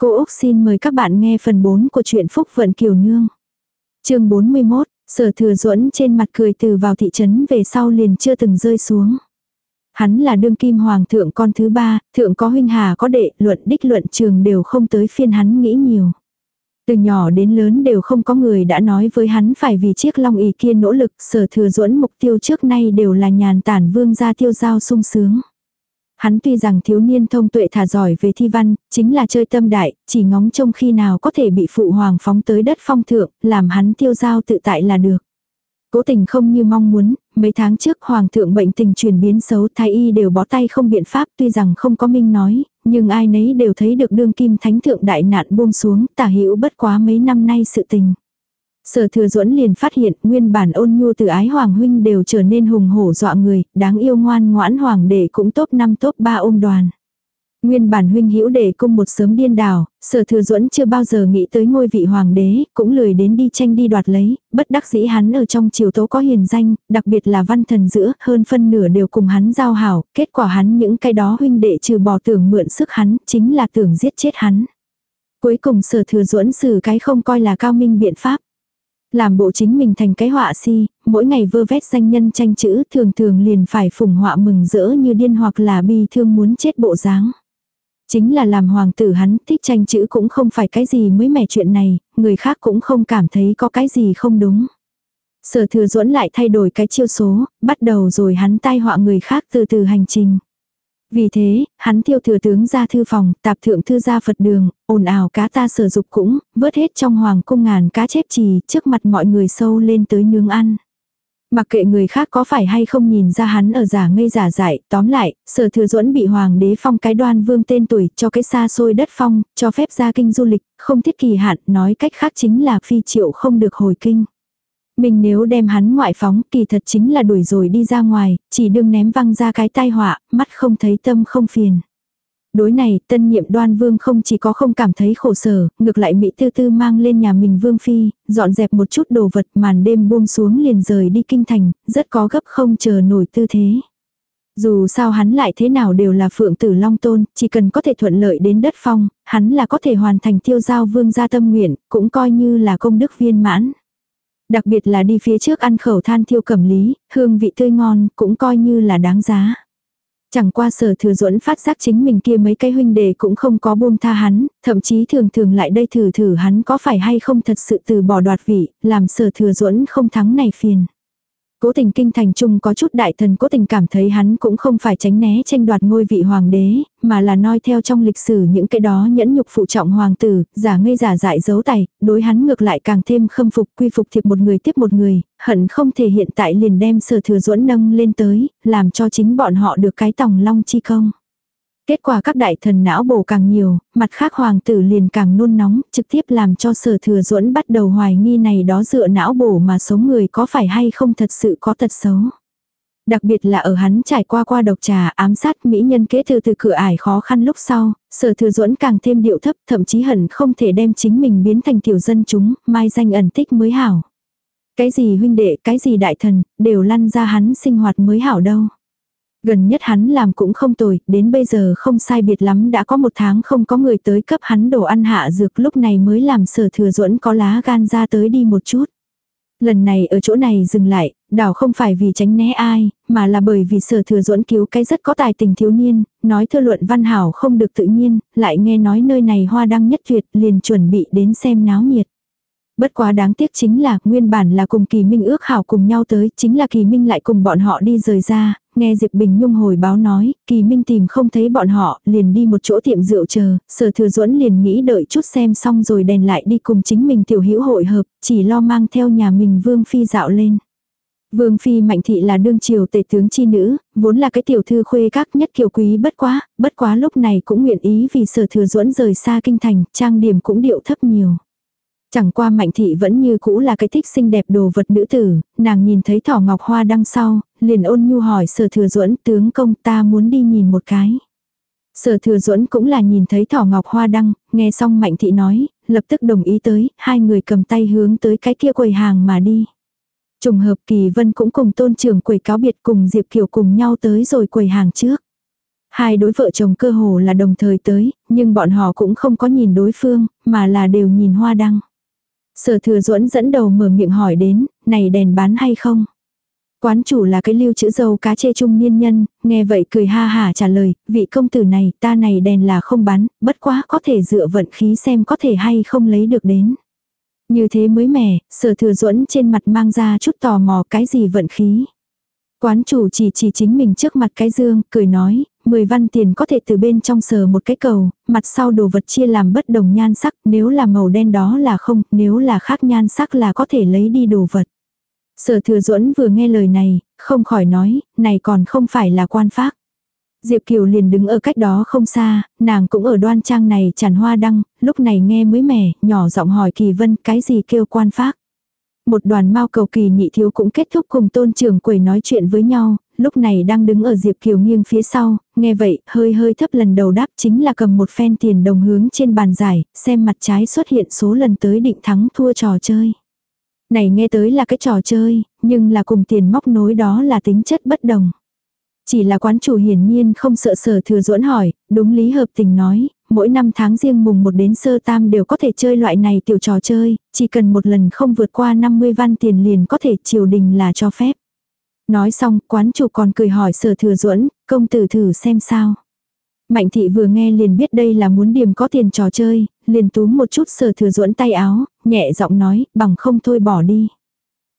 Cô Úc xin mời các bạn nghe phần 4 của truyện Phúc Vận Kiều Nương. chương 41, sở thừa duẫn trên mặt cười từ vào thị trấn về sau liền chưa từng rơi xuống. Hắn là đương kim hoàng thượng con thứ ba, thượng có huynh hà có đệ, luận đích luận trường đều không tới phiên hắn nghĩ nhiều. Từ nhỏ đến lớn đều không có người đã nói với hắn phải vì chiếc long ỷ kia nỗ lực, sở thừa duẫn mục tiêu trước nay đều là nhàn tản vương gia tiêu giao sung sướng. Hắn tuy rằng thiếu niên thông tuệ thả giỏi về thi văn, chính là chơi tâm đại, chỉ ngóng trông khi nào có thể bị phụ hoàng phóng tới đất phong thượng, làm hắn tiêu giao tự tại là được. Cố tình không như mong muốn, mấy tháng trước hoàng thượng bệnh tình chuyển biến xấu thái y đều bó tay không biện pháp tuy rằng không có minh nói, nhưng ai nấy đều thấy được đương kim thánh thượng đại nạn buông xuống tả hữu bất quá mấy năm nay sự tình. Sở thừa duẫn liền phát hiện nguyên bản ôn nhu từ ái hoàng huynh đều trở nên hùng hổ dọa người, đáng yêu ngoan ngoãn hoàng đệ cũng top 5 top 3 ôm đoàn. Nguyên bản huynh hữu đệ cung một sớm điên đảo, sở thừa duẫn chưa bao giờ nghĩ tới ngôi vị hoàng đế, cũng lười đến đi tranh đi đoạt lấy, bất đắc dĩ hắn ở trong triều tố có hiền danh, đặc biệt là văn thần giữa, hơn phân nửa đều cùng hắn giao hảo, kết quả hắn những cái đó huynh đệ trừ bỏ tưởng mượn sức hắn, chính là tưởng giết chết hắn. Cuối cùng sở thừa duẫn xử cái không coi là cao minh biện pháp. Làm bộ chính mình thành cái họa si, mỗi ngày vơ vét danh nhân tranh chữ thường thường liền phải phủng họa mừng rỡ như điên hoặc là bi thương muốn chết bộ dáng. Chính là làm hoàng tử hắn thích tranh chữ cũng không phải cái gì mới mẻ chuyện này, người khác cũng không cảm thấy có cái gì không đúng. Sở thừa duẫn lại thay đổi cái chiêu số, bắt đầu rồi hắn tai họa người khác từ từ hành trình. Vì thế, hắn tiêu thừa tướng ra thư phòng, tạp thượng thư ra Phật đường, ồn ào cá ta sở dục cũng, vớt hết trong hoàng cung ngàn cá chép trì, trước mặt mọi người sâu lên tới nướng ăn. Mặc kệ người khác có phải hay không nhìn ra hắn ở giả ngây giả dại, tóm lại, sở thừa duẫn bị hoàng đế phong cái đoan vương tên tuổi cho cái xa xôi đất phong, cho phép ra kinh du lịch, không thiết kỳ hạn, nói cách khác chính là phi triệu không được hồi kinh. Mình nếu đem hắn ngoại phóng kỳ thật chính là đuổi rồi đi ra ngoài, chỉ đừng ném văng ra cái tai họa, mắt không thấy tâm không phiền. Đối này, tân nhiệm đoan vương không chỉ có không cảm thấy khổ sở, ngược lại Mỹ tư tư mang lên nhà mình vương phi, dọn dẹp một chút đồ vật màn đêm buông xuống liền rời đi kinh thành, rất có gấp không chờ nổi tư thế. Dù sao hắn lại thế nào đều là phượng tử long tôn, chỉ cần có thể thuận lợi đến đất phong, hắn là có thể hoàn thành tiêu giao vương gia tâm nguyện, cũng coi như là công đức viên mãn. Đặc biệt là đi phía trước ăn khẩu than thiêu cẩm lý, hương vị tươi ngon, cũng coi như là đáng giá. Chẳng qua sở thừa duẫn phát giác chính mình kia mấy cái huynh đệ cũng không có buông tha hắn, thậm chí thường thường lại đây thử thử hắn có phải hay không thật sự từ bỏ đoạt vị, làm sở thừa duẫn không thắng này phiền. Cố tình kinh thành trung có chút đại thần cố tình cảm thấy hắn cũng không phải tránh né tranh đoạt ngôi vị hoàng đế, mà là noi theo trong lịch sử những cái đó nhẫn nhục phụ trọng hoàng tử, giả ngây giả dại giấu tài, đối hắn ngược lại càng thêm khâm phục quy phục thiệp một người tiếp một người, hận không thể hiện tại liền đem sở thừa duẫn nâng lên tới, làm cho chính bọn họ được cái tòng long chi công. Kết quả các đại thần não bổ càng nhiều, mặt khác hoàng tử liền càng nôn nóng, trực tiếp làm cho sở thừa duẫn bắt đầu hoài nghi này đó dựa não bổ mà sống người có phải hay không thật sự có tật xấu. Đặc biệt là ở hắn trải qua qua độc trà ám sát mỹ nhân kế từ từ cửa ải khó khăn lúc sau, sở thừa duẫn càng thêm điệu thấp thậm chí hẳn không thể đem chính mình biến thành tiểu dân chúng, mai danh ẩn tích mới hảo. Cái gì huynh đệ, cái gì đại thần, đều lăn ra hắn sinh hoạt mới hảo đâu. Gần nhất hắn làm cũng không tồi, đến bây giờ không sai biệt lắm đã có một tháng không có người tới cấp hắn đồ ăn hạ dược lúc này mới làm sở thừa ruộn có lá gan ra tới đi một chút. Lần này ở chỗ này dừng lại, đảo không phải vì tránh né ai, mà là bởi vì sở thừa ruộn cứu cái rất có tài tình thiếu niên, nói thơ luận văn hảo không được tự nhiên, lại nghe nói nơi này hoa đăng nhất tuyệt liền chuẩn bị đến xem náo nhiệt. Bất quá đáng tiếc chính là nguyên bản là cùng kỳ minh ước hảo cùng nhau tới, chính là kỳ minh lại cùng bọn họ đi rời ra, nghe Diệp Bình Nhung hồi báo nói, kỳ minh tìm không thấy bọn họ, liền đi một chỗ tiệm rượu chờ, sở thừa duẫn liền nghĩ đợi chút xem xong rồi đèn lại đi cùng chính mình tiểu hữu hội hợp, chỉ lo mang theo nhà mình vương phi dạo lên. Vương Phi Mạnh Thị là đương triều tể tướng chi nữ, vốn là cái tiểu thư khuê các nhất kiều quý bất quá, bất quá lúc này cũng nguyện ý vì sở thừa duẫn rời xa kinh thành, trang điểm cũng điệu thấp nhiều. Chẳng qua mạnh thị vẫn như cũ là cái thích xinh đẹp đồ vật nữ tử, nàng nhìn thấy thỏ ngọc hoa đăng sau, liền ôn nhu hỏi sở thừa duẫn tướng công ta muốn đi nhìn một cái. Sở thừa duẫn cũng là nhìn thấy thỏ ngọc hoa đăng, nghe xong mạnh thị nói, lập tức đồng ý tới, hai người cầm tay hướng tới cái kia quầy hàng mà đi. Trùng hợp kỳ vân cũng cùng tôn trưởng quầy cáo biệt cùng Diệp Kiều cùng nhau tới rồi quầy hàng trước. Hai đối vợ chồng cơ hồ là đồng thời tới, nhưng bọn họ cũng không có nhìn đối phương, mà là đều nhìn hoa đăng. Sở thừa duẫn dẫn đầu mở miệng hỏi đến, này đèn bán hay không? Quán chủ là cái lưu chữ dâu cá chê trung niên nhân, nghe vậy cười ha hà trả lời, vị công tử này, ta này đèn là không bán, bất quá có thể dựa vận khí xem có thể hay không lấy được đến. Như thế mới mẻ, sở thừa duẫn trên mặt mang ra chút tò mò cái gì vận khí. Quán chủ chỉ chỉ chính mình trước mặt cái dương, cười nói, 10 văn tiền có thể từ bên trong sờ một cái cầu, mặt sau đồ vật chia làm bất đồng nhan sắc, nếu là màu đen đó là không, nếu là khác nhan sắc là có thể lấy đi đồ vật. Sở thừa duẫn vừa nghe lời này, không khỏi nói, này còn không phải là quan phác. Diệp Kiều liền đứng ở cách đó không xa, nàng cũng ở đoan trang này tràn hoa đăng, lúc này nghe mới mẻ, nhỏ giọng hỏi Kỳ Vân cái gì kêu quan phác. Một đoàn mau cầu kỳ nhị thiếu cũng kết thúc cùng tôn trưởng quầy nói chuyện với nhau, lúc này đang đứng ở Diệp Kiều nghiêng phía sau, nghe vậy, hơi hơi thấp lần đầu đáp chính là cầm một phen tiền đồng hướng trên bàn giải, xem mặt trái xuất hiện số lần tới định thắng thua trò chơi. Này nghe tới là cái trò chơi, nhưng là cùng tiền móc nối đó là tính chất bất đồng. Chỉ là quán chủ hiển nhiên không sợ sở thừa duẫn hỏi, đúng lý hợp tình nói, mỗi năm tháng riêng mùng một đến sơ tam đều có thể chơi loại này tiểu trò chơi, chỉ cần một lần không vượt qua 50 văn tiền liền có thể triều đình là cho phép. Nói xong, quán chủ còn cười hỏi sở thừa duẫn công tử thử xem sao. Mạnh thị vừa nghe liền biết đây là muốn điểm có tiền trò chơi, liền túm một chút sở thừa duẫn tay áo, nhẹ giọng nói, bằng không thôi bỏ đi.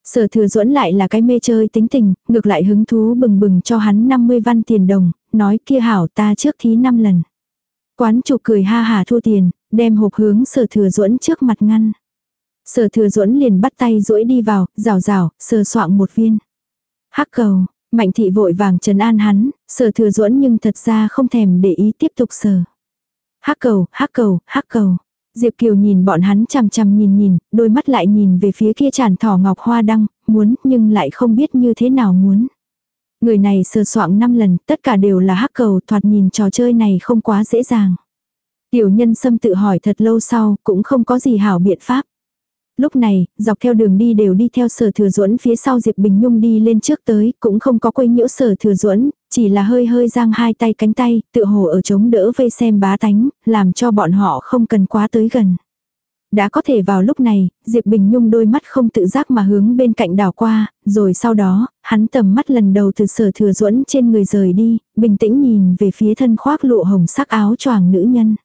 Sở thừa duẫn lại là cái mê chơi tính tình, ngược lại hứng thú bừng bừng cho hắn 50 văn tiền đồng, nói kia hảo ta trước thí 5 lần. Quán chủ cười ha hà thua tiền, đem hộp hướng sở thừa duẫn trước mặt ngăn. Sở thừa duẫn liền bắt tay duỗi đi vào, rào rào, sờ soạng một viên. Hắc cầu, mạnh thị vội vàng trấn an hắn, sờ thừa duẫn nhưng thật ra không thèm để ý tiếp tục sờ. Hắc cầu, hắc cầu, hắc cầu. Diệp Kiều nhìn bọn hắn chằm chằm nhìn nhìn, đôi mắt lại nhìn về phía kia tràn thỏ ngọc hoa đăng, muốn nhưng lại không biết như thế nào muốn. Người này sờ soạng 5 lần, tất cả đều là hắc cầu, thoạt nhìn trò chơi này không quá dễ dàng. Tiểu nhân xâm tự hỏi thật lâu sau, cũng không có gì hảo biện pháp. Lúc này, dọc theo đường đi đều đi theo sở thừa duẫn phía sau Diệp Bình Nhung đi lên trước tới, cũng không có quay nhiễu sở thừa duẫn chỉ là hơi hơi giang hai tay cánh tay, tự hồ ở chống đỡ vây xem bá tánh, làm cho bọn họ không cần quá tới gần. Đã có thể vào lúc này, Diệp Bình Nhung đôi mắt không tự giác mà hướng bên cạnh đảo qua, rồi sau đó, hắn tầm mắt lần đầu từ sở thừa duẫn trên người rời đi, bình tĩnh nhìn về phía thân khoác lụa hồng sắc áo choàng nữ nhân.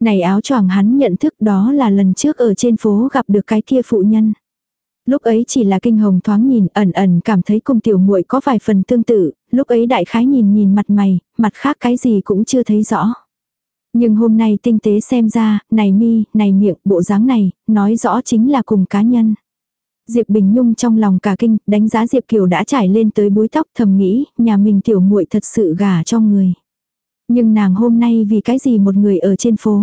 Này áo choàng hắn nhận thức đó là lần trước ở trên phố gặp được cái kia phụ nhân. Lúc ấy chỉ là kinh hồng thoáng nhìn ẩn ẩn cảm thấy cùng tiểu muội có vài phần tương tự, lúc ấy đại khái nhìn nhìn mặt mày, mặt khác cái gì cũng chưa thấy rõ. Nhưng hôm nay tinh tế xem ra, này mi, này miệng, bộ dáng này, nói rõ chính là cùng cá nhân. Diệp Bình Nhung trong lòng cả kinh, đánh giá Diệp Kiều đã trải lên tới búi tóc thầm nghĩ, nhà mình tiểu muội thật sự gả cho người. Nhưng nàng hôm nay vì cái gì một người ở trên phố.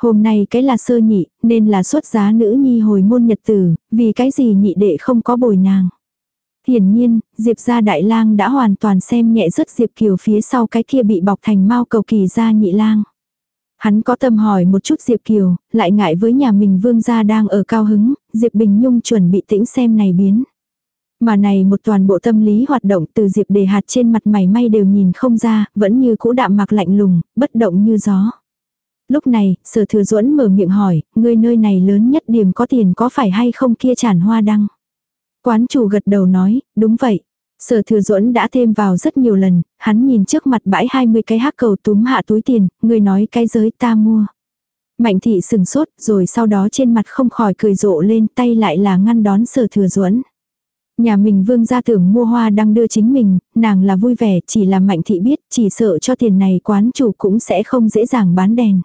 Hôm nay cái là sơ nhị, nên là xuất giá nữ nhi hồi môn nhật tử, vì cái gì nhị đệ không có bồi nàng. Hiển nhiên, Diệp gia đại lang đã hoàn toàn xem nhẹ rất Diệp Kiều phía sau cái kia bị bọc thành mau cầu kỳ gia nhị lang. Hắn có tâm hỏi một chút Diệp Kiều, lại ngại với nhà mình vương gia đang ở cao hứng, Diệp Bình Nhung chuẩn bị tĩnh xem này biến. Mà này một toàn bộ tâm lý hoạt động từ Diệp đề hạt trên mặt mày may đều nhìn không ra, vẫn như cũ đạm mặc lạnh lùng, bất động như gió. Lúc này, sở thừa duẫn mở miệng hỏi, người nơi này lớn nhất điểm có tiền có phải hay không kia chản hoa đăng. Quán chủ gật đầu nói, đúng vậy. Sở thừa duẫn đã thêm vào rất nhiều lần, hắn nhìn trước mặt bãi 20 cái hắc cầu túm hạ túi tiền, người nói cái giới ta mua. Mạnh thị sừng sốt, rồi sau đó trên mặt không khỏi cười rộ lên tay lại là ngăn đón sở thừa duẫn Nhà mình vương gia tưởng mua hoa đang đưa chính mình, nàng là vui vẻ, chỉ là mạnh thị biết, chỉ sợ cho tiền này quán chủ cũng sẽ không dễ dàng bán đèn.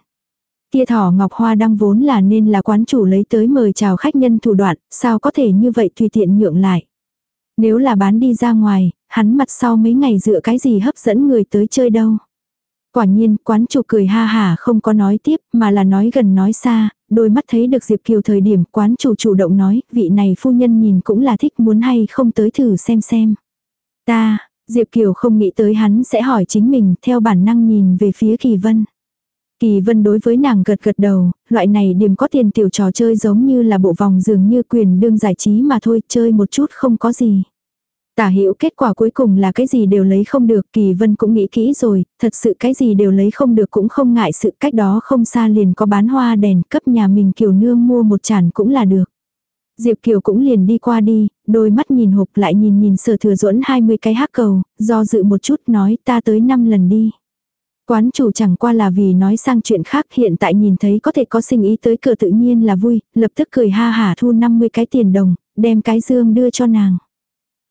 Kia thỏ ngọc hoa đăng vốn là nên là quán chủ lấy tới mời chào khách nhân thủ đoạn, sao có thể như vậy tùy tiện nhượng lại. Nếu là bán đi ra ngoài, hắn mặt sau mấy ngày dựa cái gì hấp dẫn người tới chơi đâu. Quả nhiên, quán chủ cười ha hà không có nói tiếp, mà là nói gần nói xa, đôi mắt thấy được Diệp Kiều thời điểm quán chủ chủ động nói, vị này phu nhân nhìn cũng là thích muốn hay không tới thử xem xem. Ta, Diệp Kiều không nghĩ tới hắn sẽ hỏi chính mình, theo bản năng nhìn về phía Kỳ Vân. Kỳ vân đối với nàng gật gật đầu, loại này điểm có tiền tiểu trò chơi giống như là bộ vòng dường như quyền đương giải trí mà thôi, chơi một chút không có gì. Tả hữu kết quả cuối cùng là cái gì đều lấy không được, Kỳ Vân cũng nghĩ kỹ rồi, thật sự cái gì đều lấy không được cũng không ngại sự cách đó không xa liền có bán hoa đèn cấp nhà mình kiều nương mua một chản cũng là được. Diệp Kiều cũng liền đi qua đi, đôi mắt nhìn hộp lại nhìn nhìn sở thừa duẫn 20 cái hắc cầu, do dự một chút nói ta tới 5 lần đi. Quán chủ chẳng qua là vì nói sang chuyện khác hiện tại nhìn thấy có thể có sinh ý tới cửa tự nhiên là vui, lập tức cười ha hả thu 50 cái tiền đồng, đem cái dương đưa cho nàng.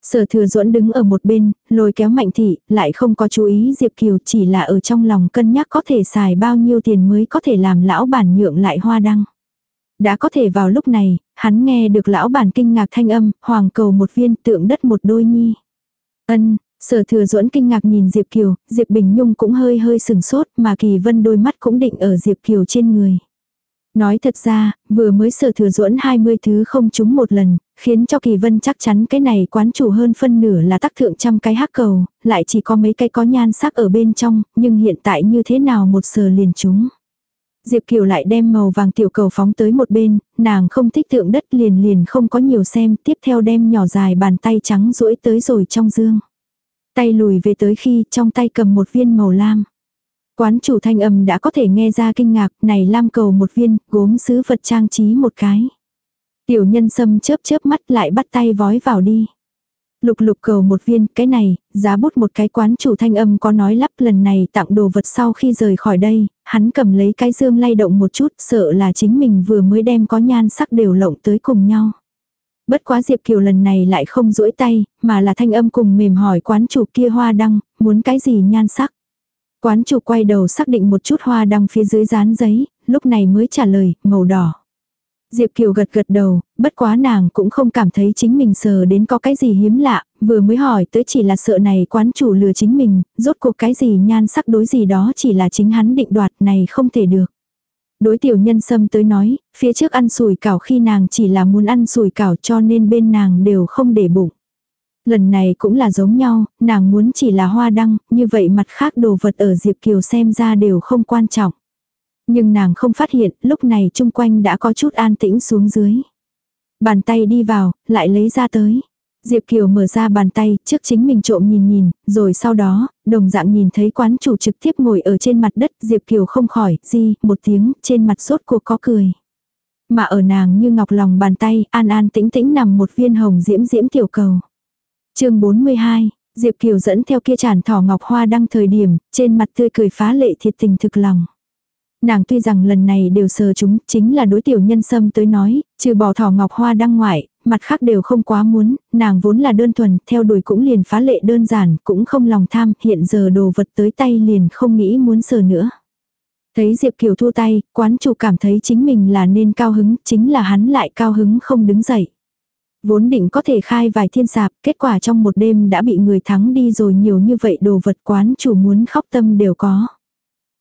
Sở thừa duẫn đứng ở một bên, lôi kéo mạnh thị, lại không có chú ý Diệp Kiều chỉ là ở trong lòng cân nhắc có thể xài bao nhiêu tiền mới có thể làm lão bản nhượng lại hoa đăng. Đã có thể vào lúc này, hắn nghe được lão bản kinh ngạc thanh âm, hoàng cầu một viên tượng đất một đôi nhi. Ân, sở thừa duẫn kinh ngạc nhìn Diệp Kiều, Diệp Bình Nhung cũng hơi hơi sừng sốt mà Kỳ Vân đôi mắt cũng định ở Diệp Kiều trên người. Nói thật ra, vừa mới sở thừa duẫn 20 thứ không trúng một lần, khiến cho Kỳ Vân chắc chắn cái này quán chủ hơn phân nửa là tác thượng trăm cái hắc cầu, lại chỉ có mấy cái có nhan sắc ở bên trong, nhưng hiện tại như thế nào một sờ liền chúng. Diệp Kiều lại đem màu vàng tiểu cầu phóng tới một bên, nàng không thích tượng đất liền liền không có nhiều xem, tiếp theo đem nhỏ dài bàn tay trắng duỗi tới rồi trong dương. Tay lùi về tới khi trong tay cầm một viên màu lam. Quán chủ thanh âm đã có thể nghe ra kinh ngạc, này lam cầu một viên, gốm sứ vật trang trí một cái. Tiểu nhân sâm chớp chớp mắt lại bắt tay vói vào đi. Lục lục cầu một viên, cái này, giá bút một cái quán chủ thanh âm có nói lắp lần này tặng đồ vật sau khi rời khỏi đây, hắn cầm lấy cái dương lay động một chút, sợ là chính mình vừa mới đem có nhan sắc đều lộng tới cùng nhau. Bất quá Diệp Kiều lần này lại không duỗi tay, mà là thanh âm cùng mềm hỏi quán chủ kia hoa đăng, muốn cái gì nhan sắc. Quán chủ quay đầu xác định một chút hoa đăng phía dưới dán giấy, lúc này mới trả lời, màu đỏ. Diệp Kiều gật gật đầu, bất quá nàng cũng không cảm thấy chính mình sờ đến có cái gì hiếm lạ, vừa mới hỏi tới chỉ là sợ này quán chủ lừa chính mình, rốt cuộc cái gì nhan sắc đối gì đó chỉ là chính hắn định đoạt này không thể được. Đối tiểu nhân sâm tới nói, phía trước ăn sùi cảo khi nàng chỉ là muốn ăn sùi cảo cho nên bên nàng đều không để bụng. Lần này cũng là giống nhau, nàng muốn chỉ là hoa đăng, như vậy mặt khác đồ vật ở Diệp Kiều xem ra đều không quan trọng. Nhưng nàng không phát hiện, lúc này chung quanh đã có chút an tĩnh xuống dưới. Bàn tay đi vào, lại lấy ra tới. Diệp Kiều mở ra bàn tay, trước chính mình trộm nhìn nhìn, rồi sau đó, đồng dạng nhìn thấy quán chủ trực tiếp ngồi ở trên mặt đất, Diệp Kiều không khỏi, di, một tiếng, trên mặt sốt cuộc có cười. Mà ở nàng như ngọc lòng bàn tay, an an tĩnh tĩnh nằm một viên hồng diễm diễm tiểu cầu. chương 42, Diệp Kiều dẫn theo kia chản thỏ ngọc hoa đăng thời điểm, trên mặt tươi cười phá lệ thiệt tình thực lòng. Nàng tuy rằng lần này đều sờ chúng, chính là đối tiểu nhân sâm tới nói, trừ bỏ thỏ ngọc hoa đăng ngoại, mặt khác đều không quá muốn, nàng vốn là đơn thuần, theo đuổi cũng liền phá lệ đơn giản, cũng không lòng tham, hiện giờ đồ vật tới tay liền không nghĩ muốn sờ nữa. Thấy Diệp Kiều thu tay, quán chủ cảm thấy chính mình là nên cao hứng, chính là hắn lại cao hứng không đứng dậy. Vốn định có thể khai vài thiên sạp, kết quả trong một đêm đã bị người thắng đi rồi nhiều như vậy đồ vật quán chủ muốn khóc tâm đều có.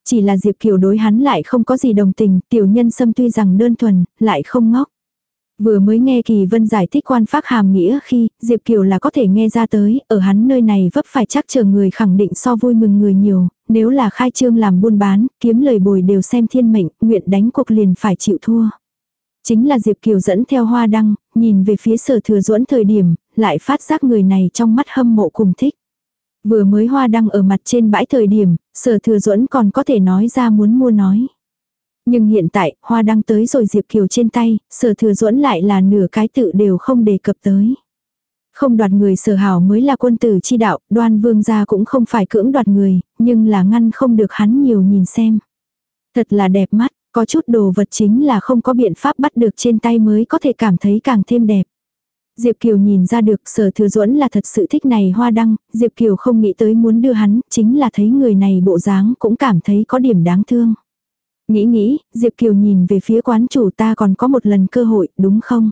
Chỉ là Diệp Kiều đối hắn lại không có gì đồng tình, tiểu nhân xâm tuy rằng đơn thuần, lại không ngốc. Vừa mới nghe Kỳ Vân giải thích quan pháp hàm nghĩa khi Diệp Kiều là có thể nghe ra tới, ở hắn nơi này vấp phải chắc chờ người khẳng định so vui mừng người nhiều, nếu là khai trương làm buôn bán, kiếm lời bồi đều xem thiên mệnh, nguyện đánh cuộc liền phải chịu thua. Chính là Diệp Kiều dẫn theo hoa đăng, nhìn về phía sở thừa duẫn thời điểm, lại phát giác người này trong mắt hâm mộ cùng thích. Vừa mới hoa đăng ở mặt trên bãi thời điểm, sở thừa duẫn còn có thể nói ra muốn mua nói. Nhưng hiện tại, hoa đăng tới rồi Diệp Kiều trên tay, sở thừa duẫn lại là nửa cái tự đều không đề cập tới. Không đoạt người sở hảo mới là quân tử chi đạo, đoan vương gia cũng không phải cưỡng đoạt người, nhưng là ngăn không được hắn nhiều nhìn xem. Thật là đẹp mắt, có chút đồ vật chính là không có biện pháp bắt được trên tay mới có thể cảm thấy càng thêm đẹp. Diệp Kiều nhìn ra được sở thừa duẫn là thật sự thích này hoa đăng, Diệp Kiều không nghĩ tới muốn đưa hắn, chính là thấy người này bộ dáng cũng cảm thấy có điểm đáng thương. Nghĩ nghĩ, Diệp Kiều nhìn về phía quán chủ ta còn có một lần cơ hội, đúng không?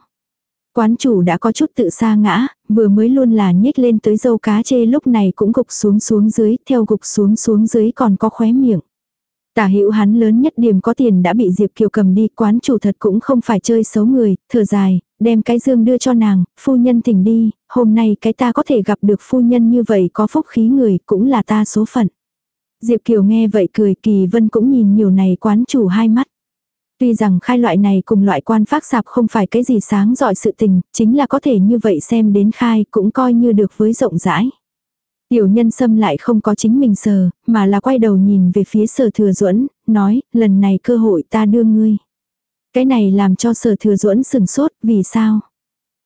Quán chủ đã có chút tự sa ngã, vừa mới luôn là nhếch lên tới dâu cá chê lúc này cũng gục xuống xuống dưới, theo gục xuống xuống dưới còn có khóe miệng. Tả hữu hắn lớn nhất điểm có tiền đã bị Diệp Kiều cầm đi, quán chủ thật cũng không phải chơi xấu người, thở dài, đem cái dương đưa cho nàng, phu nhân thỉnh đi, hôm nay cái ta có thể gặp được phu nhân như vậy có phúc khí người cũng là ta số phận. Diệp Kiều nghe vậy cười kỳ vân cũng nhìn nhiều này quán chủ hai mắt. Tuy rằng khai loại này cùng loại quan phác sạp không phải cái gì sáng giỏi sự tình, chính là có thể như vậy xem đến khai cũng coi như được với rộng rãi. Tiểu nhân xâm lại không có chính mình sờ, mà là quay đầu nhìn về phía sở thừa duẫn nói, lần này cơ hội ta đưa ngươi. Cái này làm cho sở thừa duẫn sừng sốt, vì sao?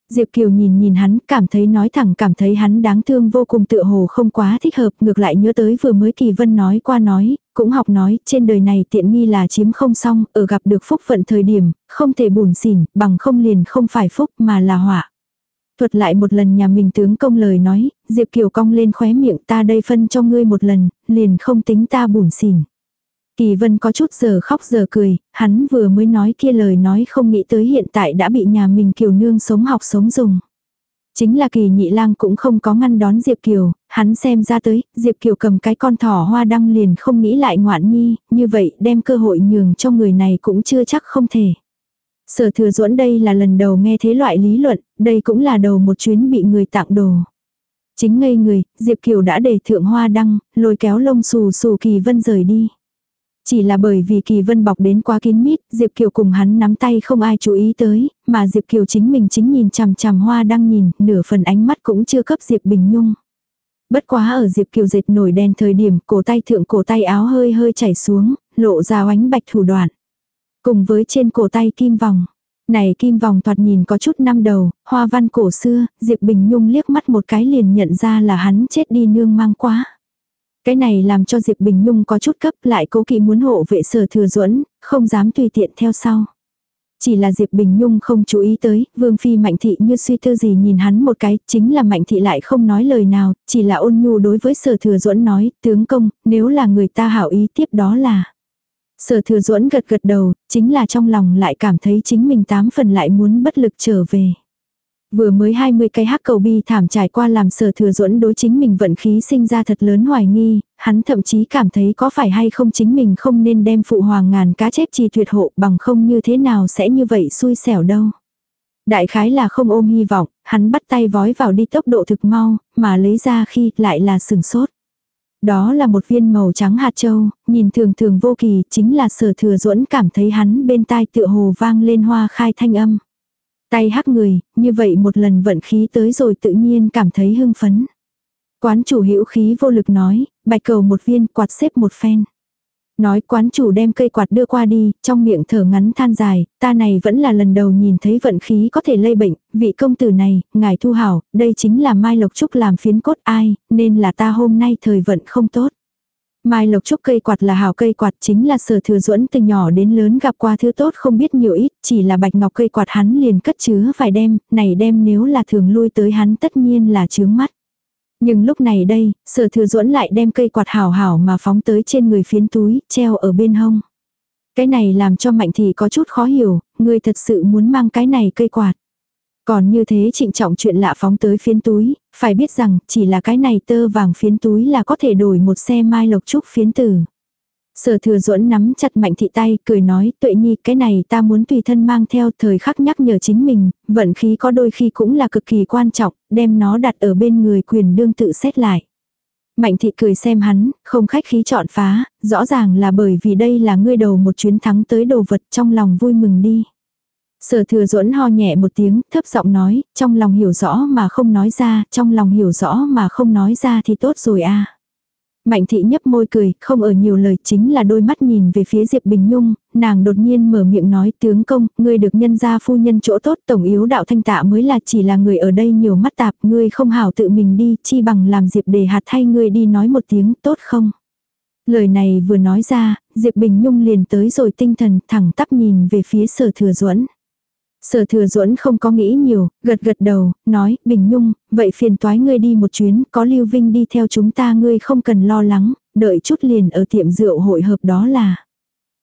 Diệp Kiều nhìn nhìn hắn, cảm thấy nói thẳng cảm thấy hắn đáng thương vô cùng tựa hồ không quá thích hợp, ngược lại nhớ tới vừa mới Kỳ Vân nói qua nói, cũng học nói, trên đời này tiện nghi là chiếm không xong, ở gặp được phúc phận thời điểm, không thể bùn xỉn, bằng không liền không phải phúc mà là họa. Thuật lại một lần nhà mình tướng công lời nói, Diệp Kiều cong lên khóe miệng ta đây phân cho ngươi một lần, liền không tính ta bùn xỉn. Kỳ vân có chút giờ khóc giờ cười, hắn vừa mới nói kia lời nói không nghĩ tới hiện tại đã bị nhà mình kiều nương sống học sống dùng. Chính là kỳ nhị lang cũng không có ngăn đón Diệp Kiều, hắn xem ra tới, Diệp Kiều cầm cái con thỏ hoa đăng liền không nghĩ lại ngoạn nhi, như vậy đem cơ hội nhường cho người này cũng chưa chắc không thể. Sở thừa duẫn đây là lần đầu nghe thế loại lý luận, đây cũng là đầu một chuyến bị người tặng đồ. Chính ngây người, Diệp Kiều đã để thượng hoa đăng, lôi kéo lông xù xù kỳ vân rời đi. Chỉ là bởi vì Kỳ Vân bọc đến quá kín mít, Diệp Kiều cùng hắn nắm tay không ai chú ý tới, mà Diệp Kiều chính mình chính nhìn chằm chằm hoa đang nhìn, nửa phần ánh mắt cũng chưa cấp Diệp Bình Nhung. Bất quá ở Diệp Kiều dệt nổi đèn thời điểm cổ tay thượng cổ tay áo hơi hơi chảy xuống, lộ ra oánh bạch thủ đoạn. Cùng với trên cổ tay kim vòng. Này kim vòng thoạt nhìn có chút năm đầu, hoa văn cổ xưa, Diệp Bình Nhung liếc mắt một cái liền nhận ra là hắn chết đi nương mang quá. Cái này làm cho Diệp Bình Nhung có chút cấp lại cố kỵ muốn hộ vệ sở thừa duẫn không dám tùy tiện theo sau. Chỉ là Diệp Bình Nhung không chú ý tới, Vương Phi Mạnh Thị như suy tư gì nhìn hắn một cái, chính là Mạnh Thị lại không nói lời nào, chỉ là ôn nhu đối với sở thừa duẫn nói, tướng công, nếu là người ta hảo ý tiếp đó là. Sở thừa duẫn gật gật đầu, chính là trong lòng lại cảm thấy chính mình tám phần lại muốn bất lực trở về. Vừa mới 20 cái hắc cầu bi thảm trải qua làm sở thừa duẫn đối chính mình vận khí sinh ra thật lớn hoài nghi, hắn thậm chí cảm thấy có phải hay không chính mình không nên đem phụ hoàng ngàn cá chép trì tuyệt hộ bằng không như thế nào sẽ như vậy xui xẻo đâu. Đại khái là không ôm hy vọng, hắn bắt tay vói vào đi tốc độ thực mau, mà lấy ra khi lại là sừng sốt. Đó là một viên màu trắng hạt châu, nhìn thường thường vô kỳ, chính là sở thừa duẫn cảm thấy hắn bên tai tựa hồ vang lên hoa khai thanh âm. Tay hắc người, như vậy một lần vận khí tới rồi tự nhiên cảm thấy hưng phấn. Quán chủ hữu khí vô lực nói, bạch cầu một viên quạt xếp một phen. Nói quán chủ đem cây quạt đưa qua đi, trong miệng thở ngắn than dài, ta này vẫn là lần đầu nhìn thấy vận khí có thể lây bệnh, vị công tử này, ngài thu hảo, đây chính là Mai Lộc Trúc làm phiến cốt ai, nên là ta hôm nay thời vận không tốt. Mai lộc trúc cây quạt là hào cây quạt chính là sở thừa duẫn từ nhỏ đến lớn gặp qua thứ tốt không biết nhiều ít, chỉ là bạch ngọc cây quạt hắn liền cất chứa vài đem, này đem nếu là thường lui tới hắn tất nhiên là chướng mắt. Nhưng lúc này đây, sở thừa duẫn lại đem cây quạt hảo hảo mà phóng tới trên người phiến túi, treo ở bên hông. Cái này làm cho mạnh thì có chút khó hiểu, người thật sự muốn mang cái này cây quạt. Còn như thế trịnh trọng chuyện lạ phóng tới phiến túi, phải biết rằng chỉ là cái này tơ vàng phiến túi là có thể đổi một xe mai lộc trúc phiến tử. Sở thừa duẫn nắm chặt mạnh thị tay, cười nói, tuệ nhi, cái này ta muốn tùy thân mang theo thời khắc nhắc nhở chính mình, vận khí có đôi khi cũng là cực kỳ quan trọng, đem nó đặt ở bên người quyền đương tự xét lại. Mạnh thị cười xem hắn, không khách khí chọn phá, rõ ràng là bởi vì đây là ngươi đầu một chuyến thắng tới đồ vật trong lòng vui mừng đi. Sở thừa duẫn ho nhẹ một tiếng, thấp giọng nói, trong lòng hiểu rõ mà không nói ra, trong lòng hiểu rõ mà không nói ra thì tốt rồi à. Mạnh thị nhấp môi cười, không ở nhiều lời chính là đôi mắt nhìn về phía Diệp Bình Nhung, nàng đột nhiên mở miệng nói tướng công, ngươi được nhân ra phu nhân chỗ tốt tổng yếu đạo thanh tạ mới là chỉ là người ở đây nhiều mắt tạp, ngươi không hảo tự mình đi, chi bằng làm Diệp đề hạt thay ngươi đi nói một tiếng tốt không. Lời này vừa nói ra, Diệp Bình Nhung liền tới rồi tinh thần thẳng tắp nhìn về phía sở thừa duẫn Sở thừa duẫn không có nghĩ nhiều, gật gật đầu, nói, Bình Nhung, vậy phiền toái ngươi đi một chuyến, có Lưu Vinh đi theo chúng ta ngươi không cần lo lắng, đợi chút liền ở tiệm rượu hội hợp đó là.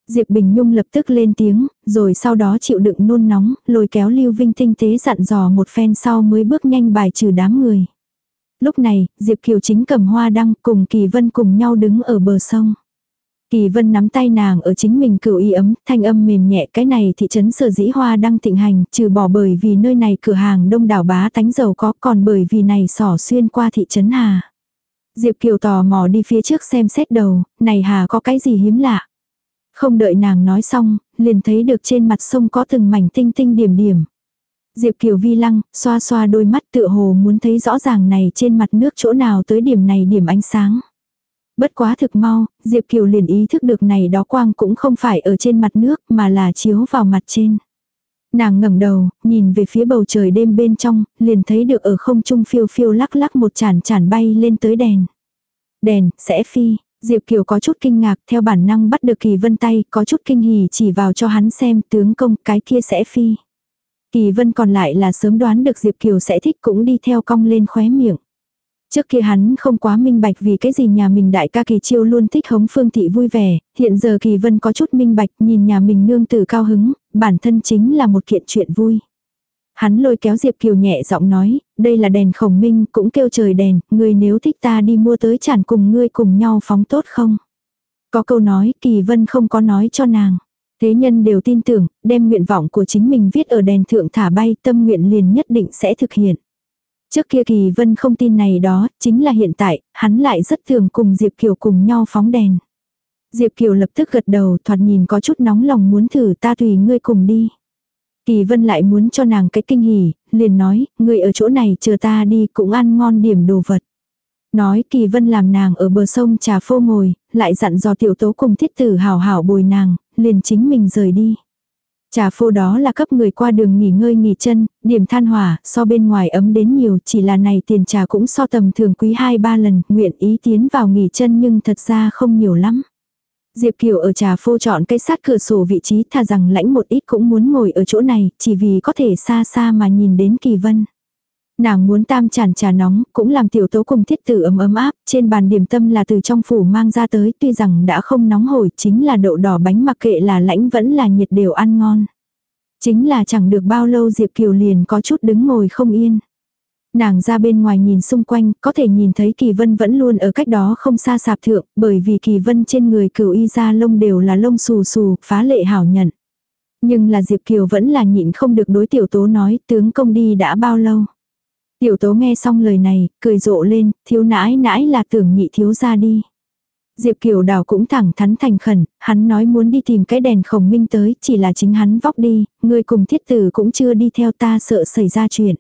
Diệp Bình Nhung lập tức lên tiếng, rồi sau đó chịu đựng nôn nóng, lôi kéo Lưu Vinh tinh tế dặn dò một phen sau mới bước nhanh bài trừ đám người. Lúc này, Diệp Kiều chính cầm hoa đăng cùng Kỳ Vân cùng nhau đứng ở bờ sông. Kỳ vân nắm tay nàng ở chính mình cửu y ấm, thanh âm mềm nhẹ cái này thị trấn sở dĩ hoa đang thịnh hành, trừ bỏ bởi vì nơi này cửa hàng đông đảo bá tánh giàu có còn bởi vì này sỏ xuyên qua thị trấn Hà. Diệp Kiều tò mò đi phía trước xem xét đầu, này Hà có cái gì hiếm lạ. Không đợi nàng nói xong, liền thấy được trên mặt sông có từng mảnh tinh tinh điểm điểm. Diệp Kiều vi lăng, xoa xoa đôi mắt tựa hồ muốn thấy rõ ràng này trên mặt nước chỗ nào tới điểm này điểm ánh sáng. Bất quá thực mau, Diệp Kiều liền ý thức được này đó quang cũng không phải ở trên mặt nước mà là chiếu vào mặt trên. Nàng ngẩng đầu, nhìn về phía bầu trời đêm bên trong, liền thấy được ở không trung phiêu phiêu lắc lắc một chản chản bay lên tới đèn. Đèn, sẽ phi, Diệp Kiều có chút kinh ngạc theo bản năng bắt được Kỳ Vân tay, có chút kinh hỉ chỉ vào cho hắn xem tướng công cái kia sẽ phi. Kỳ Vân còn lại là sớm đoán được Diệp Kiều sẽ thích cũng đi theo cong lên khóe miệng. Trước kia hắn không quá minh bạch vì cái gì nhà mình đại ca Kỳ Chiêu luôn thích hống Phương Thị vui vẻ, hiện giờ Kỳ Vân có chút minh bạch nhìn nhà mình nương tử cao hứng, bản thân chính là một kiện chuyện vui. Hắn lôi kéo Diệp Kiều nhẹ giọng nói, đây là đèn khổng minh cũng kêu trời đèn, người nếu thích ta đi mua tới chản cùng ngươi cùng nhau phóng tốt không? Có câu nói Kỳ Vân không có nói cho nàng. Thế nhân đều tin tưởng, đem nguyện vọng của chính mình viết ở đèn thượng thả bay tâm nguyện liền nhất định sẽ thực hiện. Trước kia Kỳ Vân không tin này đó, chính là hiện tại, hắn lại rất thường cùng Diệp Kiều cùng nhau phóng đèn. Diệp Kiều lập tức gật đầu thoạt nhìn có chút nóng lòng muốn thử ta tùy ngươi cùng đi. Kỳ Vân lại muốn cho nàng cái kinh hỉ, liền nói, ngươi ở chỗ này chờ ta đi cũng ăn ngon điểm đồ vật. Nói Kỳ Vân làm nàng ở bờ sông trà phô ngồi, lại dặn dò tiểu tố cùng thiết tử hảo hảo bồi nàng, liền chính mình rời đi. Trà phô đó là cấp người qua đường nghỉ ngơi nghỉ chân, điểm than hỏa, so bên ngoài ấm đến nhiều, chỉ là này tiền trà cũng so tầm thường quý 2-3 lần, nguyện ý tiến vào nghỉ chân nhưng thật ra không nhiều lắm. Diệp Kiều ở trà phô chọn cây sát cửa sổ vị trí thà rằng lãnh một ít cũng muốn ngồi ở chỗ này, chỉ vì có thể xa xa mà nhìn đến kỳ vân. Nàng muốn tam chản trà nóng, cũng làm tiểu tố cùng thiết tử ấm ấm áp, trên bàn điểm tâm là từ trong phủ mang ra tới, tuy rằng đã không nóng hổi, chính là đậu đỏ bánh mặc kệ là lãnh vẫn là nhiệt đều ăn ngon. Chính là chẳng được bao lâu Diệp Kiều liền có chút đứng ngồi không yên. Nàng ra bên ngoài nhìn xung quanh, có thể nhìn thấy Kỳ Vân vẫn luôn ở cách đó không xa sạp thượng, bởi vì Kỳ Vân trên người cửu y ra lông đều là lông xù xù, phá lệ hảo nhận. Nhưng là Diệp Kiều vẫn là nhịn không được đối tiểu tố nói tướng công đi đã bao lâu. Tiểu tố nghe xong lời này, cười rộ lên, thiếu nãi nãi là tưởng nhị thiếu ra đi. Diệp Kiều Đào cũng thẳng thắn thành khẩn, hắn nói muốn đi tìm cái đèn khổng minh tới, chỉ là chính hắn vóc đi, người cùng thiết tử cũng chưa đi theo ta sợ xảy ra chuyện.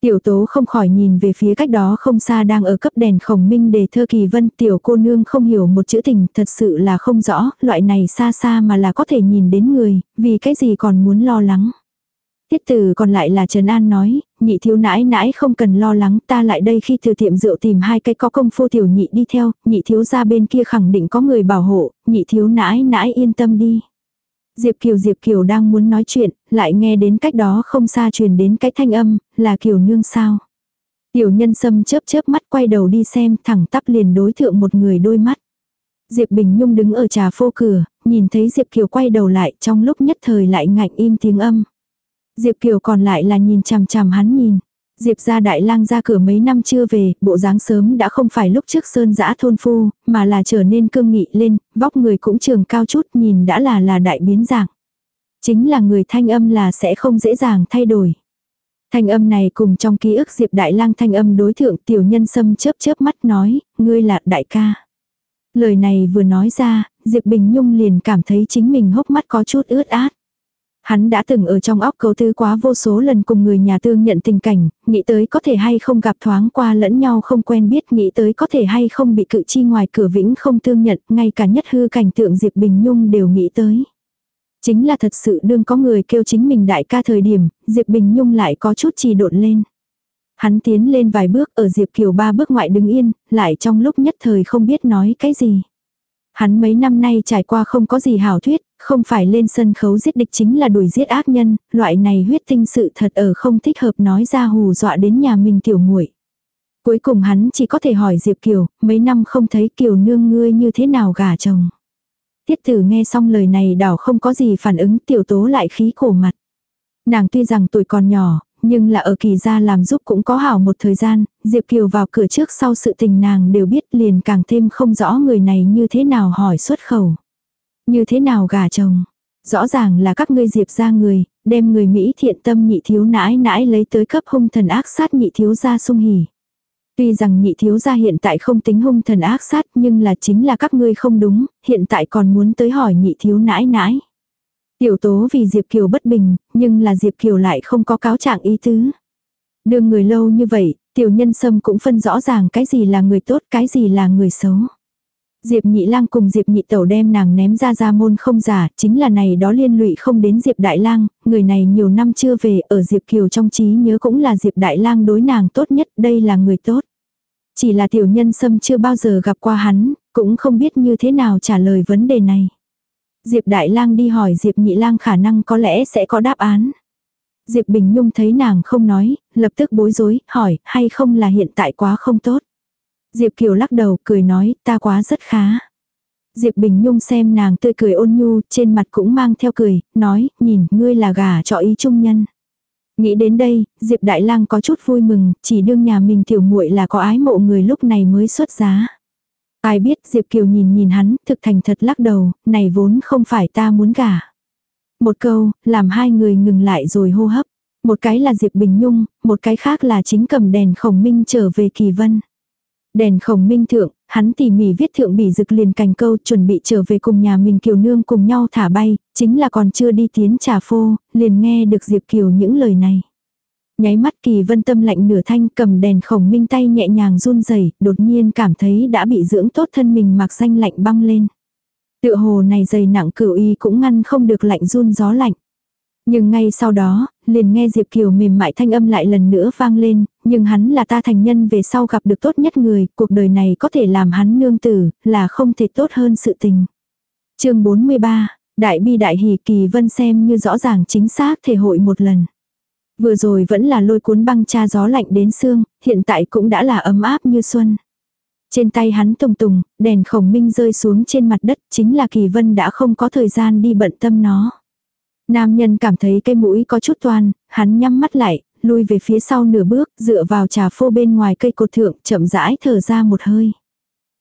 Tiểu tố không khỏi nhìn về phía cách đó không xa đang ở cấp đèn khổng minh để thơ kỳ vân tiểu cô nương không hiểu một chữ tình thật sự là không rõ, loại này xa xa mà là có thể nhìn đến người, vì cái gì còn muốn lo lắng. Tiết tử còn lại là Trần An nói, nhị thiếu nãi nãi không cần lo lắng ta lại đây khi từ tiệm rượu tìm hai cái có công phu tiểu nhị đi theo, nhị thiếu ra bên kia khẳng định có người bảo hộ, nhị thiếu nãi nãi yên tâm đi. Diệp Kiều Diệp Kiều đang muốn nói chuyện, lại nghe đến cách đó không xa truyền đến cái thanh âm, là Kiều nương sao. Tiểu nhân sâm chớp chớp mắt quay đầu đi xem thẳng tắp liền đối thượng một người đôi mắt. Diệp Bình Nhung đứng ở trà phô cửa, nhìn thấy Diệp Kiều quay đầu lại trong lúc nhất thời lại ngạnh im tiếng âm. Diệp Kiều còn lại là nhìn chằm chằm hắn nhìn. Diệp ra đại lang ra cửa mấy năm chưa về, bộ dáng sớm đã không phải lúc trước sơn dã thôn phu, mà là trở nên cương nghị lên, vóc người cũng trường cao chút nhìn đã là là đại biến dạng. Chính là người thanh âm là sẽ không dễ dàng thay đổi. Thanh âm này cùng trong ký ức Diệp Đại Lang thanh âm đối thượng tiểu nhân sâm chớp chớp mắt nói, ngươi là đại ca. Lời này vừa nói ra, Diệp Bình Nhung liền cảm thấy chính mình hốc mắt có chút ướt át. Hắn đã từng ở trong óc cấu tư quá vô số lần cùng người nhà tương nhận tình cảnh, nghĩ tới có thể hay không gặp thoáng qua lẫn nhau không quen biết, nghĩ tới có thể hay không bị cự chi ngoài cửa vĩnh không tương nhận, ngay cả nhất hư cảnh tượng Diệp Bình Nhung đều nghĩ tới. Chính là thật sự đương có người kêu chính mình đại ca thời điểm, Diệp Bình Nhung lại có chút trì độn lên. Hắn tiến lên vài bước ở Diệp Kiều ba bước ngoại đứng yên, lại trong lúc nhất thời không biết nói cái gì. Hắn mấy năm nay trải qua không có gì hảo thuyết, không phải lên sân khấu giết địch chính là đuổi giết ác nhân, loại này huyết tinh sự thật ở không thích hợp nói ra hù dọa đến nhà mình tiểu muội. Cuối cùng hắn chỉ có thể hỏi Diệp Kiều, mấy năm không thấy Kiều nương ngươi như thế nào gả chồng. Tiết tử nghe xong lời này đảo không có gì phản ứng tiểu tố lại khí cổ mặt. Nàng tuy rằng tuổi còn nhỏ, nhưng là ở kỳ gia làm giúp cũng có hảo một thời gian, Diệp Kiều vào cửa trước sau sự tình nàng đều biết liền càng thêm không rõ người này như thế nào hỏi xuất khẩu. Như thế nào gả chồng. Rõ ràng là các ngươi Diệp ra người, đem người Mỹ thiện tâm nhị thiếu nãi nãi lấy tới cấp hung thần ác sát nhị thiếu gia sung hỉ. Tuy rằng nhị thiếu gia hiện tại không tính hung thần ác sát nhưng là chính là các ngươi không đúng, hiện tại còn muốn tới hỏi nhị thiếu nãi nãi. Tiểu tố vì Diệp Kiều bất bình, nhưng là Diệp Kiều lại không có cáo trạng ý tứ. đưa người lâu như vậy, tiểu nhân sâm cũng phân rõ ràng cái gì là người tốt, cái gì là người xấu. Diệp nhị lang cùng Diệp nhị tẩu đem nàng ném ra ra môn không giả, chính là này đó liên lụy không đến Diệp đại lang, người này nhiều năm chưa về, ở Diệp Kiều trong trí nhớ cũng là Diệp đại lang đối nàng tốt nhất, đây là người tốt. Chỉ là tiểu nhân sâm chưa bao giờ gặp qua hắn, cũng không biết như thế nào trả lời vấn đề này. Diệp đại lang đi hỏi Diệp nhị lang khả năng có lẽ sẽ có đáp án. Diệp Bình Nhung thấy nàng không nói, lập tức bối rối, hỏi, hay không là hiện tại quá không tốt. Diệp Kiều lắc đầu, cười nói, ta quá rất khá. Diệp Bình Nhung xem nàng tươi cười ôn nhu, trên mặt cũng mang theo cười, nói, nhìn, ngươi là gà cho ý trung nhân. Nghĩ đến đây, Diệp Đại Lang có chút vui mừng, chỉ đương nhà mình tiểu muội là có ái mộ người lúc này mới xuất giá. Ai biết Diệp Kiều nhìn nhìn hắn, thực thành thật lắc đầu, này vốn không phải ta muốn gả. Một câu, làm hai người ngừng lại rồi hô hấp. Một cái là Diệp Bình Nhung, một cái khác là chính cầm đèn khổng minh trở về kỳ vân. Đèn khổng minh thượng, hắn tỉ mỉ viết thượng bỉ dực liền cành câu chuẩn bị trở về cùng nhà mình kiều nương cùng nhau thả bay, chính là còn chưa đi tiến trà phô, liền nghe được Diệp Kiều những lời này. Nháy mắt kỳ vân tâm lạnh nửa thanh cầm đèn khổng minh tay nhẹ nhàng run rẩy đột nhiên cảm thấy đã bị dưỡng tốt thân mình mặc danh lạnh băng lên. Tựa hồ này dày nặng cửu y cũng ngăn không được lạnh run gió lạnh. Nhưng ngay sau đó, liền nghe Diệp Kiều mềm mại thanh âm lại lần nữa vang lên, nhưng hắn là ta thành nhân về sau gặp được tốt nhất người, cuộc đời này có thể làm hắn nương tử, là không thể tốt hơn sự tình. chương 43, Đại bi đại hỷ kỳ vân xem như rõ ràng chính xác thể hội một lần. Vừa rồi vẫn là lôi cuốn băng cha gió lạnh đến xương, hiện tại cũng đã là ấm áp như xuân. Trên tay hắn tùng tùng, đèn khổng minh rơi xuống trên mặt đất, chính là kỳ vân đã không có thời gian đi bận tâm nó. Nam nhân cảm thấy cây mũi có chút toan, hắn nhắm mắt lại, lui về phía sau nửa bước, dựa vào trà phô bên ngoài cây cột thượng, chậm rãi thở ra một hơi.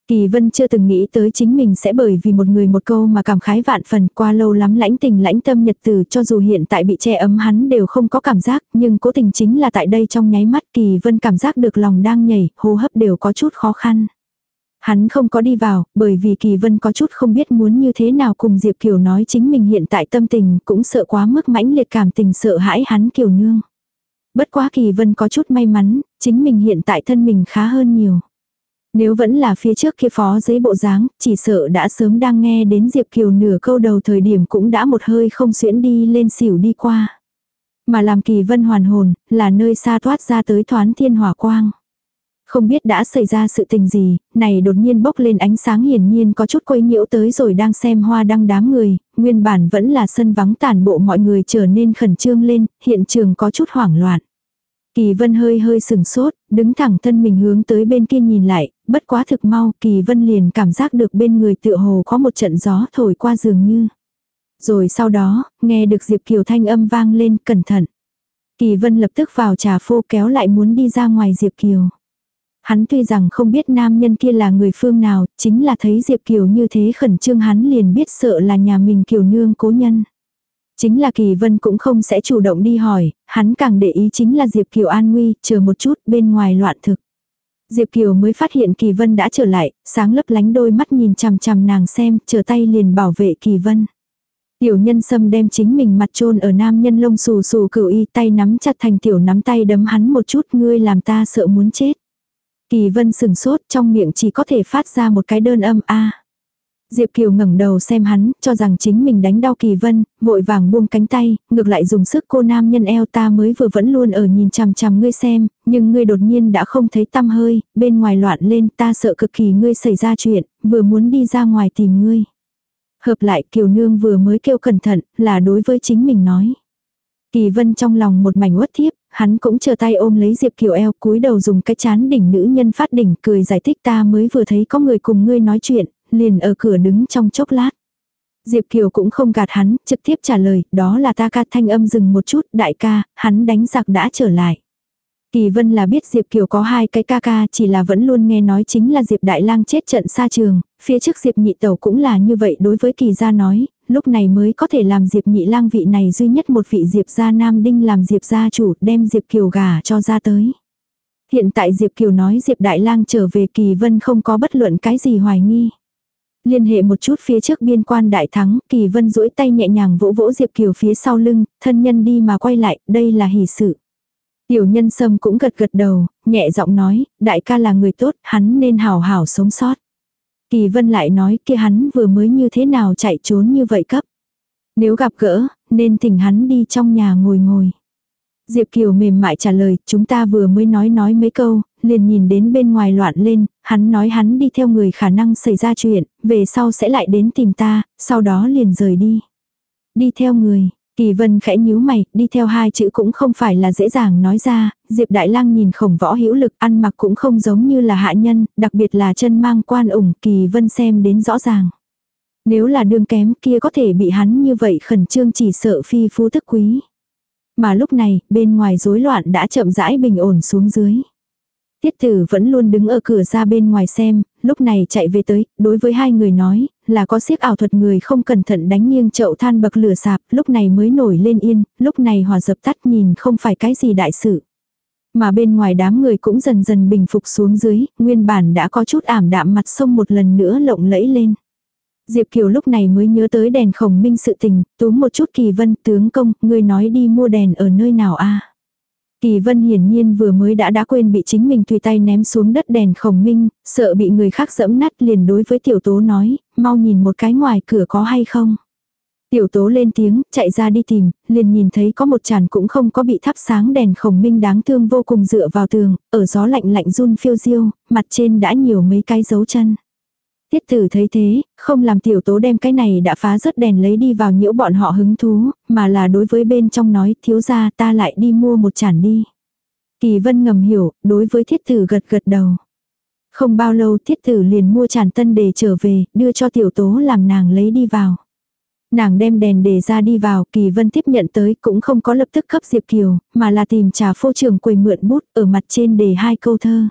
Kỳ vân chưa từng nghĩ tới chính mình sẽ bởi vì một người một câu mà cảm khái vạn phần qua lâu lắm lãnh tình lãnh tâm nhật từ cho dù hiện tại bị che ấm hắn đều không có cảm giác nhưng cố tình chính là tại đây trong nháy mắt kỳ vân cảm giác được lòng đang nhảy, hô hấp đều có chút khó khăn. Hắn không có đi vào, bởi vì Kỳ Vân có chút không biết muốn như thế nào cùng Diệp Kiều nói chính mình hiện tại tâm tình cũng sợ quá mức mãnh liệt cảm tình sợ hãi hắn Kiều Nương. Bất quá Kỳ Vân có chút may mắn, chính mình hiện tại thân mình khá hơn nhiều. Nếu vẫn là phía trước kia phó giấy bộ dáng, chỉ sợ đã sớm đang nghe đến Diệp Kiều nửa câu đầu thời điểm cũng đã một hơi không xuyễn đi lên xỉu đi qua. Mà làm Kỳ Vân hoàn hồn, là nơi xa thoát ra tới thoán thiên hỏa quang. Không biết đã xảy ra sự tình gì, này đột nhiên bốc lên ánh sáng hiển nhiên có chút quấy nhiễu tới rồi đang xem hoa đăng đám người, nguyên bản vẫn là sân vắng tàn bộ mọi người trở nên khẩn trương lên, hiện trường có chút hoảng loạn. Kỳ vân hơi hơi sừng sốt, đứng thẳng thân mình hướng tới bên kia nhìn lại, bất quá thực mau, kỳ vân liền cảm giác được bên người tựa hồ có một trận gió thổi qua dường như. Rồi sau đó, nghe được Diệp Kiều thanh âm vang lên, cẩn thận. Kỳ vân lập tức vào trà phô kéo lại muốn đi ra ngoài Diệp Kiều. Hắn tuy rằng không biết nam nhân kia là người phương nào, chính là thấy Diệp Kiều như thế khẩn trương hắn liền biết sợ là nhà mình Kiều nương cố nhân. Chính là Kỳ Vân cũng không sẽ chủ động đi hỏi, hắn càng để ý chính là Diệp Kiều an nguy, chờ một chút bên ngoài loạn thực. Diệp Kiều mới phát hiện Kỳ Vân đã trở lại, sáng lấp lánh đôi mắt nhìn chằm chằm nàng xem, chờ tay liền bảo vệ Kỳ Vân. Tiểu nhân sâm đem chính mình mặt trôn ở nam nhân lông xù xù cửu y tay nắm chặt thành tiểu nắm tay đấm hắn một chút ngươi làm ta sợ muốn chết. Kỳ vân sừng sốt trong miệng chỉ có thể phát ra một cái đơn âm A. Diệp Kiều ngẩng đầu xem hắn, cho rằng chính mình đánh đau Kỳ Vân, vội vàng buông cánh tay, ngược lại dùng sức cô nam nhân eo ta mới vừa vẫn luôn ở nhìn chằm chằm ngươi xem, nhưng ngươi đột nhiên đã không thấy tâm hơi, bên ngoài loạn lên ta sợ cực kỳ ngươi xảy ra chuyện, vừa muốn đi ra ngoài tìm ngươi. Hợp lại Kiều Nương vừa mới kêu cẩn thận, là đối với chính mình nói. Kỳ Vân trong lòng một mảnh uất thiếp, hắn cũng chờ tay ôm lấy Diệp Kiều eo cúi đầu dùng cái chán đỉnh nữ nhân phát đỉnh cười giải thích ta mới vừa thấy có người cùng ngươi nói chuyện, liền ở cửa đứng trong chốc lát. Diệp Kiều cũng không gạt hắn, trực tiếp trả lời, đó là ta ca thanh âm dừng một chút, đại ca, hắn đánh giặc đã trở lại. Kỳ Vân là biết Diệp Kiều có hai cái ca ca chỉ là vẫn luôn nghe nói chính là Diệp Đại Lang chết trận xa trường, phía trước Diệp Nhị Tẩu cũng là như vậy đối với Kỳ gia nói, lúc này mới có thể làm Diệp Nhị Lang vị này duy nhất một vị Diệp gia Nam Đinh làm Diệp gia chủ đem Diệp Kiều gả cho ra tới. Hiện tại Diệp Kiều nói Diệp Đại Lang trở về Kỳ Vân không có bất luận cái gì hoài nghi. liên hệ một chút phía trước biên quan đại thắng, Kỳ Vân duỗi tay nhẹ nhàng vỗ vỗ Diệp Kiều phía sau lưng, thân nhân đi mà quay lại, đây là hỷ sự. Tiểu nhân sâm cũng gật gật đầu, nhẹ giọng nói, đại ca là người tốt, hắn nên hảo hảo sống sót. Kỳ Vân lại nói kia hắn vừa mới như thế nào chạy trốn như vậy cấp. Nếu gặp gỡ, nên thỉnh hắn đi trong nhà ngồi ngồi. Diệp Kiều mềm mại trả lời, chúng ta vừa mới nói nói mấy câu, liền nhìn đến bên ngoài loạn lên, hắn nói hắn đi theo người khả năng xảy ra chuyện, về sau sẽ lại đến tìm ta, sau đó liền rời đi. Đi theo người, Kỳ vân khẽ nhíu mày, đi theo hai chữ cũng không phải là dễ dàng nói ra, Diệp Đại Lang nhìn khổng võ hữu lực ăn mặc cũng không giống như là hạ nhân, đặc biệt là chân mang quan ủng, kỳ vân xem đến rõ ràng. Nếu là đương kém kia có thể bị hắn như vậy khẩn trương chỉ sợ phi phú tức quý. Mà lúc này, bên ngoài rối loạn đã chậm rãi bình ổn xuống dưới. Tiết tử vẫn luôn đứng ở cửa ra bên ngoài xem, lúc này chạy về tới, đối với hai người nói, là có siếc ảo thuật người không cẩn thận đánh nghiêng chậu than bậc lửa sạp, lúc này mới nổi lên yên, lúc này hòa dập tắt nhìn không phải cái gì đại sự. Mà bên ngoài đám người cũng dần dần bình phục xuống dưới, nguyên bản đã có chút ảm đạm mặt sông một lần nữa lộng lẫy lên. Diệp Kiều lúc này mới nhớ tới đèn khổng minh sự tình, túm một chút kỳ vân tướng công, người nói đi mua đèn ở nơi nào a Kỳ vân hiển nhiên vừa mới đã đã quên bị chính mình tùy tay ném xuống đất đèn khổng minh, sợ bị người khác dẫm nát liền đối với tiểu tố nói, mau nhìn một cái ngoài cửa có hay không. Tiểu tố lên tiếng, chạy ra đi tìm, liền nhìn thấy có một chản cũng không có bị thắp sáng đèn khổng minh đáng thương vô cùng dựa vào tường, ở gió lạnh lạnh run phiêu diêu, mặt trên đã nhiều mấy cái dấu chân. Tiết tử thấy thế, không làm tiểu tố đem cái này đã phá rớt đèn lấy đi vào nhiễu bọn họ hứng thú, mà là đối với bên trong nói thiếu ra ta lại đi mua một chản đi. Kỳ vân ngầm hiểu, đối với thiết tử gật gật đầu. Không bao lâu thiết tử liền mua chản tân để trở về, đưa cho tiểu tố làm nàng lấy đi vào. Nàng đem đèn để ra đi vào, Kỳ Vân tiếp nhận tới cũng không có lập tức cấp Diệp Kiều, mà là tìm trà phô trường quầy mượn bút ở mặt trên để hai câu thơ.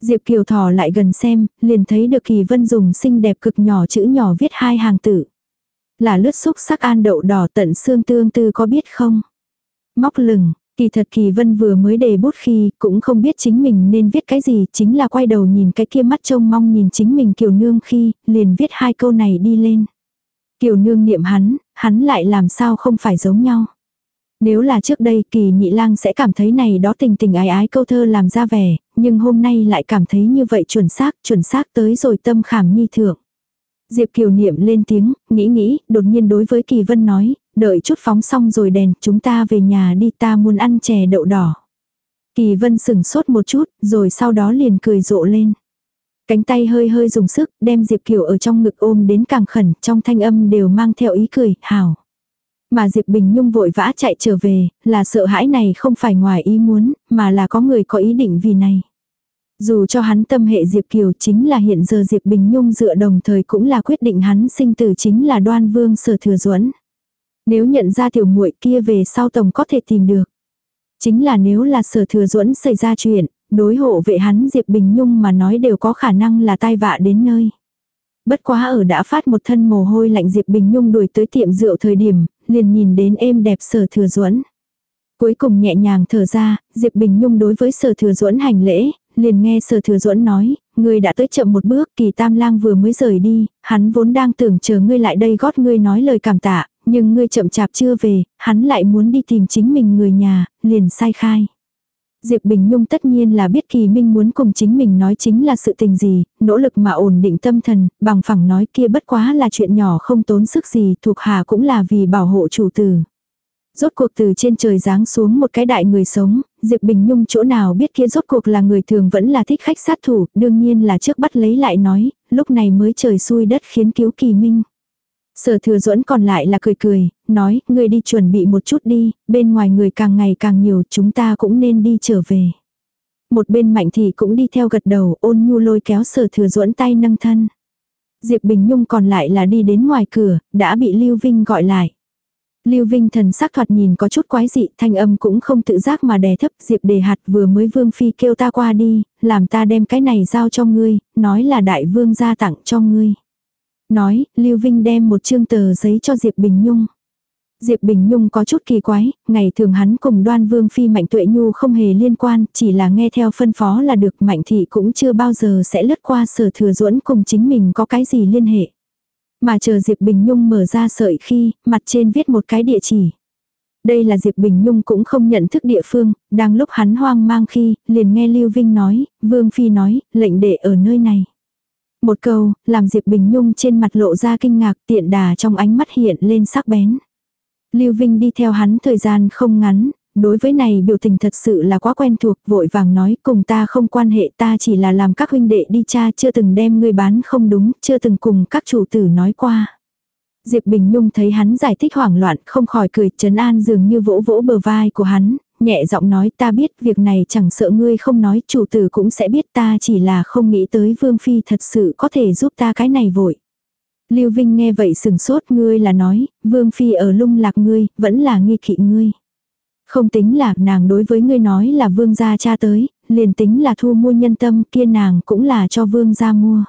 Diệp Kiều thò lại gần xem, liền thấy được Kỳ Vân dùng xinh đẹp cực nhỏ chữ nhỏ viết hai hàng tự. Là lướt xúc sắc an đậu đỏ tận xương tương tư có biết không? Móc lừng, kỳ thật Kỳ Vân vừa mới đề bút khi cũng không biết chính mình nên viết cái gì, chính là quay đầu nhìn cái kia mắt trông mong nhìn chính mình Kiều Nương khi, liền viết hai câu này đi lên. Kiều Nương niệm hắn, hắn lại làm sao không phải giống nhau. Nếu là trước đây kỳ nhị lang sẽ cảm thấy này đó tình tình ái ái câu thơ làm ra vẻ, nhưng hôm nay lại cảm thấy như vậy chuẩn xác, chuẩn xác tới rồi tâm khảm nhi thượng. Diệp Kiều niệm lên tiếng, nghĩ nghĩ, đột nhiên đối với Kỳ Vân nói, đợi chút phóng xong rồi đèn, chúng ta về nhà đi ta muốn ăn chè đậu đỏ. Kỳ Vân sừng sốt một chút, rồi sau đó liền cười rộ lên. Cánh tay hơi hơi dùng sức, đem Diệp Kiều ở trong ngực ôm đến càng khẩn, trong thanh âm đều mang theo ý cười, hảo. Mà Diệp Bình Nhung vội vã chạy trở về, là sợ hãi này không phải ngoài ý muốn, mà là có người có ý định vì này. Dù cho hắn tâm hệ Diệp Kiều chính là hiện giờ Diệp Bình Nhung dựa đồng thời cũng là quyết định hắn sinh tử chính là đoan vương sở thừa duẫn Nếu nhận ra tiểu muội kia về sau tổng có thể tìm được. Chính là nếu là sở thừa duẫn xảy ra chuyện, đối hộ vệ hắn Diệp Bình Nhung mà nói đều có khả năng là tai vạ đến nơi. Bất quá ở đã phát một thân mồ hôi lạnh Diệp Bình Nhung đuổi tới tiệm rượu thời điểm, liền nhìn đến êm đẹp sở thừa duẫn Cuối cùng nhẹ nhàng thở ra, Diệp Bình Nhung đối với sở thừa duẫn hành lễ, liền nghe sở thừa duẫn nói, ngươi đã tới chậm một bước, kỳ tam lang vừa mới rời đi, hắn vốn đang tưởng chờ ngươi lại đây gót ngươi nói lời cảm tạ, nhưng ngươi chậm chạp chưa về, hắn lại muốn đi tìm chính mình người nhà, liền sai khai. Diệp Bình Nhung tất nhiên là biết Kỳ Minh muốn cùng chính mình nói chính là sự tình gì, nỗ lực mà ổn định tâm thần, bằng phẳng nói kia bất quá là chuyện nhỏ không tốn sức gì, thuộc hạ cũng là vì bảo hộ chủ tử. Rốt cuộc từ trên trời giáng xuống một cái đại người sống, Diệp Bình Nhung chỗ nào biết kia rốt cuộc là người thường vẫn là thích khách sát thủ, đương nhiên là trước bắt lấy lại nói, lúc này mới trời xui đất khiến cứu Kỳ Minh. Sở thừa duẫn còn lại là cười cười, nói, người đi chuẩn bị một chút đi, bên ngoài người càng ngày càng nhiều, chúng ta cũng nên đi trở về. Một bên mạnh thì cũng đi theo gật đầu, ôn nhu lôi kéo sở thừa duẫn tay nâng thân. Diệp Bình Nhung còn lại là đi đến ngoài cửa, đã bị Lưu Vinh gọi lại. Lưu Vinh thần sắc thoạt nhìn có chút quái dị, thanh âm cũng không tự giác mà đè thấp, Diệp Đề Hạt vừa mới Vương Phi kêu ta qua đi, làm ta đem cái này giao cho ngươi, nói là đại vương gia tặng cho ngươi. Nói, Lưu Vinh đem một chương tờ giấy cho Diệp Bình Nhung. Diệp Bình Nhung có chút kỳ quái, ngày thường hắn cùng đoan vương phi Mạnh Tuệ Nhu không hề liên quan, chỉ là nghe theo phân phó là được Mạnh Thị cũng chưa bao giờ sẽ lướt qua sở thừa duẫn cùng chính mình có cái gì liên hệ. Mà chờ Diệp Bình Nhung mở ra sợi khi, mặt trên viết một cái địa chỉ. Đây là Diệp Bình Nhung cũng không nhận thức địa phương, đang lúc hắn hoang mang khi, liền nghe Lưu Vinh nói, Vương Phi nói, lệnh đệ ở nơi này. Một câu, làm Diệp Bình Nhung trên mặt lộ ra kinh ngạc tiện đà trong ánh mắt hiện lên sắc bén. Lưu Vinh đi theo hắn thời gian không ngắn, đối với này biểu tình thật sự là quá quen thuộc, vội vàng nói cùng ta không quan hệ ta chỉ là làm các huynh đệ đi cha chưa từng đem người bán không đúng, chưa từng cùng các chủ tử nói qua. Diệp Bình Nhung thấy hắn giải thích hoảng loạn, không khỏi cười, trấn an dường như vỗ vỗ bờ vai của hắn, nhẹ giọng nói ta biết việc này chẳng sợ ngươi không nói, chủ tử cũng sẽ biết ta chỉ là không nghĩ tới Vương Phi thật sự có thể giúp ta cái này vội. Lưu Vinh nghe vậy sừng sốt ngươi là nói, Vương Phi ở lung lạc ngươi, vẫn là nghi kỵ ngươi. Không tính là nàng đối với ngươi nói là Vương gia cha tới, liền tính là thu mua nhân tâm kia nàng cũng là cho Vương gia mua.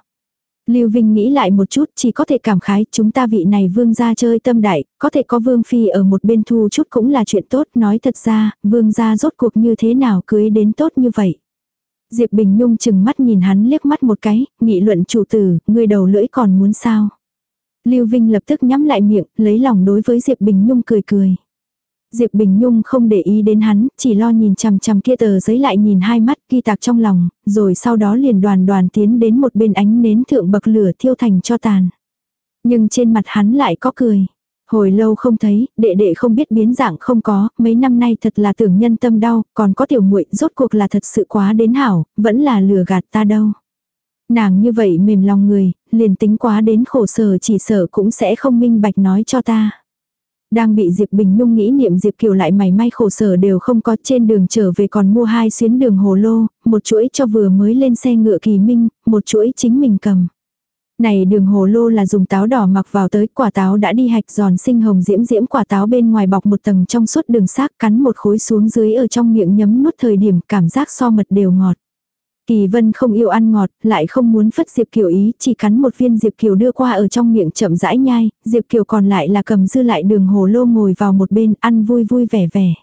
Lưu Vinh nghĩ lại một chút chỉ có thể cảm khái chúng ta vị này vương gia chơi tâm đại, có thể có vương phi ở một bên thu chút cũng là chuyện tốt. Nói thật ra, vương gia rốt cuộc như thế nào cưới đến tốt như vậy. Diệp Bình Nhung chừng mắt nhìn hắn liếc mắt một cái, nghị luận chủ tử, người đầu lưỡi còn muốn sao. Lưu Vinh lập tức nhắm lại miệng, lấy lòng đối với Diệp Bình Nhung cười cười. Diệp Bình Nhung không để ý đến hắn, chỉ lo nhìn chằm chằm kia tờ giấy lại nhìn hai mắt ghi tạc trong lòng, rồi sau đó liền đoàn đoàn tiến đến một bên ánh nến thượng bậc lửa thiêu thành cho tàn. Nhưng trên mặt hắn lại có cười. Hồi lâu không thấy, đệ đệ không biết biến dạng không có, mấy năm nay thật là tưởng nhân tâm đau, còn có tiểu muội rốt cuộc là thật sự quá đến hảo, vẫn là lừa gạt ta đâu. Nàng như vậy mềm lòng người, liền tính quá đến khổ sở chỉ sợ cũng sẽ không minh bạch nói cho ta. Đang bị Diệp Bình Nhung nghĩ niệm Diệp Kiều lại mày may khổ sở đều không có trên đường trở về còn mua hai xuyến đường hồ lô, một chuỗi cho vừa mới lên xe ngựa kỳ minh, một chuỗi chính mình cầm. Này đường hồ lô là dùng táo đỏ mặc vào tới, quả táo đã đi hạch giòn sinh hồng diễm diễm quả táo bên ngoài bọc một tầng trong suốt đường xác cắn một khối xuống dưới ở trong miệng nhấm nuốt thời điểm cảm giác so mật đều ngọt. Kỳ Vân không yêu ăn ngọt, lại không muốn phất Diệp Kiều ý, chỉ cắn một viên Diệp Kiều đưa qua ở trong miệng chậm rãi nhai, Diệp Kiều còn lại là cầm dư lại đường hồ lô ngồi vào một bên ăn vui vui vẻ vẻ.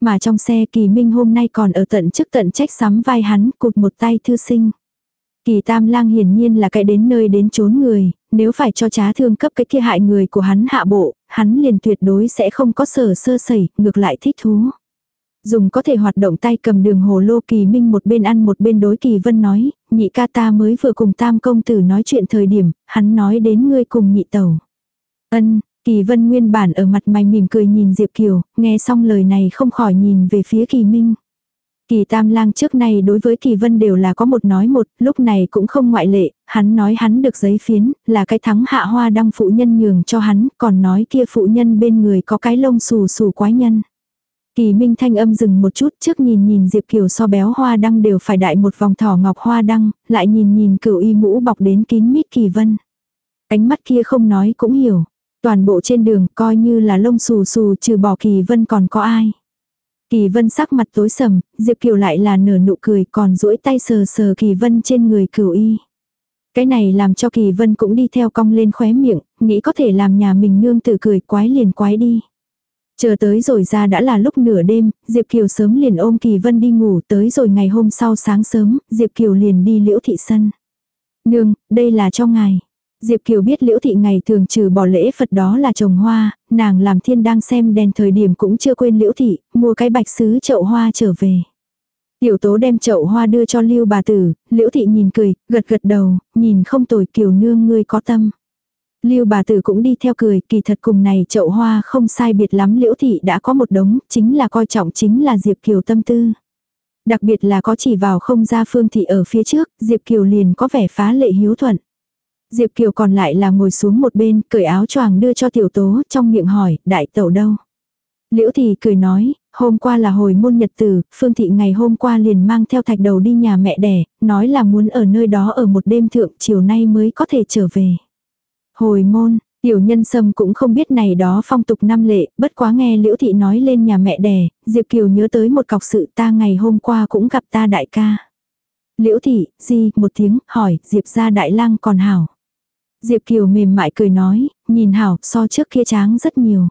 Mà trong xe Kỳ Minh hôm nay còn ở tận chức tận trách sắm vai hắn cụt một tay thư sinh. Kỳ Tam Lang hiển nhiên là cái đến nơi đến chốn người, nếu phải cho trá thương cấp cái kia hại người của hắn hạ bộ, hắn liền tuyệt đối sẽ không có sở sơ sẩy, ngược lại thích thú. Dùng có thể hoạt động tay cầm đường hồ lô kỳ minh một bên ăn một bên đối kỳ vân nói, nhị ca ta mới vừa cùng tam công tử nói chuyện thời điểm, hắn nói đến ngươi cùng nhị tẩu. Ân, kỳ vân nguyên bản ở mặt mày mỉm cười nhìn Diệp Kiều, nghe xong lời này không khỏi nhìn về phía kỳ minh. Kỳ tam lang trước này đối với kỳ vân đều là có một nói một, lúc này cũng không ngoại lệ, hắn nói hắn được giấy phiến, là cái thắng hạ hoa đăng phụ nhân nhường cho hắn, còn nói kia phụ nhân bên người có cái lông xù xù quái nhân. Kỳ Minh thanh âm dừng một chút trước nhìn nhìn Diệp Kiều so béo hoa đăng đều phải đại một vòng thỏ ngọc hoa đăng, lại nhìn nhìn cửu y mũ bọc đến kín mít Kỳ Vân. Ánh mắt kia không nói cũng hiểu. Toàn bộ trên đường coi như là lông xù xù trừ bỏ Kỳ Vân còn có ai. Kỳ Vân sắc mặt tối sầm, Diệp Kiều lại là nở nụ cười còn duỗi tay sờ sờ Kỳ Vân trên người cửu y. Cái này làm cho Kỳ Vân cũng đi theo cong lên khóe miệng, nghĩ có thể làm nhà mình nương tử cười quái liền quái đi. Chờ tới rồi ra đã là lúc nửa đêm, Diệp Kiều sớm liền ôm Kỳ Vân đi ngủ tới rồi ngày hôm sau sáng sớm, Diệp Kiều liền đi liễu thị sân. Nương, đây là cho ngài. Diệp Kiều biết liễu thị ngày thường trừ bỏ lễ Phật đó là trồng hoa, nàng làm thiên đang xem đèn thời điểm cũng chưa quên liễu thị, mua cái bạch sứ chậu hoa trở về. Tiểu tố đem chậu hoa đưa cho lưu bà tử, liễu thị nhìn cười, gật gật đầu, nhìn không tồi kiều nương ngươi có tâm. Lưu bà tử cũng đi theo cười, kỳ thật cùng này chậu hoa không sai biệt lắm liễu thị đã có một đống, chính là coi trọng chính là Diệp Kiều tâm tư. Đặc biệt là có chỉ vào không ra phương thị ở phía trước, Diệp Kiều liền có vẻ phá lệ hiếu thuận. Diệp Kiều còn lại là ngồi xuống một bên, cởi áo choàng đưa cho tiểu tố, trong miệng hỏi, đại tẩu đâu? Liễu thị cười nói, hôm qua là hồi môn nhật tử, phương thị ngày hôm qua liền mang theo thạch đầu đi nhà mẹ đẻ, nói là muốn ở nơi đó ở một đêm thượng, chiều nay mới có thể trở về. Hồi môn, tiểu nhân sâm cũng không biết này đó phong tục năm lệ, bất quá nghe liễu thị nói lên nhà mẹ đẻ, Diệp Kiều nhớ tới một cọc sự ta ngày hôm qua cũng gặp ta đại ca. Liễu thị, gì, một tiếng, hỏi, Diệp ra đại lang còn hảo. Diệp Kiều mềm mại cười nói, nhìn hảo, so trước kia tráng rất nhiều.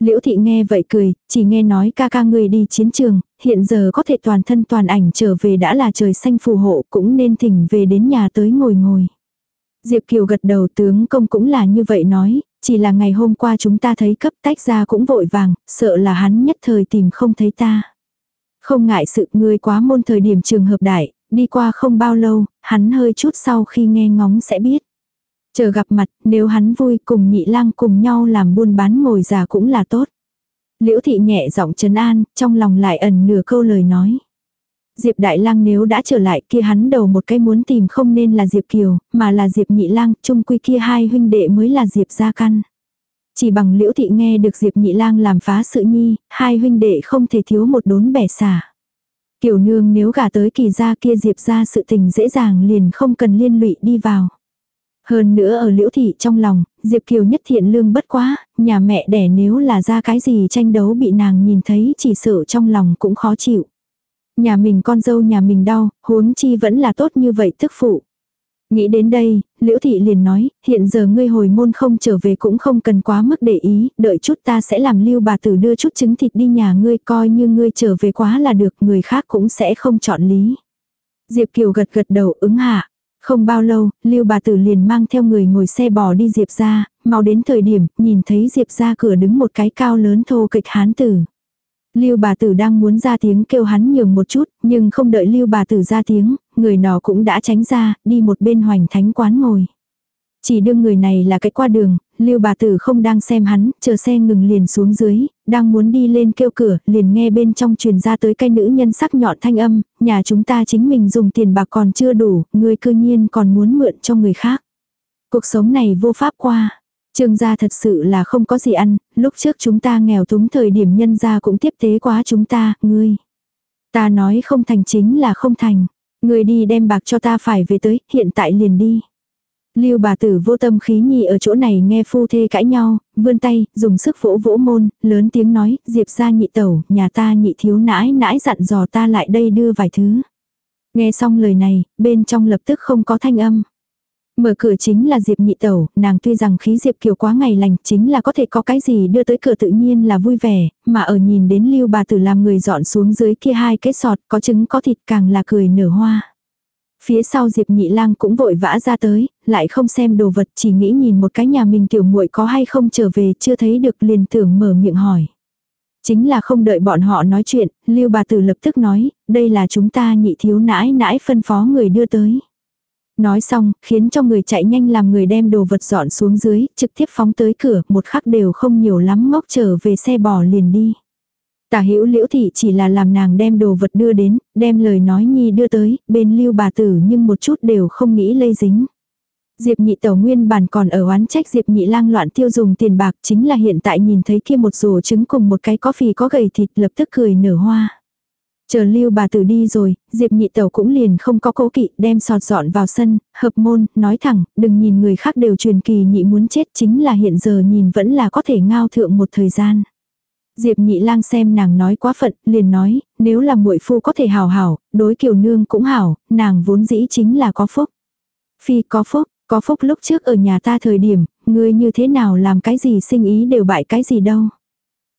Liễu thị nghe vậy cười, chỉ nghe nói ca ca người đi chiến trường, hiện giờ có thể toàn thân toàn ảnh trở về đã là trời xanh phù hộ, cũng nên thỉnh về đến nhà tới ngồi ngồi. Diệp Kiều gật đầu tướng công cũng là như vậy nói, chỉ là ngày hôm qua chúng ta thấy cấp tách ra cũng vội vàng, sợ là hắn nhất thời tìm không thấy ta. Không ngại sự ngươi quá môn thời điểm trường hợp đại, đi qua không bao lâu, hắn hơi chút sau khi nghe ngóng sẽ biết. Chờ gặp mặt, nếu hắn vui cùng nhị lang cùng nhau làm buôn bán ngồi già cũng là tốt. Liễu thị nhẹ giọng trấn an, trong lòng lại ẩn nửa câu lời nói. Diệp Đại Lang nếu đã trở lại kia hắn đầu một cái muốn tìm không nên là Diệp Kiều, mà là Diệp Nhị Lang, chung quy kia hai huynh đệ mới là Diệp gia căn. Chỉ bằng Liễu thị nghe được Diệp Nhị Lang làm phá sự nhi, hai huynh đệ không thể thiếu một đốn bẻ xả. Kiều nương nếu gả tới kỳ gia kia Diệp gia sự tình dễ dàng liền không cần liên lụy đi vào. Hơn nữa ở liễu thị trong lòng, Diệp Kiều nhất thiện lương bất quá, nhà mẹ đẻ nếu là ra cái gì tranh đấu bị nàng nhìn thấy chỉ sợ trong lòng cũng khó chịu. Nhà mình con dâu nhà mình đau, huống chi vẫn là tốt như vậy tức phụ. Nghĩ đến đây, Liễu Thị liền nói, hiện giờ ngươi hồi môn không trở về cũng không cần quá mức để ý, đợi chút ta sẽ làm lưu bà tử đưa chút trứng thịt đi nhà ngươi coi như ngươi trở về quá là được, người khác cũng sẽ không chọn lý. Diệp Kiều gật gật đầu ứng hạ. Không bao lâu, Lưu bà tử liền mang theo người ngồi xe bò đi Diệp ra, mau đến thời điểm, nhìn thấy Diệp ra cửa đứng một cái cao lớn thô kịch hán tử. Lưu bà tử đang muốn ra tiếng kêu hắn nhường một chút, nhưng không đợi Lưu bà tử ra tiếng, người nọ cũng đã tránh ra, đi một bên hoành thánh quán ngồi. Chỉ đương người này là cái qua đường, Lưu bà tử không đang xem hắn, chờ xe ngừng liền xuống dưới, đang muốn đi lên kêu cửa, liền nghe bên trong truyền ra tới cái nữ nhân sắc nhọn thanh âm, nhà chúng ta chính mình dùng tiền bạc còn chưa đủ, người cư nhiên còn muốn mượn cho người khác. Cuộc sống này vô pháp qua. Trương gia thật sự là không có gì ăn, lúc trước chúng ta nghèo túng thời điểm nhân gia cũng tiếp tế quá chúng ta, ngươi. Ta nói không thành chính là không thành. Ngươi đi đem bạc cho ta phải về tới, hiện tại liền đi. Lưu bà tử vô tâm khí nhì ở chỗ này nghe phu thê cãi nhau, vươn tay, dùng sức vỗ vỗ môn, lớn tiếng nói, diệp ra nhị tẩu, nhà ta nhị thiếu nãi nãi dặn dò ta lại đây đưa vài thứ. Nghe xong lời này, bên trong lập tức không có thanh âm. Mở cửa chính là Diệp nhị tẩu, nàng tuy rằng khí Diệp kiều quá ngày lành chính là có thể có cái gì đưa tới cửa tự nhiên là vui vẻ, mà ở nhìn đến lưu bà tử làm người dọn xuống dưới kia hai cái sọt có trứng có thịt càng là cười nở hoa. Phía sau Diệp Nhị Lang cũng vội vã ra tới, lại không xem đồ vật, chỉ nghĩ nhìn một cái nhà mình tiểu muội có hay không trở về, chưa thấy được liền tưởng mở miệng hỏi. Chính là không đợi bọn họ nói chuyện, Lưu bà tử lập tức nói, đây là chúng ta nhị thiếu nãi nãi phân phó người đưa tới. Nói xong, khiến cho người chạy nhanh làm người đem đồ vật dọn xuống dưới, trực tiếp phóng tới cửa, một khắc đều không nhiều lắm ngốc trở về xe bò liền đi. Tả hữu liễu thị chỉ là làm nàng đem đồ vật đưa đến, đem lời nói nhi đưa tới, bên lưu bà tử nhưng một chút đều không nghĩ lây dính. Diệp nhị tẩu nguyên bản còn ở oán trách Diệp nhị lang loạn tiêu dùng tiền bạc chính là hiện tại nhìn thấy kia một rổ trứng cùng một cái có phì có gầy thịt lập tức cười nở hoa. Chờ lưu bà tử đi rồi, Diệp nhị tẩu cũng liền không có cố kỵ đem sọt dọn vào sân, hợp môn, nói thẳng, đừng nhìn người khác đều truyền kỳ nhị muốn chết chính là hiện giờ nhìn vẫn là có thể ngao thượng một thời gian. Diệp nhị lang xem nàng nói quá phận, liền nói, nếu là muội phu có thể hào hảo, đối kiều nương cũng hảo, nàng vốn dĩ chính là có phúc. Phi có phúc, có phúc lúc trước ở nhà ta thời điểm, ngươi như thế nào làm cái gì sinh ý đều bại cái gì đâu.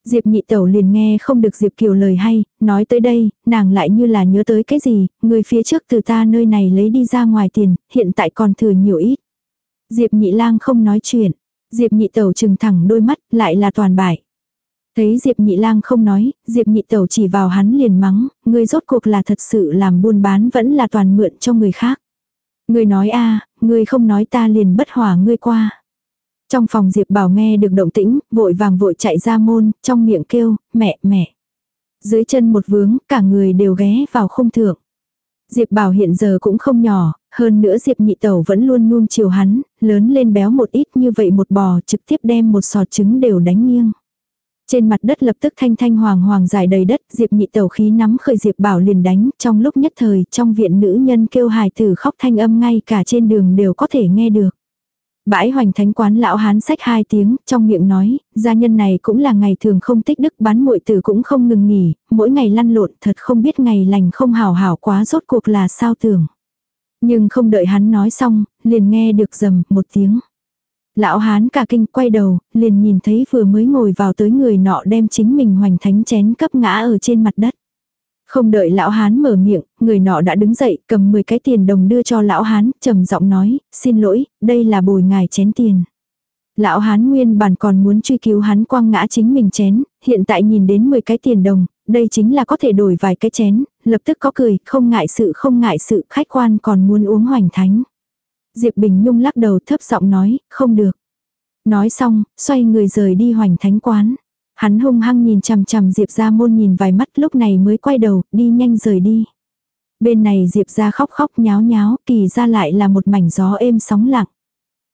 Diệp nhị tẩu liền nghe không được Diệp Kiều lời hay, nói tới đây, nàng lại như là nhớ tới cái gì, người phía trước từ ta nơi này lấy đi ra ngoài tiền, hiện tại còn thừa nhiều ít. Diệp nhị lang không nói chuyện, Diệp nhị tẩu trừng thẳng đôi mắt, lại là toàn bại. Thấy Diệp nhị lang không nói, Diệp nhị tẩu chỉ vào hắn liền mắng, ngươi rốt cuộc là thật sự làm buôn bán vẫn là toàn mượn cho người khác. Ngươi nói a, ngươi không nói ta liền bất hòa ngươi qua. Trong phòng Diệp Bảo nghe được động tĩnh, vội vàng vội chạy ra môn, trong miệng kêu, mẹ, mẹ. Dưới chân một vướng, cả người đều ghé vào không thượng. Diệp Bảo hiện giờ cũng không nhỏ, hơn nữa Diệp nhị tẩu vẫn luôn nuông chiều hắn, lớn lên béo một ít như vậy một bò trực tiếp đem một sọt trứng đều đánh nghiêng. Trên mặt đất lập tức thanh thanh hoàng hoàng dài đầy đất, Diệp nhị tẩu khí nắm khởi Diệp bảo liền đánh, trong lúc nhất thời, trong viện nữ nhân kêu hài tử khóc thanh âm ngay cả trên đường đều có thể nghe được. Bãi hoành thánh quán lão hán sách hai tiếng, trong miệng nói, gia nhân này cũng là ngày thường không tích đức bán muội tử cũng không ngừng nghỉ, mỗi ngày lăn lộn thật không biết ngày lành không hào hảo quá rốt cuộc là sao tưởng. Nhưng không đợi hắn nói xong, liền nghe được rầm một tiếng. Lão hán cả kinh quay đầu, liền nhìn thấy vừa mới ngồi vào tới người nọ đem chính mình hoành thánh chén cấp ngã ở trên mặt đất. Không đợi lão hán mở miệng, người nọ đã đứng dậy, cầm 10 cái tiền đồng đưa cho lão hán, trầm giọng nói, xin lỗi, đây là bồi ngài chén tiền. Lão hán nguyên bản còn muốn truy cứu hắn quăng ngã chính mình chén, hiện tại nhìn đến 10 cái tiền đồng, đây chính là có thể đổi vài cái chén, lập tức có cười, không ngại sự không ngại sự khách quan còn muốn uống hoành thánh. Diệp Bình Nhung lắc đầu thấp giọng nói, không được. Nói xong, xoay người rời đi hoành thánh quán. Hắn hung hăng nhìn chằm chằm Diệp ra môn nhìn vài mắt lúc này mới quay đầu, đi nhanh rời đi. Bên này Diệp ra khóc khóc nháo nháo, kỳ ra lại là một mảnh gió êm sóng lặng.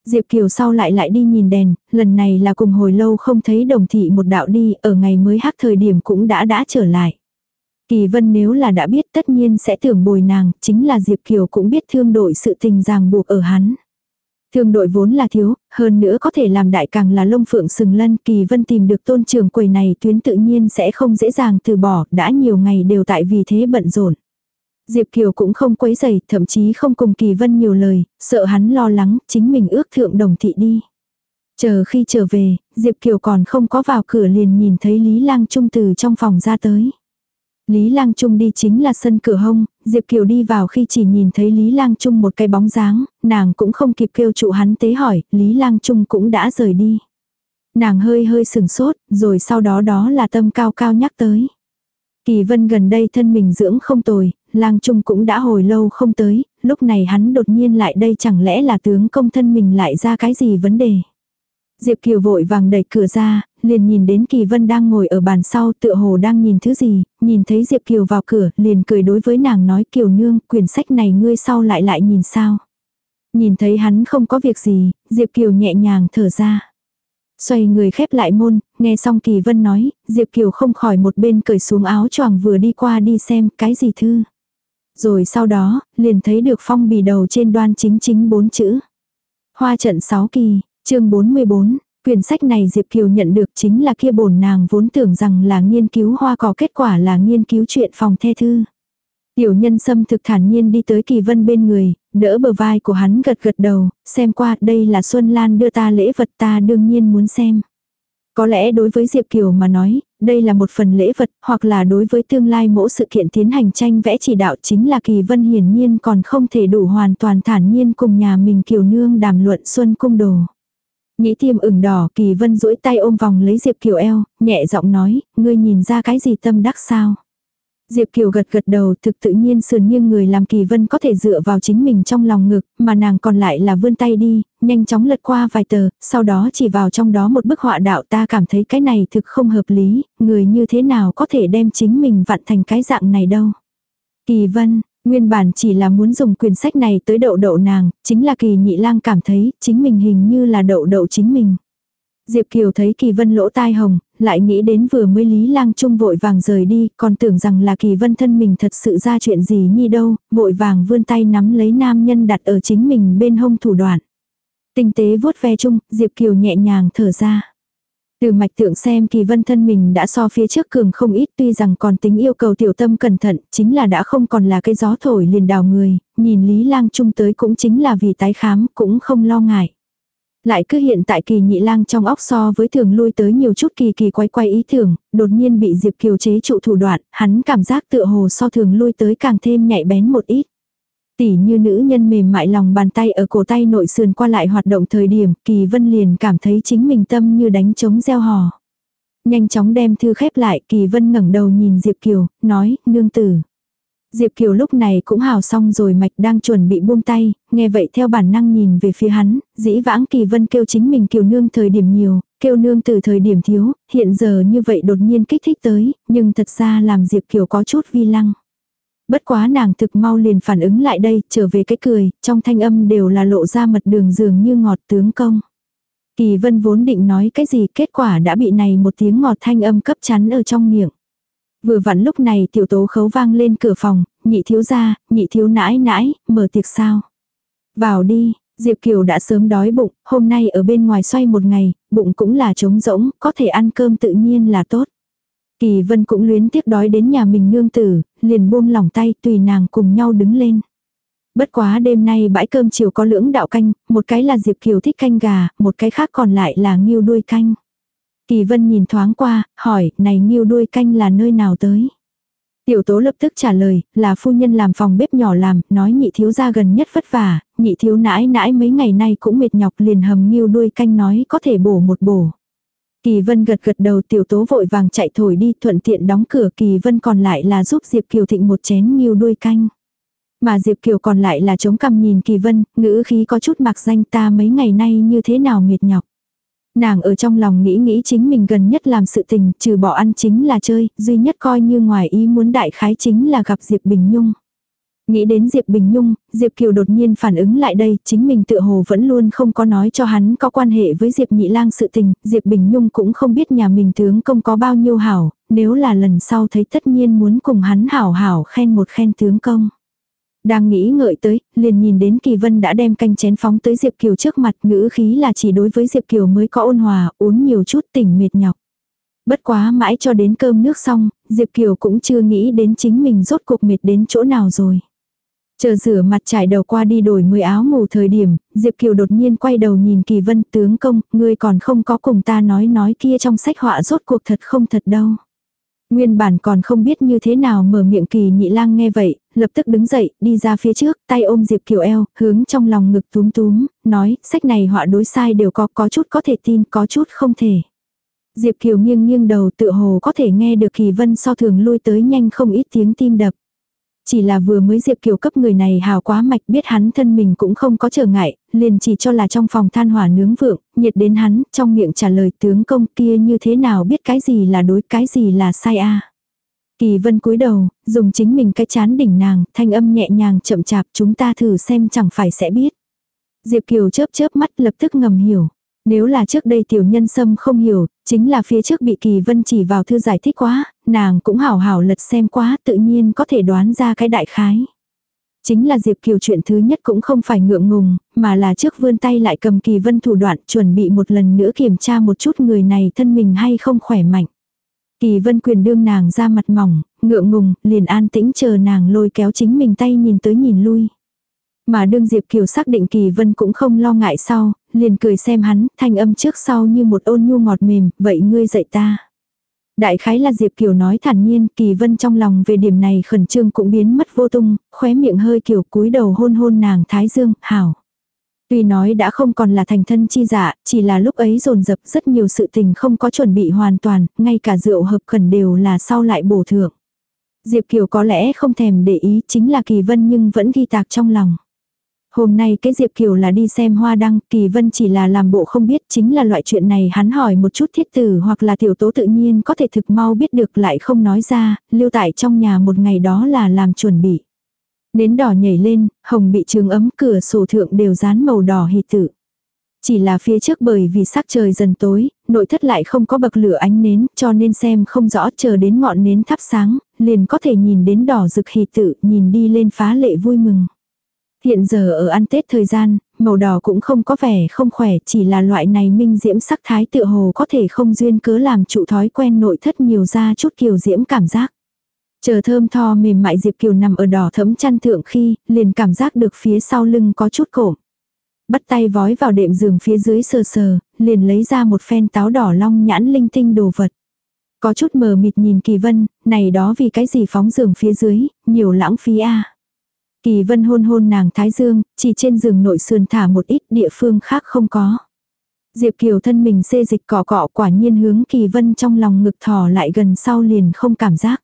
Diệp Kiều sau lại lại đi nhìn đèn, lần này là cùng hồi lâu không thấy đồng thị một đạo đi, ở ngày mới hát thời điểm cũng đã đã trở lại. Kỳ vân nếu là đã biết tất nhiên sẽ tưởng bồi nàng, chính là Diệp Kiều cũng biết thương đội sự tình ràng buộc ở hắn. Thương đội vốn là thiếu, hơn nữa có thể làm đại càng là lông phượng sừng lân, kỳ vân tìm được tôn trường quầy này tuyến tự nhiên sẽ không dễ dàng từ bỏ, đã nhiều ngày đều tại vì thế bận rộn. Diệp Kiều cũng không quấy rầy, thậm chí không cùng Kỳ Vân nhiều lời, sợ hắn lo lắng, chính mình ước thượng đồng thị đi. Chờ khi trở về, Diệp Kiều còn không có vào cửa liền nhìn thấy Lý Lang Trung từ trong phòng ra tới. Lý Lang Trung đi chính là sân cửa hông, Diệp Kiều đi vào khi chỉ nhìn thấy Lý Lang Trung một cái bóng dáng, nàng cũng không kịp kêu trụ hắn tế hỏi, Lý Lang Trung cũng đã rời đi. Nàng hơi hơi sừng sốt, rồi sau đó đó là tâm cao cao nhắc tới. Kỳ vân gần đây thân mình dưỡng không tồi, lang trung cũng đã hồi lâu không tới, lúc này hắn đột nhiên lại đây chẳng lẽ là tướng công thân mình lại ra cái gì vấn đề. Diệp Kiều vội vàng đẩy cửa ra, liền nhìn đến Kỳ Vân đang ngồi ở bàn sau tựa hồ đang nhìn thứ gì, nhìn thấy Diệp Kiều vào cửa, liền cười đối với nàng nói Kiều nương, quyển sách này ngươi sau lại lại nhìn sao. Nhìn thấy hắn không có việc gì, Diệp Kiều nhẹ nhàng thở ra. Xoay người khép lại môn, nghe xong Kỳ Vân nói, Diệp Kiều không khỏi một bên cởi xuống áo choàng vừa đi qua đi xem cái gì thư. Rồi sau đó, liền thấy được phong bì đầu trên đoan chính chính bốn chữ. Hoa trận 6 kỳ, chương 44, quyển sách này Diệp Kiều nhận được chính là kia bổn nàng vốn tưởng rằng là nghiên cứu hoa cỏ kết quả là nghiên cứu chuyện phòng the thư. Tiểu nhân xâm thực thản nhiên đi tới kỳ vân bên người, đỡ bờ vai của hắn gật gật đầu, xem qua đây là Xuân Lan đưa ta lễ vật ta đương nhiên muốn xem. Có lẽ đối với Diệp Kiều mà nói, đây là một phần lễ vật, hoặc là đối với tương lai mỗi sự kiện tiến hành tranh vẽ chỉ đạo chính là Kỳ Vân hiển nhiên còn không thể đủ hoàn toàn thản nhiên cùng nhà mình Kiều Nương đàm luận xuân cung đồ. Nhĩ tiêm ửng đỏ Kỳ Vân duỗi tay ôm vòng lấy Diệp Kiều eo, nhẹ giọng nói, ngươi nhìn ra cái gì tâm đắc sao? Diệp Kiều gật gật đầu thực tự nhiên sườn nghiêng người làm Kỳ Vân có thể dựa vào chính mình trong lòng ngực, mà nàng còn lại là vươn tay đi, nhanh chóng lật qua vài tờ, sau đó chỉ vào trong đó một bức họa đạo ta cảm thấy cái này thực không hợp lý, người như thế nào có thể đem chính mình vặn thành cái dạng này đâu. Kỳ Vân, nguyên bản chỉ là muốn dùng quyển sách này tới đậu đậu nàng, chính là kỳ nhị lang cảm thấy chính mình hình như là đậu đậu chính mình. Diệp Kiều thấy Kỳ Vân lỗ tai hồng, lại nghĩ đến vừa mới Lý Lang Trung vội vàng rời đi, còn tưởng rằng là Kỳ Vân thân mình thật sự ra chuyện gì nhi đâu, vội vàng vươn tay nắm lấy nam nhân đặt ở chính mình bên hông thủ đoạn. Tinh tế vuốt ve chung, Diệp Kiều nhẹ nhàng thở ra. Từ mạch tượng xem kỳ vân thân mình đã so phía trước cường không ít tuy rằng còn tính yêu cầu tiểu tâm cẩn thận, chính là đã không còn là cái gió thổi liền đào người, nhìn Lý Lang Trung tới cũng chính là vì tái khám, cũng không lo ngại. Lại cứ hiện tại kỳ nhị lang trong óc so với thường lui tới nhiều chút kỳ kỳ quay quay ý tưởng, đột nhiên bị Diệp Kiều chế trụ thủ đoạn, hắn cảm giác tựa hồ so thường lui tới càng thêm nhạy bén một ít. Tỉ như nữ nhân mềm mại lòng bàn tay ở cổ tay nội sườn qua lại hoạt động thời điểm, kỳ vân liền cảm thấy chính mình tâm như đánh trống gieo hò. Nhanh chóng đem thư khép lại, kỳ vân ngẩng đầu nhìn Diệp Kiều, nói, nương tử. Diệp Kiều lúc này cũng hào xong rồi mạch đang chuẩn bị buông tay, nghe vậy theo bản năng nhìn về phía hắn, dĩ vãng kỳ vân kêu chính mình kiều nương thời điểm nhiều, kêu nương từ thời điểm thiếu, hiện giờ như vậy đột nhiên kích thích tới, nhưng thật ra làm Diệp Kiều có chút vi lăng. Bất quá nàng thực mau liền phản ứng lại đây, trở về cái cười, trong thanh âm đều là lộ ra mật đường dường như ngọt tướng công. Kỳ vân vốn định nói cái gì kết quả đã bị này một tiếng ngọt thanh âm cấp chắn ở trong miệng. Vừa vặn lúc này tiểu tố khấu vang lên cửa phòng, nhị thiếu gia, nhị thiếu nãi nãi, mở tiệc sao. Vào đi, Diệp Kiều đã sớm đói bụng, hôm nay ở bên ngoài xoay một ngày, bụng cũng là trống rỗng, có thể ăn cơm tự nhiên là tốt. Kỳ vân cũng luyến tiếc đói đến nhà mình nương tử, liền buông lỏng tay tùy nàng cùng nhau đứng lên. Bất quá đêm nay bãi cơm chiều có lưỡng đạo canh, một cái là Diệp Kiều thích canh gà, một cái khác còn lại là nghiêu đuôi canh. Kỳ vân nhìn thoáng qua, hỏi, này nghiêu đuôi canh là nơi nào tới? Tiểu tố lập tức trả lời, là phu nhân làm phòng bếp nhỏ làm, nói nhị thiếu gia gần nhất vất vả, nhị thiếu nãi nãi mấy ngày nay cũng mệt nhọc liền hầm nghiêu đuôi canh nói có thể bổ một bổ. Kỳ vân gật gật đầu tiểu tố vội vàng chạy thổi đi thuận tiện đóng cửa kỳ vân còn lại là giúp Diệp Kiều thịnh một chén nghiêu đuôi canh. Mà Diệp Kiều còn lại là chống cằm nhìn kỳ vân, ngữ khí có chút mặc danh ta mấy ngày nay như thế nào mệt nhọc. Nàng ở trong lòng nghĩ nghĩ chính mình gần nhất làm sự tình, trừ bỏ ăn chính là chơi, duy nhất coi như ngoài ý muốn đại khái chính là gặp Diệp Bình Nhung. Nghĩ đến Diệp Bình Nhung, Diệp Kiều đột nhiên phản ứng lại đây, chính mình tự hồ vẫn luôn không có nói cho hắn có quan hệ với Diệp Nhị Lang sự tình, Diệp Bình Nhung cũng không biết nhà mình tướng công có bao nhiêu hảo, nếu là lần sau thấy tất nhiên muốn cùng hắn hảo hảo khen một khen tướng công. Đang nghĩ ngợi tới, liền nhìn đến Kỳ Vân đã đem canh chén phóng tới Diệp Kiều trước mặt ngữ khí là chỉ đối với Diệp Kiều mới có ôn hòa, uống nhiều chút tỉnh mệt nhọc. Bất quá mãi cho đến cơm nước xong, Diệp Kiều cũng chưa nghĩ đến chính mình rốt cuộc mệt đến chỗ nào rồi. Chờ rửa mặt trải đầu qua đi đổi mới áo ngủ thời điểm, Diệp Kiều đột nhiên quay đầu nhìn Kỳ Vân tướng công, ngươi còn không có cùng ta nói nói kia trong sách họa rốt cuộc thật không thật đâu. Nguyên bản còn không biết như thế nào mở miệng kỳ nhị lang nghe vậy, lập tức đứng dậy, đi ra phía trước, tay ôm Diệp Kiều eo, hướng trong lòng ngực túm túm, nói, sách này họa đối sai đều có, có chút có thể tin, có chút không thể. Diệp Kiều nghiêng nghiêng đầu tự hồ có thể nghe được kỳ vân so thường lui tới nhanh không ít tiếng tim đập. Chỉ là vừa mới Diệp Kiều cấp người này hào quá mạch biết hắn thân mình cũng không có trở ngại, liền chỉ cho là trong phòng than hỏa nướng vượng, nhiệt đến hắn, trong miệng trả lời tướng công kia như thế nào biết cái gì là đối cái gì là sai a Kỳ vân cúi đầu, dùng chính mình cái chán đỉnh nàng, thanh âm nhẹ nhàng chậm chạp chúng ta thử xem chẳng phải sẽ biết. Diệp Kiều chớp chớp mắt lập tức ngầm hiểu. Nếu là trước đây tiểu nhân sâm không hiểu, chính là phía trước bị kỳ vân chỉ vào thư giải thích quá, nàng cũng hảo hảo lật xem quá tự nhiên có thể đoán ra cái đại khái. Chính là Diệp Kiều chuyện thứ nhất cũng không phải ngượng ngùng, mà là trước vươn tay lại cầm kỳ vân thủ đoạn chuẩn bị một lần nữa kiểm tra một chút người này thân mình hay không khỏe mạnh. Kỳ vân quyền đương nàng ra mặt mỏng, ngượng ngùng, liền an tĩnh chờ nàng lôi kéo chính mình tay nhìn tới nhìn lui. Mà đương Diệp Kiều xác định Kỳ Vân cũng không lo ngại sau, liền cười xem hắn, thanh âm trước sau như một ôn nhu ngọt mềm, vậy ngươi dạy ta. Đại khái là Diệp Kiều nói thản nhiên, Kỳ Vân trong lòng về điểm này khẩn trương cũng biến mất vô tung, khóe miệng hơi kiểu cúi đầu hôn hôn nàng Thái Dương, hảo. Tuy nói đã không còn là thành thân chi dạ, chỉ là lúc ấy dồn dập rất nhiều sự tình không có chuẩn bị hoàn toàn, ngay cả rượu hợp khẩn đều là sau lại bổ thưởng. Diệp Kiều có lẽ không thèm để ý chính là Kỳ Vân nhưng vẫn ghi tạc trong lòng. Hôm nay cái Diệp Kiều là đi xem hoa đăng, Kỳ Vân chỉ là làm bộ không biết chính là loại chuyện này hắn hỏi một chút thiết tử hoặc là tiểu tố tự nhiên có thể thực mau biết được lại không nói ra, lưu tại trong nhà một ngày đó là làm chuẩn bị. Nến đỏ nhảy lên, hồng bị trường ấm cửa sổ thượng đều dán màu đỏ hì tử. Chỉ là phía trước bởi vì sắc trời dần tối, nội thất lại không có bậc lửa ánh nến, cho nên xem không rõ chờ đến ngọn nến thắp sáng, liền có thể nhìn đến đỏ rực hì tự, nhìn đi lên phá lệ vui mừng. Hiện giờ ở ăn Tết thời gian, màu đỏ cũng không có vẻ không khỏe, chỉ là loại này minh diễm sắc thái tựa hồ có thể không duyên cớ làm trụ thói quen nội thất nhiều ra chút kiều diễm cảm giác. Chờ thơm tho mềm mại Diệp Kiều nằm ở đỏ thấm chăn thượng khi, liền cảm giác được phía sau lưng có chút cộm. Bắt tay vói vào đệm giường phía dưới sờ sờ, liền lấy ra một phen táo đỏ long nhãn linh tinh đồ vật. Có chút mờ mịt nhìn kỳ vân, này đó vì cái gì phóng giường phía dưới, nhiều lãng phí a Kỳ vân hôn hôn nàng thái dương, chỉ trên giường nội sườn thả một ít địa phương khác không có. Diệp Kiều thân mình xê dịch cọ cọ quả nhiên hướng kỳ vân trong lòng ngực thò lại gần sau liền không cảm giác.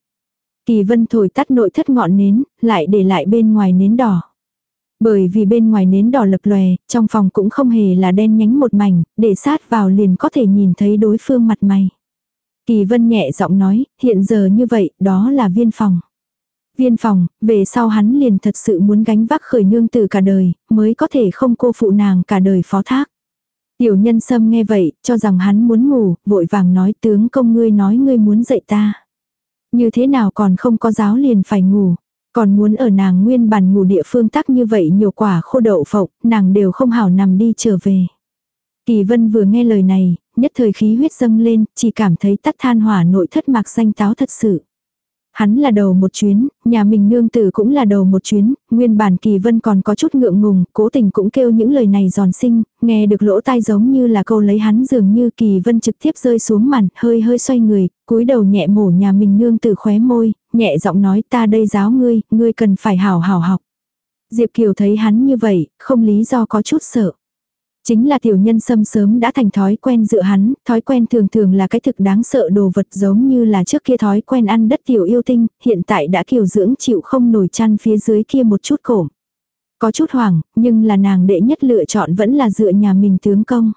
Kỳ vân thổi tắt nội thất ngọn nến, lại để lại bên ngoài nến đỏ. Bởi vì bên ngoài nến đỏ lập lòe, trong phòng cũng không hề là đen nhánh một mảnh, để sát vào liền có thể nhìn thấy đối phương mặt mày. Kỳ vân nhẹ giọng nói, hiện giờ như vậy, đó là viên phòng. Viên phòng, về sau hắn liền thật sự muốn gánh vác khởi nương từ cả đời, mới có thể không cô phụ nàng cả đời phó thác. Tiểu nhân sâm nghe vậy, cho rằng hắn muốn ngủ, vội vàng nói tướng công ngươi nói ngươi muốn dậy ta. Như thế nào còn không có giáo liền phải ngủ. Còn muốn ở nàng nguyên bản ngủ địa phương tắc như vậy nhiều quả khô đậu phộng, nàng đều không hảo nằm đi trở về. Kỳ vân vừa nghe lời này, nhất thời khí huyết dâng lên, chỉ cảm thấy tắt than hỏa nội thất mạc danh táo thật sự. Hắn là đầu một chuyến, nhà mình nương tử cũng là đầu một chuyến, nguyên bản Kỳ Vân còn có chút ngượng ngùng, cố tình cũng kêu những lời này giòn xinh nghe được lỗ tai giống như là câu lấy hắn dường như Kỳ Vân trực tiếp rơi xuống màn, hơi hơi xoay người, cúi đầu nhẹ mổ nhà mình nương tử khóe môi, nhẹ giọng nói ta đây giáo ngươi, ngươi cần phải hảo hảo học. Diệp Kiều thấy hắn như vậy, không lý do có chút sợ. Chính là tiểu nhân sâm sớm đã thành thói quen dựa hắn, thói quen thường thường là cái thực đáng sợ đồ vật giống như là trước kia thói quen ăn đất tiểu yêu tinh, hiện tại đã kiều dưỡng chịu không nổi chăn phía dưới kia một chút cổ. Có chút hoảng, nhưng là nàng đệ nhất lựa chọn vẫn là dựa nhà mình tướng công.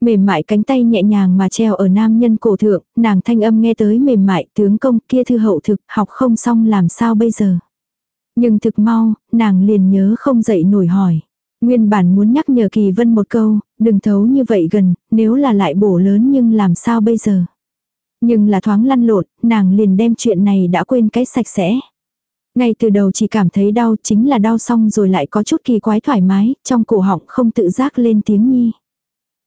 Mềm mại cánh tay nhẹ nhàng mà treo ở nam nhân cổ thượng, nàng thanh âm nghe tới mềm mại tướng công kia thư hậu thực, học không xong làm sao bây giờ. Nhưng thực mau, nàng liền nhớ không dậy nổi hỏi. Nguyên bản muốn nhắc nhở Kỳ Vân một câu, đừng thấu như vậy gần, nếu là lại bổ lớn nhưng làm sao bây giờ. Nhưng là thoáng lăn lộn, nàng liền đem chuyện này đã quên cái sạch sẽ. Ngay từ đầu chỉ cảm thấy đau chính là đau xong rồi lại có chút kỳ quái thoải mái, trong cổ họng không tự giác lên tiếng nhi.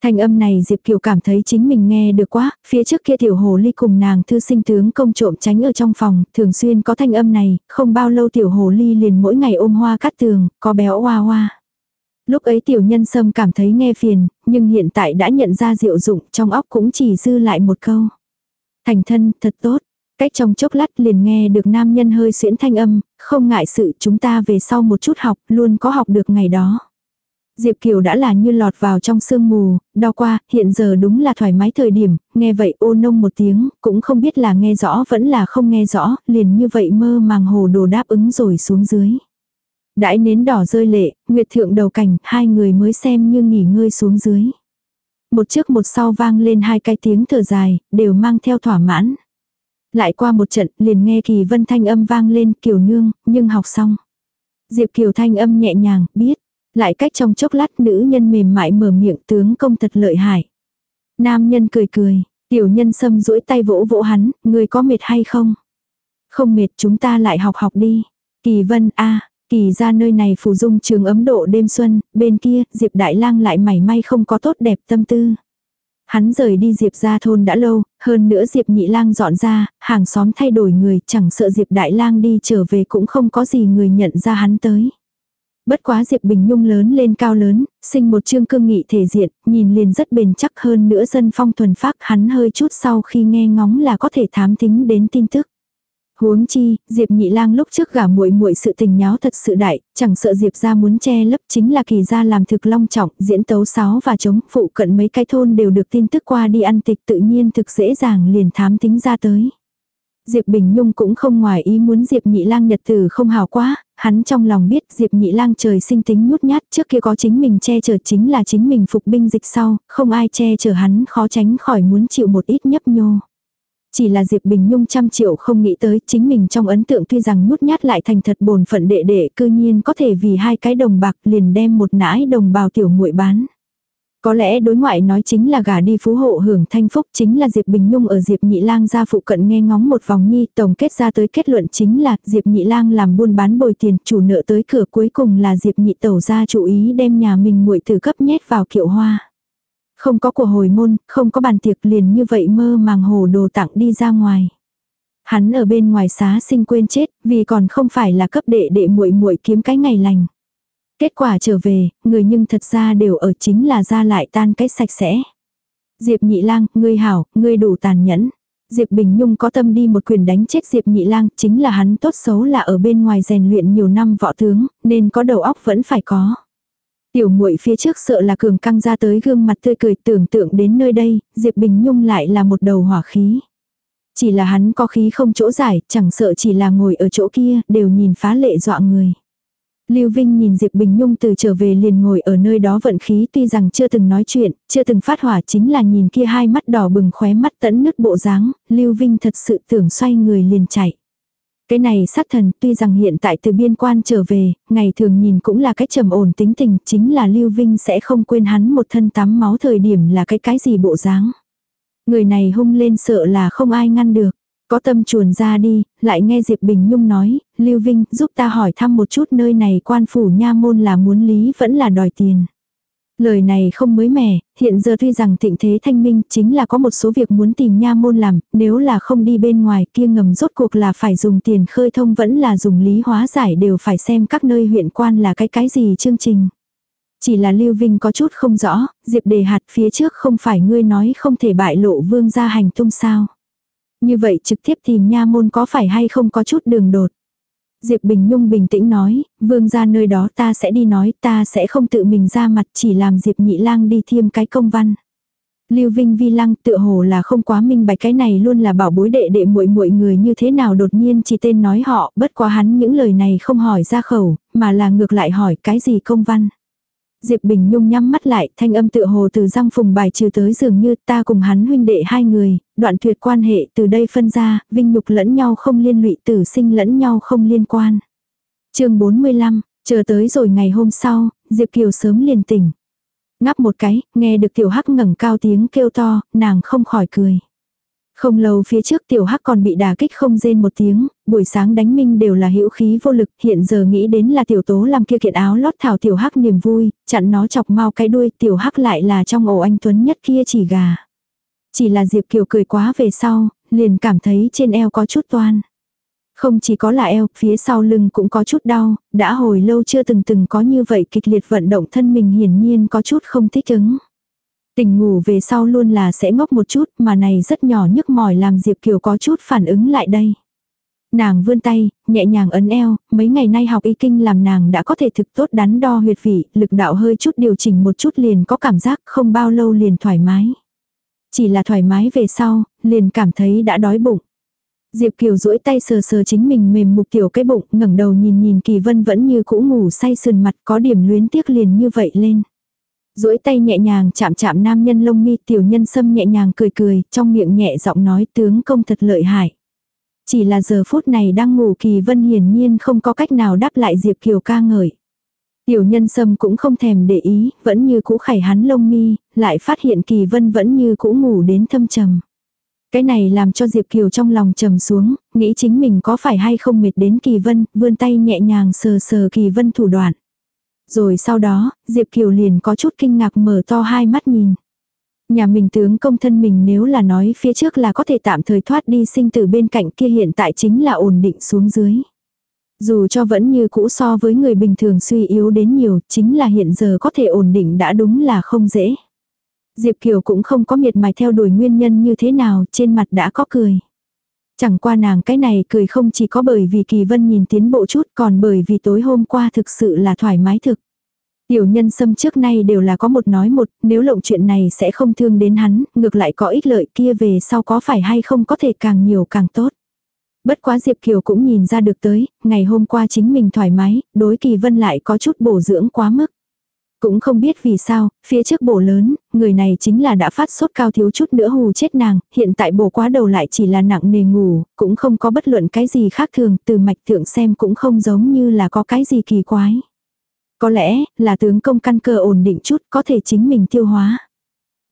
Thanh âm này Diệp Kiều cảm thấy chính mình nghe được quá, phía trước kia tiểu hồ ly cùng nàng thư sinh tướng công trộm tránh ở trong phòng, thường xuyên có thanh âm này, không bao lâu tiểu hồ ly liền mỗi ngày ôm hoa cắt tường, có béo hoa hoa. Lúc ấy tiểu nhân sâm cảm thấy nghe phiền, nhưng hiện tại đã nhận ra diệu dụng trong óc cũng chỉ dư lại một câu. Thành thân, thật tốt. Cách trong chốc lát liền nghe được nam nhân hơi xuyễn thanh âm, không ngại sự chúng ta về sau một chút học, luôn có học được ngày đó. Diệp Kiều đã là như lọt vào trong sương mù, đau qua, hiện giờ đúng là thoải mái thời điểm, nghe vậy ô nông một tiếng, cũng không biết là nghe rõ vẫn là không nghe rõ, liền như vậy mơ màng hồ đồ đáp ứng rồi xuống dưới. Đãi nến đỏ rơi lệ, Nguyệt Thượng đầu cảnh, hai người mới xem như nghỉ ngơi xuống dưới. Một trước một sau vang lên hai cái tiếng thở dài, đều mang theo thỏa mãn. Lại qua một trận, liền nghe kỳ vân thanh âm vang lên kiều nương, nhưng học xong. Diệp kiều thanh âm nhẹ nhàng, biết. Lại cách trong chốc lát nữ nhân mềm mại mở miệng tướng công thật lợi hại. Nam nhân cười cười, tiểu nhân sâm duỗi tay vỗ vỗ hắn, người có mệt hay không? Không mệt chúng ta lại học học đi. Kỳ vân a Kỳ ra nơi này phù dung trường ấm độ đêm xuân, bên kia, Diệp Đại Lang lại mảy may không có tốt đẹp tâm tư. Hắn rời đi Diệp ra thôn đã lâu, hơn nữa Diệp Nhị Lang dọn ra, hàng xóm thay đổi người, chẳng sợ Diệp Đại Lang đi trở về cũng không có gì người nhận ra hắn tới. Bất quá Diệp Bình Nhung lớn lên cao lớn, sinh một trương cương nghị thể diện, nhìn liền rất bền chắc hơn nữa dân phong thuần phác hắn hơi chút sau khi nghe ngóng là có thể thám thính đến tin tức. Huống chi, Diệp Nhị Lang lúc trước gả muội muội sự tình nháo thật sự đại, chẳng sợ Diệp gia muốn che lấp chính là kỳ gia làm thực long trọng, diễn tấu sáo và chống phụ cận mấy cái thôn đều được tin tức qua đi ăn tịch tự nhiên thực dễ dàng liền thám tính ra tới. Diệp Bình Nhung cũng không ngoài ý muốn Diệp Nhị Lang nhật tử không hào quá, hắn trong lòng biết Diệp Nhị Lang trời sinh tính nhút nhát, trước kia có chính mình che chở chính là chính mình phục binh dịch sau, không ai che chở hắn khó tránh khỏi muốn chịu một ít nhấp nhô. Chỉ là Diệp Bình Nhung trăm triệu không nghĩ tới, chính mình trong ấn tượng tuy rằng nhút nhát lại thành thật bồn phận đệ đệ, cư nhiên có thể vì hai cái đồng bạc liền đem một nãi đồng bào tiểu muội bán. Có lẽ đối ngoại nói chính là gả đi phú hộ hưởng thanh phúc, chính là Diệp Bình Nhung ở Diệp Nhị Lang gia phụ cận nghe ngóng một vòng nhi, tổng kết ra tới kết luận chính là Diệp Nhị Lang làm buôn bán bồi tiền, chủ nợ tới cửa cuối cùng là Diệp Nhị tẩu gia chủ ý đem nhà mình muội từ cấp nhét vào kiệu hoa. Không có của hồi môn, không có bàn tiệc liền như vậy mơ màng hồ đồ tặng đi ra ngoài. Hắn ở bên ngoài xá sinh quên chết, vì còn không phải là cấp đệ đệ muội muội kiếm cái ngày lành. Kết quả trở về, người nhưng thật ra đều ở chính là ra lại tan cái sạch sẽ. Diệp nhị lang, ngươi hảo, ngươi đủ tàn nhẫn. Diệp Bình Nhung có tâm đi một quyền đánh chết Diệp Nhị Lang, chính là hắn tốt xấu là ở bên ngoài rèn luyện nhiều năm võ tướng, nên có đầu óc vẫn phải có. Tiểu muội phía trước sợ là cường căng ra tới gương mặt tươi cười tưởng tượng đến nơi đây, Diệp Bình Nhung lại là một đầu hỏa khí. Chỉ là hắn có khí không chỗ giải, chẳng sợ chỉ là ngồi ở chỗ kia, đều nhìn phá lệ dọa người. Lưu Vinh nhìn Diệp Bình Nhung từ trở về liền ngồi ở nơi đó vận khí tuy rằng chưa từng nói chuyện, chưa từng phát hỏa chính là nhìn kia hai mắt đỏ bừng khóe mắt tẫn nứt bộ dáng, Lưu Vinh thật sự tưởng xoay người liền chạy. Cái này sát thần tuy rằng hiện tại từ biên quan trở về, ngày thường nhìn cũng là cái trầm ổn tính tình, chính là Lưu Vinh sẽ không quên hắn một thân tắm máu thời điểm là cái cái gì bộ dáng. Người này hung lên sợ là không ai ngăn được. Có tâm chuồn ra đi, lại nghe Diệp Bình Nhung nói, Lưu Vinh giúp ta hỏi thăm một chút nơi này quan phủ nha môn là muốn lý vẫn là đòi tiền. Lời này không mới mẻ, hiện giờ tuy rằng thịnh thế thanh minh chính là có một số việc muốn tìm nha môn làm, nếu là không đi bên ngoài kia ngầm rốt cuộc là phải dùng tiền khơi thông vẫn là dùng lý hóa giải đều phải xem các nơi huyện quan là cái cái gì chương trình. Chỉ là Lưu Vinh có chút không rõ, Diệp đề hạt phía trước không phải ngươi nói không thể bại lộ vương gia hành tung sao. Như vậy trực tiếp tìm nha môn có phải hay không có chút đường đột. Diệp Bình Nhung bình tĩnh nói, vương ra nơi đó ta sẽ đi nói, ta sẽ không tự mình ra mặt chỉ làm Diệp Nhị Lang đi thiêm cái công văn. Lưu Vinh Vi Lăng tựa hồ là không quá minh bạch cái này luôn là bảo bối đệ đệ muội muội người như thế nào đột nhiên chỉ tên nói họ, bất quá hắn những lời này không hỏi ra khẩu, mà là ngược lại hỏi cái gì công văn. Diệp Bình Nhung nhắm mắt lại, thanh âm tựa hồ từ răng phùng bài trừ tới dường như ta cùng hắn huynh đệ hai người, đoạn tuyệt quan hệ từ đây phân ra, vinh nhục lẫn nhau không liên lụy tử sinh lẫn nhau không liên quan. chương 45, chờ tới rồi ngày hôm sau, Diệp Kiều sớm liền tỉnh. Ngắp một cái, nghe được tiểu hắc ngẩng cao tiếng kêu to, nàng không khỏi cười. Không lâu phía trước tiểu hắc còn bị đả kích không rên một tiếng, buổi sáng đánh minh đều là hữu khí vô lực, hiện giờ nghĩ đến là tiểu tố làm kia kiện áo lót thảo tiểu hắc niềm vui, chặn nó chọc mau cái đuôi, tiểu hắc lại là trong ổ anh Tuấn nhất kia chỉ gà. Chỉ là Diệp Kiều cười quá về sau, liền cảm thấy trên eo có chút toan. Không chỉ có là eo, phía sau lưng cũng có chút đau, đã hồi lâu chưa từng từng có như vậy kịch liệt vận động thân mình hiển nhiên có chút không thích ứng. Tỉnh ngủ về sau luôn là sẽ ngốc một chút mà này rất nhỏ nhức mỏi làm Diệp Kiều có chút phản ứng lại đây. Nàng vươn tay, nhẹ nhàng ấn eo, mấy ngày nay học y kinh làm nàng đã có thể thực tốt đắn đo huyệt vị, lực đạo hơi chút điều chỉnh một chút liền có cảm giác không bao lâu liền thoải mái. Chỉ là thoải mái về sau, liền cảm thấy đã đói bụng. Diệp Kiều duỗi tay sờ sờ chính mình mềm mục tiểu cái bụng, ngẩng đầu nhìn nhìn Kỳ Vân vẫn như cũ ngủ say sườn mặt có điểm luyến tiếc liền như vậy lên duỗi tay nhẹ nhàng chạm chạm nam nhân lông mi tiểu nhân sâm nhẹ nhàng cười cười, trong miệng nhẹ giọng nói tướng công thật lợi hại. Chỉ là giờ phút này đang ngủ kỳ vân hiển nhiên không có cách nào đáp lại Diệp Kiều ca ngợi. Tiểu nhân sâm cũng không thèm để ý, vẫn như cũ khải hắn lông mi, lại phát hiện kỳ vân vẫn như cũ ngủ đến thâm trầm. Cái này làm cho Diệp Kiều trong lòng trầm xuống, nghĩ chính mình có phải hay không mệt đến kỳ vân, vươn tay nhẹ nhàng sờ sờ kỳ vân thủ đoạn. Rồi sau đó, Diệp Kiều liền có chút kinh ngạc mở to hai mắt nhìn. Nhà mình tướng công thân mình nếu là nói phía trước là có thể tạm thời thoát đi sinh tử bên cạnh kia hiện tại chính là ổn định xuống dưới. Dù cho vẫn như cũ so với người bình thường suy yếu đến nhiều, chính là hiện giờ có thể ổn định đã đúng là không dễ. Diệp Kiều cũng không có miệt mài theo đuổi nguyên nhân như thế nào, trên mặt đã có cười. Chẳng qua nàng cái này cười không chỉ có bởi vì Kỳ Vân nhìn tiến bộ chút còn bởi vì tối hôm qua thực sự là thoải mái thực. Tiểu nhân xâm trước nay đều là có một nói một, nếu lộng chuyện này sẽ không thương đến hắn, ngược lại có ích lợi kia về sau có phải hay không có thể càng nhiều càng tốt. Bất quá Diệp Kiều cũng nhìn ra được tới, ngày hôm qua chính mình thoải mái, đối kỳ vân lại có chút bổ dưỡng quá mức. Cũng không biết vì sao, phía trước bổ lớn, người này chính là đã phát sốt cao thiếu chút nữa hù chết nàng, hiện tại bổ quá đầu lại chỉ là nặng nề ngủ, cũng không có bất luận cái gì khác thường, từ mạch thượng xem cũng không giống như là có cái gì kỳ quái. Có lẽ là tướng công căn cơ ổn định chút có thể chính mình tiêu hóa.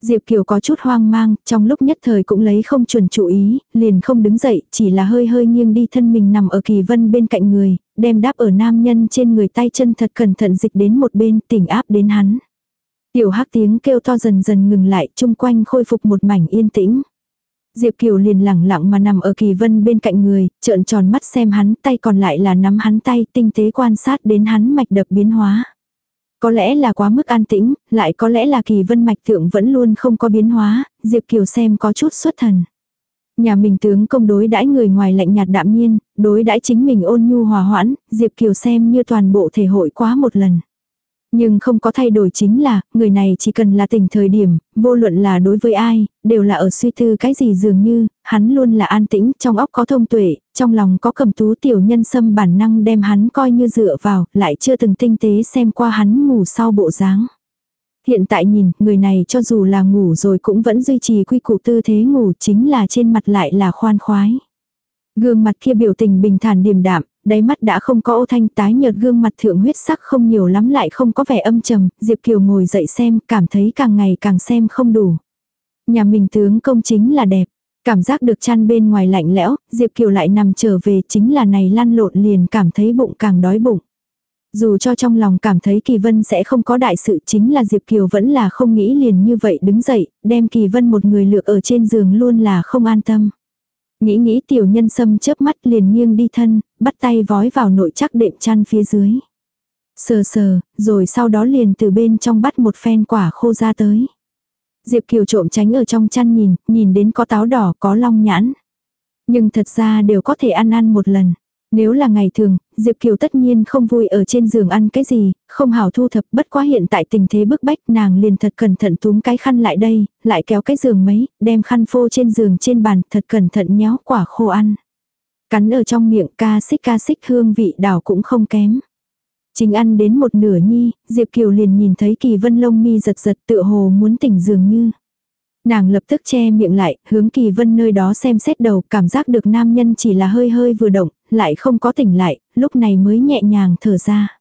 Diệp Kiều có chút hoang mang, trong lúc nhất thời cũng lấy không chuẩn chú ý, liền không đứng dậy, chỉ là hơi hơi nghiêng đi thân mình nằm ở kỳ vân bên cạnh người, đem đáp ở nam nhân trên người tay chân thật cẩn thận dịch đến một bên, tỉnh áp đến hắn. Tiểu hắc tiếng kêu to dần dần ngừng lại, chung quanh khôi phục một mảnh yên tĩnh. Diệp Kiều liền lẳng lặng mà nằm ở kỳ vân bên cạnh người, trợn tròn mắt xem hắn, tay còn lại là nắm hắn tay, tinh tế quan sát đến hắn mạch đập biến hóa. Có lẽ là quá mức an tĩnh, lại có lẽ là kỳ vân mạch thượng vẫn luôn không có biến hóa, Diệp Kiều xem có chút xuất thần. Nhà mình tướng công đối đãi người ngoài lạnh nhạt đạm nhiên, đối đãi chính mình ôn nhu hòa hoãn, Diệp Kiều xem như toàn bộ thể hội quá một lần. Nhưng không có thay đổi chính là, người này chỉ cần là tình thời điểm, vô luận là đối với ai, đều là ở suy tư cái gì dường như, hắn luôn là an tĩnh, trong óc có thông tuệ, trong lòng có cầm tú tiểu nhân xâm bản năng đem hắn coi như dựa vào, lại chưa từng tinh tế xem qua hắn ngủ sau bộ dáng. Hiện tại nhìn, người này cho dù là ngủ rồi cũng vẫn duy trì quy củ tư thế ngủ chính là trên mặt lại là khoan khoái. Gương mặt kia biểu tình bình thản điềm đạm, đáy mắt đã không có ô thanh tái nhợt gương mặt thượng huyết sắc không nhiều lắm lại không có vẻ âm trầm, Diệp Kiều ngồi dậy xem, cảm thấy càng ngày càng xem không đủ. Nhà mình tướng công chính là đẹp, cảm giác được chăn bên ngoài lạnh lẽo, Diệp Kiều lại nằm trở về chính là này lăn lộn liền cảm thấy bụng càng đói bụng. Dù cho trong lòng cảm thấy Kỳ Vân sẽ không có đại sự chính là Diệp Kiều vẫn là không nghĩ liền như vậy đứng dậy, đem Kỳ Vân một người lựa ở trên giường luôn là không an tâm. Nghĩ nghĩ tiểu nhân sâm chớp mắt liền nghiêng đi thân, bắt tay vói vào nội chắc đệm chăn phía dưới. Sờ sờ, rồi sau đó liền từ bên trong bắt một phen quả khô ra tới. Diệp Kiều trộm tránh ở trong chăn nhìn, nhìn đến có táo đỏ có long nhãn. Nhưng thật ra đều có thể ăn ăn một lần. Nếu là ngày thường, Diệp Kiều tất nhiên không vui ở trên giường ăn cái gì, không hảo thu thập bất quá hiện tại tình thế bức bách nàng liền thật cẩn thận túm cái khăn lại đây, lại kéo cái giường mấy, đem khăn phô trên giường trên bàn thật cẩn thận nhéo quả khô ăn. Cắn ở trong miệng ca xích ca xích hương vị đảo cũng không kém. Chính ăn đến một nửa nhi, Diệp Kiều liền nhìn thấy kỳ vân lông mi giật giật tựa hồ muốn tỉnh dường như. Nàng lập tức che miệng lại, hướng kỳ vân nơi đó xem xét đầu, cảm giác được nam nhân chỉ là hơi hơi vừa động, lại không có tỉnh lại, lúc này mới nhẹ nhàng thở ra.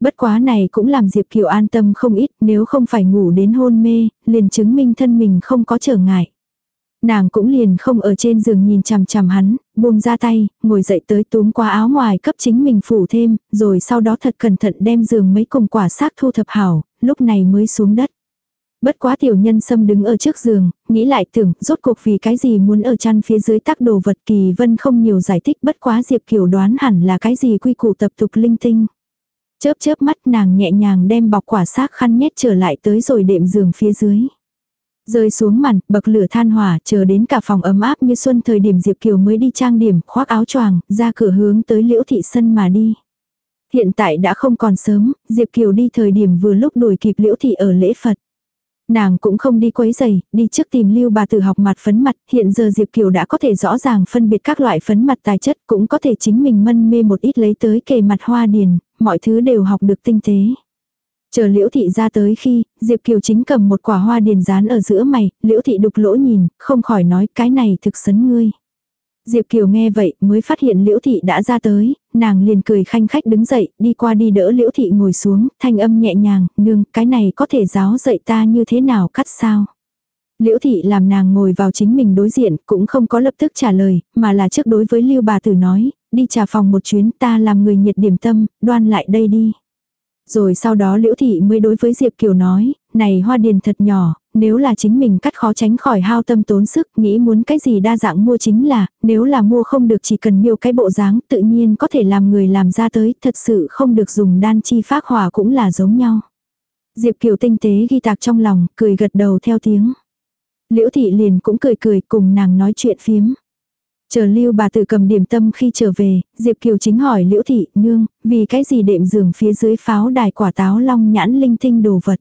Bất quá này cũng làm Diệp Kiều an tâm không ít, nếu không phải ngủ đến hôn mê, liền chứng minh thân mình không có trở ngại. Nàng cũng liền không ở trên giường nhìn chằm chằm hắn, buông ra tay, ngồi dậy tới túm qua áo ngoài cấp chính mình phủ thêm, rồi sau đó thật cẩn thận đem giường mấy cùng quả xác thu thập hảo, lúc này mới xuống đất. Bất quá tiểu nhân xâm đứng ở trước giường, nghĩ lại tưởng, rốt cuộc vì cái gì muốn ở chăn phía dưới tác đồ vật kỳ vân không nhiều giải thích bất quá Diệp Kiều đoán hẳn là cái gì quy củ tập tục linh tinh. Chớp chớp mắt nàng nhẹ nhàng đem bọc quả xác khăn nhét trở lại tới rồi đệm giường phía dưới. Rơi xuống màn, bậc lửa than hỏa, chờ đến cả phòng ấm áp như xuân thời điểm Diệp Kiều mới đi trang điểm, khoác áo choàng, ra cửa hướng tới liễu thị sân mà đi. Hiện tại đã không còn sớm, Diệp Kiều đi thời điểm vừa lúc đuổi kịp liễu thị ở lễ Phật. Nàng cũng không đi quấy giày, đi trước tìm lưu bà tử học mặt phấn mặt, hiện giờ Diệp Kiều đã có thể rõ ràng phân biệt các loại phấn mặt tài chất, cũng có thể chính mình mân mê một ít lấy tới kề mặt hoa điền, mọi thứ đều học được tinh tế. Chờ liễu thị ra tới khi, Diệp Kiều chính cầm một quả hoa điền dán ở giữa mày, liễu thị đục lỗ nhìn, không khỏi nói cái này thực sấn ngươi. Diệp Kiều nghe vậy mới phát hiện liễu thị đã ra tới, nàng liền cười khanh khách đứng dậy, đi qua đi đỡ liễu thị ngồi xuống, thanh âm nhẹ nhàng, nương, cái này có thể giáo dạy ta như thế nào cắt sao. Liễu thị làm nàng ngồi vào chính mình đối diện, cũng không có lập tức trả lời, mà là trước đối với lưu bà tử nói, đi trà phòng một chuyến ta làm người nhiệt điểm tâm, đoan lại đây đi. Rồi sau đó Liễu Thị mới đối với Diệp Kiều nói, này hoa điền thật nhỏ, nếu là chính mình cắt khó tránh khỏi hao tâm tốn sức, nghĩ muốn cái gì đa dạng mua chính là, nếu là mua không được chỉ cần miêu cái bộ dáng, tự nhiên có thể làm người làm ra tới, thật sự không được dùng đan chi phác hỏa cũng là giống nhau. Diệp Kiều tinh tế ghi tạc trong lòng, cười gật đầu theo tiếng. Liễu Thị liền cũng cười cười cùng nàng nói chuyện phiếm. Chờ lưu bà tự cầm điểm tâm khi trở về, Diệp Kiều chính hỏi Liễu Thị, nương, vì cái gì đệm giường phía dưới pháo đài quả táo long nhãn linh tinh đồ vật.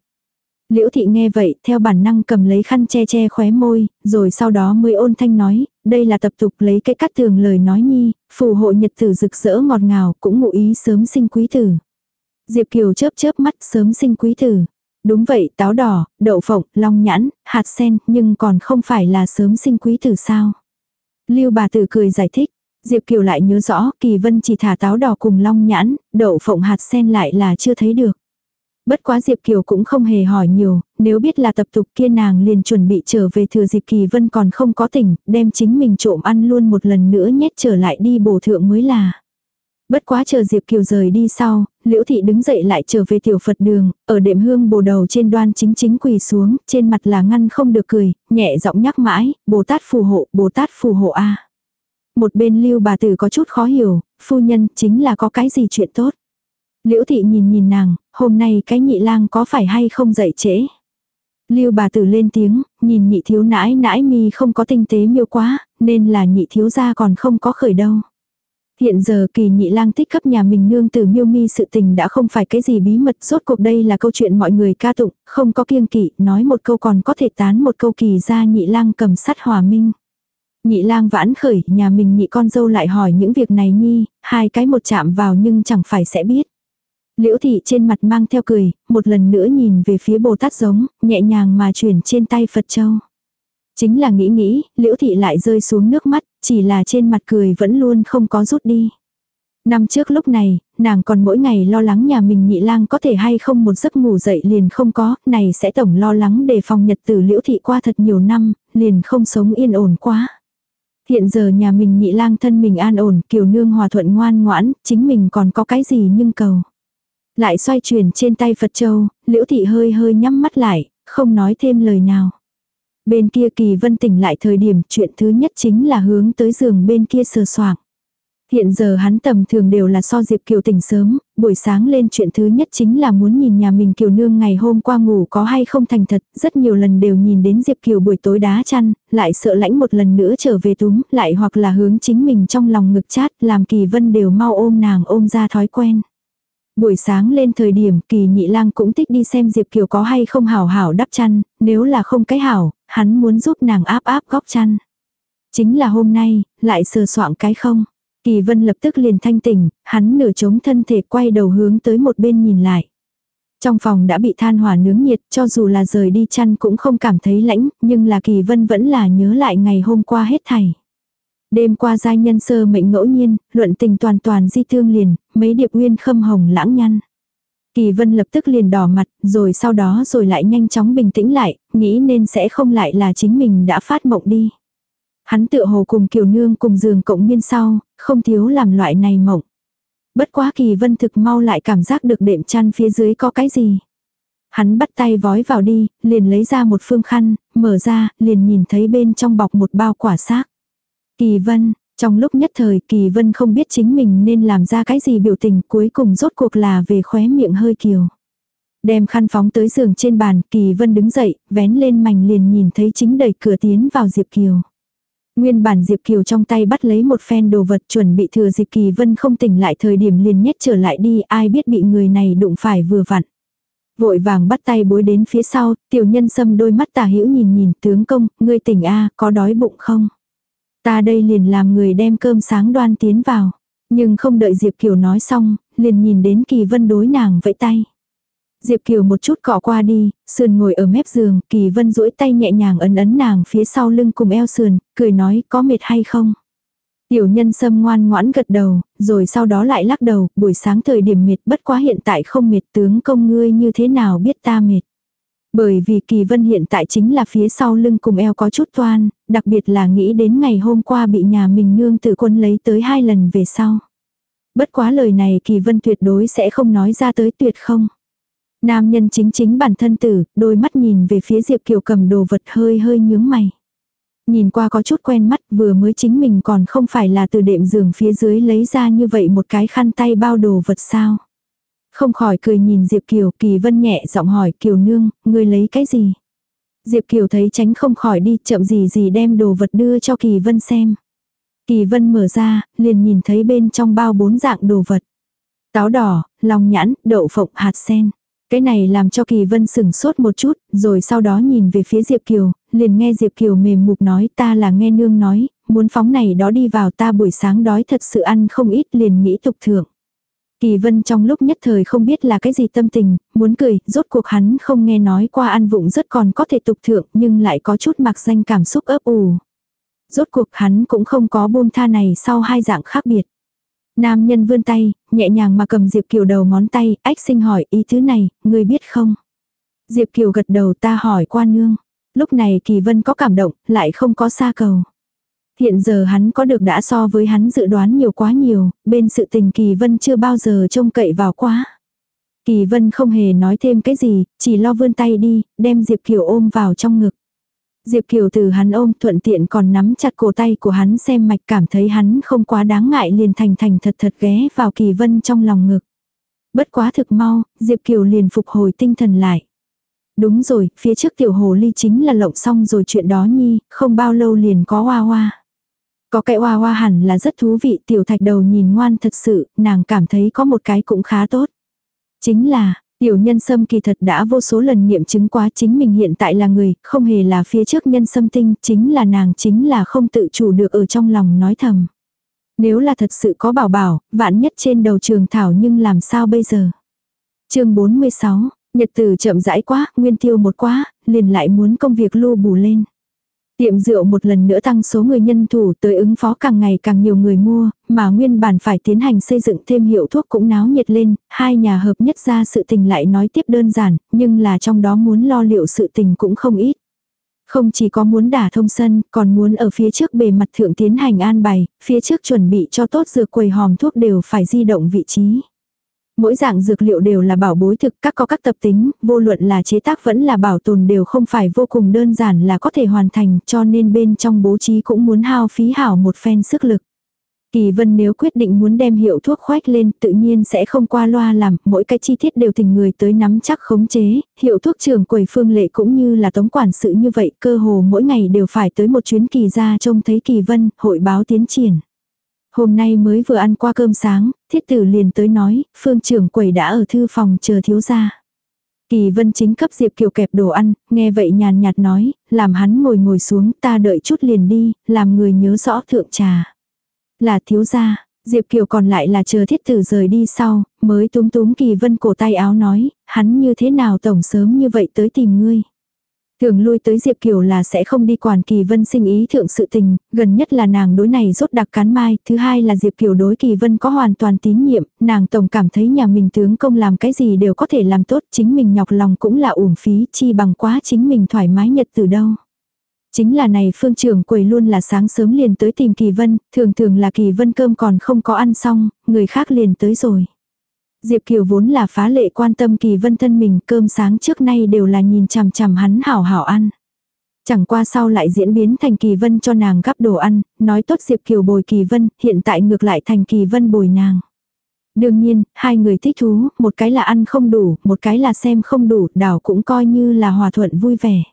Liễu Thị nghe vậy, theo bản năng cầm lấy khăn che che khóe môi, rồi sau đó mới ôn thanh nói, đây là tập tục lấy cái cắt tường lời nói nhi, phù hộ nhật tử rực rỡ ngọt ngào, cũng ngụ ý sớm sinh quý tử. Diệp Kiều chớp chớp mắt sớm sinh quý tử. Đúng vậy, táo đỏ, đậu phộng, long nhãn, hạt sen, nhưng còn không phải là sớm sinh quý tử sao. Lưu bà tử cười giải thích. Diệp Kiều lại nhớ rõ Kỳ Vân chỉ thả táo đỏ cùng long nhãn, đậu phộng hạt sen lại là chưa thấy được. Bất quá Diệp Kiều cũng không hề hỏi nhiều, nếu biết là tập tục kia nàng liền chuẩn bị trở về thừa dịp Kỳ Vân còn không có tỉnh, đem chính mình trộm ăn luôn một lần nữa nhét trở lại đi bổ thượng mới là. Bất quá chờ Diệp Kiều rời đi sau, Liễu Thị đứng dậy lại trở về tiểu Phật đường, ở đệm hương bồ đầu trên đoan chính chính quỳ xuống, trên mặt là ngăn không được cười, nhẹ giọng nhắc mãi, Bồ Tát phù hộ, Bồ Tát phù hộ a. Một bên lưu bà tử có chút khó hiểu, phu nhân chính là có cái gì chuyện tốt. Liễu Thị nhìn nhìn nàng, hôm nay cái nhị lang có phải hay không dậy trễ. Lưu bà tử lên tiếng, nhìn nhị thiếu nãi nãi mi không có tinh tế miêu quá, nên là nhị thiếu gia còn không có khởi đâu. Hiện giờ kỳ nhị lang tích cấp nhà mình nương từ miêu mi sự tình đã không phải cái gì bí mật, rốt cuộc đây là câu chuyện mọi người ca tụng, không có kiêng kỵ, nói một câu còn có thể tán một câu kỳ ra nhị lang cầm sắt hòa minh. Nhị lang vãn khởi, nhà mình nhị con dâu lại hỏi những việc này nhi, hai cái một chạm vào nhưng chẳng phải sẽ biết. Liễu thị trên mặt mang theo cười, một lần nữa nhìn về phía Bồ Tát giống, nhẹ nhàng mà chuyển trên tay Phật Châu. Chính là nghĩ nghĩ, liễu thị lại rơi xuống nước mắt, chỉ là trên mặt cười vẫn luôn không có rút đi. Năm trước lúc này, nàng còn mỗi ngày lo lắng nhà mình nhị lang có thể hay không một giấc ngủ dậy liền không có, này sẽ tổng lo lắng để phòng nhật tử liễu thị qua thật nhiều năm, liền không sống yên ổn quá. Hiện giờ nhà mình nhị lang thân mình an ổn, kiều nương hòa thuận ngoan ngoãn, chính mình còn có cái gì nhưng cầu. Lại xoay chuyển trên tay Phật Châu, Liễu Thị hơi hơi nhắm mắt lại, không nói thêm lời nào. Bên kia Kỳ Vân tỉnh lại thời điểm chuyện thứ nhất chính là hướng tới giường bên kia sờ soạng. Hiện giờ hắn tầm thường đều là so Diệp Kiều tỉnh sớm, buổi sáng lên chuyện thứ nhất chính là muốn nhìn nhà mình Kiều Nương ngày hôm qua ngủ có hay không thành thật, rất nhiều lần đều nhìn đến Diệp Kiều buổi tối đá chăn, lại sợ lãnh một lần nữa trở về túm, lại hoặc là hướng chính mình trong lòng ngực chát, làm Kỳ Vân đều mau ôm nàng ôm ra thói quen. Buổi sáng lên thời điểm kỳ nhị lang cũng thích đi xem Diệp Kiều có hay không hảo hảo đắp chăn, nếu là không cái hảo, hắn muốn giúp nàng áp áp góc chăn. Chính là hôm nay, lại sờ soạn cái không. Kỳ vân lập tức liền thanh tỉnh, hắn nửa chống thân thể quay đầu hướng tới một bên nhìn lại. Trong phòng đã bị than hỏa nướng nhiệt, cho dù là rời đi chăn cũng không cảm thấy lãnh, nhưng là kỳ vân vẫn là nhớ lại ngày hôm qua hết thảy. Đêm qua giai nhân sơ mệnh ngẫu nhiên, luận tình toàn toàn di thương liền, mấy điệp nguyên khâm hồng lãng nhăn. Kỳ vân lập tức liền đỏ mặt, rồi sau đó rồi lại nhanh chóng bình tĩnh lại, nghĩ nên sẽ không lại là chính mình đã phát mộng đi. Hắn tựa hồ cùng kiều nương cùng giường cộng miên sau, không thiếu làm loại này mộng. Bất quá kỳ vân thực mau lại cảm giác được đệm chăn phía dưới có cái gì. Hắn bắt tay vói vào đi, liền lấy ra một phương khăn, mở ra, liền nhìn thấy bên trong bọc một bao quả xác. Kỳ vân, trong lúc nhất thời kỳ vân không biết chính mình nên làm ra cái gì biểu tình cuối cùng rốt cuộc là về khóe miệng hơi kiều. Đem khăn phóng tới giường trên bàn, kỳ vân đứng dậy, vén lên mảnh liền nhìn thấy chính đẩy cửa tiến vào Diệp Kiều. Nguyên bản Diệp Kiều trong tay bắt lấy một phen đồ vật chuẩn bị thừa Diệp Kỳ Vân không tỉnh lại thời điểm liền nhét trở lại đi ai biết bị người này đụng phải vừa vặn. Vội vàng bắt tay bối đến phía sau, tiểu nhân xâm đôi mắt tà hữu nhìn nhìn tướng công, ngươi tỉnh a có đói bụng không? Ta đây liền làm người đem cơm sáng đoan tiến vào. Nhưng không đợi Diệp Kiều nói xong, liền nhìn đến Kỳ Vân đối nàng vẫy tay. Diệp Kiều một chút cọ qua đi, sườn ngồi ở mép giường, Kỳ Vân duỗi tay nhẹ nhàng ấn ấn nàng phía sau lưng cùng eo sườn, cười nói có mệt hay không. Tiểu nhân sâm ngoan ngoãn gật đầu, rồi sau đó lại lắc đầu, buổi sáng thời điểm mệt bất quá hiện tại không mệt tướng công ngươi như thế nào biết ta mệt. Bởi vì kỳ vân hiện tại chính là phía sau lưng cùng eo có chút toan, đặc biệt là nghĩ đến ngày hôm qua bị nhà mình nương tự quân lấy tới hai lần về sau. Bất quá lời này kỳ vân tuyệt đối sẽ không nói ra tới tuyệt không. Nam nhân chính chính bản thân tử, đôi mắt nhìn về phía Diệp Kiều cầm đồ vật hơi hơi nhướng mày. Nhìn qua có chút quen mắt vừa mới chính mình còn không phải là từ đệm giường phía dưới lấy ra như vậy một cái khăn tay bao đồ vật sao. Không khỏi cười nhìn Diệp Kiều, Kỳ Vân nhẹ giọng hỏi Kiều Nương, ngươi lấy cái gì? Diệp Kiều thấy tránh không khỏi đi, chậm gì gì đem đồ vật đưa cho Kỳ Vân xem. Kỳ Vân mở ra, liền nhìn thấy bên trong bao bốn dạng đồ vật. Táo đỏ, lòng nhãn, đậu phộng, hạt sen. Cái này làm cho Kỳ Vân sửng sốt một chút, rồi sau đó nhìn về phía Diệp Kiều, liền nghe Diệp Kiều mềm mục nói ta là nghe nương nói, muốn phóng này đó đi vào ta buổi sáng đói thật sự ăn không ít liền nghĩ tục thưởng. Kỳ vân trong lúc nhất thời không biết là cái gì tâm tình, muốn cười, rốt cuộc hắn không nghe nói qua ăn vụng rất còn có thể tục thượng nhưng lại có chút mặc danh cảm xúc ấp ủ. Rốt cuộc hắn cũng không có buông tha này sau hai dạng khác biệt. Nam nhân vươn tay, nhẹ nhàng mà cầm Diệp Kiều đầu ngón tay, ách sinh hỏi ý thứ này, người biết không? Diệp Kiều gật đầu ta hỏi qua nương. Lúc này Kỳ Vân có cảm động, lại không có xa cầu. Hiện giờ hắn có được đã so với hắn dự đoán nhiều quá nhiều, bên sự tình Kỳ Vân chưa bao giờ trông cậy vào quá. Kỳ Vân không hề nói thêm cái gì, chỉ lo vươn tay đi, đem Diệp Kiều ôm vào trong ngực. Diệp Kiều từ hắn ôm thuận tiện còn nắm chặt cổ tay của hắn xem mạch cảm thấy hắn không quá đáng ngại liền thành thành thật thật ghé vào Kỳ Vân trong lòng ngực. Bất quá thực mau, Diệp Kiều liền phục hồi tinh thần lại. Đúng rồi, phía trước tiểu hồ ly chính là lộng xong rồi chuyện đó nhi, không bao lâu liền có hoa hoa. Có cái hoa hoa hẳn là rất thú vị tiểu thạch đầu nhìn ngoan thật sự, nàng cảm thấy có một cái cũng khá tốt. Chính là, tiểu nhân sâm kỳ thật đã vô số lần nghiệm chứng quá chính mình hiện tại là người, không hề là phía trước nhân sâm tinh, chính là nàng chính là không tự chủ được ở trong lòng nói thầm. Nếu là thật sự có bảo bảo, vạn nhất trên đầu trường thảo nhưng làm sao bây giờ? chương 46, nhật tử chậm rãi quá, nguyên tiêu một quá, liền lại muốn công việc lưu bù lên. Tiệm rượu một lần nữa tăng số người nhân thủ tới ứng phó càng ngày càng nhiều người mua, mà nguyên bản phải tiến hành xây dựng thêm hiệu thuốc cũng náo nhiệt lên, hai nhà hợp nhất ra sự tình lại nói tiếp đơn giản, nhưng là trong đó muốn lo liệu sự tình cũng không ít. Không chỉ có muốn đả thông sân, còn muốn ở phía trước bề mặt thượng tiến hành an bày, phía trước chuẩn bị cho tốt dược quầy hòm thuốc đều phải di động vị trí. Mỗi dạng dược liệu đều là bảo bối thực các có các tập tính, vô luận là chế tác vẫn là bảo tồn đều không phải vô cùng đơn giản là có thể hoàn thành cho nên bên trong bố trí cũng muốn hao phí hảo một phen sức lực. Kỳ vân nếu quyết định muốn đem hiệu thuốc khoách lên tự nhiên sẽ không qua loa làm, mỗi cái chi tiết đều tình người tới nắm chắc khống chế, hiệu thuốc trưởng quầy phương lệ cũng như là tống quản sự như vậy, cơ hồ mỗi ngày đều phải tới một chuyến kỳ ra trông thấy kỳ vân, hội báo tiến triển. Hôm nay mới vừa ăn qua cơm sáng, thiết tử liền tới nói, phương trưởng quầy đã ở thư phòng chờ thiếu gia. Kỳ vân chính cấp Diệp Kiều kẹp đồ ăn, nghe vậy nhàn nhạt nói, làm hắn ngồi ngồi xuống ta đợi chút liền đi, làm người nhớ rõ thượng trà. Là thiếu gia, Diệp Kiều còn lại là chờ thiết tử rời đi sau, mới túm túm kỳ vân cổ tay áo nói, hắn như thế nào tổng sớm như vậy tới tìm ngươi. Thường lui tới Diệp Kiều là sẽ không đi quản Kỳ Vân sinh ý thượng sự tình, gần nhất là nàng đối này rốt đặc cán mai, thứ hai là Diệp Kiều đối Kỳ Vân có hoàn toàn tín nhiệm, nàng tổng cảm thấy nhà mình tướng công làm cái gì đều có thể làm tốt, chính mình nhọc lòng cũng là uổng phí, chi bằng quá chính mình thoải mái nhật từ đâu. Chính là này phương trưởng quầy luôn là sáng sớm liền tới tìm Kỳ Vân, thường thường là Kỳ Vân cơm còn không có ăn xong, người khác liền tới rồi. Diệp Kiều vốn là phá lệ quan tâm Kỳ Vân thân mình, cơm sáng trước nay đều là nhìn chằm chằm hắn hảo hảo ăn. Chẳng qua sau lại diễn biến thành Kỳ Vân cho nàng gắp đồ ăn, nói tốt Diệp Kiều bồi Kỳ Vân, hiện tại ngược lại thành Kỳ Vân bồi nàng. Đương nhiên, hai người thích thú, một cái là ăn không đủ, một cái là xem không đủ, đảo cũng coi như là hòa thuận vui vẻ.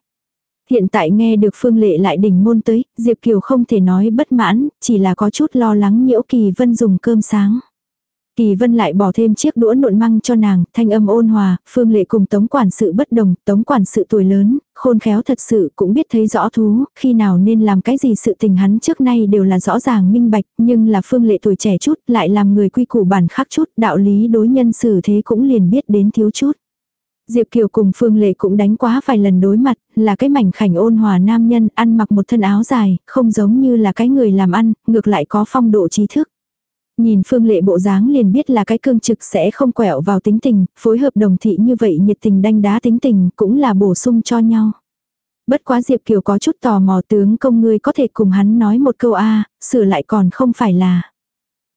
Hiện tại nghe được Phương Lệ lại đỉnh môn tới, Diệp Kiều không thể nói bất mãn, chỉ là có chút lo lắng nhiễu Kỳ Vân dùng cơm sáng. Kỳ Vân lại bỏ thêm chiếc đũa nộn măng cho nàng, thanh âm ôn hòa, Phương Lệ cùng Tống quản sự bất đồng, Tống quản sự tuổi lớn, khôn khéo thật sự cũng biết thấy rõ thú, khi nào nên làm cái gì sự tình hắn trước nay đều là rõ ràng minh bạch, nhưng là Phương Lệ tuổi trẻ chút, lại làm người quy củ bản khắc chút, đạo lý đối nhân xử thế cũng liền biết đến thiếu chút. Diệp Kiều cùng Phương Lệ cũng đánh quá vài lần đối mặt, là cái mảnh khảnh ôn hòa nam nhân, ăn mặc một thân áo dài, không giống như là cái người làm ăn, ngược lại có phong độ trí thức. Nhìn Phương Lệ bộ dáng liền biết là cái cương trực sẽ không quẹo vào tính tình, phối hợp đồng thị như vậy nhiệt tình đanh đá tính tình cũng là bổ sung cho nhau. Bất quá Diệp Kiều có chút tò mò tướng công ngươi có thể cùng hắn nói một câu A, sửa lại còn không phải là.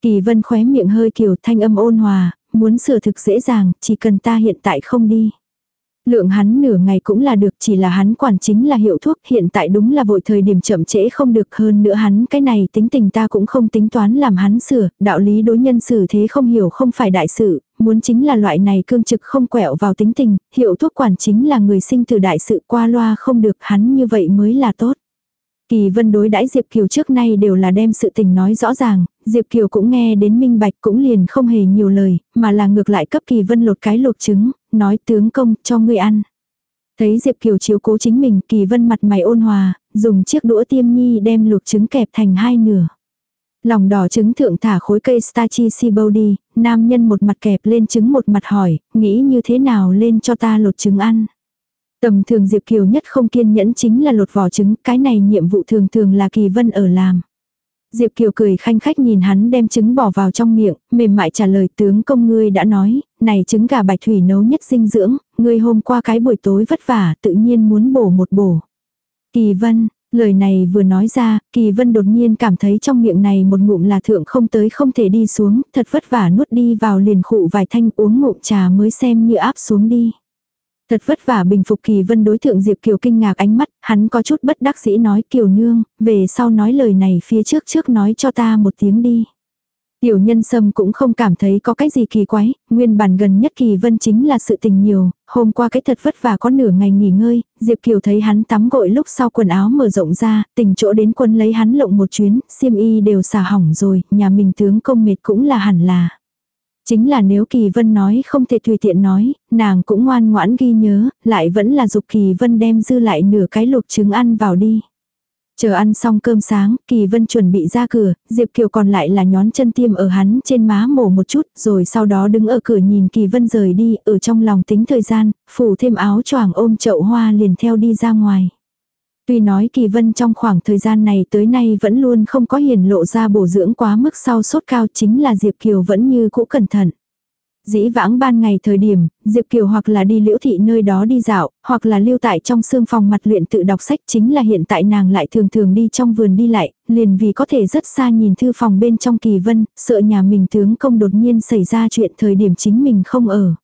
Kỳ vân khóe miệng hơi kiều thanh âm ôn hòa, muốn sửa thực dễ dàng, chỉ cần ta hiện tại không đi. Lượng hắn nửa ngày cũng là được chỉ là hắn quản chính là hiệu thuốc hiện tại đúng là vội thời điểm chậm trễ không được hơn nữa hắn cái này tính tình ta cũng không tính toán làm hắn sửa, đạo lý đối nhân xử thế không hiểu không phải đại sự, muốn chính là loại này cương trực không quẹo vào tính tình, hiệu thuốc quản chính là người sinh từ đại sự qua loa không được hắn như vậy mới là tốt. Kỳ vân đối đãi Diệp Kiều trước nay đều là đem sự tình nói rõ ràng, Diệp Kiều cũng nghe đến minh bạch cũng liền không hề nhiều lời, mà là ngược lại cấp Kỳ vân lột cái luộc trứng, nói tướng công cho ngươi ăn. Thấy Diệp Kiều chiếu cố chính mình, Kỳ vân mặt mày ôn hòa, dùng chiếc đũa tiêm nhi đem luộc trứng kẹp thành hai nửa. Lòng đỏ trứng thượng thả khối cây starchy sibody, nam nhân một mặt kẹp lên trứng một mặt hỏi, nghĩ như thế nào lên cho ta lột trứng ăn. Tầm thường Diệp Kiều nhất không kiên nhẫn chính là lột vỏ trứng, cái này nhiệm vụ thường thường là Kỳ Vân ở làm. Diệp Kiều cười khanh khách nhìn hắn đem trứng bỏ vào trong miệng, mềm mại trả lời tướng công ngươi đã nói, này trứng gà bạch thủy nấu nhất dinh dưỡng, ngươi hôm qua cái buổi tối vất vả tự nhiên muốn bổ một bổ. Kỳ Vân, lời này vừa nói ra, Kỳ Vân đột nhiên cảm thấy trong miệng này một ngụm là thượng không tới không thể đi xuống, thật vất vả nuốt đi vào liền khụ vài thanh uống ngụm trà mới xem như áp xuống đi. Thật vất vả bình phục kỳ vân đối thượng Diệp Kiều kinh ngạc ánh mắt, hắn có chút bất đắc dĩ nói Kiều nương, về sau nói lời này phía trước trước nói cho ta một tiếng đi. Tiểu nhân sâm cũng không cảm thấy có cái gì kỳ quái, nguyên bản gần nhất kỳ vân chính là sự tình nhiều, hôm qua cái thật vất vả có nửa ngày nghỉ ngơi, Diệp Kiều thấy hắn tắm gội lúc sau quần áo mở rộng ra, tình chỗ đến quân lấy hắn lộng một chuyến, xiêm y đều xả hỏng rồi, nhà mình tướng công mệt cũng là hẳn là. Chính là nếu Kỳ Vân nói không thể tùy tiện nói, nàng cũng ngoan ngoãn ghi nhớ, lại vẫn là dục Kỳ Vân đem dư lại nửa cái luộc trứng ăn vào đi. Chờ ăn xong cơm sáng, Kỳ Vân chuẩn bị ra cửa, Diệp Kiều còn lại là nhón chân tiêm ở hắn trên má mổ một chút, rồi sau đó đứng ở cửa nhìn Kỳ Vân rời đi, ở trong lòng tính thời gian, phủ thêm áo choàng ôm chậu hoa liền theo đi ra ngoài. Tuy nói Kỳ Vân trong khoảng thời gian này tới nay vẫn luôn không có hiển lộ ra bổ dưỡng quá mức sau sốt cao chính là Diệp Kiều vẫn như cũ cẩn thận. Dĩ vãng ban ngày thời điểm, Diệp Kiều hoặc là đi liễu thị nơi đó đi dạo, hoặc là lưu tại trong xương phòng mặt luyện tự đọc sách chính là hiện tại nàng lại thường thường đi trong vườn đi lại, liền vì có thể rất xa nhìn thư phòng bên trong kỳ vân, sợ nhà mình tướng công đột nhiên xảy ra chuyện thời điểm chính mình không ở.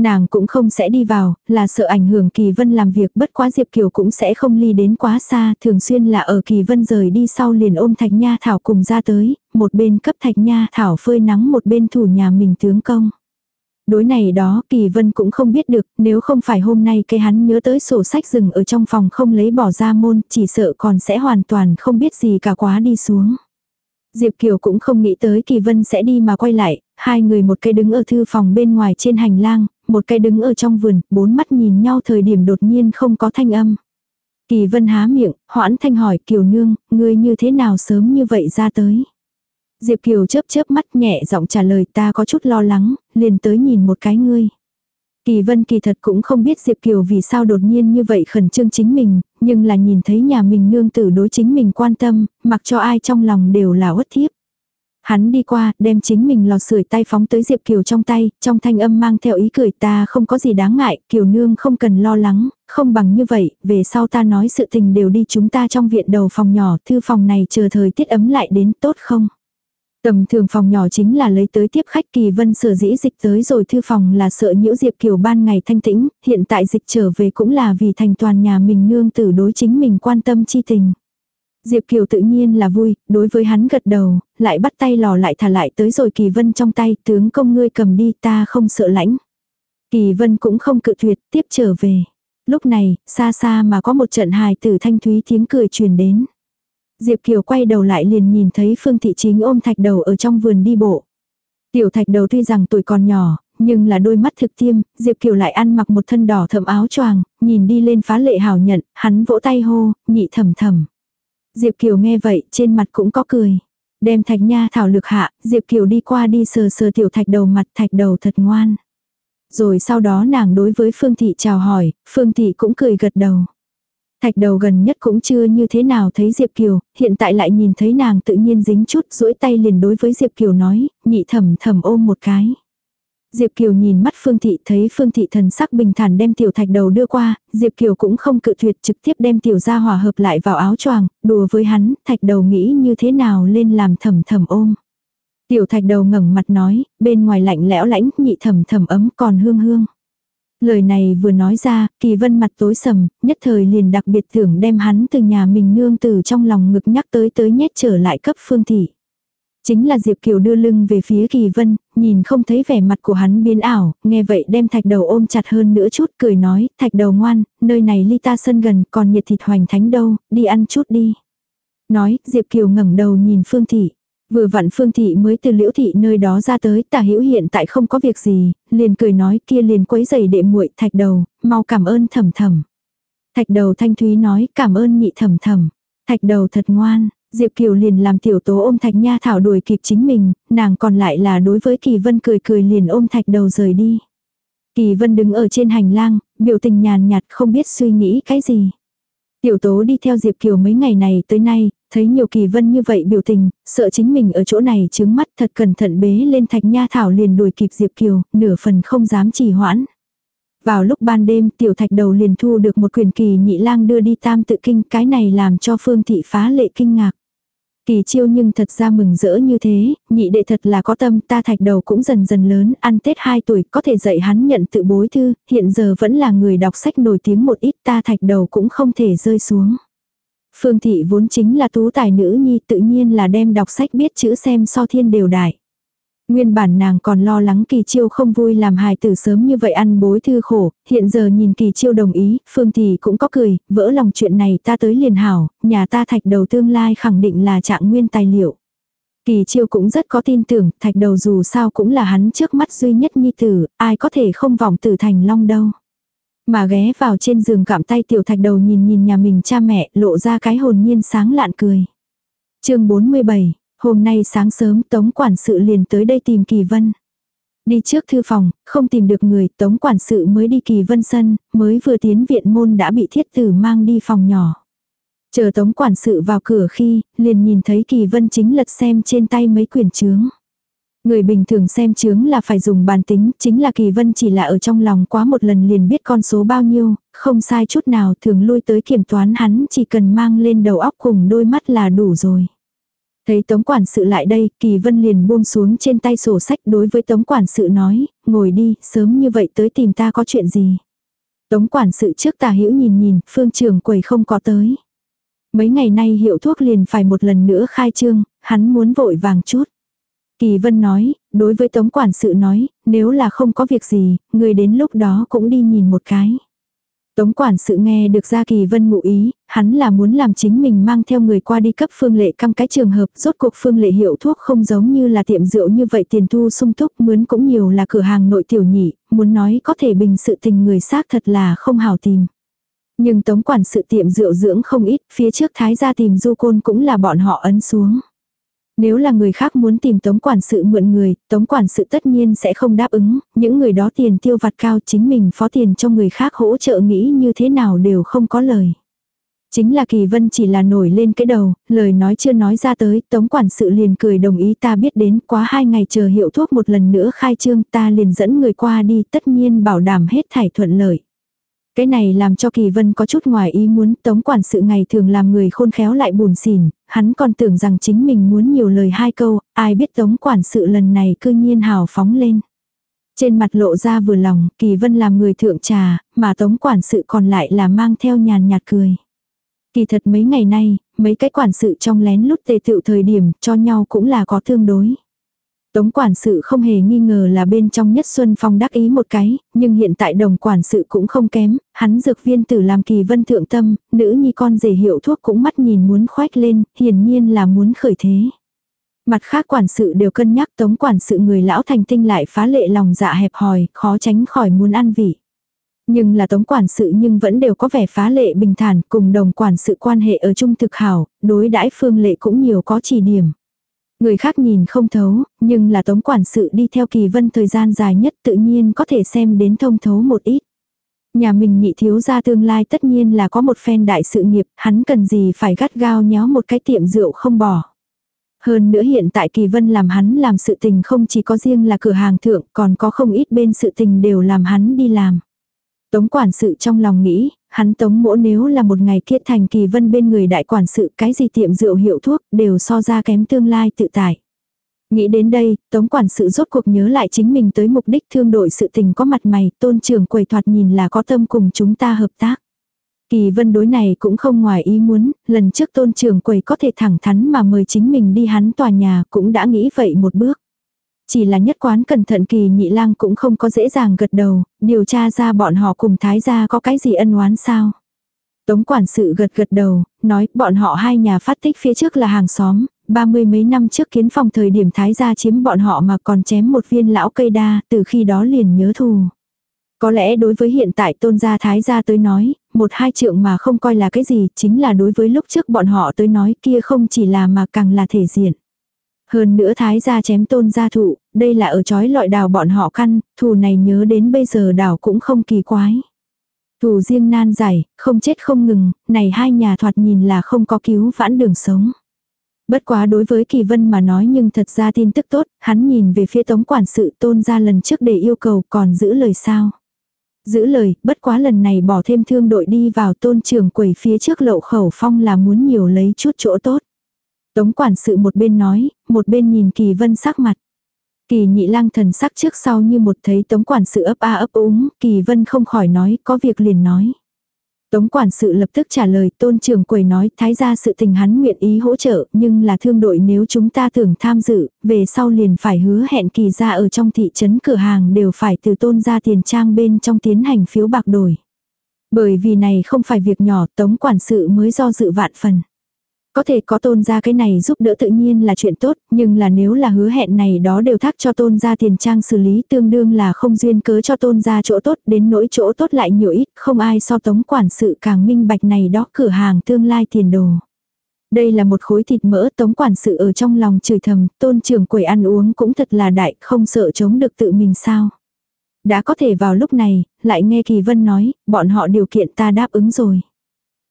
Nàng cũng không sẽ đi vào, là sợ ảnh hưởng Kỳ Vân làm việc bất quá Diệp Kiều cũng sẽ không ly đến quá xa, thường xuyên là ở Kỳ Vân rời đi sau liền ôm Thạch Nha Thảo cùng ra tới, một bên cấp Thạch Nha Thảo phơi nắng một bên thủ nhà mình tướng công. Đối này đó Kỳ Vân cũng không biết được, nếu không phải hôm nay cái hắn nhớ tới sổ sách rừng ở trong phòng không lấy bỏ ra môn, chỉ sợ còn sẽ hoàn toàn không biết gì cả quá đi xuống. Diệp Kiều cũng không nghĩ tới Kỳ Vân sẽ đi mà quay lại, hai người một cái đứng ở thư phòng bên ngoài trên hành lang, một cái đứng ở trong vườn, bốn mắt nhìn nhau thời điểm đột nhiên không có thanh âm. Kỳ Vân há miệng, hoãn thanh hỏi Kiều Nương, ngươi như thế nào sớm như vậy ra tới. Diệp Kiều chớp chớp mắt nhẹ giọng trả lời ta có chút lo lắng, liền tới nhìn một cái ngươi. Kỳ Vân kỳ thật cũng không biết Diệp Kiều vì sao đột nhiên như vậy khẩn trương chính mình, nhưng là nhìn thấy nhà mình nương tử đối chính mình quan tâm, mặc cho ai trong lòng đều là uất thiếp. Hắn đi qua, đem chính mình lò sưởi tay phóng tới Diệp Kiều trong tay, trong thanh âm mang theo ý cười ta không có gì đáng ngại, Kiều nương không cần lo lắng, không bằng như vậy, về sau ta nói sự tình đều đi chúng ta trong viện đầu phòng nhỏ, thư phòng này chờ thời tiết ấm lại đến tốt không? Tầm thường phòng nhỏ chính là lấy tới tiếp khách kỳ vân sở dĩ dịch tới rồi thư phòng là sợ nhiễu Diệp Kiều ban ngày thanh tĩnh, hiện tại dịch trở về cũng là vì thành toàn nhà mình nương tử đối chính mình quan tâm chi tình. Diệp Kiều tự nhiên là vui, đối với hắn gật đầu, lại bắt tay lò lại thả lại tới rồi Kỳ Vân trong tay, tướng công ngươi cầm đi ta không sợ lãnh. Kỳ Vân cũng không cự tuyệt, tiếp trở về. Lúc này, xa xa mà có một trận hài tử thanh thúy tiếng cười truyền đến. Diệp Kiều quay đầu lại liền nhìn thấy Phương Thị Chính ôm thạch đầu ở trong vườn đi bộ. Tiểu thạch đầu tuy rằng tuổi còn nhỏ, nhưng là đôi mắt thực tiêm, Diệp Kiều lại ăn mặc một thân đỏ thẫm áo choàng, nhìn đi lên phá lệ hảo nhận, hắn vỗ tay hô, nhị thầm thầm. Diệp Kiều nghe vậy, trên mặt cũng có cười. Đem thạch nha thảo lực hạ, Diệp Kiều đi qua đi sờ sờ tiểu thạch đầu mặt thạch đầu thật ngoan. Rồi sau đó nàng đối với Phương Thị chào hỏi, Phương Thị cũng cười gật đầu. Thạch đầu gần nhất cũng chưa như thế nào thấy Diệp Kiều, hiện tại lại nhìn thấy nàng tự nhiên dính chút, duỗi tay liền đối với Diệp Kiều nói, nhị thầm thầm ôm một cái. Diệp Kiều nhìn mắt Phương Thị thấy Phương Thị thần sắc bình thản đem tiểu thạch đầu đưa qua, Diệp Kiều cũng không cự tuyệt trực tiếp đem tiểu gia hòa hợp lại vào áo choàng, đùa với hắn, thạch đầu nghĩ như thế nào lên làm thầm thầm ôm. Tiểu thạch đầu ngẩng mặt nói, bên ngoài lạnh lẽo lãnh, nhị thầm thầm ấm còn hương hương. Lời này vừa nói ra, kỳ vân mặt tối sầm, nhất thời liền đặc biệt tưởng đem hắn từ nhà mình nương từ trong lòng ngực nhắc tới tới nhét trở lại cấp phương thị. Chính là Diệp Kiều đưa lưng về phía kỳ vân, nhìn không thấy vẻ mặt của hắn biến ảo, nghe vậy đem thạch đầu ôm chặt hơn nữa chút cười nói, thạch đầu ngoan, nơi này ly ta sân gần, còn nhiệt thịt hoành thánh đâu, đi ăn chút đi. Nói, Diệp Kiều ngẩng đầu nhìn Phương Thị. Vừa vặn Phương Thị mới từ liễu thị nơi đó ra tới, tả hữu hiện tại không có việc gì, liền cười nói kia liền quấy giày đệ muội thạch đầu, mau cảm ơn thầm thầm. Thạch đầu thanh thúy nói cảm ơn nhị thầm thầm. Thạch đầu thật ngoan, Diệp Kiều liền làm tiểu tố ôm thạch nha thảo đuổi kịp chính mình, nàng còn lại là đối với Kỳ Vân cười cười liền ôm thạch đầu rời đi. Kỳ Vân đứng ở trên hành lang, biểu tình nhàn nhạt không biết suy nghĩ cái gì. Tiểu tố đi theo Diệp Kiều mấy ngày này tới nay, thấy nhiều kỳ vân như vậy biểu tình, sợ chính mình ở chỗ này chứng mắt thật cẩn thận bế lên thạch nha thảo liền đuổi kịp Diệp Kiều, nửa phần không dám trì hoãn. Vào lúc ban đêm tiểu thạch đầu liền thu được một quyền kỳ nhị lang đưa đi tam tự kinh, cái này làm cho phương thị phá lệ kinh ngạc. Kỳ chiêu nhưng thật ra mừng rỡ như thế, nhị đệ thật là có tâm ta thạch đầu cũng dần dần lớn, ăn Tết 2 tuổi có thể dạy hắn nhận tự bối thư, hiện giờ vẫn là người đọc sách nổi tiếng một ít ta thạch đầu cũng không thể rơi xuống. Phương thị vốn chính là tú tài nữ nhi tự nhiên là đem đọc sách biết chữ xem so thiên đều đại. Nguyên bản nàng còn lo lắng kỳ chiêu không vui làm hài tử sớm như vậy ăn bối thư khổ, hiện giờ nhìn kỳ chiêu đồng ý, phương thì cũng có cười, vỡ lòng chuyện này ta tới liền hảo, nhà ta thạch đầu tương lai khẳng định là trạng nguyên tài liệu. Kỳ chiêu cũng rất có tin tưởng, thạch đầu dù sao cũng là hắn trước mắt duy nhất nhi tử, ai có thể không vọng tử thành long đâu. Mà ghé vào trên giường cảm tay tiểu thạch đầu nhìn nhìn nhà mình cha mẹ lộ ra cái hồn nhiên sáng lạn cười. chương 47, hôm nay sáng sớm tống quản sự liền tới đây tìm kỳ vân. Đi trước thư phòng, không tìm được người, tống quản sự mới đi kỳ vân sân, mới vừa tiến viện môn đã bị thiết tử mang đi phòng nhỏ. Chờ tống quản sự vào cửa khi, liền nhìn thấy kỳ vân chính lật xem trên tay mấy quyển chướng. Người bình thường xem chướng là phải dùng bàn tính, chính là Kỳ Vân chỉ là ở trong lòng quá một lần liền biết con số bao nhiêu, không sai chút nào thường lui tới kiểm toán hắn chỉ cần mang lên đầu óc cùng đôi mắt là đủ rồi. Thấy tống quản sự lại đây, Kỳ Vân liền buông xuống trên tay sổ sách đối với tống quản sự nói, ngồi đi, sớm như vậy tới tìm ta có chuyện gì. Tống quản sự trước tà hữu nhìn nhìn, phương trường quầy không có tới. Mấy ngày nay hiệu thuốc liền phải một lần nữa khai trương, hắn muốn vội vàng chút. Kỳ Vân nói, đối với tống quản sự nói, nếu là không có việc gì, người đến lúc đó cũng đi nhìn một cái. Tống quản sự nghe được ra kỳ vân ngụ ý, hắn là muốn làm chính mình mang theo người qua đi cấp phương lệ căm cái trường hợp, rốt cuộc phương lệ hiệu thuốc không giống như là tiệm rượu như vậy tiền thu sung túc mướn cũng nhiều là cửa hàng nội tiểu nhị, muốn nói có thể bình sự tình người xác thật là không hào tìm. Nhưng tống quản sự tiệm rượu dưỡng không ít, phía trước thái gia tìm du côn cũng là bọn họ ấn xuống. Nếu là người khác muốn tìm tống quản sự mượn người, tống quản sự tất nhiên sẽ không đáp ứng, những người đó tiền tiêu vặt cao chính mình phó tiền cho người khác hỗ trợ nghĩ như thế nào đều không có lời. Chính là kỳ vân chỉ là nổi lên cái đầu, lời nói chưa nói ra tới, tống quản sự liền cười đồng ý ta biết đến quá hai ngày chờ hiệu thuốc một lần nữa khai trương ta liền dẫn người qua đi tất nhiên bảo đảm hết thảy thuận lợi. Cái này làm cho Kỳ Vân có chút ngoài ý muốn tống quản sự ngày thường làm người khôn khéo lại buồn xỉn, hắn còn tưởng rằng chính mình muốn nhiều lời hai câu, ai biết tống quản sự lần này cư nhiên hào phóng lên. Trên mặt lộ ra vừa lòng, Kỳ Vân làm người thượng trà, mà tống quản sự còn lại là mang theo nhàn nhạt cười. Kỳ thật mấy ngày nay, mấy cái quản sự trong lén lút tề tựu thời điểm cho nhau cũng là có tương đối. Tống quản sự không hề nghi ngờ là bên trong nhất Xuân Phong đắc ý một cái, nhưng hiện tại đồng quản sự cũng không kém, hắn dược viên tử làm kỳ vân thượng tâm, nữ nhi con rể hiệu thuốc cũng mắt nhìn muốn khoách lên, hiển nhiên là muốn khởi thế. Mặt khác quản sự đều cân nhắc tống quản sự người lão thành tinh lại phá lệ lòng dạ hẹp hòi, khó tránh khỏi muốn ăn vị. Nhưng là tống quản sự nhưng vẫn đều có vẻ phá lệ bình thản cùng đồng quản sự quan hệ ở chung thực hảo, đối đãi phương lệ cũng nhiều có chỉ điểm. Người khác nhìn không thấu, nhưng là tống quản sự đi theo kỳ vân thời gian dài nhất tự nhiên có thể xem đến thông thấu một ít. Nhà mình nhị thiếu ra tương lai tất nhiên là có một phen đại sự nghiệp, hắn cần gì phải gắt gao nhéo một cái tiệm rượu không bỏ. Hơn nữa hiện tại Kỳ Vân làm hắn làm sự tình không chỉ có riêng là cửa hàng thượng, còn có không ít bên sự tình đều làm hắn đi làm. Tống quản sự trong lòng nghĩ, hắn tống mỗ nếu là một ngày kia thành kỳ vân bên người đại quản sự cái gì tiệm rượu hiệu thuốc đều so ra kém tương lai tự tại. Nghĩ đến đây, tống quản sự rốt cuộc nhớ lại chính mình tới mục đích thương đội sự tình có mặt mày, tôn trường quầy thoạt nhìn là có tâm cùng chúng ta hợp tác. Kỳ vân đối này cũng không ngoài ý muốn, lần trước tôn trường quầy có thể thẳng thắn mà mời chính mình đi hắn tòa nhà cũng đã nghĩ vậy một bước. Chỉ là nhất quán cẩn thận kỳ nhị lang cũng không có dễ dàng gật đầu, điều tra ra bọn họ cùng thái gia có cái gì ân oán sao. Tống quản sự gật gật đầu, nói bọn họ hai nhà phát tích phía trước là hàng xóm, ba mươi mấy năm trước kiến phòng thời điểm thái gia chiếm bọn họ mà còn chém một viên lão cây đa, từ khi đó liền nhớ thù. Có lẽ đối với hiện tại tôn gia thái gia tới nói, một hai trượng mà không coi là cái gì, chính là đối với lúc trước bọn họ tới nói kia không chỉ là mà càng là thể diện. Hơn nữa thái gia chém tôn gia thụ, đây là ở chói lọi đào bọn họ căn, thù này nhớ đến bây giờ đào cũng không kỳ quái. Thù riêng nan giải, không chết không ngừng, này hai nhà thoạt nhìn là không có cứu vãn đường sống. Bất quá đối với Kỳ Vân mà nói nhưng thật ra tin tức tốt, hắn nhìn về phía tống quản sự tôn ra lần trước để yêu cầu còn giữ lời sao. Giữ lời, bất quá lần này bỏ thêm thương đội đi vào tôn trường quầy phía trước lậu khẩu phong là muốn nhiều lấy chút chỗ tốt. Tống quản sự một bên nói, một bên nhìn Kỳ Vân sắc mặt. Kỳ nhị lang thần sắc trước sau như một thấy tống quản sự ấp a ấp úng, Kỳ Vân không khỏi nói, có việc liền nói. Tống quản sự lập tức trả lời tôn trường quầy nói thái gia sự tình hắn nguyện ý hỗ trợ nhưng là thương đội nếu chúng ta tưởng tham dự, về sau liền phải hứa hẹn kỳ ra ở trong thị trấn cửa hàng đều phải từ tôn ra tiền trang bên trong tiến hành phiếu bạc đổi. Bởi vì này không phải việc nhỏ tống quản sự mới do dự vạn phần. Có thể có tôn ra cái này giúp đỡ tự nhiên là chuyện tốt, nhưng là nếu là hứa hẹn này đó đều thác cho tôn ra tiền trang xử lý tương đương là không duyên cớ cho tôn ra chỗ tốt đến nỗi chỗ tốt lại nhiều ít, không ai so tống quản sự càng minh bạch này đó cửa hàng tương lai tiền đồ. Đây là một khối thịt mỡ tống quản sự ở trong lòng chửi thầm, tôn trưởng quầy ăn uống cũng thật là đại, không sợ chống được tự mình sao. Đã có thể vào lúc này, lại nghe Kỳ Vân nói, bọn họ điều kiện ta đáp ứng rồi.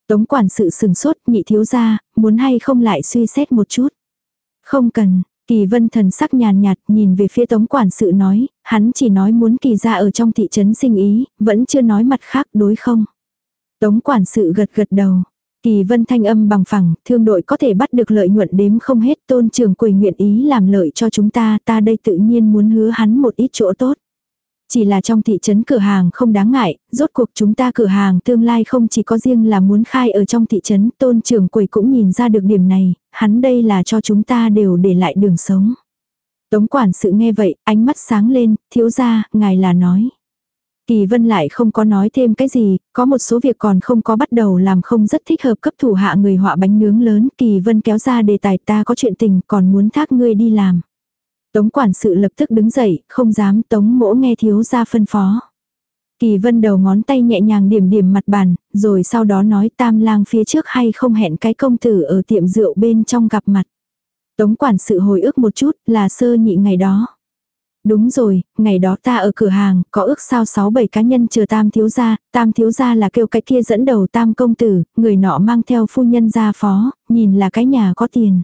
Tống quản sự sừng sốt, nhị thiếu ra, muốn hay không lại suy xét một chút. Không cần, Kỳ vân thần sắc nhàn nhạt nhìn về phía tống quản sự nói, hắn chỉ nói muốn kỳ ra ở trong thị trấn sinh ý, vẫn chưa nói mặt khác đối không. Tống quản sự gật gật đầu. Kỳ vân thanh âm bằng phẳng, thương đội có thể bắt được lợi nhuận đếm không hết tôn trường quầy nguyện ý làm lợi cho chúng ta, ta đây tự nhiên muốn hứa hắn một ít chỗ tốt. Chỉ là trong thị trấn cửa hàng không đáng ngại, rốt cuộc chúng ta cửa hàng tương lai không chỉ có riêng là muốn khai ở trong thị trấn, tôn trưởng quầy cũng nhìn ra được điểm này, hắn đây là cho chúng ta đều để lại đường sống. Tống quản sự nghe vậy, ánh mắt sáng lên, thiếu ra, ngài là nói. Kỳ vân lại không có nói thêm cái gì, có một số việc còn không có bắt đầu làm không rất thích hợp cấp thủ hạ người họa bánh nướng lớn. Kỳ vân kéo ra đề tài ta có chuyện tình còn muốn thác ngươi đi làm. Tống quản sự lập tức đứng dậy, không dám tống mỗ nghe thiếu ra phân phó. Kỳ vân đầu ngón tay nhẹ nhàng điểm điểm mặt bàn, rồi sau đó nói tam lang phía trước hay không hẹn cái công tử ở tiệm rượu bên trong gặp mặt. Tống quản sự hồi ức một chút là sơ nhị ngày đó. Đúng rồi, ngày đó ta ở cửa hàng, có ước sao sáu bảy cá nhân chờ tam thiếu gia, tam thiếu gia là kêu cái kia dẫn đầu tam công tử, người nọ mang theo phu nhân gia phó, nhìn là cái nhà có tiền.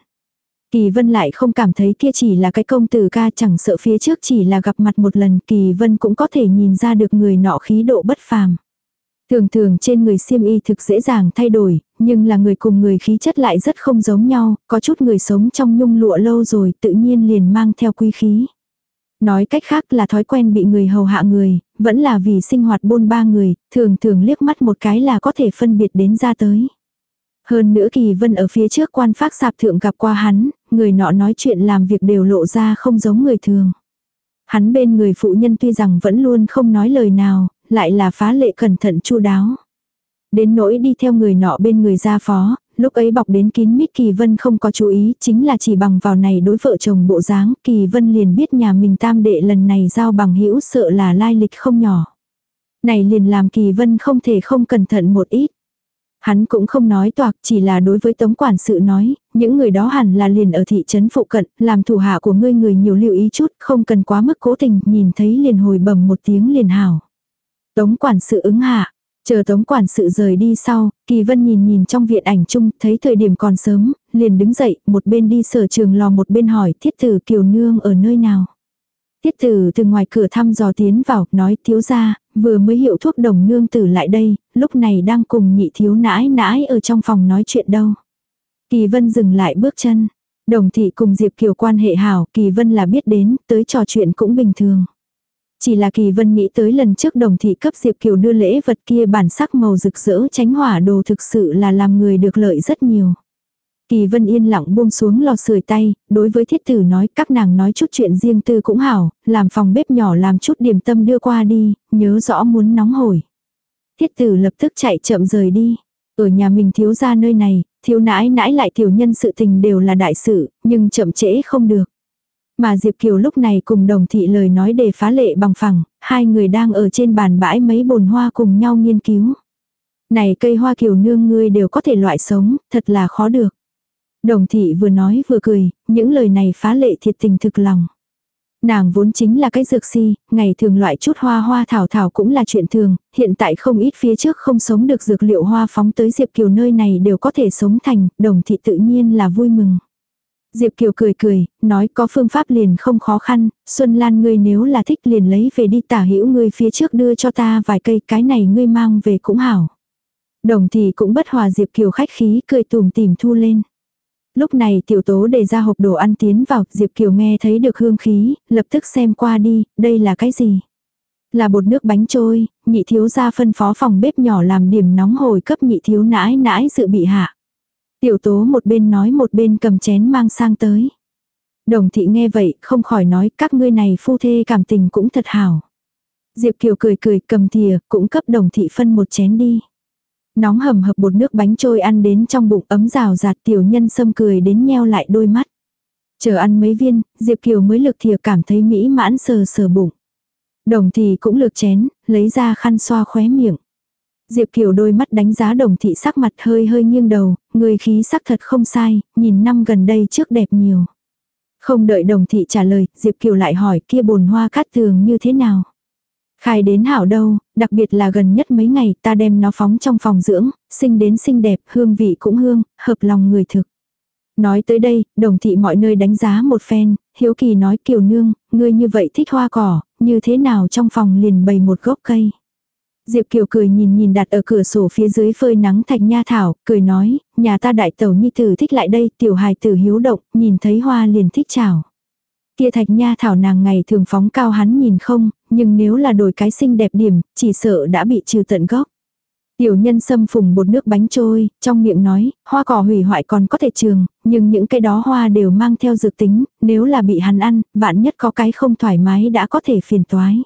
Kỳ vân lại không cảm thấy kia chỉ là cái công tử ca chẳng sợ phía trước chỉ là gặp mặt một lần kỳ vân cũng có thể nhìn ra được người nọ khí độ bất phàm. Thường thường trên người siêm y thực dễ dàng thay đổi, nhưng là người cùng người khí chất lại rất không giống nhau, có chút người sống trong nhung lụa lâu rồi tự nhiên liền mang theo quý khí. Nói cách khác là thói quen bị người hầu hạ người, vẫn là vì sinh hoạt bôn ba người, thường thường liếc mắt một cái là có thể phân biệt đến ra tới. Hơn nữa kỳ vân ở phía trước quan phác sạp thượng gặp qua hắn, người nọ nói chuyện làm việc đều lộ ra không giống người thường. Hắn bên người phụ nhân tuy rằng vẫn luôn không nói lời nào, lại là phá lệ cẩn thận chu đáo. Đến nỗi đi theo người nọ bên người gia phó, lúc ấy bọc đến kín mít Kỳ Vân không có chú ý, chính là chỉ bằng vào này đối vợ chồng bộ dáng, Kỳ Vân liền biết nhà mình tam đệ lần này giao bằng hữu sợ là lai lịch không nhỏ. Này liền làm Kỳ Vân không thể không cẩn thận một ít. Hắn cũng không nói toạc, chỉ là đối với tống quản sự nói, những người đó hẳn là liền ở thị trấn phụ cận, làm thủ hạ của ngươi người nhiều lưu ý chút, không cần quá mức cố tình, nhìn thấy liền hồi bầm một tiếng liền hảo. Tống quản sự ứng hạ, Chờ tống quản sự rời đi sau, Kỳ Vân nhìn nhìn trong viện ảnh chung, thấy thời điểm còn sớm, liền đứng dậy, một bên đi sở trường lò một bên hỏi thiết tử kiều nương ở nơi nào. Tiết tử từ ngoài cửa thăm dò tiến vào, nói thiếu ra, vừa mới hiệu thuốc đồng nương tử lại đây, lúc này đang cùng nhị thiếu nãi nãi ở trong phòng nói chuyện đâu. Kỳ Vân dừng lại bước chân. Đồng thị cùng Diệp Kiều quan hệ hảo, Kỳ Vân là biết đến, tới trò chuyện cũng bình thường. Chỉ là Kỳ Vân nghĩ tới lần trước đồng thị cấp Diệp Kiều đưa lễ vật kia bản sắc màu rực rỡ tránh hỏa đồ thực sự là làm người được lợi rất nhiều. Kỳ Vân yên lặng buông xuống lò sưởi tay, đối với thiết tử nói các nàng nói chút chuyện riêng tư cũng hảo, làm phòng bếp nhỏ làm chút điểm tâm đưa qua đi, nhớ rõ muốn nóng hổi. Thiết tử lập tức chạy chậm rời đi. Ở nhà mình thiếu ra nơi này, thiếu nãi nãi lại tiểu nhân sự tình đều là đại sự, nhưng chậm trễ không được. Mà Diệp Kiều lúc này cùng đồng thị lời nói để phá lệ bằng phẳng, hai người đang ở trên bàn bãi mấy bồn hoa cùng nhau nghiên cứu. Này cây hoa kiều nương ngươi đều có thể loại sống, thật là khó được. Đồng thị vừa nói vừa cười, những lời này phá lệ thiệt tình thực lòng. Nàng vốn chính là cái dược si, ngày thường loại chút hoa hoa thảo thảo cũng là chuyện thường, hiện tại không ít phía trước không sống được dược liệu hoa phóng tới Diệp Kiều nơi này đều có thể sống thành, đồng thị tự nhiên là vui mừng. Diệp Kiều cười cười, nói có phương pháp liền không khó khăn, Xuân Lan ngươi nếu là thích liền lấy về đi tả hữu ngươi phía trước đưa cho ta vài cây, cái này ngươi mang về cũng hảo. Đồng thì cũng bất hòa Diệp Kiều khách khí cười tùm tìm thu lên. Lúc này tiểu tố để ra hộp đồ ăn tiến vào, Diệp Kiều nghe thấy được hương khí, lập tức xem qua đi, đây là cái gì? Là bột nước bánh trôi, nhị thiếu gia phân phó phòng bếp nhỏ làm điểm nóng hồi cấp nhị thiếu nãi nãi dự bị hạ. Tiểu tố một bên nói một bên cầm chén mang sang tới. Đồng thị nghe vậy, không khỏi nói các ngươi này phu thê cảm tình cũng thật hảo. Diệp Kiều cười cười cầm thìa, cũng cấp đồng thị phân một chén đi. Nóng hầm hập bột nước bánh trôi ăn đến trong bụng ấm rào rạt tiểu nhân sâm cười đến nheo lại đôi mắt. Chờ ăn mấy viên, Diệp Kiều mới lực thìa cảm thấy mỹ mãn sờ sờ bụng. Đồng thị cũng lược chén, lấy ra khăn xoa khóe miệng. Diệp Kiều đôi mắt đánh giá đồng thị sắc mặt hơi hơi nghiêng đầu, người khí sắc thật không sai, nhìn năm gần đây trước đẹp nhiều. Không đợi đồng thị trả lời, Diệp Kiều lại hỏi kia bồn hoa cát tường như thế nào. Khai đến hảo đâu, đặc biệt là gần nhất mấy ngày ta đem nó phóng trong phòng dưỡng, sinh đến xinh đẹp, hương vị cũng hương, hợp lòng người thực. Nói tới đây, đồng thị mọi nơi đánh giá một phen, hiếu kỳ nói kiều nương, ngươi như vậy thích hoa cỏ, như thế nào trong phòng liền bày một gốc cây. Diệp Kiều cười nhìn nhìn đặt ở cửa sổ phía dưới phơi nắng thạch nha thảo, cười nói, nhà ta đại tẩu nhi tử thích lại đây, tiểu hài tử hiếu động, nhìn thấy hoa liền thích chào. Kia thạch nha thảo nàng ngày thường phóng cao hắn nhìn không, nhưng nếu là đổi cái xinh đẹp điểm, chỉ sợ đã bị trừ tận gốc. Tiểu nhân xâm phùng bột nước bánh trôi, trong miệng nói, hoa cỏ hủy hoại còn có thể trường, nhưng những cái đó hoa đều mang theo dược tính, nếu là bị hắn ăn, vạn nhất có cái không thoải mái đã có thể phiền toái.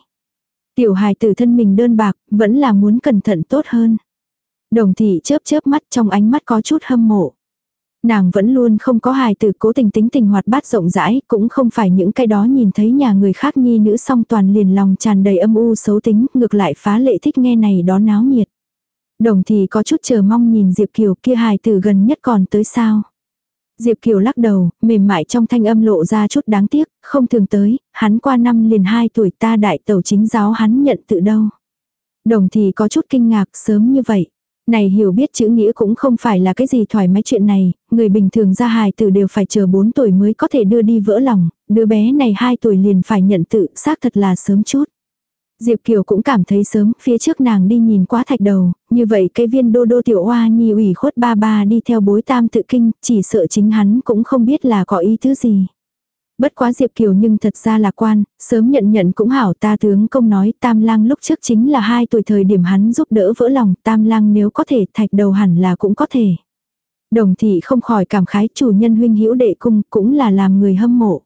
Tiểu hài tử thân mình đơn bạc, vẫn là muốn cẩn thận tốt hơn. Đồng thị chớp chớp mắt trong ánh mắt có chút hâm mộ. Nàng vẫn luôn không có hài tử cố tình tính tình hoạt bát rộng rãi, cũng không phải những cái đó nhìn thấy nhà người khác nhi nữ song toàn liền lòng tràn đầy âm u xấu tính, ngược lại phá lệ thích nghe này đó náo nhiệt. Đồng thì có chút chờ mong nhìn Diệp Kiều kia hài tử gần nhất còn tới sao. Diệp Kiều lắc đầu, mềm mại trong thanh âm lộ ra chút đáng tiếc, không thường tới, hắn qua năm liền hai tuổi ta đại tẩu chính giáo hắn nhận tự đâu. Đồng thì có chút kinh ngạc sớm như vậy. Này hiểu biết chữ nghĩa cũng không phải là cái gì thoải mái chuyện này, người bình thường ra hài tử đều phải chờ 4 tuổi mới có thể đưa đi vỡ lòng, đứa bé này 2 tuổi liền phải nhận tự, xác thật là sớm chút. Diệp Kiều cũng cảm thấy sớm, phía trước nàng đi nhìn quá thạch đầu, như vậy cái viên đô đô tiểu hoa nhi ủy khuất ba ba đi theo bối tam tự kinh, chỉ sợ chính hắn cũng không biết là có ý thứ gì. Bất quá Diệp Kiều nhưng thật ra là quan, sớm nhận nhận cũng hảo ta tướng công nói tam lang lúc trước chính là hai tuổi thời điểm hắn giúp đỡ vỡ lòng tam lang nếu có thể thạch đầu hẳn là cũng có thể. Đồng thị không khỏi cảm khái chủ nhân huynh hữu đệ cung cũng là làm người hâm mộ.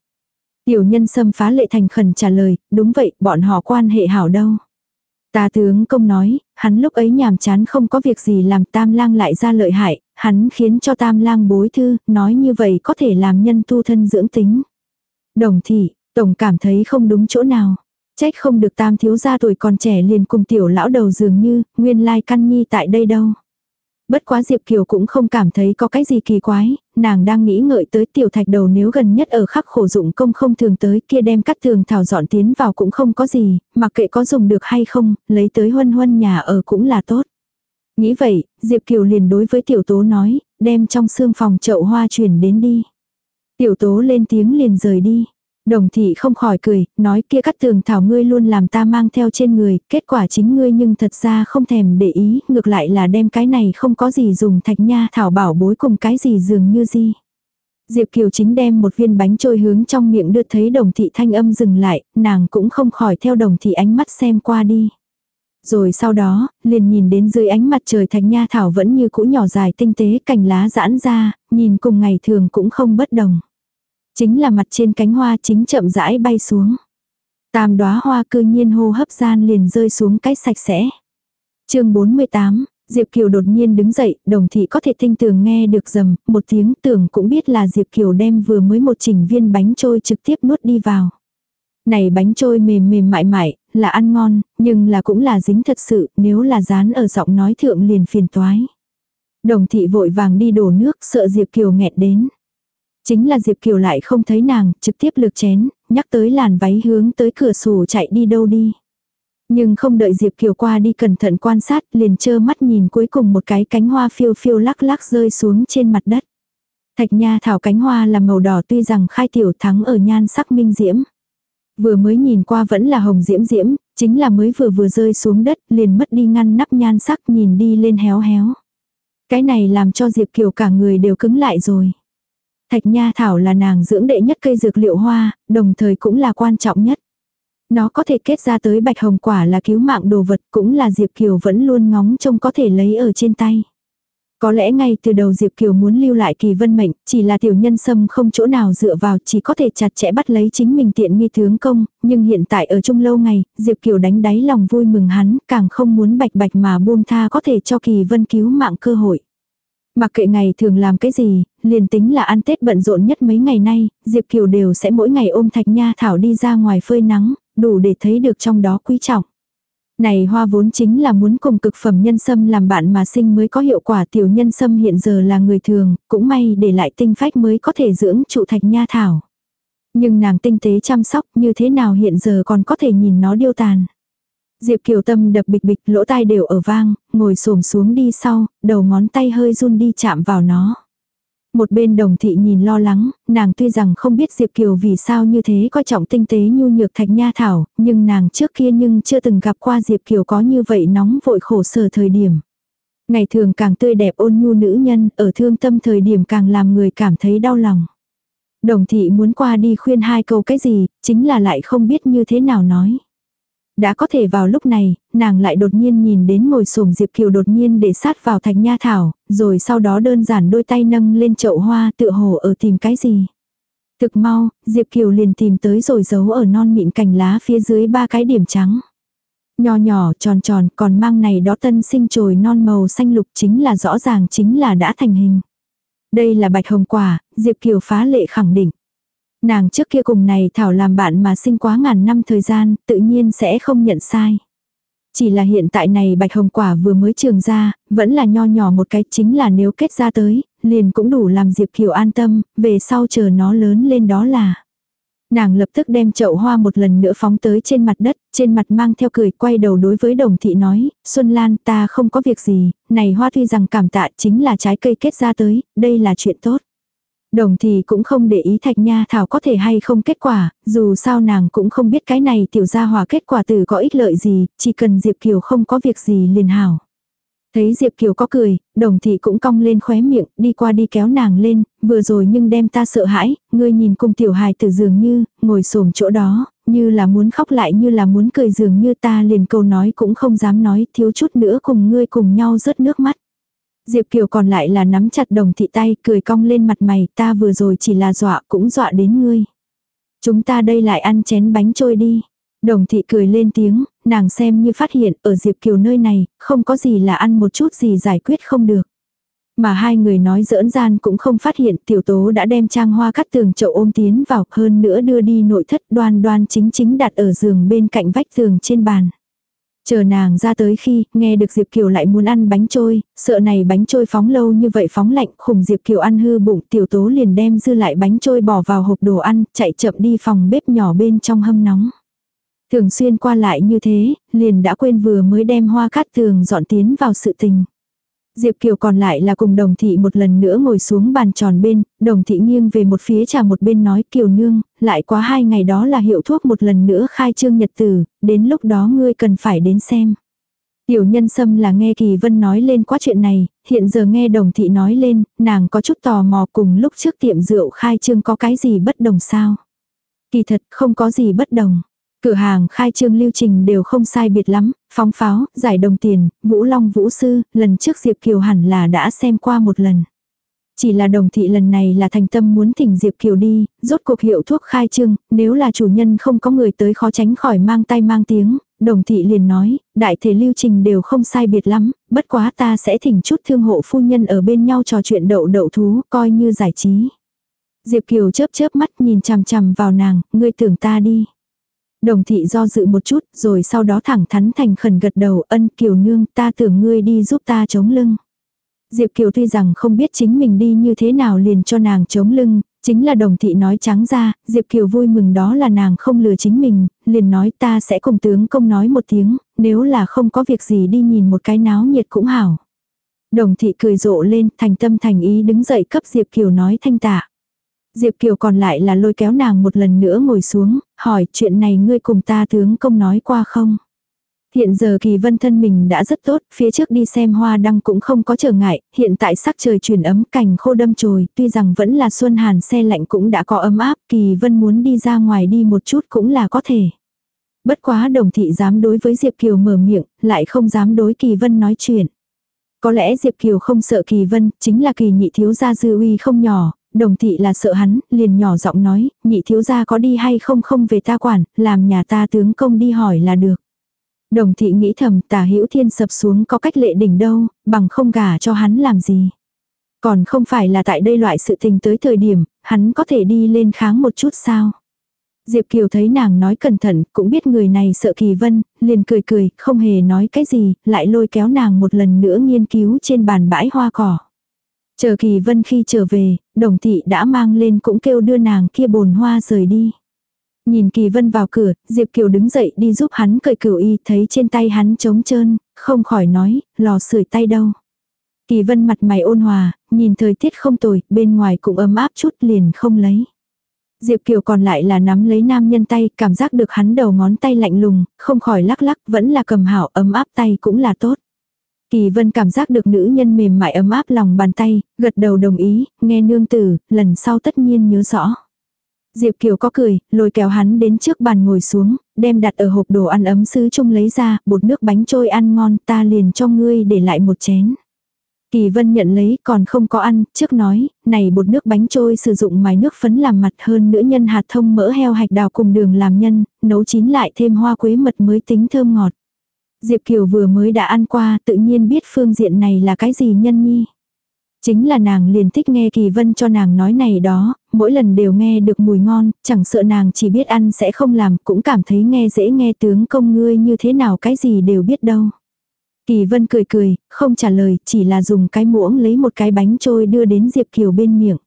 Tiểu nhân xâm phá lệ thành khẩn trả lời, đúng vậy, bọn họ quan hệ hảo đâu. Ta tướng công nói, hắn lúc ấy nhàm chán không có việc gì làm tam lang lại ra lợi hại, hắn khiến cho tam lang bối thư, nói như vậy có thể làm nhân tu thân dưỡng tính. Đồng thị, tổng cảm thấy không đúng chỗ nào. Trách không được tam thiếu gia tuổi còn trẻ liền cùng tiểu lão đầu dường như, nguyên lai căn nhi tại đây đâu. Bất quá Diệp Kiều cũng không cảm thấy có cái gì kỳ quái, nàng đang nghĩ ngợi tới tiểu thạch đầu nếu gần nhất ở khắc khổ dụng công không thường tới kia đem cắt thường thảo dọn tiến vào cũng không có gì, mặc kệ có dùng được hay không, lấy tới huân huân nhà ở cũng là tốt. Nghĩ vậy, Diệp Kiều liền đối với tiểu tố nói, đem trong xương phòng chậu hoa chuyển đến đi. Tiểu tố lên tiếng liền rời đi. Đồng thị không khỏi cười, nói kia cắt tường thảo ngươi luôn làm ta mang theo trên người, kết quả chính ngươi nhưng thật ra không thèm để ý, ngược lại là đem cái này không có gì dùng thạch nha thảo bảo bối cùng cái gì dường như gì. Diệp Kiều chính đem một viên bánh trôi hướng trong miệng đưa thấy đồng thị thanh âm dừng lại, nàng cũng không khỏi theo đồng thị ánh mắt xem qua đi. Rồi sau đó, liền nhìn đến dưới ánh mặt trời thạch nha thảo vẫn như cũ nhỏ dài tinh tế cành lá giãn ra, nhìn cùng ngày thường cũng không bất đồng. Chính là mặt trên cánh hoa chính chậm rãi bay xuống. Tam đóa hoa cư nhiên hô hấp gian liền rơi xuống cái sạch sẽ. chương 48, Diệp Kiều đột nhiên đứng dậy, đồng thị có thể tinh tường nghe được rầm, một tiếng tưởng cũng biết là Diệp Kiều đem vừa mới một chỉnh viên bánh trôi trực tiếp nuốt đi vào. Này bánh trôi mềm mềm mại mại, là ăn ngon, nhưng là cũng là dính thật sự, nếu là dán ở giọng nói thượng liền phiền toái. Đồng thị vội vàng đi đổ nước sợ Diệp Kiều nghẹn đến. Chính là Diệp Kiều lại không thấy nàng, trực tiếp lược chén, nhắc tới làn váy hướng tới cửa sổ chạy đi đâu đi. Nhưng không đợi Diệp Kiều qua đi cẩn thận quan sát, liền trơ mắt nhìn cuối cùng một cái cánh hoa phiêu phiêu lắc lắc rơi xuống trên mặt đất. Thạch nha thảo cánh hoa là màu đỏ tuy rằng khai tiểu thắng ở nhan sắc minh diễm. Vừa mới nhìn qua vẫn là hồng diễm diễm, chính là mới vừa vừa rơi xuống đất liền mất đi ngăn nắp nhan sắc nhìn đi lên héo héo. Cái này làm cho Diệp Kiều cả người đều cứng lại rồi. Thạch nha thảo là nàng dưỡng đệ nhất cây dược liệu hoa, đồng thời cũng là quan trọng nhất. Nó có thể kết ra tới bạch hồng quả là cứu mạng đồ vật cũng là Diệp Kiều vẫn luôn ngóng trông có thể lấy ở trên tay. Có lẽ ngay từ đầu Diệp Kiều muốn lưu lại kỳ vân mệnh, chỉ là tiểu nhân sâm không chỗ nào dựa vào, chỉ có thể chặt chẽ bắt lấy chính mình tiện nghi tướng công, nhưng hiện tại ở chung lâu ngày, Diệp Kiều đánh đáy lòng vui mừng hắn, càng không muốn bạch bạch mà buông tha có thể cho kỳ vân cứu mạng cơ hội. Mặc kệ ngày thường làm cái gì, liền tính là ăn Tết bận rộn nhất mấy ngày nay, Diệp Kiều đều sẽ mỗi ngày ôm thạch nha thảo đi ra ngoài phơi nắng, đủ để thấy được trong đó quý trọng. Này hoa vốn chính là muốn cùng cực phẩm nhân sâm làm bạn mà sinh mới có hiệu quả tiểu nhân sâm hiện giờ là người thường, cũng may để lại tinh phách mới có thể dưỡng trụ thạch nha thảo. Nhưng nàng tinh tế chăm sóc như thế nào hiện giờ còn có thể nhìn nó điêu tàn. Diệp Kiều Tâm đập bịch bịch lỗ tai đều ở vang, ngồi xổm xuống đi sau, đầu ngón tay hơi run đi chạm vào nó. Một bên đồng thị nhìn lo lắng, nàng tuy rằng không biết Diệp Kiều vì sao như thế coi trọng tinh tế nhu nhược thạch nha thảo, nhưng nàng trước kia nhưng chưa từng gặp qua Diệp Kiều có như vậy nóng vội khổ sở thời điểm. Ngày thường càng tươi đẹp ôn nhu nữ nhân, ở thương tâm thời điểm càng làm người cảm thấy đau lòng. Đồng thị muốn qua đi khuyên hai câu cái gì, chính là lại không biết như thế nào nói. Đã có thể vào lúc này, nàng lại đột nhiên nhìn đến ngồi xổm Diệp Kiều đột nhiên để sát vào thạch nha thảo, rồi sau đó đơn giản đôi tay nâng lên chậu hoa tựa hồ ở tìm cái gì. Thực mau, Diệp Kiều liền tìm tới rồi giấu ở non mịn cành lá phía dưới ba cái điểm trắng. Nho nhỏ tròn tròn còn mang này đó tân sinh trồi non màu xanh lục chính là rõ ràng chính là đã thành hình. Đây là bạch hồng quả, Diệp Kiều phá lệ khẳng định. Nàng trước kia cùng này Thảo làm bạn mà sinh quá ngàn năm thời gian, tự nhiên sẽ không nhận sai. Chỉ là hiện tại này bạch hồng quả vừa mới trường ra, vẫn là nho nhỏ một cái chính là nếu kết ra tới, liền cũng đủ làm Diệp Kiều an tâm, về sau chờ nó lớn lên đó là. Nàng lập tức đem chậu hoa một lần nữa phóng tới trên mặt đất, trên mặt mang theo cười quay đầu đối với đồng thị nói, Xuân Lan ta không có việc gì, này hoa tuy rằng cảm tạ chính là trái cây kết ra tới, đây là chuyện tốt. Đồng thì cũng không để ý thạch nha thảo có thể hay không kết quả, dù sao nàng cũng không biết cái này tiểu gia hòa kết quả từ có ích lợi gì, chỉ cần Diệp Kiều không có việc gì liền hảo. Thấy Diệp Kiều có cười, đồng thị cũng cong lên khóe miệng, đi qua đi kéo nàng lên, vừa rồi nhưng đem ta sợ hãi, ngươi nhìn cung tiểu hài từ dường như, ngồi xổm chỗ đó, như là muốn khóc lại như là muốn cười dường như ta liền câu nói cũng không dám nói, thiếu chút nữa cùng ngươi cùng nhau rớt nước mắt. Diệp Kiều còn lại là nắm chặt đồng thị tay, cười cong lên mặt mày, ta vừa rồi chỉ là dọa, cũng dọa đến ngươi. Chúng ta đây lại ăn chén bánh trôi đi. Đồng thị cười lên tiếng, nàng xem như phát hiện ở Diệp Kiều nơi này, không có gì là ăn một chút gì giải quyết không được. Mà hai người nói giỡn gian cũng không phát hiện tiểu tố đã đem trang hoa cắt tường chậu ôm tiến vào hơn nữa đưa đi nội thất đoan đoan chính chính đặt ở giường bên cạnh vách tường trên bàn. Chờ nàng ra tới khi, nghe được Diệp Kiều lại muốn ăn bánh trôi, sợ này bánh trôi phóng lâu như vậy phóng lạnh, khủng Diệp Kiều ăn hư bụng, tiểu tố liền đem dư lại bánh trôi bỏ vào hộp đồ ăn, chạy chậm đi phòng bếp nhỏ bên trong hâm nóng. Thường xuyên qua lại như thế, liền đã quên vừa mới đem hoa cát tường dọn tiến vào sự tình. Diệp Kiều còn lại là cùng đồng thị một lần nữa ngồi xuống bàn tròn bên, đồng thị nghiêng về một phía trà một bên nói Kiều nương, lại quá hai ngày đó là hiệu thuốc một lần nữa khai trương nhật tử, đến lúc đó ngươi cần phải đến xem. Tiểu nhân sâm là nghe Kỳ Vân nói lên quá chuyện này, hiện giờ nghe đồng thị nói lên, nàng có chút tò mò cùng lúc trước tiệm rượu khai trương có cái gì bất đồng sao. Kỳ thật không có gì bất đồng. Cửa hàng khai trương lưu trình đều không sai biệt lắm, phóng pháo, giải đồng tiền, vũ long vũ sư, lần trước Diệp Kiều hẳn là đã xem qua một lần. Chỉ là đồng thị lần này là thành tâm muốn thỉnh Diệp Kiều đi, rốt cuộc hiệu thuốc khai trương, nếu là chủ nhân không có người tới khó tránh khỏi mang tay mang tiếng, đồng thị liền nói, đại thể lưu trình đều không sai biệt lắm, bất quá ta sẽ thỉnh chút thương hộ phu nhân ở bên nhau trò chuyện đậu đậu thú, coi như giải trí. Diệp Kiều chớp chớp mắt nhìn chằm chằm vào nàng, ngươi tưởng ta đi. Đồng thị do dự một chút, rồi sau đó thẳng thắn thành khẩn gật đầu ân kiều nương ta tưởng ngươi đi giúp ta chống lưng. Diệp Kiều tuy rằng không biết chính mình đi như thế nào liền cho nàng chống lưng, chính là đồng thị nói trắng ra, Diệp Kiều vui mừng đó là nàng không lừa chính mình, liền nói ta sẽ cùng tướng công nói một tiếng, nếu là không có việc gì đi nhìn một cái náo nhiệt cũng hảo. Đồng thị cười rộ lên, thành tâm thành ý đứng dậy cấp Diệp Kiều nói thanh tạ. Diệp Kiều còn lại là lôi kéo nàng một lần nữa ngồi xuống, hỏi chuyện này ngươi cùng ta tướng công nói qua không? Hiện giờ kỳ vân thân mình đã rất tốt, phía trước đi xem hoa đăng cũng không có trở ngại, hiện tại sắc trời chuyển ấm cảnh khô đâm chồi, tuy rằng vẫn là xuân hàn xe lạnh cũng đã có ấm áp, kỳ vân muốn đi ra ngoài đi một chút cũng là có thể. Bất quá đồng thị dám đối với Diệp Kiều mở miệng, lại không dám đối kỳ vân nói chuyện. Có lẽ Diệp Kiều không sợ kỳ vân, chính là kỳ nhị thiếu gia dư uy không nhỏ, đồng thị là sợ hắn, liền nhỏ giọng nói, nhị thiếu gia có đi hay không không về ta quản, làm nhà ta tướng công đi hỏi là được. Đồng thị nghĩ thầm tả hữu thiên sập xuống có cách lệ đỉnh đâu, bằng không gả cho hắn làm gì. Còn không phải là tại đây loại sự tình tới thời điểm, hắn có thể đi lên kháng một chút sao. Diệp Kiều thấy nàng nói cẩn thận, cũng biết người này sợ Kỳ Vân, liền cười cười, không hề nói cái gì, lại lôi kéo nàng một lần nữa nghiên cứu trên bàn bãi hoa cỏ. Chờ Kỳ Vân khi trở về, đồng thị đã mang lên cũng kêu đưa nàng kia bồn hoa rời đi. Nhìn Kỳ Vân vào cửa, Diệp Kiều đứng dậy đi giúp hắn cởi cửu y, thấy trên tay hắn trống trơn, không khỏi nói, lò sưởi tay đâu. Kỳ Vân mặt mày ôn hòa, nhìn thời tiết không tồi, bên ngoài cũng ấm áp chút liền không lấy. Diệp Kiều còn lại là nắm lấy nam nhân tay, cảm giác được hắn đầu ngón tay lạnh lùng, không khỏi lắc lắc, vẫn là cầm hảo, ấm áp tay cũng là tốt. Kỳ vân cảm giác được nữ nhân mềm mại ấm áp lòng bàn tay, gật đầu đồng ý, nghe nương tử, lần sau tất nhiên nhớ rõ. Diệp Kiều có cười, lôi kéo hắn đến trước bàn ngồi xuống, đem đặt ở hộp đồ ăn ấm sứ chung lấy ra, bột nước bánh trôi ăn ngon ta liền cho ngươi để lại một chén. Kỳ vân nhận lấy còn không có ăn, trước nói, này bột nước bánh trôi sử dụng mài nước phấn làm mặt hơn nữ nhân hạt thông mỡ heo hạch đào cùng đường làm nhân, nấu chín lại thêm hoa quế mật mới tính thơm ngọt. Diệp Kiều vừa mới đã ăn qua, tự nhiên biết phương diện này là cái gì nhân nhi. Chính là nàng liền thích nghe Kỳ Vân cho nàng nói này đó, mỗi lần đều nghe được mùi ngon, chẳng sợ nàng chỉ biết ăn sẽ không làm, cũng cảm thấy nghe dễ nghe tướng công ngươi như thế nào cái gì đều biết đâu. Kỳ Vân cười cười, không trả lời, chỉ là dùng cái muỗng lấy một cái bánh trôi đưa đến Diệp Kiều bên miệng.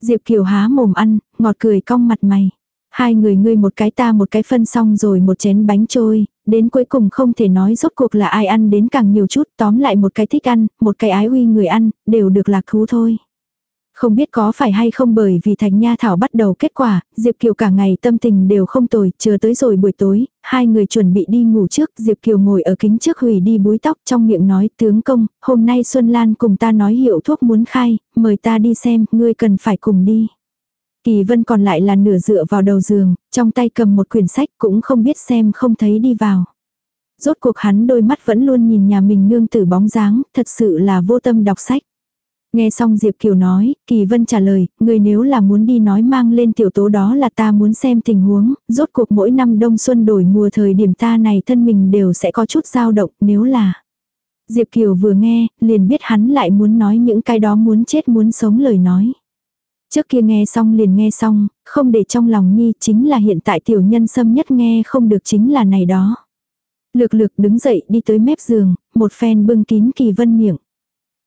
Diệp Kiều há mồm ăn, ngọt cười cong mặt mày. Hai người ngươi một cái ta một cái phân xong rồi một chén bánh trôi, đến cuối cùng không thể nói rốt cuộc là ai ăn đến càng nhiều chút, tóm lại một cái thích ăn, một cái ái uy người ăn, đều được lạc thú thôi. Không biết có phải hay không bởi vì Thạch Nha Thảo bắt đầu kết quả, Diệp Kiều cả ngày tâm tình đều không tồi, chờ tới rồi buổi tối, hai người chuẩn bị đi ngủ trước, Diệp Kiều ngồi ở kính trước hủy đi búi tóc trong miệng nói tướng công, hôm nay Xuân Lan cùng ta nói hiệu thuốc muốn khai, mời ta đi xem, ngươi cần phải cùng đi. Kỳ vân còn lại là nửa dựa vào đầu giường, trong tay cầm một quyển sách cũng không biết xem không thấy đi vào. Rốt cuộc hắn đôi mắt vẫn luôn nhìn nhà mình nương tử bóng dáng, thật sự là vô tâm đọc sách. Nghe xong Diệp Kiều nói, Kỳ Vân trả lời, người nếu là muốn đi nói mang lên tiểu tố đó là ta muốn xem tình huống, rốt cuộc mỗi năm đông xuân đổi mùa thời điểm ta này thân mình đều sẽ có chút dao động nếu là. Diệp Kiều vừa nghe, liền biết hắn lại muốn nói những cái đó muốn chết muốn sống lời nói. Trước kia nghe xong liền nghe xong, không để trong lòng nhi chính là hiện tại tiểu nhân xâm nhất nghe không được chính là này đó. Lực lực đứng dậy đi tới mép giường, một phen bưng kín kỳ vân miệng.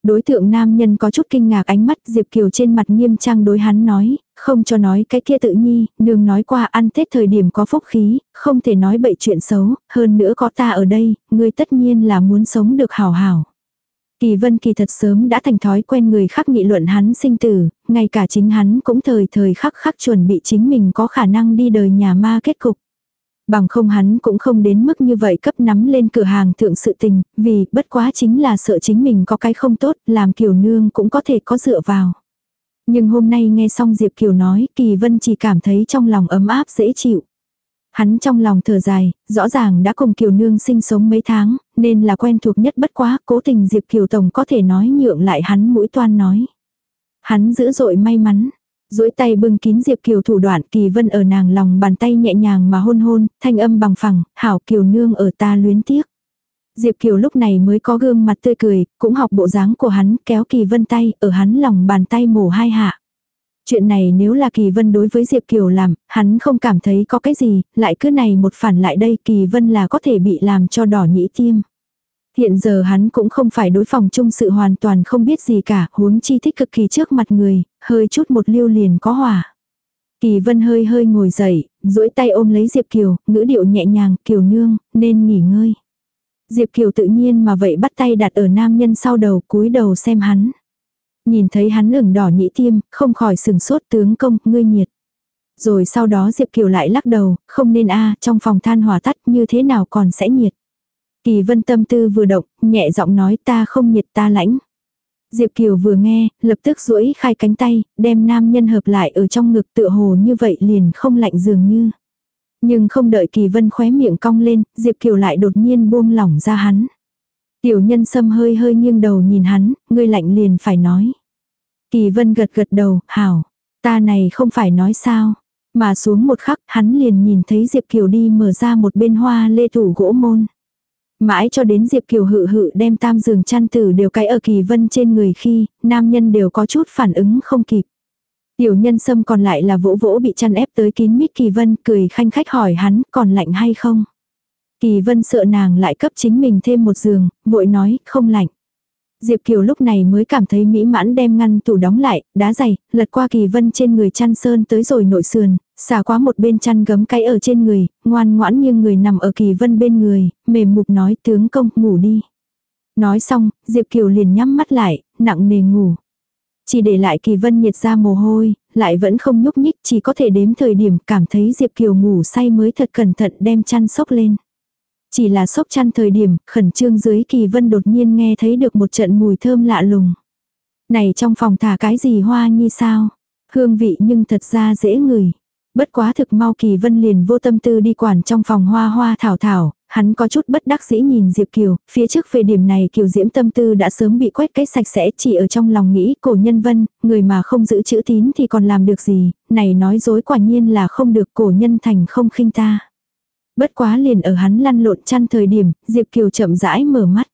Đối tượng nam nhân có chút kinh ngạc ánh mắt Diệp Kiều trên mặt nghiêm trang đối hắn nói, không cho nói cái kia tự nhi, nương nói qua ăn Tết thời điểm có phúc khí, không thể nói bậy chuyện xấu, hơn nữa có ta ở đây, ngươi tất nhiên là muốn sống được hảo hảo. Kỳ vân kỳ thật sớm đã thành thói quen người khác nghị luận hắn sinh tử, ngay cả chính hắn cũng thời thời khắc khắc chuẩn bị chính mình có khả năng đi đời nhà ma kết cục. Bằng không hắn cũng không đến mức như vậy cấp nắm lên cửa hàng thượng sự tình, vì bất quá chính là sợ chính mình có cái không tốt, làm kiều nương cũng có thể có dựa vào. Nhưng hôm nay nghe xong Diệp Kiều nói, Kỳ Vân chỉ cảm thấy trong lòng ấm áp dễ chịu. Hắn trong lòng thở dài, rõ ràng đã cùng Kiều Nương sinh sống mấy tháng, nên là quen thuộc nhất bất quá, cố tình Diệp Kiều Tổng có thể nói nhượng lại hắn mũi toan nói. Hắn dữ dội may mắn, duỗi tay bưng kín Diệp Kiều thủ đoạn kỳ vân ở nàng lòng bàn tay nhẹ nhàng mà hôn hôn, thanh âm bằng phẳng, hảo Kiều Nương ở ta luyến tiếc. Diệp Kiều lúc này mới có gương mặt tươi cười, cũng học bộ dáng của hắn, kéo kỳ vân tay, ở hắn lòng bàn tay mổ hai hạ. Chuyện này nếu là Kỳ Vân đối với Diệp Kiều làm, hắn không cảm thấy có cái gì, lại cứ này một phản lại đây Kỳ Vân là có thể bị làm cho đỏ nhĩ tim Hiện giờ hắn cũng không phải đối phòng chung sự hoàn toàn không biết gì cả, huống chi thích cực kỳ trước mặt người, hơi chút một liêu liền có hỏa. Kỳ Vân hơi hơi ngồi dậy, duỗi tay ôm lấy Diệp Kiều, ngữ điệu nhẹ nhàng, Kiều nương, nên nghỉ ngơi. Diệp Kiều tự nhiên mà vậy bắt tay đặt ở nam nhân sau đầu, cúi đầu xem hắn. Nhìn thấy hắn ửng đỏ nhĩ tiêm, không khỏi sừng sốt tướng công, ngươi nhiệt. Rồi sau đó Diệp Kiều lại lắc đầu, không nên a trong phòng than hỏa tắt như thế nào còn sẽ nhiệt. Kỳ vân tâm tư vừa động, nhẹ giọng nói ta không nhiệt ta lãnh. Diệp Kiều vừa nghe, lập tức duỗi khai cánh tay, đem nam nhân hợp lại ở trong ngực tựa hồ như vậy liền không lạnh dường như. Nhưng không đợi Kỳ Vân khóe miệng cong lên, Diệp Kiều lại đột nhiên buông lỏng ra hắn. Tiểu nhân sâm hơi hơi nghiêng đầu nhìn hắn, ngươi lạnh liền phải nói. Kỳ vân gật gật đầu, hảo, ta này không phải nói sao. Mà xuống một khắc, hắn liền nhìn thấy Diệp Kiều đi mở ra một bên hoa lê thủ gỗ môn. Mãi cho đến Diệp Kiều hự hự đem tam giường chăn tử đều cái ở kỳ vân trên người khi, nam nhân đều có chút phản ứng không kịp. Tiểu nhân sâm còn lại là vỗ vỗ bị chăn ép tới kín mít kỳ vân cười khanh khách hỏi hắn còn lạnh hay không. Kỳ vân sợ nàng lại cấp chính mình thêm một giường, vội nói, không lạnh. Diệp Kiều lúc này mới cảm thấy mỹ mãn đem ngăn tủ đóng lại, đá dày, lật qua kỳ vân trên người chăn sơn tới rồi nội sườn, xả qua một bên chăn gấm cái ở trên người, ngoan ngoãn như người nằm ở kỳ vân bên người, mềm mục nói tướng công ngủ đi. Nói xong, Diệp Kiều liền nhắm mắt lại, nặng nề ngủ. Chỉ để lại Kỳ Vân nhiệt ra mồ hôi, lại vẫn không nhúc nhích, chỉ có thể đếm thời điểm cảm thấy Diệp Kiều ngủ say mới thật cẩn thận đem chăn sốc lên. Chỉ là sốc chăn thời điểm, khẩn trương dưới Kỳ Vân đột nhiên nghe thấy được một trận mùi thơm lạ lùng. Này trong phòng thả cái gì hoa như sao? Hương vị nhưng thật ra dễ ngửi. Bất quá thực mau Kỳ Vân liền vô tâm tư đi quản trong phòng hoa hoa thảo thảo, hắn có chút bất đắc dĩ nhìn Diệp Kiều, phía trước về điểm này Kiều Diễm tâm tư đã sớm bị quét cái sạch sẽ chỉ ở trong lòng nghĩ cổ nhân vân, người mà không giữ chữ tín thì còn làm được gì, này nói dối quả nhiên là không được cổ nhân thành không khinh ta. Bất quá liền ở hắn lăn lộn chăn thời điểm, Diệp Kiều chậm rãi mở mắt.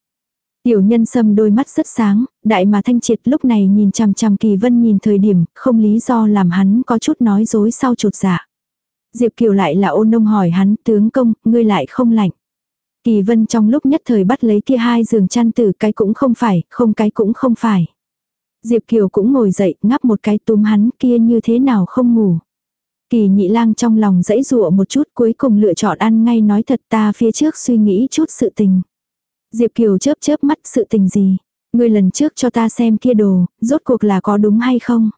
Tiểu nhân sâm đôi mắt rất sáng, đại mà thanh triệt lúc này nhìn chằm chằm kỳ vân nhìn thời điểm, không lý do làm hắn có chút nói dối sau chột dạ. Diệp Kiều lại là ôn nông hỏi hắn, tướng công, ngươi lại không lạnh. Kỳ vân trong lúc nhất thời bắt lấy kia hai giường chăn từ cái cũng không phải, không cái cũng không phải. Diệp Kiều cũng ngồi dậy, ngắp một cái túm hắn kia như thế nào không ngủ. Kỳ nhị lang trong lòng dãy dụa một chút cuối cùng lựa chọn ăn ngay nói thật ta phía trước suy nghĩ chút sự tình. Diệp Kiều chớp chớp mắt sự tình gì. Ngươi lần trước cho ta xem kia đồ, rốt cuộc là có đúng hay không?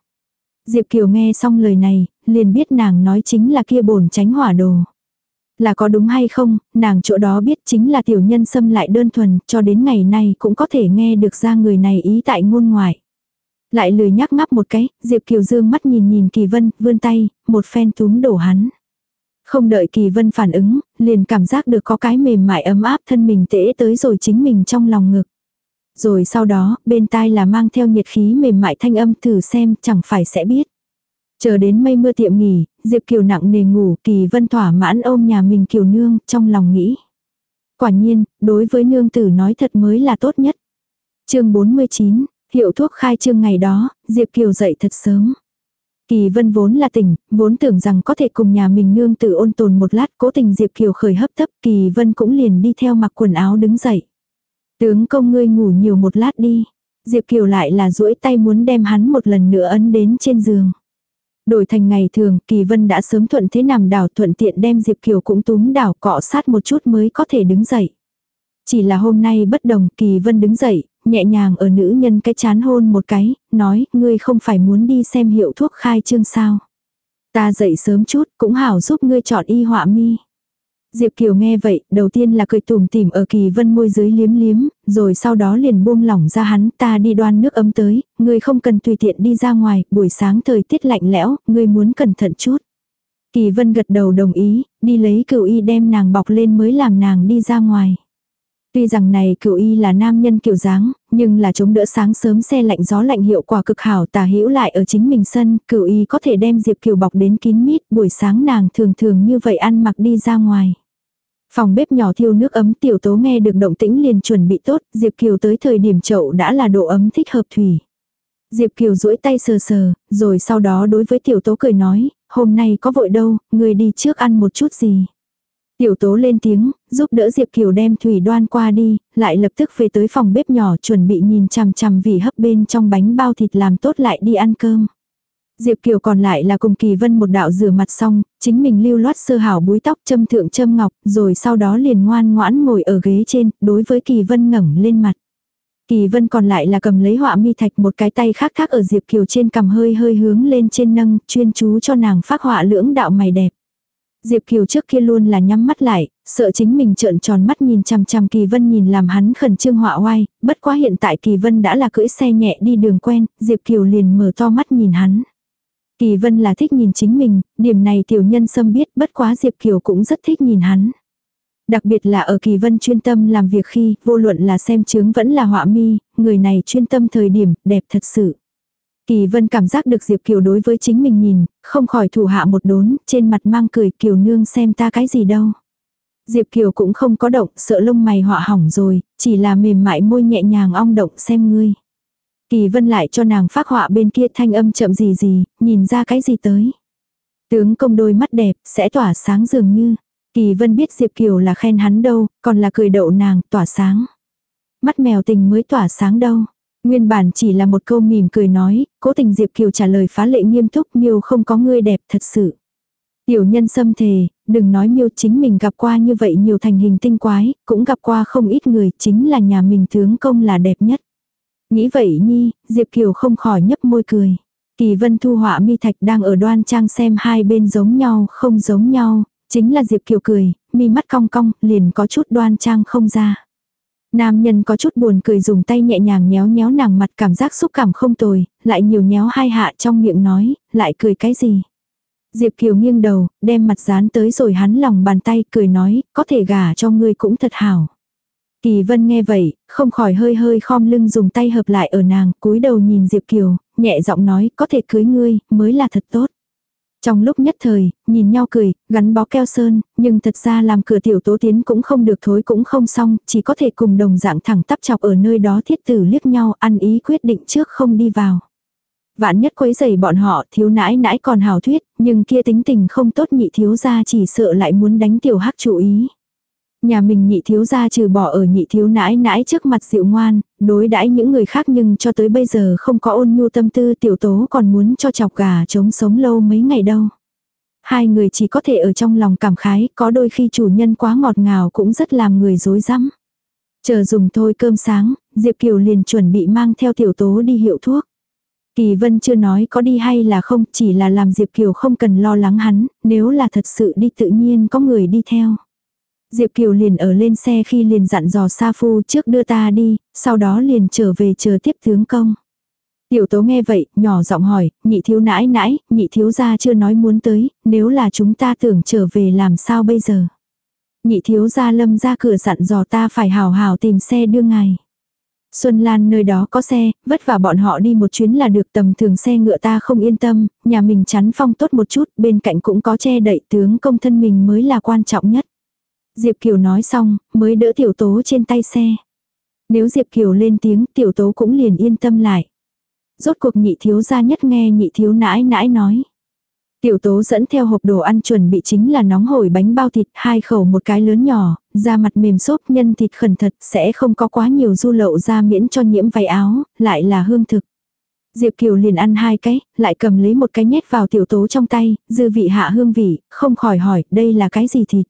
Diệp Kiều nghe xong lời này, liền biết nàng nói chính là kia bổn tránh hỏa đồ. Là có đúng hay không, nàng chỗ đó biết chính là tiểu nhân xâm lại đơn thuần, cho đến ngày nay cũng có thể nghe được ra người này ý tại ngôn ngoại. Lại lười nhắc ngắp một cái, Diệp Kiều dương mắt nhìn nhìn Kỳ Vân, vươn tay, một phen túm đổ hắn. Không đợi Kỳ Vân phản ứng, liền cảm giác được có cái mềm mại ấm áp thân mình tễ tới rồi chính mình trong lòng ngực. Rồi sau đó, bên tai là mang theo nhiệt khí mềm mại thanh âm thử xem chẳng phải sẽ biết. Chờ đến mây mưa tiệm nghỉ, Diệp Kiều nặng nề ngủ, Kỳ Vân thỏa mãn ôm nhà mình Kiều Nương, trong lòng nghĩ. Quả nhiên, đối với nương tử nói thật mới là tốt nhất. chương 49, hiệu thuốc khai trương ngày đó, Diệp Kiều dậy thật sớm. Kỳ vân vốn là tỉnh, vốn tưởng rằng có thể cùng nhà mình nương tử ôn tồn một lát cố tình Diệp Kiều khởi hấp tấp kỳ vân cũng liền đi theo mặc quần áo đứng dậy. Tướng công ngươi ngủ nhiều một lát đi. Diệp Kiều lại là duỗi tay muốn đem hắn một lần nữa ấn đến trên giường. Đổi thành ngày thường, Kỳ Vân đã sớm thuận thế nằm đảo thuận tiện đem Diệp Kiều cũng túm đảo cọ sát một chút mới có thể đứng dậy. Chỉ là hôm nay bất đồng, Kỳ Vân đứng dậy, nhẹ nhàng ở nữ nhân cái chán hôn một cái, nói, ngươi không phải muốn đi xem hiệu thuốc khai trương sao. Ta dậy sớm chút, cũng hảo giúp ngươi chọn y họa mi. Diệp Kiều nghe vậy, đầu tiên là cười tùm tìm ở kỳ vân môi dưới liếm liếm, rồi sau đó liền buông lỏng ra hắn, ta đi đoan nước ấm tới, ngươi không cần tùy tiện đi ra ngoài, buổi sáng thời tiết lạnh lẽo, ngươi muốn cẩn thận chút. Kỳ vân gật đầu đồng ý, đi lấy cựu y đem nàng bọc lên mới làm nàng đi ra ngoài. Tuy rằng này cửu y là nam nhân kiểu dáng, nhưng là chống đỡ sáng sớm xe lạnh gió lạnh hiệu quả cực hảo tà hữu lại ở chính mình sân, cửu y có thể đem Diệp Kiều bọc đến kín mít, buổi sáng nàng thường thường như vậy ăn mặc đi ra ngoài. Phòng bếp nhỏ thiêu nước ấm tiểu tố nghe được động tĩnh liền chuẩn bị tốt, Diệp Kiều tới thời điểm chậu đã là độ ấm thích hợp thủy. Diệp Kiều duỗi tay sờ sờ, rồi sau đó đối với tiểu tố cười nói, hôm nay có vội đâu, người đi trước ăn một chút gì. Tiểu tố lên tiếng, giúp đỡ Diệp Kiều đem thủy đoan qua đi, lại lập tức về tới phòng bếp nhỏ chuẩn bị nhìn chằm chằm vì hấp bên trong bánh bao thịt làm tốt lại đi ăn cơm. Diệp Kiều còn lại là cùng Kỳ Vân một đạo rửa mặt xong, chính mình lưu loát sơ hảo búi tóc châm thượng châm ngọc, rồi sau đó liền ngoan ngoãn ngồi ở ghế trên, đối với Kỳ Vân ngẩng lên mặt. Kỳ Vân còn lại là cầm lấy họa mi thạch một cái tay khác khác ở Diệp Kiều trên cầm hơi hơi hướng lên trên nâng, chuyên chú cho nàng phát họa lưỡng đạo mày đẹp. Diệp Kiều trước kia luôn là nhắm mắt lại, sợ chính mình trợn tròn mắt nhìn chằm chằm Kỳ Vân nhìn làm hắn khẩn trương họa oai, bất quá hiện tại Kỳ Vân đã là cưỡi xe nhẹ đi đường quen, Diệp Kiều liền mở to mắt nhìn hắn. Kỳ Vân là thích nhìn chính mình, điểm này tiểu nhân xâm biết bất quá Diệp Kiều cũng rất thích nhìn hắn. Đặc biệt là ở Kỳ Vân chuyên tâm làm việc khi, vô luận là xem chướng vẫn là họa mi, người này chuyên tâm thời điểm, đẹp thật sự. Kỳ vân cảm giác được Diệp Kiều đối với chính mình nhìn, không khỏi thủ hạ một đốn, trên mặt mang cười Kiều nương xem ta cái gì đâu. Diệp Kiều cũng không có động, sợ lông mày họa hỏng rồi, chỉ là mềm mại môi nhẹ nhàng ong động xem ngươi. Kỳ vân lại cho nàng phát họa bên kia thanh âm chậm gì gì, nhìn ra cái gì tới. Tướng công đôi mắt đẹp, sẽ tỏa sáng dường như. Kỳ vân biết Diệp Kiều là khen hắn đâu, còn là cười đậu nàng, tỏa sáng. Mắt mèo tình mới tỏa sáng đâu. Nguyên bản chỉ là một câu mỉm cười nói, cố tình Diệp Kiều trả lời phá lệ nghiêm túc miêu không có người đẹp thật sự. Tiểu nhân xâm thề, đừng nói miêu chính mình gặp qua như vậy nhiều thành hình tinh quái, cũng gặp qua không ít người chính là nhà mình tướng công là đẹp nhất. Nghĩ vậy nhi, Diệp Kiều không khỏi nhấp môi cười. Kỳ vân thu họa mi thạch đang ở đoan trang xem hai bên giống nhau không giống nhau, chính là Diệp Kiều cười, mi mắt cong cong, liền có chút đoan trang không ra. Nam nhân có chút buồn cười dùng tay nhẹ nhàng nhéo nhéo nàng mặt cảm giác xúc cảm không tồi, lại nhiều nhéo hai hạ trong miệng nói, lại cười cái gì. Diệp Kiều nghiêng đầu, đem mặt dán tới rồi hắn lòng bàn tay cười nói, có thể gả cho ngươi cũng thật hảo. Kỳ vân nghe vậy, không khỏi hơi hơi khom lưng dùng tay hợp lại ở nàng, cúi đầu nhìn Diệp Kiều, nhẹ giọng nói, có thể cưới ngươi, mới là thật tốt. Trong lúc nhất thời, nhìn nhau cười, gắn bó keo sơn, nhưng thật ra làm cửa tiểu tố tiến cũng không được thối cũng không xong, chỉ có thể cùng đồng dạng thẳng tắp chọc ở nơi đó thiết tử liếc nhau, ăn ý quyết định trước không đi vào. Vạn nhất quấy giày bọn họ thiếu nãi nãi còn hào thuyết, nhưng kia tính tình không tốt nhị thiếu ra chỉ sợ lại muốn đánh tiểu hắc chủ ý. Nhà mình nhị thiếu gia trừ bỏ ở nhị thiếu nãi nãi trước mặt dịu ngoan, đối đãi những người khác nhưng cho tới bây giờ không có ôn nhu tâm tư tiểu tố còn muốn cho chọc gà chống sống lâu mấy ngày đâu. Hai người chỉ có thể ở trong lòng cảm khái, có đôi khi chủ nhân quá ngọt ngào cũng rất làm người dối rắm Chờ dùng thôi cơm sáng, Diệp Kiều liền chuẩn bị mang theo tiểu tố đi hiệu thuốc. Kỳ Vân chưa nói có đi hay là không, chỉ là làm Diệp Kiều không cần lo lắng hắn, nếu là thật sự đi tự nhiên có người đi theo. Diệp Kiều liền ở lên xe khi liền dặn dò Sa Phu trước đưa ta đi, sau đó liền trở về chờ tiếp tướng công. Tiểu tố nghe vậy, nhỏ giọng hỏi, nhị thiếu nãi nãi, nhị thiếu gia chưa nói muốn tới, nếu là chúng ta tưởng trở về làm sao bây giờ. Nhị thiếu gia lâm ra cửa dặn dò ta phải hào hào tìm xe đưa ngài. Xuân Lan nơi đó có xe, vất vả bọn họ đi một chuyến là được tầm thường xe ngựa ta không yên tâm, nhà mình chắn phong tốt một chút, bên cạnh cũng có che đậy tướng công thân mình mới là quan trọng nhất. Diệp Kiều nói xong, mới đỡ tiểu tố trên tay xe. Nếu Diệp Kiều lên tiếng, tiểu tố cũng liền yên tâm lại. Rốt cuộc nhị thiếu gia nhất nghe nhị thiếu nãi nãi nói. Tiểu tố dẫn theo hộp đồ ăn chuẩn bị chính là nóng hổi bánh bao thịt, hai khẩu một cái lớn nhỏ, da mặt mềm xốp nhân thịt khẩn thật, sẽ không có quá nhiều du lậu ra miễn cho nhiễm váy áo, lại là hương thực. Diệp Kiều liền ăn hai cái, lại cầm lấy một cái nhét vào tiểu tố trong tay, dư vị hạ hương vị, không khỏi hỏi, đây là cái gì thịt.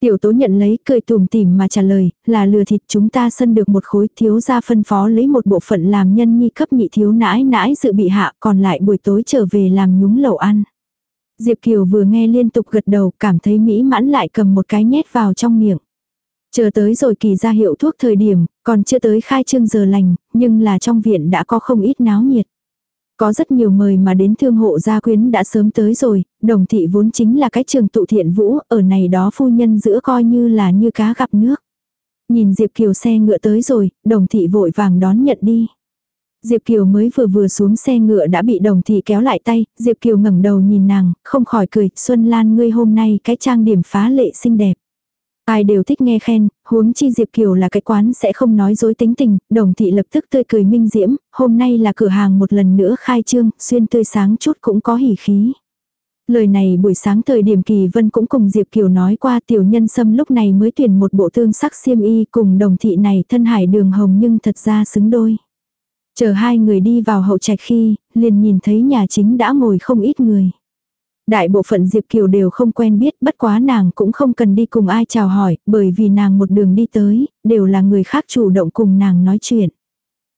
Tiểu tố nhận lấy, cười tùm tìm mà trả lời, là lừa thịt chúng ta sân được một khối thiếu ra phân phó lấy một bộ phận làm nhân nhi cấp nhị thiếu nãi nãi dự bị hạ, còn lại buổi tối trở về làm nhúng lẩu ăn. Diệp Kiều vừa nghe liên tục gật đầu, cảm thấy mỹ mãn lại cầm một cái nhét vào trong miệng. Chờ tới rồi kỳ ra hiệu thuốc thời điểm, còn chưa tới khai trương giờ lành, nhưng là trong viện đã có không ít náo nhiệt. Có rất nhiều mời mà đến thương hộ gia quyến đã sớm tới rồi, đồng thị vốn chính là cái trường tụ thiện vũ, ở này đó phu nhân giữa coi như là như cá gặp nước. Nhìn Diệp Kiều xe ngựa tới rồi, đồng thị vội vàng đón nhận đi. Diệp Kiều mới vừa vừa xuống xe ngựa đã bị đồng thị kéo lại tay, Diệp Kiều ngẩng đầu nhìn nàng, không khỏi cười, Xuân Lan ngươi hôm nay cái trang điểm phá lệ xinh đẹp. Ai đều thích nghe khen, huống chi Diệp Kiều là cái quán sẽ không nói dối tính tình, đồng thị lập tức tươi cười minh diễm, hôm nay là cửa hàng một lần nữa khai trương, xuyên tươi sáng chút cũng có hỉ khí. Lời này buổi sáng thời điểm Kỳ Vân cũng cùng Diệp Kiều nói qua tiểu nhân sâm lúc này mới tuyển một bộ tương sắc xiêm y cùng đồng thị này thân hải đường hồng nhưng thật ra xứng đôi. Chờ hai người đi vào hậu trạch khi, liền nhìn thấy nhà chính đã ngồi không ít người. Đại bộ phận Diệp Kiều đều không quen biết bất quá nàng cũng không cần đi cùng ai chào hỏi, bởi vì nàng một đường đi tới, đều là người khác chủ động cùng nàng nói chuyện.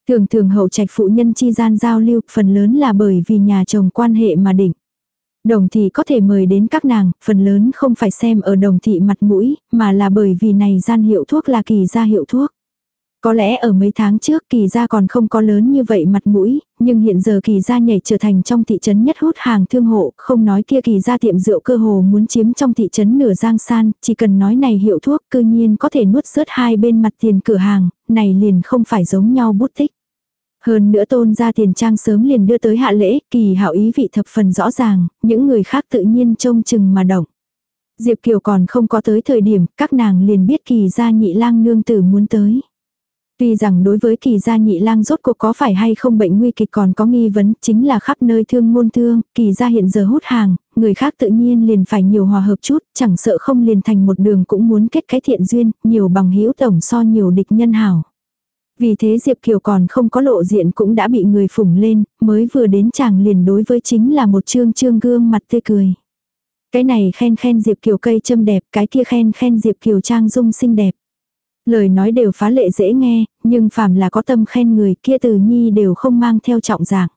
Thường thường hậu trạch phụ nhân chi gian giao lưu, phần lớn là bởi vì nhà chồng quan hệ mà định. Đồng thị có thể mời đến các nàng, phần lớn không phải xem ở đồng thị mặt mũi, mà là bởi vì này gian hiệu thuốc là kỳ gia hiệu thuốc. Có lẽ ở mấy tháng trước kỳ gia còn không có lớn như vậy mặt mũi, nhưng hiện giờ kỳ gia nhảy trở thành trong thị trấn nhất hút hàng thương hộ, không nói kia kỳ gia tiệm rượu cơ hồ muốn chiếm trong thị trấn nửa giang san, chỉ cần nói này hiệu thuốc cư nhiên có thể nuốt rớt hai bên mặt tiền cửa hàng, này liền không phải giống nhau bút tích. Hơn nữa tôn ra tiền trang sớm liền đưa tới hạ lễ, kỳ hảo ý vị thập phần rõ ràng, những người khác tự nhiên trông chừng mà động. Diệp Kiều còn không có tới thời điểm, các nàng liền biết kỳ gia nhị lang nương tử muốn tới. Tuy rằng đối với kỳ gia nhị lang rốt cuộc có phải hay không bệnh nguy kịch còn có nghi vấn, chính là khắp nơi thương môn thương, kỳ gia hiện giờ hút hàng, người khác tự nhiên liền phải nhiều hòa hợp chút, chẳng sợ không liền thành một đường cũng muốn kết cái thiện duyên, nhiều bằng hữu tổng so nhiều địch nhân hảo. Vì thế Diệp Kiều còn không có lộ diện cũng đã bị người phủng lên, mới vừa đến chàng liền đối với chính là một trương trương gương mặt tươi cười. Cái này khen khen Diệp Kiều cây châm đẹp, cái kia khen khen Diệp Kiều trang dung xinh đẹp. Lời nói đều phá lệ dễ nghe, nhưng phàm là có tâm khen người kia từ nhi đều không mang theo trọng dạng.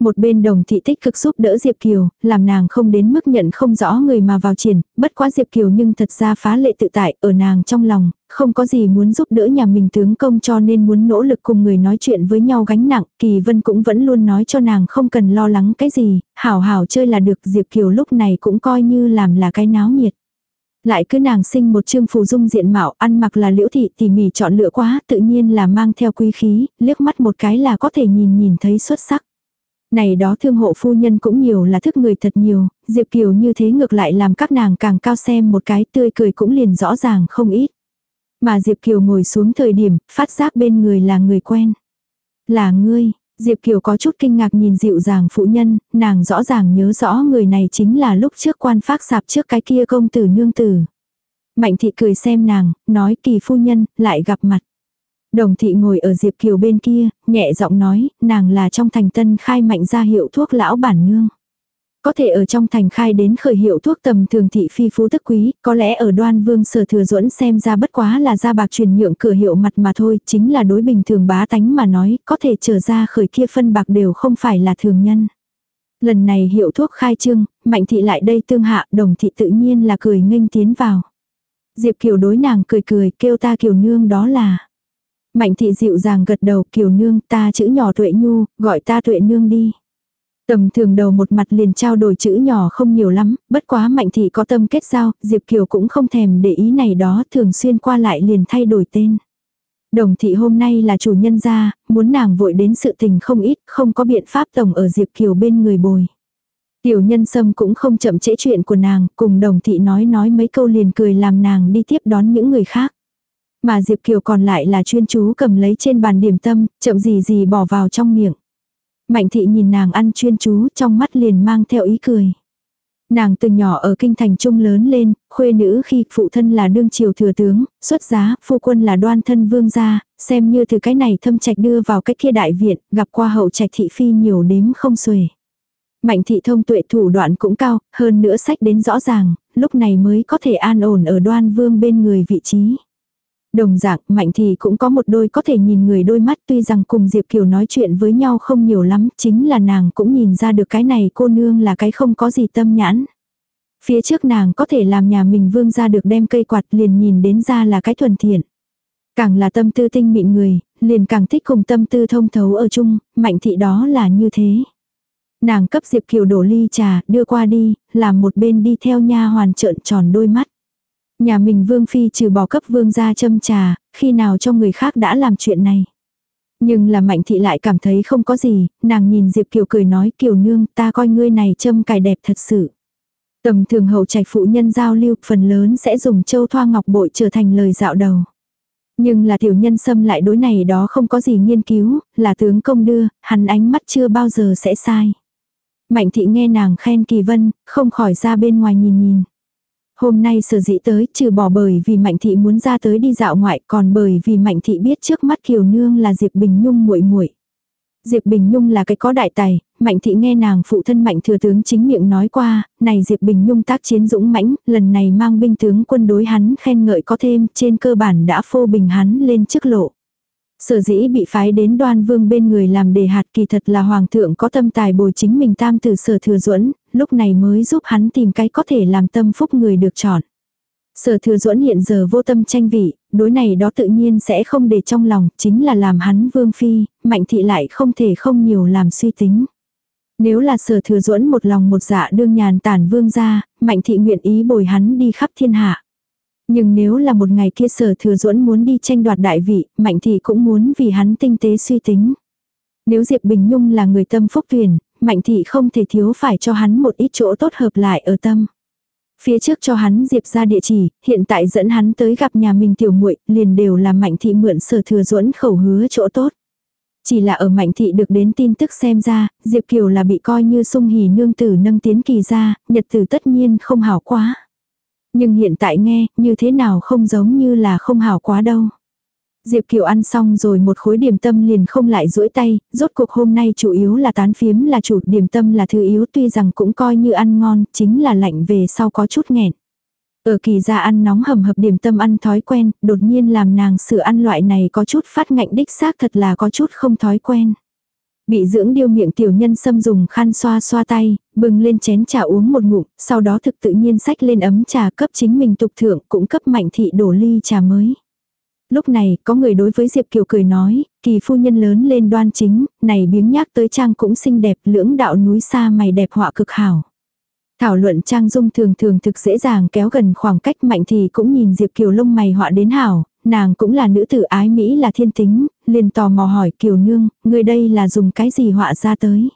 Một bên đồng thị tích cực giúp đỡ Diệp Kiều, làm nàng không đến mức nhận không rõ người mà vào triển, bất quá Diệp Kiều nhưng thật ra phá lệ tự tại, ở nàng trong lòng, không có gì muốn giúp đỡ nhà mình tướng công cho nên muốn nỗ lực cùng người nói chuyện với nhau gánh nặng, Kỳ Vân cũng vẫn luôn nói cho nàng không cần lo lắng cái gì, hảo hảo chơi là được Diệp Kiều lúc này cũng coi như làm là cái náo nhiệt. Lại cứ nàng sinh một trương phù dung diện mạo, ăn mặc là liễu thị tỉ mỉ chọn lựa quá, tự nhiên là mang theo quý khí, liếc mắt một cái là có thể nhìn nhìn thấy xuất sắc. Này đó thương hộ phu nhân cũng nhiều là thức người thật nhiều, Diệp Kiều như thế ngược lại làm các nàng càng cao xem một cái tươi cười cũng liền rõ ràng không ít. Mà Diệp Kiều ngồi xuống thời điểm, phát giác bên người là người quen. Là ngươi, Diệp Kiều có chút kinh ngạc nhìn dịu dàng phụ nhân, nàng rõ ràng nhớ rõ người này chính là lúc trước quan phác sạp trước cái kia công tử nương tử. Mạnh thị cười xem nàng, nói kỳ phu nhân, lại gặp mặt. Đồng thị ngồi ở Diệp Kiều bên kia, nhẹ giọng nói, nàng là trong thành tân khai mạnh ra hiệu thuốc lão bản nương. Có thể ở trong thành khai đến khởi hiệu thuốc tầm thường thị phi phú tức quý, có lẽ ở đoan vương sở thừa duẫn xem ra bất quá là ra bạc truyền nhượng cửa hiệu mặt mà thôi, chính là đối bình thường bá tánh mà nói, có thể trở ra khởi kia phân bạc đều không phải là thường nhân. Lần này hiệu thuốc khai trương, mạnh thị lại đây tương hạ, đồng thị tự nhiên là cười nghênh tiến vào. Diệp Kiều đối nàng cười cười kêu ta Kiều nương đó là. Mạnh thị dịu dàng gật đầu Kiều nương ta chữ nhỏ tuệ nhu, gọi ta tuệ nương đi. Tầm thường đầu một mặt liền trao đổi chữ nhỏ không nhiều lắm, bất quá mạnh thị có tâm kết giao, Diệp Kiều cũng không thèm để ý này đó thường xuyên qua lại liền thay đổi tên. Đồng thị hôm nay là chủ nhân gia, muốn nàng vội đến sự tình không ít, không có biện pháp tổng ở Diệp Kiều bên người bồi. Tiểu nhân sâm cũng không chậm trễ chuyện của nàng, cùng đồng thị nói nói mấy câu liền cười làm nàng đi tiếp đón những người khác. Mà Diệp Kiều còn lại là chuyên chú cầm lấy trên bàn điểm tâm, chậm gì gì bỏ vào trong miệng. Mạnh thị nhìn nàng ăn chuyên chú trong mắt liền mang theo ý cười. Nàng từ nhỏ ở kinh thành trung lớn lên, khuê nữ khi phụ thân là đương triều thừa tướng, xuất giá, phu quân là đoan thân vương gia, xem như từ cái này thâm trạch đưa vào cách kia đại viện, gặp qua hậu trạch thị phi nhiều đếm không xuể. Mạnh thị thông tuệ thủ đoạn cũng cao, hơn nữa sách đến rõ ràng, lúc này mới có thể an ổn ở đoan vương bên người vị trí. Đồng dạng, Mạnh thì cũng có một đôi có thể nhìn người đôi mắt tuy rằng cùng Diệp Kiều nói chuyện với nhau không nhiều lắm, chính là nàng cũng nhìn ra được cái này cô nương là cái không có gì tâm nhãn. Phía trước nàng có thể làm nhà mình vương ra được đem cây quạt liền nhìn đến ra là cái thuần thiện. Càng là tâm tư tinh mịn người, liền càng thích cùng tâm tư thông thấu ở chung, mạnh thị đó là như thế. Nàng cấp Diệp Kiều đổ ly trà, đưa qua đi, làm một bên đi theo nha hoàn trợn tròn đôi mắt. Nhà mình vương phi trừ bỏ cấp vương gia châm trà, khi nào cho người khác đã làm chuyện này. Nhưng là mạnh thị lại cảm thấy không có gì, nàng nhìn Diệp Kiều cười nói Kiều nương ta coi ngươi này châm cài đẹp thật sự. Tầm thường hậu trạch phụ nhân giao lưu phần lớn sẽ dùng châu thoa ngọc bội trở thành lời dạo đầu. Nhưng là tiểu nhân xâm lại đối này đó không có gì nghiên cứu, là tướng công đưa, hắn ánh mắt chưa bao giờ sẽ sai. Mạnh thị nghe nàng khen kỳ vân, không khỏi ra bên ngoài nhìn nhìn. Hôm nay sở dĩ tới trừ bỏ bởi vì Mạnh thị muốn ra tới đi dạo ngoại còn bởi vì Mạnh thị biết trước mắt Kiều Nương là Diệp Bình Nhung muội muội. Diệp Bình Nhung là cái có đại tài, Mạnh thị nghe nàng phụ thân Mạnh thừa tướng chính miệng nói qua, này Diệp Bình Nhung tác chiến dũng mãnh, lần này mang binh tướng quân đối hắn khen ngợi có thêm, trên cơ bản đã phô bình hắn lên trước lộ. Sở dĩ bị phái đến đoan vương bên người làm đề hạt kỳ thật là hoàng thượng có tâm tài bồi chính mình tam từ sở thừa duẫn lúc này mới giúp hắn tìm cái có thể làm tâm phúc người được chọn. Sở thừa duẫn hiện giờ vô tâm tranh vị, đối này đó tự nhiên sẽ không để trong lòng, chính là làm hắn vương phi, mạnh thị lại không thể không nhiều làm suy tính. Nếu là sở thừa duẫn một lòng một dạ đương nhàn tản vương gia, mạnh thị nguyện ý bồi hắn đi khắp thiên hạ. Nhưng nếu là một ngày kia sở thừa duẫn muốn đi tranh đoạt đại vị, mạnh thị cũng muốn vì hắn tinh tế suy tính. Nếu Diệp Bình Nhung là người tâm phúc tuyển, mạnh thị không thể thiếu phải cho hắn một ít chỗ tốt hợp lại ở tâm. Phía trước cho hắn Diệp ra địa chỉ, hiện tại dẫn hắn tới gặp nhà mình tiểu muội liền đều là mạnh thị mượn sở thừa duẫn khẩu hứa chỗ tốt. Chỉ là ở mạnh thị được đến tin tức xem ra, Diệp Kiều là bị coi như sung hỉ nương tử nâng tiến kỳ ra, nhật tử tất nhiên không hảo quá. Nhưng hiện tại nghe, như thế nào không giống như là không hảo quá đâu. Diệp Kiều ăn xong rồi một khối điểm tâm liền không lại duỗi tay, rốt cuộc hôm nay chủ yếu là tán phiếm là chủ điểm tâm là thứ yếu tuy rằng cũng coi như ăn ngon, chính là lạnh về sau có chút nghẹn. Ở kỳ ra ăn nóng hầm hập điểm tâm ăn thói quen, đột nhiên làm nàng sự ăn loại này có chút phát ngạnh đích xác thật là có chút không thói quen. Bị dưỡng điêu miệng tiểu nhân xâm dùng khăn xoa xoa tay, bừng lên chén trà uống một ngụm, sau đó thực tự nhiên sách lên ấm trà cấp chính mình tục thượng cũng cấp mạnh thị đổ ly trà mới. Lúc này, có người đối với Diệp Kiều cười nói, kỳ phu nhân lớn lên đoan chính, này biếng nhác tới trang cũng xinh đẹp, lưỡng đạo núi xa mày đẹp họa cực hảo. Thảo luận trang dung thường thường thực dễ dàng kéo gần khoảng cách mạnh thì cũng nhìn Diệp Kiều lông mày họa đến hảo, nàng cũng là nữ tử ái Mỹ là thiên tính, liền tò mò hỏi Kiều Nương, người đây là dùng cái gì họa ra tới.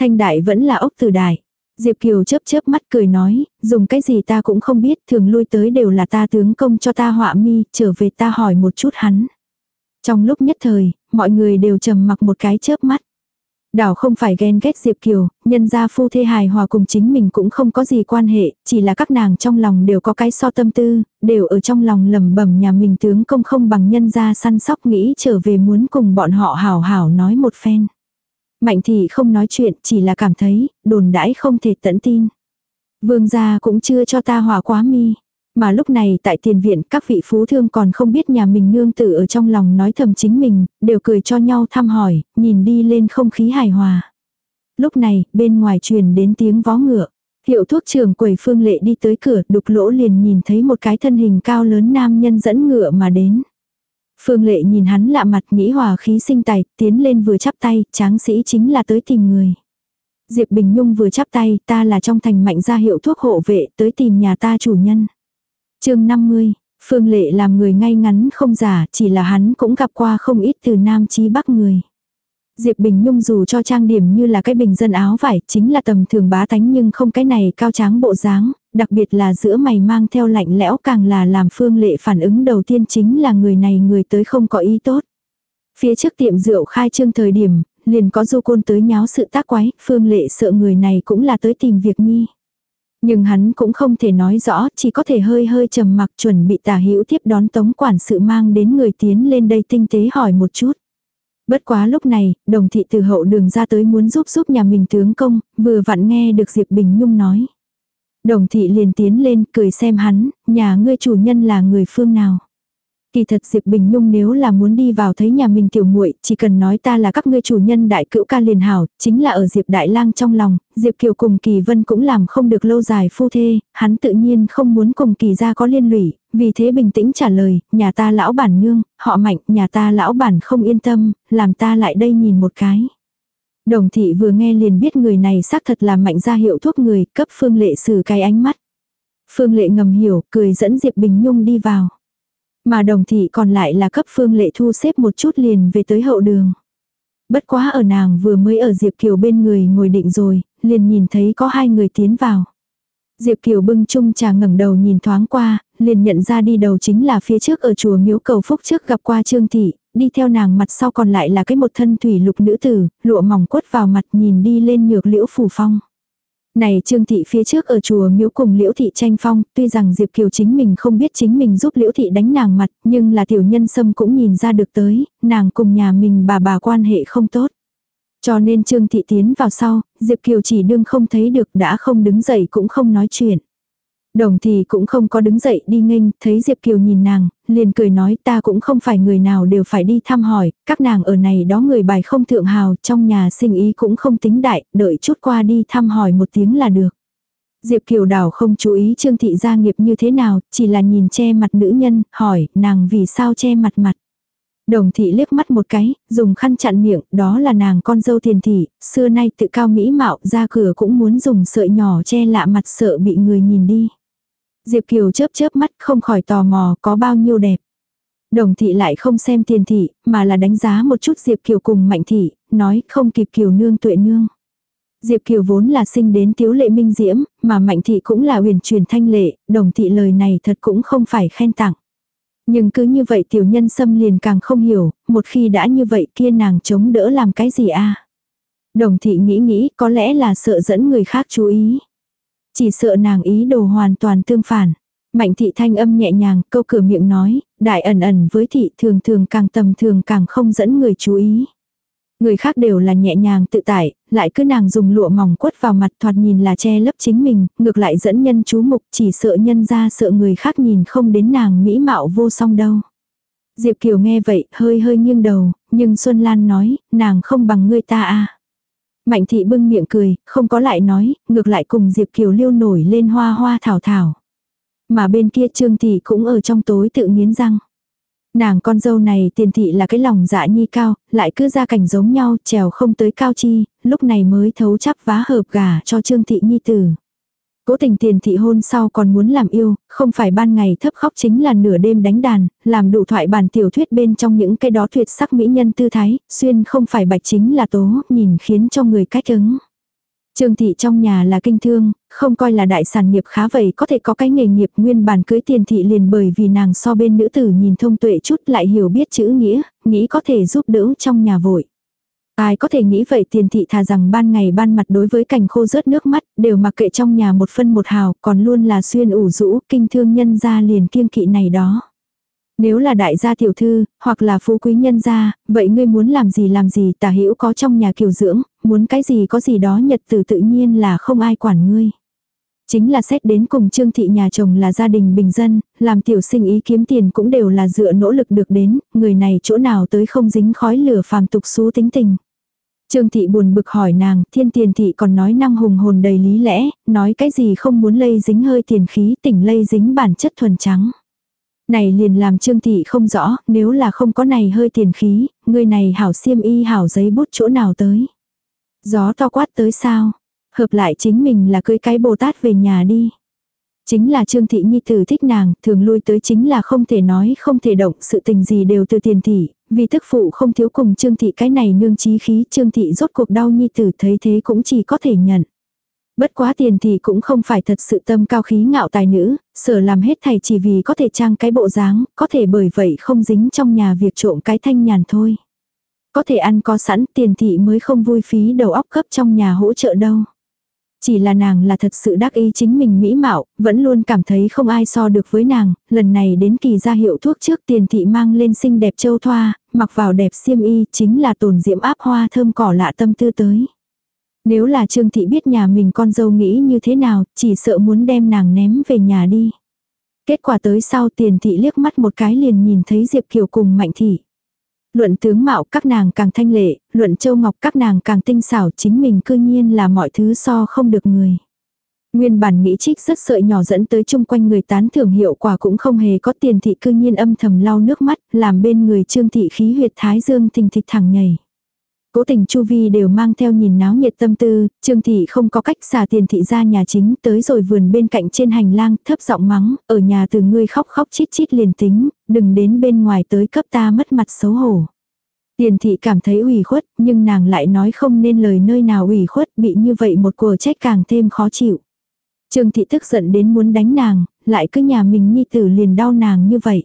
Thanh đại vẫn là ốc tử đại. Diệp Kiều chớp chớp mắt cười nói, dùng cái gì ta cũng không biết, thường lui tới đều là ta tướng công cho ta họa mi, trở về ta hỏi một chút hắn. Trong lúc nhất thời, mọi người đều trầm mặc một cái chớp mắt. Đảo không phải ghen ghét Diệp Kiều, nhân gia phu thê hài hòa cùng chính mình cũng không có gì quan hệ, chỉ là các nàng trong lòng đều có cái so tâm tư, đều ở trong lòng lầm bẩm nhà mình tướng công không bằng nhân gia săn sóc nghĩ trở về muốn cùng bọn họ hảo hảo nói một phen. Mạnh thì không nói chuyện, chỉ là cảm thấy, đồn đãi không thể tận tin. Vương gia cũng chưa cho ta hòa quá mi. Mà lúc này tại tiền viện các vị phú thương còn không biết nhà mình nương tử ở trong lòng nói thầm chính mình, đều cười cho nhau thăm hỏi, nhìn đi lên không khí hài hòa. Lúc này, bên ngoài truyền đến tiếng vó ngựa. Hiệu thuốc trưởng quầy phương lệ đi tới cửa đục lỗ liền nhìn thấy một cái thân hình cao lớn nam nhân dẫn ngựa mà đến. Phương lệ nhìn hắn lạ mặt nghĩ hòa khí sinh tài, tiến lên vừa chắp tay, tráng sĩ chính là tới tìm người. Diệp Bình Nhung vừa chắp tay, ta là trong thành mạnh gia hiệu thuốc hộ vệ, tới tìm nhà ta chủ nhân chương 50, Phương Lệ làm người ngay ngắn không giả, chỉ là hắn cũng gặp qua không ít từ Nam chí Bắc người. Diệp Bình Nhung dù cho trang điểm như là cái bình dân áo vải, chính là tầm thường bá tánh nhưng không cái này cao tráng bộ dáng, đặc biệt là giữa mày mang theo lạnh lẽo càng là làm Phương Lệ phản ứng đầu tiên chính là người này người tới không có ý tốt. Phía trước tiệm rượu khai trương thời điểm, liền có du côn tới nháo sự tác quái, Phương Lệ sợ người này cũng là tới tìm việc nhi. Nhưng hắn cũng không thể nói rõ, chỉ có thể hơi hơi trầm mặc chuẩn bị tả hữu tiếp đón tống quản sự mang đến người tiến lên đây tinh tế hỏi một chút. Bất quá lúc này, đồng thị từ hậu đường ra tới muốn giúp giúp nhà mình tướng công, vừa vặn nghe được Diệp Bình Nhung nói. Đồng thị liền tiến lên cười xem hắn, nhà ngươi chủ nhân là người phương nào. Kỳ thật Diệp Bình Nhung nếu là muốn đi vào thấy nhà mình tiểu muội, chỉ cần nói ta là các ngươi chủ nhân đại cữu ca liền hảo, chính là ở Diệp Đại Lang trong lòng, Diệp Kiều cùng Kỳ Vân cũng làm không được lâu dài phu thê, hắn tự nhiên không muốn cùng Kỳ gia có liên lụy, vì thế bình tĩnh trả lời, nhà ta lão bản nương, họ mạnh, nhà ta lão bản không yên tâm, làm ta lại đây nhìn một cái. Đồng thị vừa nghe liền biết người này xác thật là mạnh gia hiệu thuốc người, cấp Phương Lệ xử cái ánh mắt. Phương Lệ ngầm hiểu, cười dẫn Diệp Bình Nhung đi vào. Mà đồng thị còn lại là cấp phương lệ thu xếp một chút liền về tới hậu đường. Bất quá ở nàng vừa mới ở Diệp Kiều bên người ngồi định rồi, liền nhìn thấy có hai người tiến vào. Diệp Kiều bưng chung trà ngẩng đầu nhìn thoáng qua, liền nhận ra đi đầu chính là phía trước ở chùa miếu cầu phúc trước gặp qua Trương Thị, đi theo nàng mặt sau còn lại là cái một thân thủy lục nữ tử, lụa mỏng quất vào mặt nhìn đi lên nhược liễu phủ phong. Này Trương Thị phía trước ở chùa miếu cùng Liễu Thị tranh phong, tuy rằng Diệp Kiều chính mình không biết chính mình giúp Liễu Thị đánh nàng mặt, nhưng là tiểu nhân sâm cũng nhìn ra được tới, nàng cùng nhà mình bà bà quan hệ không tốt. Cho nên Trương Thị tiến vào sau, Diệp Kiều chỉ đương không thấy được đã không đứng dậy cũng không nói chuyện. Đồng thì cũng không có đứng dậy đi nghênh, thấy Diệp Kiều nhìn nàng, liền cười nói ta cũng không phải người nào đều phải đi thăm hỏi, các nàng ở này đó người bài không thượng hào, trong nhà sinh ý cũng không tính đại, đợi chút qua đi thăm hỏi một tiếng là được. Diệp Kiều đảo không chú ý Trương Thị gia nghiệp như thế nào, chỉ là nhìn che mặt nữ nhân, hỏi nàng vì sao che mặt mặt. Đồng thị liếc mắt một cái, dùng khăn chặn miệng, đó là nàng con dâu tiền thị, xưa nay tự cao mỹ mạo ra cửa cũng muốn dùng sợi nhỏ che lạ mặt sợ bị người nhìn đi. Diệp Kiều chớp chớp mắt không khỏi tò mò có bao nhiêu đẹp. Đồng thị lại không xem tiền thị, mà là đánh giá một chút Diệp Kiều cùng mạnh thị, nói không kịp Kiều nương tuệ nương. Diệp Kiều vốn là sinh đến tiếu lệ minh diễm, mà mạnh thị cũng là huyền truyền thanh lệ, đồng thị lời này thật cũng không phải khen tặng. Nhưng cứ như vậy tiểu nhân xâm liền càng không hiểu, một khi đã như vậy kia nàng chống đỡ làm cái gì a Đồng thị nghĩ nghĩ có lẽ là sợ dẫn người khác chú ý. Chỉ sợ nàng ý đồ hoàn toàn tương phản. Mạnh thị thanh âm nhẹ nhàng, câu cửa miệng nói, đại ẩn ẩn với thị thường thường càng tầm thường càng không dẫn người chú ý. Người khác đều là nhẹ nhàng tự tại, lại cứ nàng dùng lụa mỏng quất vào mặt thoạt nhìn là che lấp chính mình, ngược lại dẫn nhân chú mục chỉ sợ nhân ra sợ người khác nhìn không đến nàng mỹ mạo vô song đâu. Diệp Kiều nghe vậy, hơi hơi nghiêng đầu, nhưng Xuân Lan nói, nàng không bằng người ta à. Mạnh thị bưng miệng cười, không có lại nói, ngược lại cùng Diệp Kiều liêu nổi lên hoa hoa thảo thảo. Mà bên kia Trương Thị cũng ở trong tối tự nghiến răng. Nàng con dâu này tiền thị là cái lòng dạ nhi cao, lại cứ ra cảnh giống nhau, trèo không tới cao chi, lúc này mới thấu chắp vá hợp gà cho Trương Thị nhi tử. Cố tình tiền thị hôn sau còn muốn làm yêu, không phải ban ngày thấp khóc chính là nửa đêm đánh đàn, làm đủ thoại bản tiểu thuyết bên trong những cái đó tuyệt sắc mỹ nhân tư thái, xuyên không phải bạch chính là tố, nhìn khiến cho người cách ứng. Trương thị trong nhà là kinh thương, không coi là đại sản nghiệp khá vậy có thể có cái nghề nghiệp nguyên bản cưới tiền thị liền bởi vì nàng so bên nữ tử nhìn thông tuệ chút lại hiểu biết chữ nghĩa, nghĩ có thể giúp đỡ trong nhà vội. Ai có thể nghĩ vậy tiền thị thà rằng ban ngày ban mặt đối với cảnh khô rớt nước mắt, đều mặc kệ trong nhà một phân một hào, còn luôn là xuyên ủ rũ, kinh thương nhân gia liền kiêng kỵ này đó. Nếu là đại gia tiểu thư, hoặc là phú quý nhân gia, vậy ngươi muốn làm gì làm gì tả hữu có trong nhà kiều dưỡng, muốn cái gì có gì đó nhật từ tự nhiên là không ai quản ngươi. Chính là xét đến cùng trương thị nhà chồng là gia đình bình dân, làm tiểu sinh ý kiếm tiền cũng đều là dựa nỗ lực được đến, người này chỗ nào tới không dính khói lửa phàm tục xú tính tình. Trương thị buồn bực hỏi nàng, thiên tiền thị còn nói năng hùng hồn đầy lý lẽ, nói cái gì không muốn lây dính hơi tiền khí tỉnh lây dính bản chất thuần trắng. Này liền làm trương thị không rõ, nếu là không có này hơi tiền khí, người này hảo xiêm y hảo giấy bút chỗ nào tới. Gió to quát tới sao, hợp lại chính mình là cưới cái Bồ Tát về nhà đi. Chính là Trương Thị Nhi tử thích nàng, thường lui tới chính là không thể nói, không thể động, sự tình gì đều từ tiền thị, vì thức phụ không thiếu cùng Trương Thị cái này nương trí khí, Trương Thị rốt cuộc đau Nhi tử thấy thế cũng chỉ có thể nhận. Bất quá tiền thì cũng không phải thật sự tâm cao khí ngạo tài nữ, sở làm hết thầy chỉ vì có thể trang cái bộ dáng, có thể bởi vậy không dính trong nhà việc trộm cái thanh nhàn thôi. Có thể ăn có sẵn tiền thị mới không vui phí đầu óc cấp trong nhà hỗ trợ đâu. Chỉ là nàng là thật sự đắc ý chính mình mỹ mạo, vẫn luôn cảm thấy không ai so được với nàng, lần này đến kỳ ra hiệu thuốc trước tiền thị mang lên xinh đẹp châu thoa, mặc vào đẹp xiêm y chính là tồn diễm áp hoa thơm cỏ lạ tâm tư tới. Nếu là Trương Thị biết nhà mình con dâu nghĩ như thế nào, chỉ sợ muốn đem nàng ném về nhà đi. Kết quả tới sau tiền thị liếc mắt một cái liền nhìn thấy Diệp Kiều cùng Mạnh Thị. Luận tướng mạo các nàng càng thanh lệ, luận châu ngọc các nàng càng tinh xảo chính mình cư nhiên là mọi thứ so không được người. Nguyên bản nghĩ trích rất sợi nhỏ dẫn tới chung quanh người tán thưởng hiệu quả cũng không hề có tiền thị cư nhiên âm thầm lau nước mắt, làm bên người trương thị khí huyệt thái dương thình thịch thẳng nhảy. Cố tình Chu Vi đều mang theo nhìn náo nhiệt tâm tư, Trương Thị không có cách xả tiền thị ra nhà chính tới rồi vườn bên cạnh trên hành lang thấp giọng mắng, ở nhà từ ngươi khóc khóc chít chít liền tính, đừng đến bên ngoài tới cấp ta mất mặt xấu hổ. Tiền thị cảm thấy ủy khuất, nhưng nàng lại nói không nên lời nơi nào ủy khuất bị như vậy một cuộc trách càng thêm khó chịu. Trương thị tức giận đến muốn đánh nàng, lại cứ nhà mình nhi tử liền đau nàng như vậy.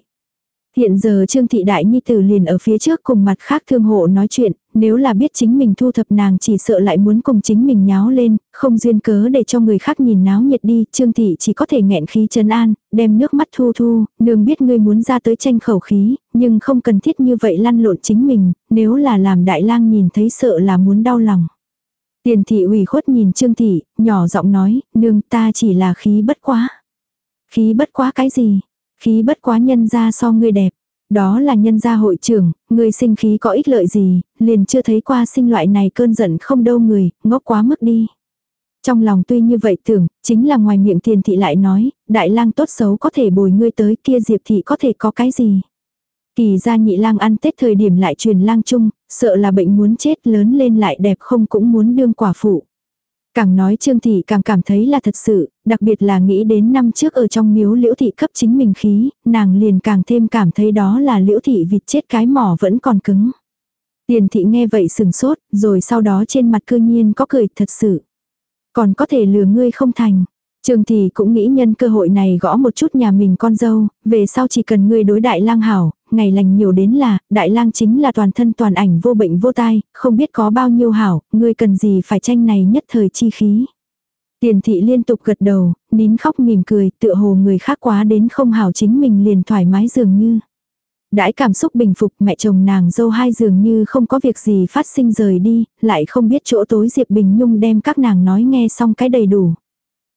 Hiện giờ Trương Thị Đại Nhi Tử liền ở phía trước cùng mặt khác thương hộ nói chuyện, nếu là biết chính mình thu thập nàng chỉ sợ lại muốn cùng chính mình nháo lên, không duyên cớ để cho người khác nhìn náo nhiệt đi, Trương Thị chỉ có thể nghẹn khí chân an, đem nước mắt thu thu, nương biết ngươi muốn ra tới tranh khẩu khí, nhưng không cần thiết như vậy lăn lộn chính mình, nếu là làm đại lang nhìn thấy sợ là muốn đau lòng. Tiền thị ủy khuất nhìn Trương Thị, nhỏ giọng nói, nương ta chỉ là khí bất quá. Khí bất quá cái gì? Khí bất quá nhân ra so ngươi đẹp. Đó là nhân gia hội trưởng, người sinh khí có ích lợi gì, liền chưa thấy qua sinh loại này cơn giận không đâu người, ngốc quá mức đi. Trong lòng tuy như vậy tưởng, chính là ngoài miệng tiền thị lại nói, đại lang tốt xấu có thể bồi ngươi tới kia diệp thị có thể có cái gì. Kỳ ra nhị lang ăn tết thời điểm lại truyền lang chung, sợ là bệnh muốn chết lớn lên lại đẹp không cũng muốn đương quả phụ. Càng nói Trương Thị càng cảm thấy là thật sự, đặc biệt là nghĩ đến năm trước ở trong miếu liễu thị cấp chính mình khí, nàng liền càng thêm cảm thấy đó là liễu thị vịt chết cái mỏ vẫn còn cứng. Tiền thị nghe vậy sừng sốt, rồi sau đó trên mặt cư nhiên có cười thật sự. Còn có thể lừa ngươi không thành. Trương thị cũng nghĩ nhân cơ hội này gõ một chút nhà mình con dâu, về sau chỉ cần ngươi đối đại lang hảo, ngày lành nhiều đến là, đại lang chính là toàn thân toàn ảnh vô bệnh vô tai, không biết có bao nhiêu hảo, ngươi cần gì phải tranh này nhất thời chi khí. Tiền thị liên tục gật đầu, nín khóc mỉm cười, tựa hồ người khác quá đến không hảo chính mình liền thoải mái dường như. Đãi cảm xúc bình phục mẹ chồng nàng dâu hai dường như không có việc gì phát sinh rời đi, lại không biết chỗ tối Diệp Bình Nhung đem các nàng nói nghe xong cái đầy đủ.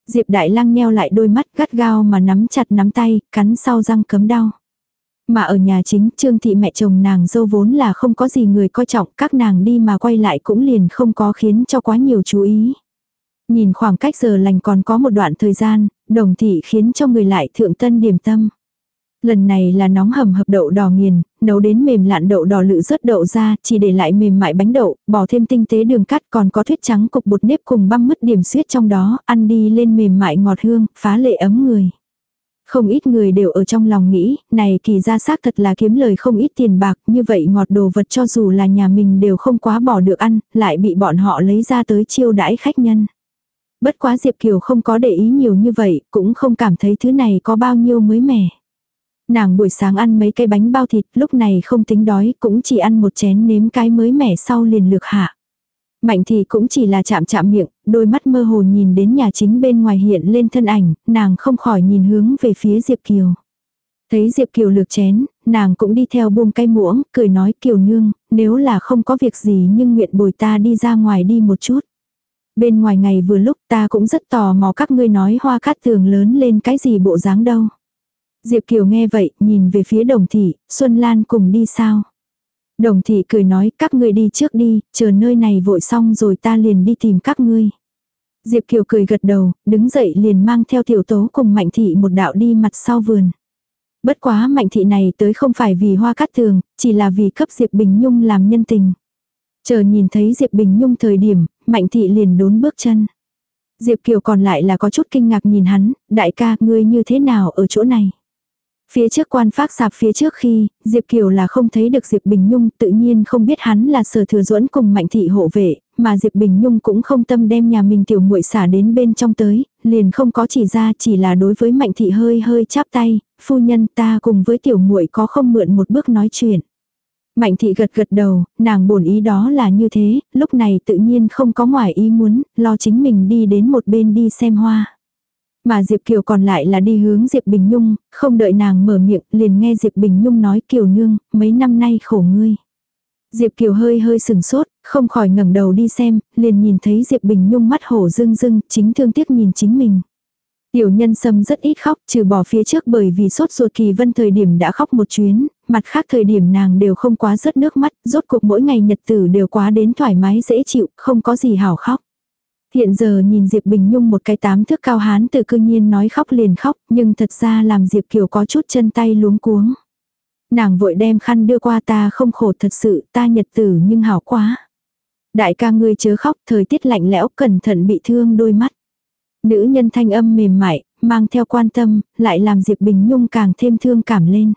Diệp Đại Lăng nheo lại đôi mắt gắt gao mà nắm chặt nắm tay, cắn sau răng cấm đau. Mà ở nhà chính Trương Thị mẹ chồng nàng dâu vốn là không có gì người coi trọng, các nàng đi mà quay lại cũng liền không có khiến cho quá nhiều chú ý. Nhìn khoảng cách giờ lành còn có một đoạn thời gian, đồng thị khiến cho người lại thượng tân điểm tâm. Lần này là nóng hầm hập đậu đỏ nghiền, nấu đến mềm lạn đậu đỏ lự rớt đậu ra, chỉ để lại mềm mại bánh đậu, bỏ thêm tinh tế đường cắt còn có thuyết trắng cục bột nếp cùng băm mứt điểm suyết trong đó, ăn đi lên mềm mại ngọt hương, phá lệ ấm người. Không ít người đều ở trong lòng nghĩ, này kỳ ra xác thật là kiếm lời không ít tiền bạc, như vậy ngọt đồ vật cho dù là nhà mình đều không quá bỏ được ăn, lại bị bọn họ lấy ra tới chiêu đãi khách nhân. Bất quá Diệp Kiều không có để ý nhiều như vậy, cũng không cảm thấy thứ này có bao nhiêu mới mẻ. Nàng buổi sáng ăn mấy cái bánh bao thịt, lúc này không tính đói, cũng chỉ ăn một chén nếm cái mới mẻ sau liền lược hạ. Mạnh thì cũng chỉ là chạm chạm miệng, đôi mắt mơ hồ nhìn đến nhà chính bên ngoài hiện lên thân ảnh, nàng không khỏi nhìn hướng về phía Diệp Kiều. Thấy Diệp Kiều lược chén, nàng cũng đi theo buông cây muỗng, cười nói Kiều nương, nếu là không có việc gì nhưng nguyện bồi ta đi ra ngoài đi một chút. Bên ngoài ngày vừa lúc ta cũng rất tò mò các ngươi nói hoa cát tường lớn lên cái gì bộ dáng đâu. Diệp Kiều nghe vậy, nhìn về phía đồng thị, Xuân Lan cùng đi sao. Đồng thị cười nói các ngươi đi trước đi, chờ nơi này vội xong rồi ta liền đi tìm các ngươi. Diệp Kiều cười gật đầu, đứng dậy liền mang theo tiểu tố cùng Mạnh Thị một đạo đi mặt sau vườn. Bất quá Mạnh Thị này tới không phải vì hoa cát tường, chỉ là vì cấp Diệp Bình Nhung làm nhân tình. Chờ nhìn thấy Diệp Bình Nhung thời điểm, Mạnh Thị liền đốn bước chân. Diệp Kiều còn lại là có chút kinh ngạc nhìn hắn, đại ca ngươi như thế nào ở chỗ này. Phía trước quan phác sạp phía trước khi, Diệp Kiều là không thấy được Diệp Bình Nhung, tự nhiên không biết hắn là sở thừa duẫn cùng mạnh thị hộ vệ, mà Diệp Bình Nhung cũng không tâm đem nhà mình tiểu muội xả đến bên trong tới, liền không có chỉ ra chỉ là đối với mạnh thị hơi hơi chắp tay, phu nhân ta cùng với tiểu muội có không mượn một bước nói chuyện. Mạnh thị gật gật đầu, nàng bổn ý đó là như thế, lúc này tự nhiên không có ngoài ý muốn, lo chính mình đi đến một bên đi xem hoa. Mà Diệp Kiều còn lại là đi hướng Diệp Bình Nhung, không đợi nàng mở miệng, liền nghe Diệp Bình Nhung nói Kiều nương, mấy năm nay khổ ngươi. Diệp Kiều hơi hơi sừng sốt, không khỏi ngẩng đầu đi xem, liền nhìn thấy Diệp Bình Nhung mắt hổ rưng rưng, chính thương tiếc nhìn chính mình. Tiểu nhân sâm rất ít khóc, trừ bỏ phía trước bởi vì sốt ruột kỳ vân thời điểm đã khóc một chuyến, mặt khác thời điểm nàng đều không quá rớt nước mắt, rốt cuộc mỗi ngày nhật tử đều quá đến thoải mái dễ chịu, không có gì hảo khóc. Hiện giờ nhìn Diệp Bình Nhung một cái tám thước cao hán từ cư nhiên nói khóc liền khóc, nhưng thật ra làm Diệp Kiều có chút chân tay luống cuống. Nàng vội đem khăn đưa qua ta không khổ thật sự, ta nhật tử nhưng hảo quá. Đại ca ngươi chớ khóc, thời tiết lạnh lẽo, cẩn thận bị thương đôi mắt. Nữ nhân thanh âm mềm mại, mang theo quan tâm, lại làm Diệp Bình Nhung càng thêm thương cảm lên.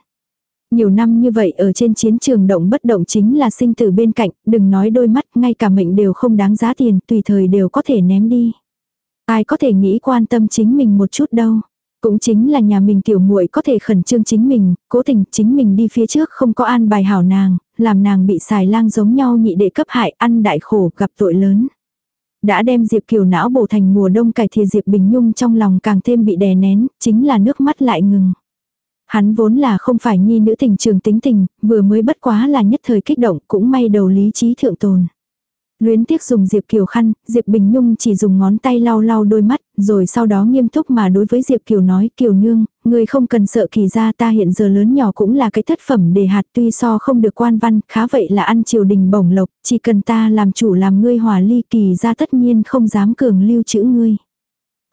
Nhiều năm như vậy ở trên chiến trường động bất động chính là sinh tử bên cạnh, đừng nói đôi mắt, ngay cả mệnh đều không đáng giá tiền, tùy thời đều có thể ném đi. Ai có thể nghĩ quan tâm chính mình một chút đâu. Cũng chính là nhà mình tiểu muội có thể khẩn trương chính mình, cố tình chính mình đi phía trước không có an bài hảo nàng, làm nàng bị xài lang giống nhau nhị đệ cấp hại ăn đại khổ gặp tội lớn. Đã đem Diệp Kiều não bổ thành mùa đông cải thì Diệp Bình Nhung trong lòng càng thêm bị đè nén, chính là nước mắt lại ngừng. Hắn vốn là không phải nhi nữ tình trường tính tình, vừa mới bất quá là nhất thời kích động cũng may đầu lý trí thượng tồn. Luyến tiếc dùng Diệp Kiều khăn, Diệp Bình Nhung chỉ dùng ngón tay lau lau đôi mắt, rồi sau đó nghiêm túc mà đối với Diệp Kiều nói, Kiều Nương, người không cần sợ kỳ ra ta hiện giờ lớn nhỏ cũng là cái thất phẩm đề hạt tuy so không được quan văn, khá vậy là ăn triều đình bổng lộc, chỉ cần ta làm chủ làm ngươi hòa ly kỳ ra tất nhiên không dám cường lưu chữ ngươi.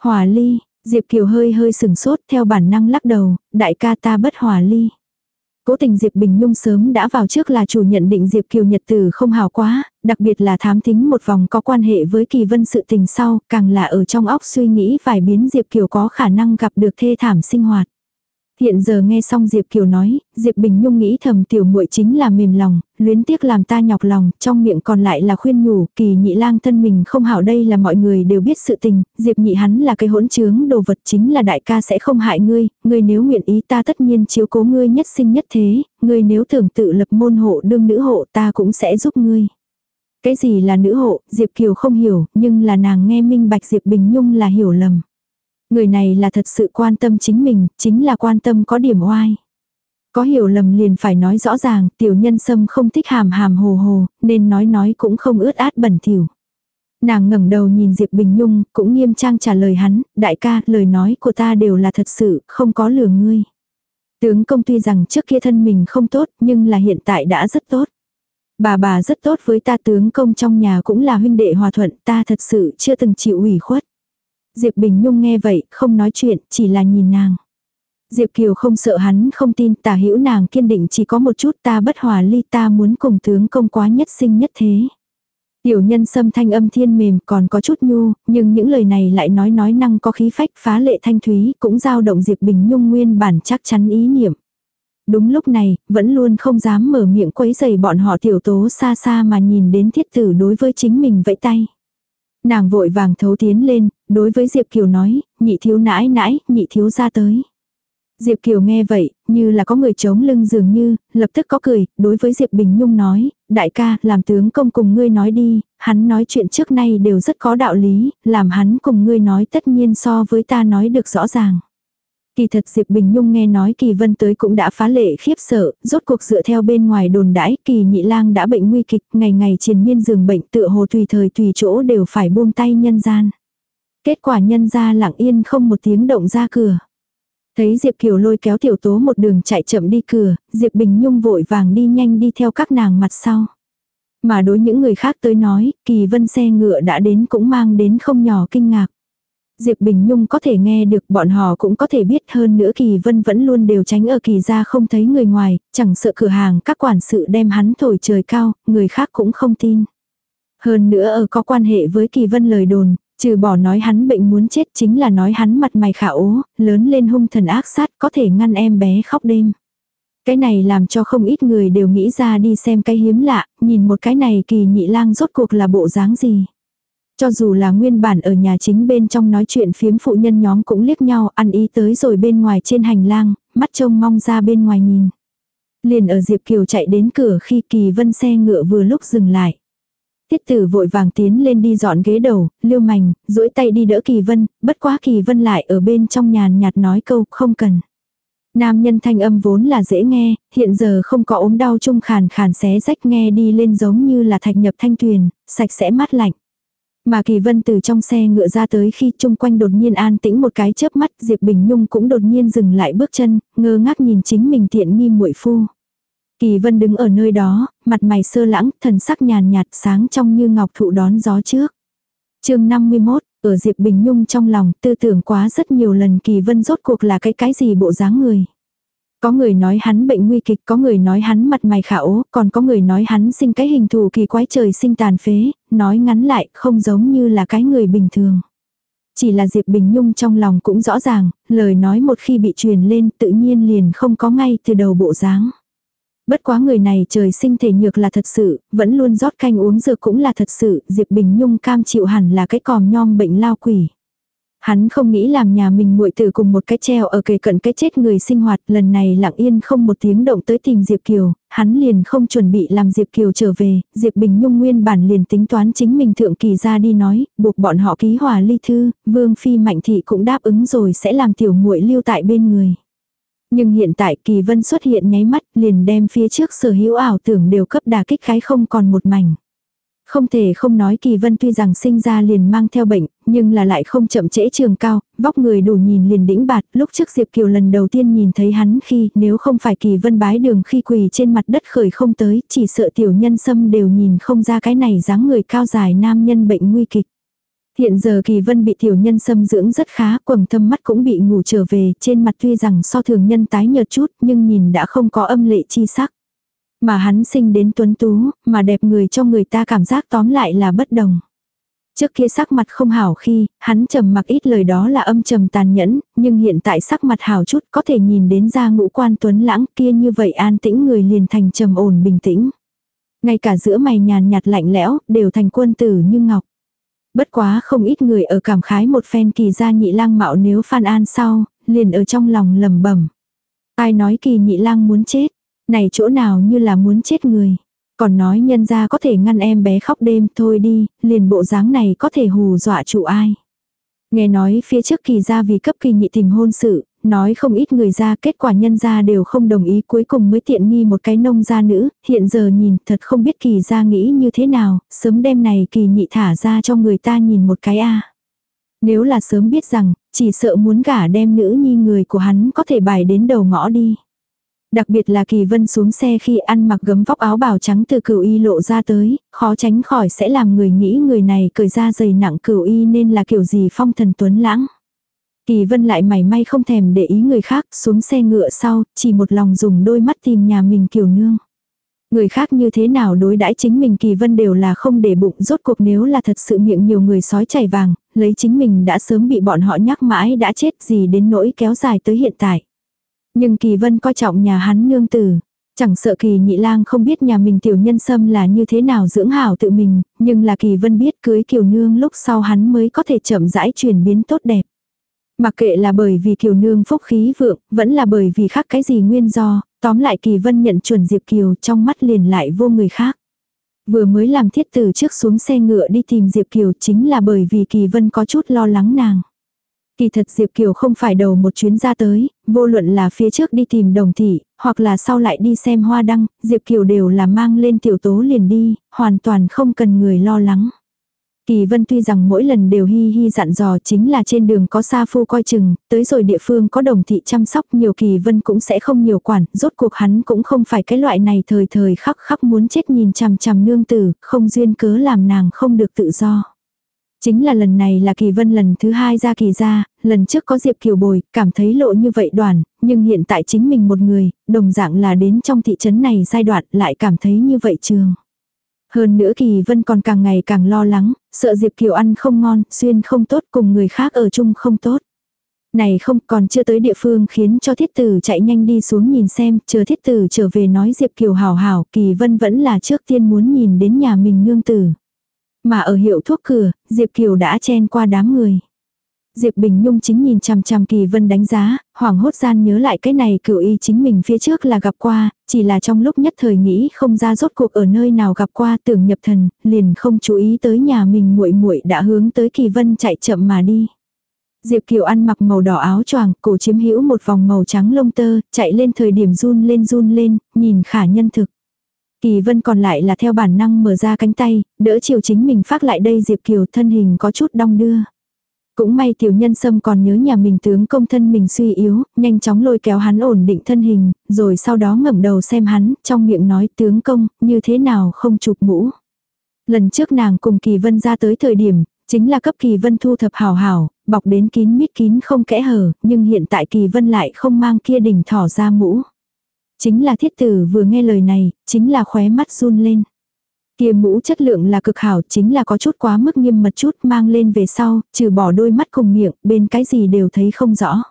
Hòa ly, Diệp Kiều hơi hơi sừng sốt theo bản năng lắc đầu, đại ca ta bất hòa ly. Cố tình Diệp Bình Nhung sớm đã vào trước là chủ nhận định Diệp Kiều nhật tử không hào quá, đặc biệt là thám thính một vòng có quan hệ với kỳ vân sự tình sau, càng là ở trong óc suy nghĩ vài biến Diệp Kiều có khả năng gặp được thê thảm sinh hoạt. Hiện giờ nghe xong Diệp Kiều nói, Diệp Bình Nhung nghĩ thầm tiểu muội chính là mềm lòng, luyến tiếc làm ta nhọc lòng, trong miệng còn lại là khuyên nhủ, kỳ nhị lang thân mình không hảo đây là mọi người đều biết sự tình, Diệp nhị hắn là cái hỗn trướng đồ vật chính là đại ca sẽ không hại ngươi, ngươi nếu nguyện ý ta tất nhiên chiếu cố ngươi nhất sinh nhất thế, ngươi nếu tưởng tự lập môn hộ đương nữ hộ ta cũng sẽ giúp ngươi. Cái gì là nữ hộ, Diệp Kiều không hiểu, nhưng là nàng nghe minh bạch Diệp Bình Nhung là hiểu lầm. Người này là thật sự quan tâm chính mình, chính là quan tâm có điểm oai. Có hiểu lầm liền phải nói rõ ràng, tiểu nhân sâm không thích hàm hàm hồ hồ, nên nói nói cũng không ướt át bẩn thỉu. Nàng ngẩng đầu nhìn Diệp Bình Nhung, cũng nghiêm trang trả lời hắn, đại ca, lời nói của ta đều là thật sự, không có lừa ngươi. Tướng công tuy rằng trước kia thân mình không tốt, nhưng là hiện tại đã rất tốt. Bà bà rất tốt với ta tướng công trong nhà cũng là huynh đệ hòa thuận, ta thật sự chưa từng chịu ủy khuất. Diệp Bình Nhung nghe vậy, không nói chuyện, chỉ là nhìn nàng. Diệp Kiều không sợ hắn không tin tả hữu nàng kiên định chỉ có một chút ta bất hòa ly ta muốn cùng tướng công quá nhất sinh nhất thế. Tiểu nhân xâm thanh âm thiên mềm còn có chút nhu, nhưng những lời này lại nói nói năng có khí phách phá lệ thanh thúy cũng giao động Diệp Bình Nhung nguyên bản chắc chắn ý niệm. Đúng lúc này, vẫn luôn không dám mở miệng quấy giày bọn họ tiểu tố xa xa mà nhìn đến thiết tử đối với chính mình vẫy tay. Nàng vội vàng thấu tiến lên, đối với Diệp Kiều nói, nhị thiếu nãi nãi, nhị thiếu ra tới. Diệp Kiều nghe vậy, như là có người chống lưng dường như, lập tức có cười, đối với Diệp Bình Nhung nói, đại ca, làm tướng công cùng ngươi nói đi, hắn nói chuyện trước nay đều rất có đạo lý, làm hắn cùng ngươi nói tất nhiên so với ta nói được rõ ràng. Kỳ thật Diệp Bình Nhung nghe nói Kỳ Vân tới cũng đã phá lệ khiếp sợ, rốt cuộc dựa theo bên ngoài đồn đãi, Kỳ Nhị Lang đã bệnh nguy kịch, ngày ngày triền miên giường bệnh tựa hồ tùy thời tùy chỗ đều phải buông tay nhân gian. Kết quả nhân ra lặng yên không một tiếng động ra cửa. Thấy Diệp Kiều lôi kéo tiểu tố một đường chạy chậm đi cửa, Diệp Bình Nhung vội vàng đi nhanh đi theo các nàng mặt sau. Mà đối những người khác tới nói, kỳ vân xe ngựa đã đến cũng mang đến không nhỏ kinh ngạc. Diệp Bình Nhung có thể nghe được bọn họ cũng có thể biết hơn nữa Kỳ Vân vẫn luôn đều tránh ở kỳ ra không thấy người ngoài, chẳng sợ cửa hàng các quản sự đem hắn thổi trời cao, người khác cũng không tin. Hơn nữa ở có quan hệ với Kỳ Vân lời đồn, trừ bỏ nói hắn bệnh muốn chết chính là nói hắn mặt mày khả ố, lớn lên hung thần ác sát có thể ngăn em bé khóc đêm. Cái này làm cho không ít người đều nghĩ ra đi xem cái hiếm lạ, nhìn một cái này kỳ nhị lang rốt cuộc là bộ dáng gì. Cho dù là nguyên bản ở nhà chính bên trong nói chuyện phiếm phụ nhân nhóm cũng liếc nhau ăn ý tới rồi bên ngoài trên hành lang, mắt trông mong ra bên ngoài nhìn. Liền ở Diệp Kiều chạy đến cửa khi kỳ vân xe ngựa vừa lúc dừng lại. Tiết tử vội vàng tiến lên đi dọn ghế đầu, liêu mảnh, duỗi tay đi đỡ kỳ vân, bất quá kỳ vân lại ở bên trong nhàn nhạt nói câu không cần. Nam nhân thanh âm vốn là dễ nghe, hiện giờ không có ốm đau chung khàn khàn xé rách nghe đi lên giống như là thạch nhập thanh tuyền, sạch sẽ mát lạnh. Mà Kỳ Vân từ trong xe ngựa ra tới khi chung quanh đột nhiên an tĩnh một cái chớp mắt Diệp Bình Nhung cũng đột nhiên dừng lại bước chân, ngơ ngác nhìn chính mình tiện nghi muội phu. Kỳ Vân đứng ở nơi đó, mặt mày sơ lãng, thần sắc nhàn nhạt sáng trong như ngọc thụ đón gió trước. chương 51, ở Diệp Bình Nhung trong lòng tư tưởng quá rất nhiều lần Kỳ Vân rốt cuộc là cái cái gì bộ dáng người. Có người nói hắn bệnh nguy kịch, có người nói hắn mặt mày khả ố, còn có người nói hắn sinh cái hình thù kỳ quái trời sinh tàn phế, nói ngắn lại không giống như là cái người bình thường. Chỉ là Diệp Bình Nhung trong lòng cũng rõ ràng, lời nói một khi bị truyền lên tự nhiên liền không có ngay từ đầu bộ dáng. Bất quá người này trời sinh thể nhược là thật sự, vẫn luôn rót canh uống dược cũng là thật sự, Diệp Bình Nhung cam chịu hẳn là cái còm nhom bệnh lao quỷ. Hắn không nghĩ làm nhà mình muội tử cùng một cái treo ở kề cận cái chết người sinh hoạt, lần này lặng yên không một tiếng động tới tìm Diệp Kiều, hắn liền không chuẩn bị làm Diệp Kiều trở về, Diệp Bình Nhung nguyên bản liền tính toán chính mình thượng kỳ ra đi nói, buộc bọn họ ký hòa ly thư, Vương Phi Mạnh Thị cũng đáp ứng rồi sẽ làm tiểu muội lưu tại bên người. Nhưng hiện tại kỳ vân xuất hiện nháy mắt liền đem phía trước sở hữu ảo tưởng đều cấp đà kích khái không còn một mảnh. Không thể không nói kỳ vân tuy rằng sinh ra liền mang theo bệnh, nhưng là lại không chậm trễ trường cao, vóc người đủ nhìn liền đĩnh bạt. Lúc trước Diệp Kiều lần đầu tiên nhìn thấy hắn khi nếu không phải kỳ vân bái đường khi quỳ trên mặt đất khởi không tới, chỉ sợ tiểu nhân sâm đều nhìn không ra cái này dáng người cao dài nam nhân bệnh nguy kịch. Hiện giờ kỳ vân bị tiểu nhân xâm dưỡng rất khá, quầng thâm mắt cũng bị ngủ trở về, trên mặt tuy rằng so thường nhân tái nhợt chút, nhưng nhìn đã không có âm lệ chi sắc. Mà hắn sinh đến tuấn tú, mà đẹp người cho người ta cảm giác tóm lại là bất đồng. Trước kia sắc mặt không hảo khi, hắn trầm mặc ít lời đó là âm trầm tàn nhẫn, nhưng hiện tại sắc mặt hảo chút có thể nhìn đến ra ngũ quan tuấn lãng kia như vậy an tĩnh người liền thành trầm ổn bình tĩnh. Ngay cả giữa mày nhàn nhạt lạnh lẽo, đều thành quân tử như ngọc. Bất quá không ít người ở cảm khái một phen kỳ gia nhị lang mạo nếu phan an sau, liền ở trong lòng lầm bẩm Ai nói kỳ nhị lang muốn chết, này chỗ nào như là muốn chết người. Còn nói nhân gia có thể ngăn em bé khóc đêm thôi đi, liền bộ dáng này có thể hù dọa chủ ai. Nghe nói phía trước kỳ gia vì cấp kỳ nhị tìm hôn sự, nói không ít người ra kết quả nhân gia đều không đồng ý cuối cùng mới tiện nghi một cái nông gia nữ, hiện giờ nhìn thật không biết kỳ gia nghĩ như thế nào, sớm đêm này kỳ nhị thả ra cho người ta nhìn một cái a Nếu là sớm biết rằng, chỉ sợ muốn gả đem nữ nhi người của hắn có thể bài đến đầu ngõ đi. Đặc biệt là Kỳ Vân xuống xe khi ăn mặc gấm vóc áo bào trắng từ cửu y lộ ra tới, khó tránh khỏi sẽ làm người nghĩ người này cởi ra dày nặng cửu y nên là kiểu gì phong thần tuấn lãng. Kỳ Vân lại mảy may không thèm để ý người khác, xuống xe ngựa sau, chỉ một lòng dùng đôi mắt tìm nhà mình kiều nương. Người khác như thế nào đối đãi chính mình Kỳ Vân đều là không để bụng rốt cuộc nếu là thật sự miệng nhiều người sói chảy vàng, lấy chính mình đã sớm bị bọn họ nhắc mãi đã chết gì đến nỗi kéo dài tới hiện tại. Nhưng Kỳ Vân coi trọng nhà hắn nương tử. Chẳng sợ Kỳ Nhị Lang không biết nhà mình tiểu nhân sâm là như thế nào dưỡng hảo tự mình, nhưng là Kỳ Vân biết cưới Kiều Nương lúc sau hắn mới có thể chậm rãi chuyển biến tốt đẹp. Mặc kệ là bởi vì Kiều Nương phúc khí vượng, vẫn là bởi vì khác cái gì nguyên do, tóm lại Kỳ Vân nhận chuẩn Diệp Kiều trong mắt liền lại vô người khác. Vừa mới làm thiết tử trước xuống xe ngựa đi tìm Diệp Kiều chính là bởi vì Kỳ Vân có chút lo lắng nàng. Kỳ thật Diệp Kiều không phải đầu một chuyến ra tới, vô luận là phía trước đi tìm đồng thị, hoặc là sau lại đi xem hoa đăng, Diệp Kiều đều là mang lên tiểu tố liền đi, hoàn toàn không cần người lo lắng. Kỳ vân tuy rằng mỗi lần đều hi hi dặn dò chính là trên đường có sa phu coi chừng, tới rồi địa phương có đồng thị chăm sóc nhiều kỳ vân cũng sẽ không nhiều quản, rốt cuộc hắn cũng không phải cái loại này thời thời khắc khắc muốn chết nhìn chằm chằm nương tử, không duyên cớ làm nàng không được tự do. Chính là lần này là kỳ vân lần thứ hai ra kỳ ra, lần trước có Diệp Kiều bồi, cảm thấy lộ như vậy đoàn, nhưng hiện tại chính mình một người, đồng dạng là đến trong thị trấn này giai đoạn lại cảm thấy như vậy trường. Hơn nữa kỳ vân còn càng ngày càng lo lắng, sợ Diệp Kiều ăn không ngon, xuyên không tốt cùng người khác ở chung không tốt. Này không còn chưa tới địa phương khiến cho thiết tử chạy nhanh đi xuống nhìn xem, chờ thiết tử trở về nói Diệp Kiều hảo hảo, kỳ vân vẫn là trước tiên muốn nhìn đến nhà mình nương tử. Mà ở hiệu thuốc cửa, Diệp Kiều đã chen qua đám người. Diệp Bình Nhung chính nhìn chằm chằm Kỳ Vân đánh giá, hoảng hốt gian nhớ lại cái này cựu y chính mình phía trước là gặp qua, chỉ là trong lúc nhất thời nghĩ không ra rốt cuộc ở nơi nào gặp qua tưởng nhập thần, liền không chú ý tới nhà mình muội muội đã hướng tới Kỳ Vân chạy chậm mà đi. Diệp Kiều ăn mặc màu đỏ áo choàng, cổ chiếm hữu một vòng màu trắng lông tơ, chạy lên thời điểm run lên run lên, nhìn khả nhân thực. Kỳ vân còn lại là theo bản năng mở ra cánh tay, đỡ chiều chính mình phát lại đây Diệp Kiều thân hình có chút đong đưa. Cũng may tiểu nhân sâm còn nhớ nhà mình tướng công thân mình suy yếu, nhanh chóng lôi kéo hắn ổn định thân hình, rồi sau đó ngẩng đầu xem hắn, trong miệng nói tướng công, như thế nào không chụp mũ. Lần trước nàng cùng Kỳ Vân ra tới thời điểm, chính là cấp Kỳ Vân thu thập hào hảo bọc đến kín mít kín không kẽ hở, nhưng hiện tại Kỳ Vân lại không mang kia đỉnh thỏ ra mũ. Chính là thiết tử vừa nghe lời này, chính là khóe mắt run lên. Kia mũ chất lượng là cực hảo chính là có chút quá mức nghiêm mật chút mang lên về sau, trừ bỏ đôi mắt cùng miệng, bên cái gì đều thấy không rõ.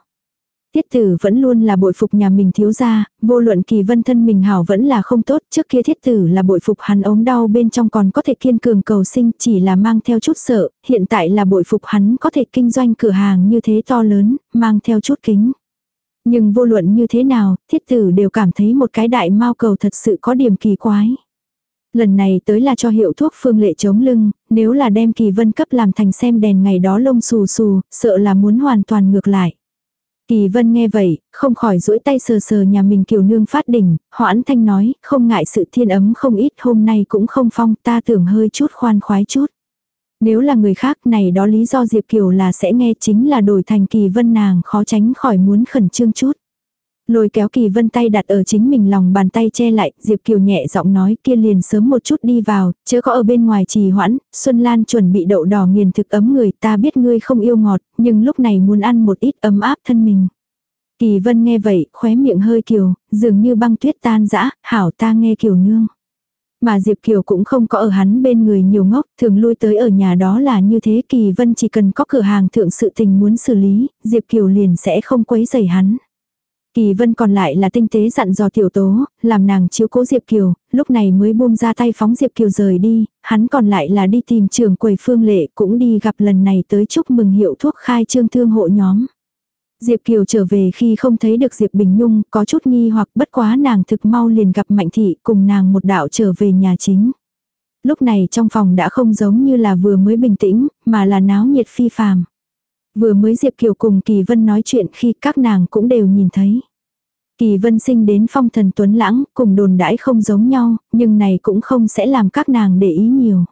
Tiết tử vẫn luôn là bội phục nhà mình thiếu gia, vô luận kỳ vân thân mình hảo vẫn là không tốt, trước kia thiết tử là bội phục hắn ống đau bên trong còn có thể kiên cường cầu sinh chỉ là mang theo chút sợ, hiện tại là bội phục hắn có thể kinh doanh cửa hàng như thế to lớn, mang theo chút kính. Nhưng vô luận như thế nào, thiết tử đều cảm thấy một cái đại mao cầu thật sự có điểm kỳ quái. Lần này tới là cho hiệu thuốc phương lệ chống lưng, nếu là đem kỳ vân cấp làm thành xem đèn ngày đó lông xù xù, sợ là muốn hoàn toàn ngược lại. Kỳ vân nghe vậy, không khỏi duỗi tay sờ sờ nhà mình kiều nương phát đỉnh, hoãn thanh nói, không ngại sự thiên ấm không ít hôm nay cũng không phong ta tưởng hơi chút khoan khoái chút. Nếu là người khác này đó lý do Diệp Kiều là sẽ nghe chính là đổi thành kỳ vân nàng khó tránh khỏi muốn khẩn trương chút. Lôi kéo kỳ vân tay đặt ở chính mình lòng bàn tay che lại, Diệp Kiều nhẹ giọng nói kia liền sớm một chút đi vào, chớ có ở bên ngoài trì hoãn, Xuân Lan chuẩn bị đậu đỏ nghiền thực ấm người ta biết ngươi không yêu ngọt, nhưng lúc này muốn ăn một ít ấm áp thân mình. Kỳ vân nghe vậy, khóe miệng hơi kiều, dường như băng tuyết tan dã hảo ta nghe kiều nương. Mà Diệp Kiều cũng không có ở hắn bên người nhiều ngốc, thường lui tới ở nhà đó là như thế Kỳ Vân chỉ cần có cửa hàng thượng sự tình muốn xử lý, Diệp Kiều liền sẽ không quấy rầy hắn. Kỳ Vân còn lại là tinh tế dặn dò tiểu tố, làm nàng chiếu cố Diệp Kiều, lúc này mới buông ra tay phóng Diệp Kiều rời đi, hắn còn lại là đi tìm trường quầy phương lệ cũng đi gặp lần này tới chúc mừng hiệu thuốc khai trương thương hộ nhóm. Diệp Kiều trở về khi không thấy được Diệp Bình Nhung, có chút nghi hoặc bất quá nàng thực mau liền gặp Mạnh Thị cùng nàng một đạo trở về nhà chính. Lúc này trong phòng đã không giống như là vừa mới bình tĩnh, mà là náo nhiệt phi phàm. Vừa mới Diệp Kiều cùng Kỳ Vân nói chuyện khi các nàng cũng đều nhìn thấy. Kỳ Vân sinh đến phong thần tuấn lãng, cùng đồn đãi không giống nhau, nhưng này cũng không sẽ làm các nàng để ý nhiều.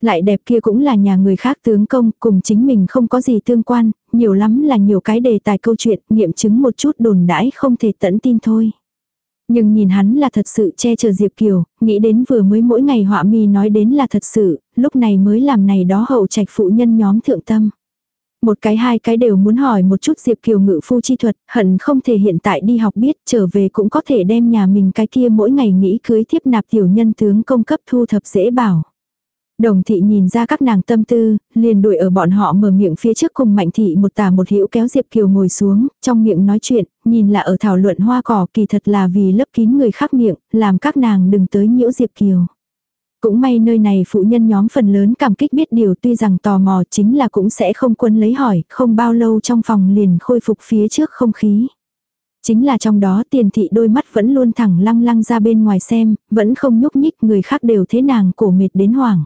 Lại đẹp kia cũng là nhà người khác tướng công, cùng chính mình không có gì tương quan, nhiều lắm là nhiều cái đề tài câu chuyện, nghiệm chứng một chút đồn đãi không thể tận tin thôi. Nhưng nhìn hắn là thật sự che chở Diệp Kiều, nghĩ đến vừa mới mỗi ngày họa mi nói đến là thật sự, lúc này mới làm này đó hậu trạch phụ nhân nhóm thượng tâm. Một cái hai cái đều muốn hỏi một chút Diệp Kiều ngự phu chi thuật, hận không thể hiện tại đi học biết trở về cũng có thể đem nhà mình cái kia mỗi ngày nghĩ cưới thiếp nạp tiểu nhân tướng công cấp thu thập dễ bảo. Đồng thị nhìn ra các nàng tâm tư, liền đuổi ở bọn họ mở miệng phía trước cùng mạnh thị một tà một hữu kéo Diệp Kiều ngồi xuống, trong miệng nói chuyện, nhìn là ở thảo luận hoa cỏ kỳ thật là vì lấp kín người khác miệng, làm các nàng đừng tới nhiễu Diệp Kiều. Cũng may nơi này phụ nhân nhóm phần lớn cảm kích biết điều tuy rằng tò mò chính là cũng sẽ không quân lấy hỏi, không bao lâu trong phòng liền khôi phục phía trước không khí. Chính là trong đó tiền thị đôi mắt vẫn luôn thẳng lăng lăng ra bên ngoài xem, vẫn không nhúc nhích người khác đều thế nàng cổ mệt đến hoảng.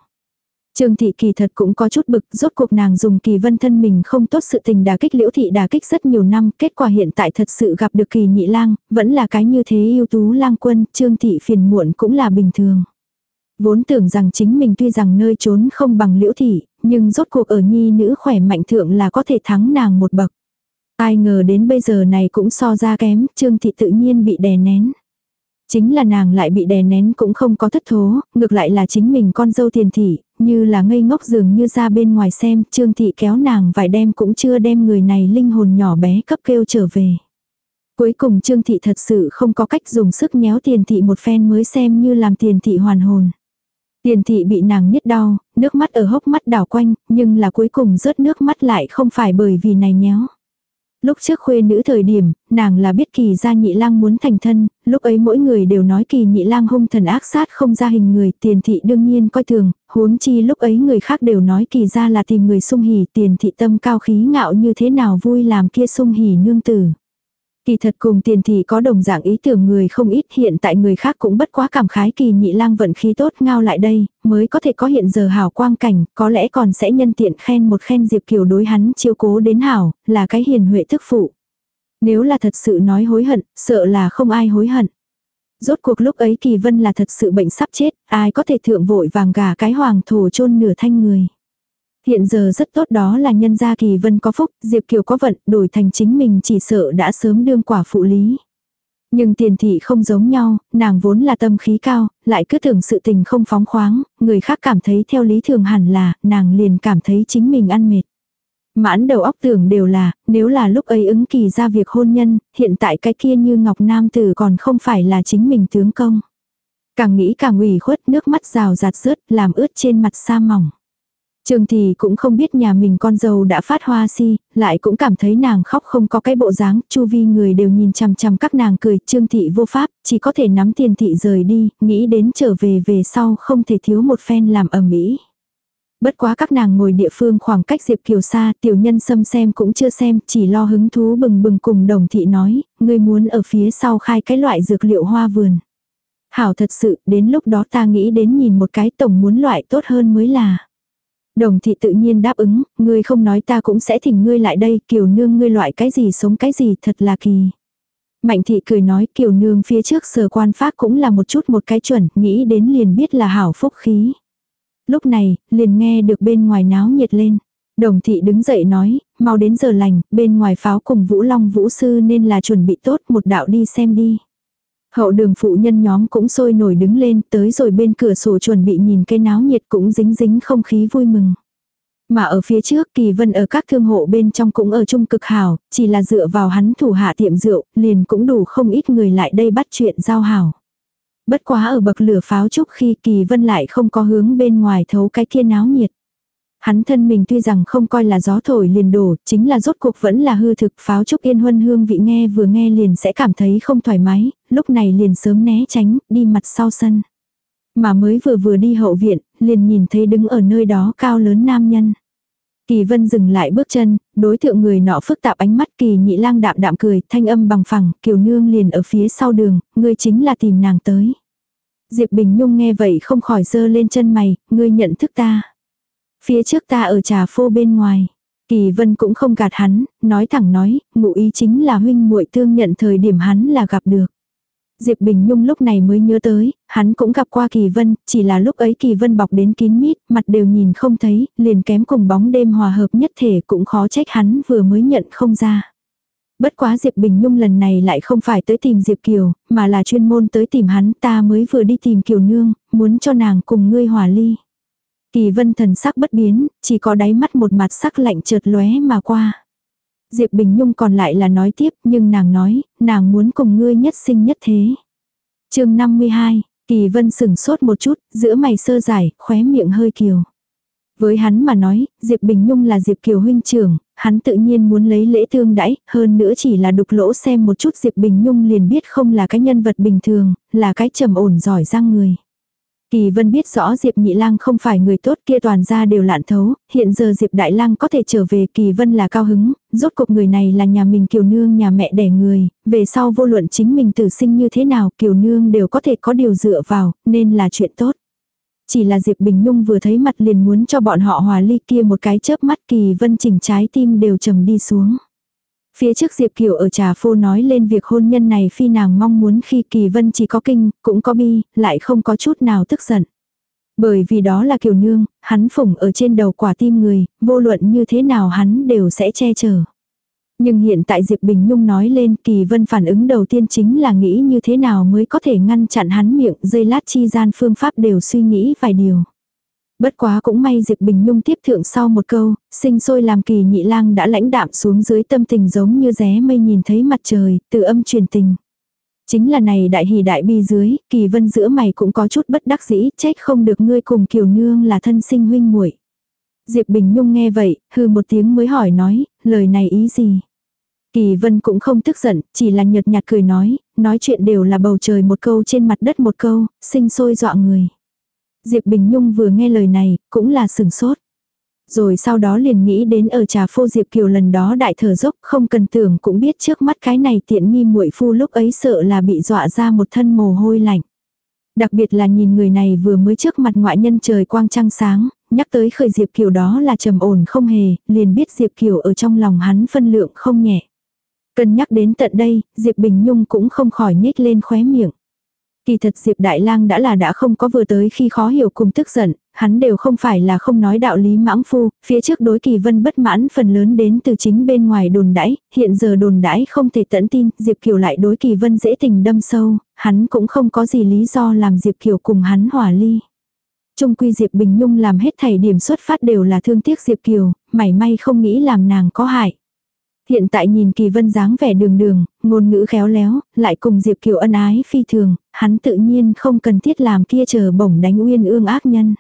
Trương thị kỳ thật cũng có chút bực, rốt cuộc nàng dùng kỳ vân thân mình không tốt sự tình đả kích liễu thị đả kích rất nhiều năm, kết quả hiện tại thật sự gặp được kỳ nhị lang, vẫn là cái như thế ưu tú lang quân, trương thị phiền muộn cũng là bình thường. Vốn tưởng rằng chính mình tuy rằng nơi trốn không bằng liễu thị, nhưng rốt cuộc ở nhi nữ khỏe mạnh thượng là có thể thắng nàng một bậc. Ai ngờ đến bây giờ này cũng so ra kém, trương thị tự nhiên bị đè nén. Chính là nàng lại bị đè nén cũng không có thất thố, ngược lại là chính mình con dâu tiền thị, như là ngây ngốc dường như ra bên ngoài xem, trương thị kéo nàng vài đêm cũng chưa đem người này linh hồn nhỏ bé cấp kêu trở về. Cuối cùng trương thị thật sự không có cách dùng sức nhéo tiền thị một phen mới xem như làm tiền thị hoàn hồn. Tiền thị bị nàng nhất đau, nước mắt ở hốc mắt đảo quanh, nhưng là cuối cùng rớt nước mắt lại không phải bởi vì này nhéo. Lúc trước khuê nữ thời điểm, nàng là biết kỳ gia nhị lang muốn thành thân, lúc ấy mỗi người đều nói kỳ nhị lang hung thần ác sát không ra hình người, tiền thị đương nhiên coi thường, huống chi lúc ấy người khác đều nói kỳ gia là tìm người sung hỉ, tiền thị tâm cao khí ngạo như thế nào vui làm kia sung hỉ nương tử. Kỳ thật cùng tiền thì có đồng dạng ý tưởng người không ít hiện tại người khác cũng bất quá cảm khái kỳ nhị lang vận khí tốt ngao lại đây, mới có thể có hiện giờ hảo quang cảnh, có lẽ còn sẽ nhân tiện khen một khen Diệp Kiều đối hắn chiếu cố đến hảo, là cái hiền huệ thức phụ. Nếu là thật sự nói hối hận, sợ là không ai hối hận. Rốt cuộc lúc ấy Kỳ Vân là thật sự bệnh sắp chết, ai có thể thượng vội vàng gà cái hoàng thổ chôn nửa thanh người. Hiện giờ rất tốt đó là nhân gia kỳ vân có phúc, Diệp Kiều có vận, đổi thành chính mình chỉ sợ đã sớm đương quả phụ lý. Nhưng tiền thị không giống nhau, nàng vốn là tâm khí cao, lại cứ tưởng sự tình không phóng khoáng, người khác cảm thấy theo lý thường hẳn là, nàng liền cảm thấy chính mình ăn mệt. Mãn đầu óc tưởng đều là, nếu là lúc ấy ứng kỳ ra việc hôn nhân, hiện tại cái kia như Ngọc Nam Tử còn không phải là chính mình tướng công. Càng nghĩ càng ủy khuất nước mắt rào rạt rớt làm ướt trên mặt sa mỏng. Trương thì cũng không biết nhà mình con dâu đã phát hoa si, lại cũng cảm thấy nàng khóc không có cái bộ dáng, chu vi người đều nhìn chằm chằm các nàng cười, Trương thị vô pháp, chỉ có thể nắm tiền thị rời đi, nghĩ đến trở về về sau không thể thiếu một phen làm ẩm mỹ. Bất quá các nàng ngồi địa phương khoảng cách Diệp Kiều xa, tiểu nhân xâm xem cũng chưa xem, chỉ lo hứng thú bừng bừng cùng đồng thị nói, ngươi muốn ở phía sau khai cái loại dược liệu hoa vườn. Hảo thật sự, đến lúc đó ta nghĩ đến nhìn một cái tổng muốn loại tốt hơn mới là. Đồng thị tự nhiên đáp ứng, ngươi không nói ta cũng sẽ thỉnh ngươi lại đây, kiều nương ngươi loại cái gì sống cái gì thật là kỳ. Mạnh thị cười nói kiều nương phía trước sở quan phát cũng là một chút một cái chuẩn, nghĩ đến liền biết là hảo phúc khí. Lúc này, liền nghe được bên ngoài náo nhiệt lên. Đồng thị đứng dậy nói, mau đến giờ lành, bên ngoài pháo cùng Vũ Long Vũ Sư nên là chuẩn bị tốt một đạo đi xem đi. Hậu đường phụ nhân nhóm cũng sôi nổi đứng lên tới rồi bên cửa sổ chuẩn bị nhìn cây náo nhiệt cũng dính dính không khí vui mừng. Mà ở phía trước kỳ vân ở các thương hộ bên trong cũng ở chung cực hảo, chỉ là dựa vào hắn thủ hạ tiệm rượu, liền cũng đủ không ít người lại đây bắt chuyện giao hảo. Bất quá ở bậc lửa pháo trúc khi kỳ vân lại không có hướng bên ngoài thấu cái kia náo nhiệt. Hắn thân mình tuy rằng không coi là gió thổi liền đổ, chính là rốt cuộc vẫn là hư thực pháo trúc yên huân hương vị nghe vừa nghe liền sẽ cảm thấy không thoải mái, lúc này liền sớm né tránh, đi mặt sau sân. Mà mới vừa vừa đi hậu viện, liền nhìn thấy đứng ở nơi đó cao lớn nam nhân. Kỳ vân dừng lại bước chân, đối tượng người nọ phức tạp ánh mắt kỳ nhị lang đạm đạm cười, thanh âm bằng phẳng, kiều nương liền ở phía sau đường, ngươi chính là tìm nàng tới. Diệp Bình Nhung nghe vậy không khỏi dơ lên chân mày, ngươi nhận thức ta. Phía trước ta ở trà phô bên ngoài. Kỳ Vân cũng không gạt hắn, nói thẳng nói, ngụ ý chính là huynh muội tương nhận thời điểm hắn là gặp được. Diệp Bình Nhung lúc này mới nhớ tới, hắn cũng gặp qua Kỳ Vân, chỉ là lúc ấy Kỳ Vân bọc đến kín mít, mặt đều nhìn không thấy, liền kém cùng bóng đêm hòa hợp nhất thể cũng khó trách hắn vừa mới nhận không ra. Bất quá Diệp Bình Nhung lần này lại không phải tới tìm Diệp Kiều, mà là chuyên môn tới tìm hắn ta mới vừa đi tìm Kiều Nương, muốn cho nàng cùng ngươi hòa ly. Kỳ vân thần sắc bất biến, chỉ có đáy mắt một mặt sắc lạnh chợt lóe mà qua. Diệp Bình Nhung còn lại là nói tiếp, nhưng nàng nói, nàng muốn cùng ngươi nhất sinh nhất thế. chương 52, Kỳ vân sửng sốt một chút, giữa mày sơ dài, khóe miệng hơi kiều. Với hắn mà nói, Diệp Bình Nhung là Diệp Kiều huynh trưởng, hắn tự nhiên muốn lấy lễ thương đãi, hơn nữa chỉ là đục lỗ xem một chút Diệp Bình Nhung liền biết không là cái nhân vật bình thường, là cái trầm ổn giỏi giang người. Kỳ Vân biết rõ Diệp Nhị Lang không phải người tốt kia toàn ra đều lạn thấu, hiện giờ Diệp Đại Lang có thể trở về Kỳ Vân là cao hứng, rốt cuộc người này là nhà mình Kiều Nương nhà mẹ đẻ người, về sau vô luận chính mình tử sinh như thế nào Kiều Nương đều có thể có điều dựa vào, nên là chuyện tốt. Chỉ là Diệp Bình Nhung vừa thấy mặt liền muốn cho bọn họ hòa ly kia một cái chớp mắt Kỳ Vân chỉnh trái tim đều trầm đi xuống. Phía trước Diệp Kiều ở trà phô nói lên việc hôn nhân này phi nàng mong muốn khi Kỳ Vân chỉ có kinh, cũng có bi, lại không có chút nào tức giận. Bởi vì đó là Kiều Nương, hắn phủng ở trên đầu quả tim người, vô luận như thế nào hắn đều sẽ che chở. Nhưng hiện tại Diệp Bình Nhung nói lên Kỳ Vân phản ứng đầu tiên chính là nghĩ như thế nào mới có thể ngăn chặn hắn miệng dây lát chi gian phương pháp đều suy nghĩ vài điều. Bất quá cũng may Diệp Bình Nhung tiếp thượng sau một câu, sinh sôi làm kỳ nhị lang đã lãnh đạm xuống dưới tâm tình giống như ré mây nhìn thấy mặt trời, từ âm truyền tình. Chính là này đại hỉ đại bi dưới, kỳ vân giữa mày cũng có chút bất đắc dĩ, trách không được ngươi cùng kiều nương là thân sinh huynh muội Diệp Bình Nhung nghe vậy, hư một tiếng mới hỏi nói, lời này ý gì? Kỳ vân cũng không tức giận, chỉ là nhợt nhạt cười nói, nói chuyện đều là bầu trời một câu trên mặt đất một câu, sinh sôi dọa người. Diệp Bình Nhung vừa nghe lời này, cũng là sừng sốt. Rồi sau đó liền nghĩ đến ở trà phô Diệp Kiều lần đó đại thở dốc không cần tưởng cũng biết trước mắt cái này tiện nghi muội phu lúc ấy sợ là bị dọa ra một thân mồ hôi lạnh. Đặc biệt là nhìn người này vừa mới trước mặt ngoại nhân trời quang trăng sáng, nhắc tới khởi Diệp Kiều đó là trầm ổn không hề, liền biết Diệp Kiều ở trong lòng hắn phân lượng không nhẹ. Cần nhắc đến tận đây, Diệp Bình Nhung cũng không khỏi nhếch lên khóe miệng. Kỳ thật Diệp Đại Lang đã là đã không có vừa tới khi khó hiểu cùng tức giận, hắn đều không phải là không nói đạo lý mãng phu, phía trước đối kỳ vân bất mãn phần lớn đến từ chính bên ngoài đồn đãi, hiện giờ đồn đãi không thể tận tin, Diệp Kiều lại đối kỳ vân dễ tình đâm sâu, hắn cũng không có gì lý do làm Diệp Kiều cùng hắn hòa ly. Trung quy Diệp Bình Nhung làm hết thảy điểm xuất phát đều là thương tiếc Diệp Kiều, mảy may không nghĩ làm nàng có hại. Hiện tại nhìn Kỳ Vân dáng vẻ đường đường, ngôn ngữ khéo léo, lại cùng Diệp Kiều ân ái phi thường, hắn tự nhiên không cần thiết làm kia chờ bổng đánh uyên ương ác nhân.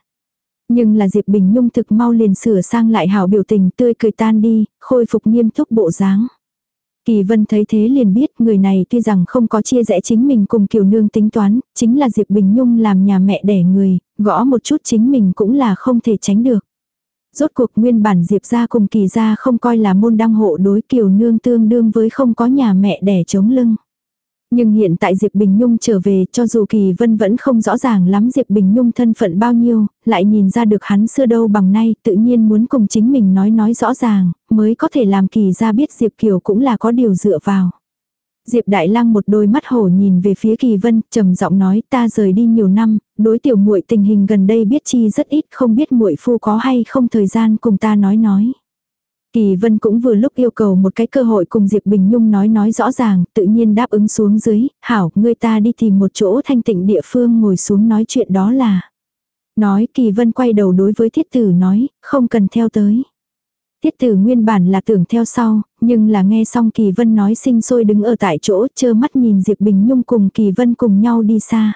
Nhưng là Diệp Bình Nhung thực mau liền sửa sang lại hảo biểu tình tươi cười tan đi, khôi phục nghiêm túc bộ dáng. Kỳ Vân thấy thế liền biết người này tuy rằng không có chia rẽ chính mình cùng Kiều Nương tính toán, chính là Diệp Bình Nhung làm nhà mẹ đẻ người, gõ một chút chính mình cũng là không thể tránh được. Rốt cuộc nguyên bản Diệp ra cùng kỳ ra không coi là môn đăng hộ đối kiều nương tương đương với không có nhà mẹ đẻ chống lưng. Nhưng hiện tại Diệp Bình Nhung trở về cho dù Kỳ Vân vẫn không rõ ràng lắm Diệp Bình Nhung thân phận bao nhiêu, lại nhìn ra được hắn xưa đâu bằng nay tự nhiên muốn cùng chính mình nói nói rõ ràng, mới có thể làm Kỳ ra biết Diệp Kiều cũng là có điều dựa vào. Diệp Đại Lang một đôi mắt hổ nhìn về phía Kỳ Vân, trầm giọng nói, ta rời đi nhiều năm, đối tiểu muội tình hình gần đây biết chi rất ít, không biết muội phu có hay không thời gian cùng ta nói nói. Kỳ Vân cũng vừa lúc yêu cầu một cái cơ hội cùng Diệp Bình Nhung nói nói rõ ràng, tự nhiên đáp ứng xuống dưới, hảo, ngươi ta đi tìm một chỗ thanh tịnh địa phương ngồi xuống nói chuyện đó là. Nói Kỳ Vân quay đầu đối với thiết tử nói, không cần theo tới. Tiết tử nguyên bản là tưởng theo sau, nhưng là nghe xong Kỳ Vân nói sinh sôi đứng ở tại chỗ chơ mắt nhìn Diệp Bình Nhung cùng Kỳ Vân cùng nhau đi xa.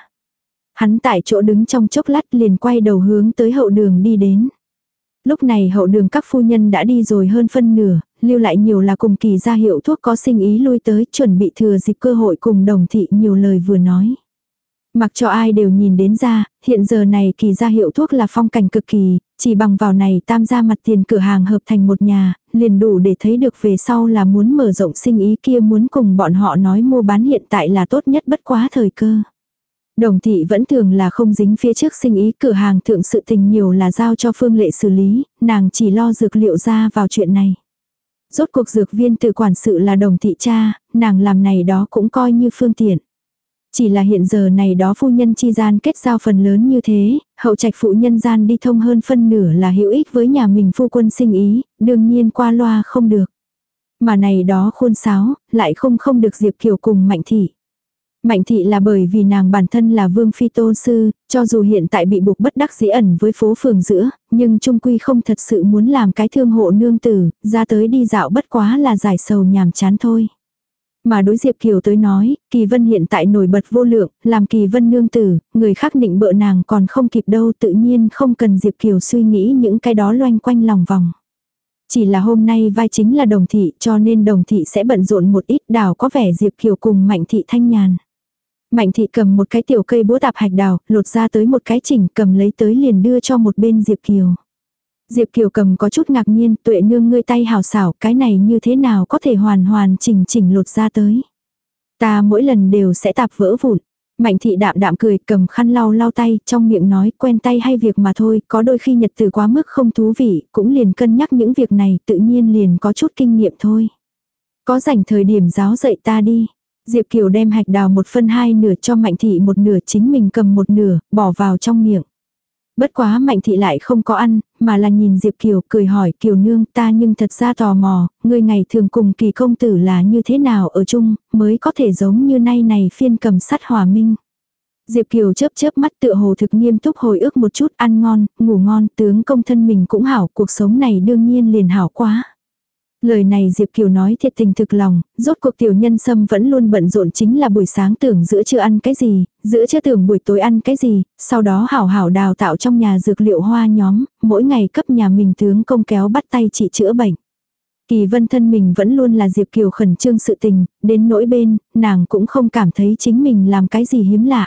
Hắn tại chỗ đứng trong chốc lát liền quay đầu hướng tới hậu đường đi đến. Lúc này hậu đường các phu nhân đã đi rồi hơn phân nửa, lưu lại nhiều là cùng kỳ ra hiệu thuốc có sinh ý lui tới chuẩn bị thừa dịp cơ hội cùng đồng thị nhiều lời vừa nói. Mặc cho ai đều nhìn đến ra, hiện giờ này kỳ ra hiệu thuốc là phong cảnh cực kỳ, chỉ bằng vào này tam gia mặt tiền cửa hàng hợp thành một nhà, liền đủ để thấy được về sau là muốn mở rộng sinh ý kia muốn cùng bọn họ nói mua bán hiện tại là tốt nhất bất quá thời cơ. Đồng thị vẫn thường là không dính phía trước sinh ý cửa hàng thượng sự tình nhiều là giao cho phương lệ xử lý, nàng chỉ lo dược liệu ra vào chuyện này. Rốt cuộc dược viên tự quản sự là đồng thị cha, nàng làm này đó cũng coi như phương tiện. Chỉ là hiện giờ này đó phu nhân chi gian kết giao phần lớn như thế, hậu trạch phụ nhân gian đi thông hơn phân nửa là hữu ích với nhà mình phu quân sinh ý, đương nhiên qua loa không được. Mà này đó khôn sáo, lại không không được Diệp Kiều cùng Mạnh Thị. Mạnh thị là bởi vì nàng bản thân là vương phi tôn sư, cho dù hiện tại bị buộc bất đắc dĩ ẩn với phố phường giữa, nhưng trung quy không thật sự muốn làm cái thương hộ nương tử, ra tới đi dạo bất quá là giải sầu nhàm chán thôi. Mà đối Diệp Kiều tới nói, Kỳ Vân hiện tại nổi bật vô lượng, làm Kỳ Vân nương tử, người khác định bợ nàng còn không kịp đâu tự nhiên không cần Diệp Kiều suy nghĩ những cái đó loanh quanh lòng vòng. Chỉ là hôm nay vai chính là đồng thị cho nên đồng thị sẽ bận rộn một ít đào có vẻ Diệp Kiều cùng mạnh thị thanh nhàn. Mạnh thị cầm một cái tiểu cây búa tạp hạch đào, lột ra tới một cái chỉnh cầm lấy tới liền đưa cho một bên Diệp Kiều. Diệp Kiều cầm có chút ngạc nhiên, tuệ nương ngươi tay hào xảo, cái này như thế nào có thể hoàn hoàn chỉnh chỉnh lột ra tới. Ta mỗi lần đều sẽ tạp vỡ vụn. Mạnh thị đạm đạm cười, cầm khăn lau lau tay, trong miệng nói, quen tay hay việc mà thôi, có đôi khi nhật từ quá mức không thú vị, cũng liền cân nhắc những việc này, tự nhiên liền có chút kinh nghiệm thôi. Có rảnh thời điểm giáo dạy ta đi. Diệp Kiều đem hạch đào một phân hai nửa cho Mạnh Thị một nửa chính mình cầm một nửa, bỏ vào trong miệng. Bất quá Mạnh Thị lại không có ăn, mà là nhìn Diệp Kiều cười hỏi Kiều Nương ta nhưng thật ra tò mò, người ngày thường cùng kỳ công tử là như thế nào ở chung, mới có thể giống như nay này phiên cầm sắt hòa minh. Diệp Kiều chớp chớp mắt tựa hồ thực nghiêm túc hồi ức một chút ăn ngon, ngủ ngon, tướng công thân mình cũng hảo, cuộc sống này đương nhiên liền hảo quá. Lời này Diệp Kiều nói thiệt tình thực lòng, rốt cuộc tiểu nhân sâm vẫn luôn bận rộn chính là buổi sáng tưởng giữa chưa ăn cái gì, giữa chưa tưởng buổi tối ăn cái gì, sau đó hảo hảo đào tạo trong nhà dược liệu hoa nhóm, mỗi ngày cấp nhà mình tướng công kéo bắt tay trị chữa bệnh. Kỳ vân thân mình vẫn luôn là Diệp Kiều khẩn trương sự tình, đến nỗi bên, nàng cũng không cảm thấy chính mình làm cái gì hiếm lạ.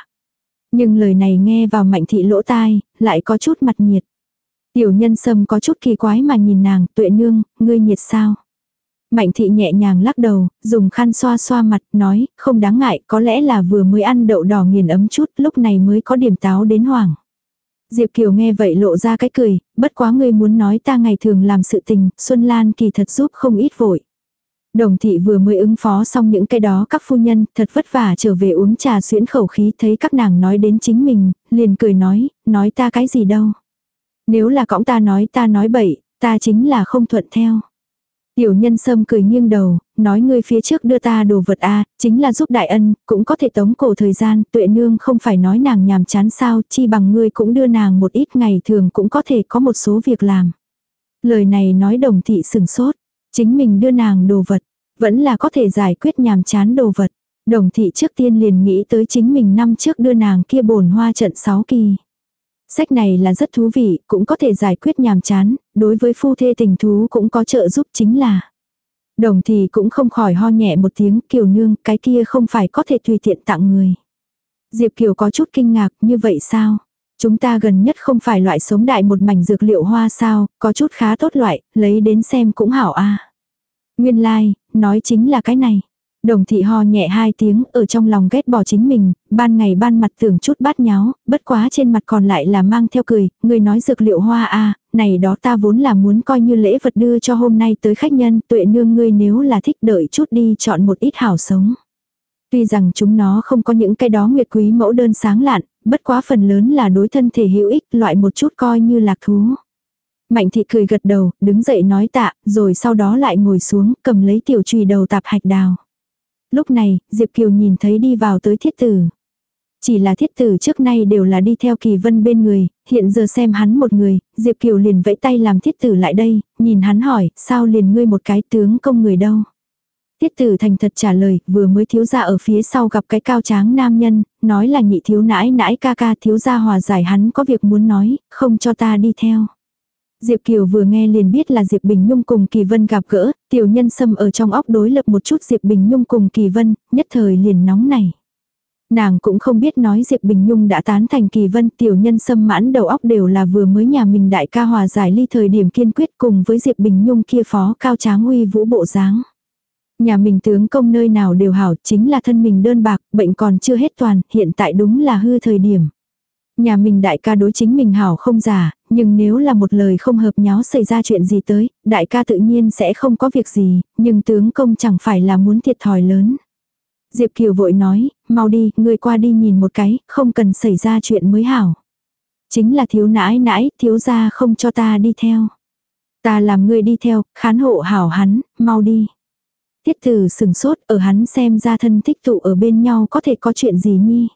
Nhưng lời này nghe vào mạnh thị lỗ tai, lại có chút mặt nhiệt. Tiểu nhân sâm có chút kỳ quái mà nhìn nàng, tuệ nương, ngươi nhiệt sao? Mạnh thị nhẹ nhàng lắc đầu, dùng khăn xoa xoa mặt, nói, không đáng ngại, có lẽ là vừa mới ăn đậu đỏ nghiền ấm chút, lúc này mới có điểm táo đến hoảng. Diệp Kiều nghe vậy lộ ra cái cười, bất quá ngươi muốn nói ta ngày thường làm sự tình, Xuân Lan kỳ thật giúp không ít vội. Đồng thị vừa mới ứng phó xong những cái đó các phu nhân thật vất vả trở về uống trà xuyễn khẩu khí thấy các nàng nói đến chính mình, liền cười nói, nói ta cái gì đâu. Nếu là cõng ta nói ta nói bậy, ta chính là không thuận theo. Tiểu nhân sâm cười nghiêng đầu, nói ngươi phía trước đưa ta đồ vật a chính là giúp đại ân, cũng có thể tống cổ thời gian, tuệ nương không phải nói nàng nhàm chán sao, chi bằng ngươi cũng đưa nàng một ít ngày thường cũng có thể có một số việc làm. Lời này nói đồng thị sừng sốt, chính mình đưa nàng đồ vật, vẫn là có thể giải quyết nhàm chán đồ vật. Đồng thị trước tiên liền nghĩ tới chính mình năm trước đưa nàng kia bồn hoa trận 6 kỳ. Sách này là rất thú vị, cũng có thể giải quyết nhàm chán, đối với phu thê tình thú cũng có trợ giúp chính là. Đồng thì cũng không khỏi ho nhẹ một tiếng kiều nương, cái kia không phải có thể tùy tiện tặng người. Diệp Kiều có chút kinh ngạc, như vậy sao? Chúng ta gần nhất không phải loại sống đại một mảnh dược liệu hoa sao, có chút khá tốt loại, lấy đến xem cũng hảo a. Nguyên lai, like, nói chính là cái này. Đồng thị ho nhẹ hai tiếng ở trong lòng ghét bỏ chính mình, ban ngày ban mặt tưởng chút bát nháo, bất quá trên mặt còn lại là mang theo cười, người nói dược liệu hoa a này đó ta vốn là muốn coi như lễ vật đưa cho hôm nay tới khách nhân, tuệ nương ngươi nếu là thích đợi chút đi chọn một ít hảo sống. Tuy rằng chúng nó không có những cái đó nguyệt quý mẫu đơn sáng lạn, bất quá phần lớn là đối thân thể hữu ích, loại một chút coi như lạc thú. Mạnh thị cười gật đầu, đứng dậy nói tạ, rồi sau đó lại ngồi xuống, cầm lấy tiểu trùy đầu tạp hạch đào. Lúc này, Diệp Kiều nhìn thấy đi vào tới thiết tử. Chỉ là thiết tử trước nay đều là đi theo kỳ vân bên người, hiện giờ xem hắn một người, Diệp Kiều liền vẫy tay làm thiết tử lại đây, nhìn hắn hỏi, sao liền ngươi một cái tướng công người đâu. Thiết tử thành thật trả lời, vừa mới thiếu gia ở phía sau gặp cái cao tráng nam nhân, nói là nhị thiếu nãi nãi ca ca thiếu gia hòa giải hắn có việc muốn nói, không cho ta đi theo. Diệp Kiều vừa nghe liền biết là Diệp Bình Nhung cùng Kỳ Vân gặp gỡ, tiểu nhân xâm ở trong óc đối lập một chút Diệp Bình Nhung cùng Kỳ Vân, nhất thời liền nóng này. Nàng cũng không biết nói Diệp Bình Nhung đã tán thành Kỳ Vân tiểu nhân xâm mãn đầu óc đều là vừa mới nhà mình đại ca hòa giải ly thời điểm kiên quyết cùng với Diệp Bình Nhung kia phó cao tráng uy vũ bộ dáng. Nhà mình tướng công nơi nào đều hảo chính là thân mình đơn bạc, bệnh còn chưa hết toàn, hiện tại đúng là hư thời điểm. Nhà mình đại ca đối chính mình hảo không giả, nhưng nếu là một lời không hợp nháo xảy ra chuyện gì tới, đại ca tự nhiên sẽ không có việc gì, nhưng tướng công chẳng phải là muốn thiệt thòi lớn. Diệp Kiều vội nói, mau đi, người qua đi nhìn một cái, không cần xảy ra chuyện mới hảo. Chính là thiếu nãi nãi, thiếu gia không cho ta đi theo. Ta làm ngươi đi theo, khán hộ hảo hắn, mau đi. Tiết tử sừng sốt, ở hắn xem ra thân thích tụ ở bên nhau có thể có chuyện gì nhi.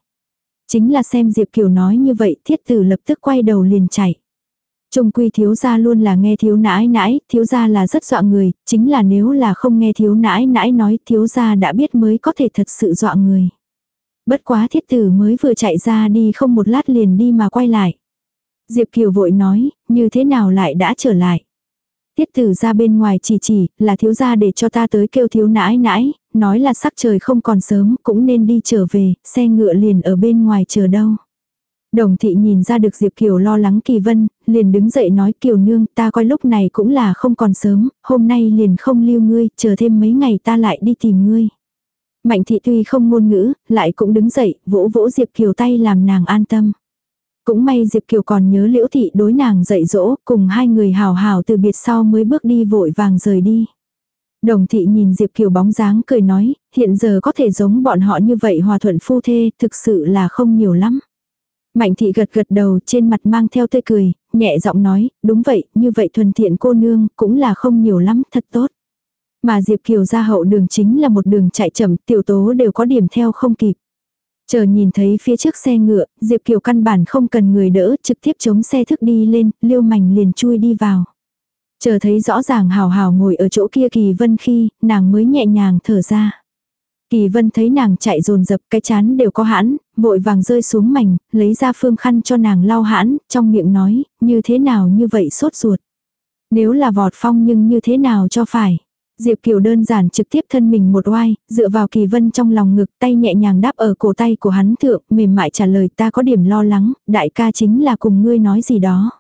Chính là xem Diệp Kiều nói như vậy, thiết tử lập tức quay đầu liền chạy. Trung quy thiếu gia luôn là nghe thiếu nãi nãi, thiếu gia là rất dọa người, chính là nếu là không nghe thiếu nãi nãi nói thiếu gia đã biết mới có thể thật sự dọa người. Bất quá thiết tử mới vừa chạy ra đi không một lát liền đi mà quay lại. Diệp Kiều vội nói, như thế nào lại đã trở lại. Tiết tử ra bên ngoài chỉ chỉ, là thiếu gia để cho ta tới kêu thiếu nãi nãi, nói là sắc trời không còn sớm, cũng nên đi trở về, xe ngựa liền ở bên ngoài chờ đâu. Đồng thị nhìn ra được Diệp Kiều lo lắng Kỳ Vân, liền đứng dậy nói Kiều nương ta coi lúc này cũng là không còn sớm, hôm nay liền không lưu ngươi, chờ thêm mấy ngày ta lại đi tìm ngươi. Mạnh thị tuy không ngôn ngữ, lại cũng đứng dậy, vỗ vỗ Diệp Kiều tay làm nàng an tâm. Cũng may Diệp Kiều còn nhớ liễu thị đối nàng dạy dỗ, cùng hai người hào hào từ biệt sau mới bước đi vội vàng rời đi. Đồng thị nhìn Diệp Kiều bóng dáng cười nói, hiện giờ có thể giống bọn họ như vậy hòa thuận phu thê, thực sự là không nhiều lắm. Mạnh thị gật gật đầu trên mặt mang theo tươi cười, nhẹ giọng nói, đúng vậy, như vậy thuần thiện cô nương cũng là không nhiều lắm, thật tốt. Mà Diệp Kiều ra hậu đường chính là một đường chạy chậm, tiểu tố đều có điểm theo không kịp. Chờ nhìn thấy phía trước xe ngựa, Diệp Kiều căn bản không cần người đỡ, trực tiếp chống xe thức đi lên, liêu mảnh liền chui đi vào. Chờ thấy rõ ràng hào hào ngồi ở chỗ kia Kỳ Vân khi, nàng mới nhẹ nhàng thở ra. Kỳ Vân thấy nàng chạy dồn dập cái chán đều có hãn, vội vàng rơi xuống mảnh, lấy ra phương khăn cho nàng lau hãn, trong miệng nói, như thế nào như vậy sốt ruột. Nếu là vọt phong nhưng như thế nào cho phải. Diệp Kiều đơn giản trực tiếp thân mình một oai, dựa vào Kỳ Vân trong lòng ngực tay nhẹ nhàng đáp ở cổ tay của hắn thượng, mềm mại trả lời ta có điểm lo lắng, đại ca chính là cùng ngươi nói gì đó.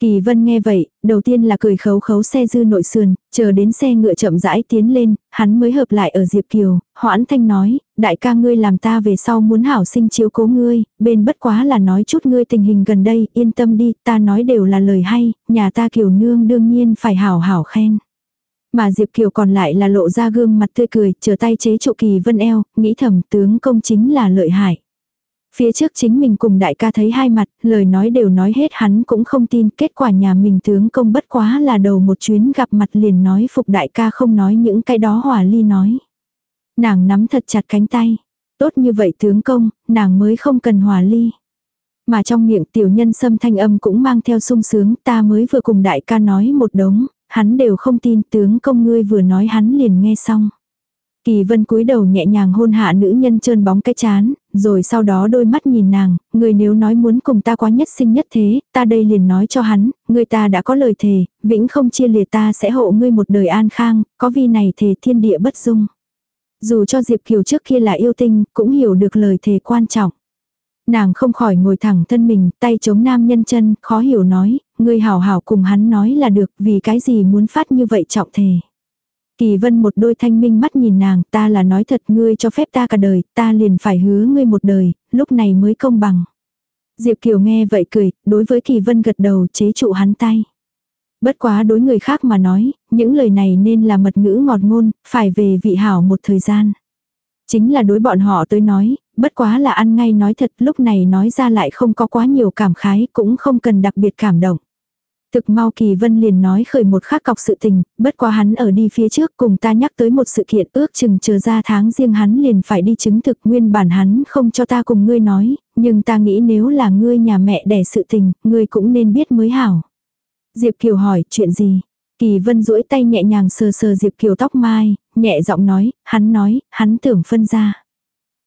Kỳ Vân nghe vậy, đầu tiên là cười khấu khấu xe dư nội sườn, chờ đến xe ngựa chậm rãi tiến lên, hắn mới hợp lại ở Diệp Kiều, hoãn thanh nói, đại ca ngươi làm ta về sau muốn hảo sinh chiếu cố ngươi, bên bất quá là nói chút ngươi tình hình gần đây, yên tâm đi, ta nói đều là lời hay, nhà ta Kiều nương đương nhiên phải hảo hảo khen. Mà Diệp Kiều còn lại là lộ ra gương mặt tươi cười, chờ tay chế trụ Kỳ Vân eo, nghĩ thầm tướng công chính là lợi hại. Phía trước chính mình cùng đại ca thấy hai mặt, lời nói đều nói hết hắn cũng không tin, kết quả nhà mình tướng công bất quá là đầu một chuyến gặp mặt liền nói phục đại ca không nói những cái đó hòa ly nói. Nàng nắm thật chặt cánh tay. Tốt như vậy tướng công, nàng mới không cần hòa ly. Mà trong miệng tiểu nhân sâm thanh âm cũng mang theo sung sướng, ta mới vừa cùng đại ca nói một đống, hắn đều không tin tướng công ngươi vừa nói hắn liền nghe xong. Kỳ vân cúi đầu nhẹ nhàng hôn hạ nữ nhân trơn bóng cái chán, rồi sau đó đôi mắt nhìn nàng, người nếu nói muốn cùng ta quá nhất sinh nhất thế, ta đây liền nói cho hắn, người ta đã có lời thề, vĩnh không chia lìa ta sẽ hộ ngươi một đời an khang, có vi này thề thiên địa bất dung. Dù cho Diệp Kiều trước kia là yêu tinh, cũng hiểu được lời thề quan trọng. Nàng không khỏi ngồi thẳng thân mình, tay chống nam nhân chân, khó hiểu nói, ngươi hảo hảo cùng hắn nói là được, vì cái gì muốn phát như vậy trọng thề. Kỳ vân một đôi thanh minh mắt nhìn nàng, ta là nói thật ngươi cho phép ta cả đời, ta liền phải hứa ngươi một đời, lúc này mới công bằng. Diệp Kiều nghe vậy cười, đối với Kỳ vân gật đầu chế trụ hắn tay. Bất quá đối người khác mà nói, những lời này nên là mật ngữ ngọt ngôn, phải về vị hảo một thời gian. Chính là đối bọn họ tới nói, bất quá là ăn ngay nói thật lúc này nói ra lại không có quá nhiều cảm khái cũng không cần đặc biệt cảm động. Thực mau Kỳ Vân liền nói khởi một khắc cọc sự tình, bất quá hắn ở đi phía trước cùng ta nhắc tới một sự kiện ước chừng chờ ra tháng riêng hắn liền phải đi chứng thực nguyên bản hắn không cho ta cùng ngươi nói, nhưng ta nghĩ nếu là ngươi nhà mẹ đẻ sự tình, ngươi cũng nên biết mới hảo. Diệp Kiều hỏi chuyện gì? Kỳ Vân duỗi tay nhẹ nhàng sờ sờ Diệp Kiều tóc mai, nhẹ giọng nói, hắn nói, hắn tưởng phân ra.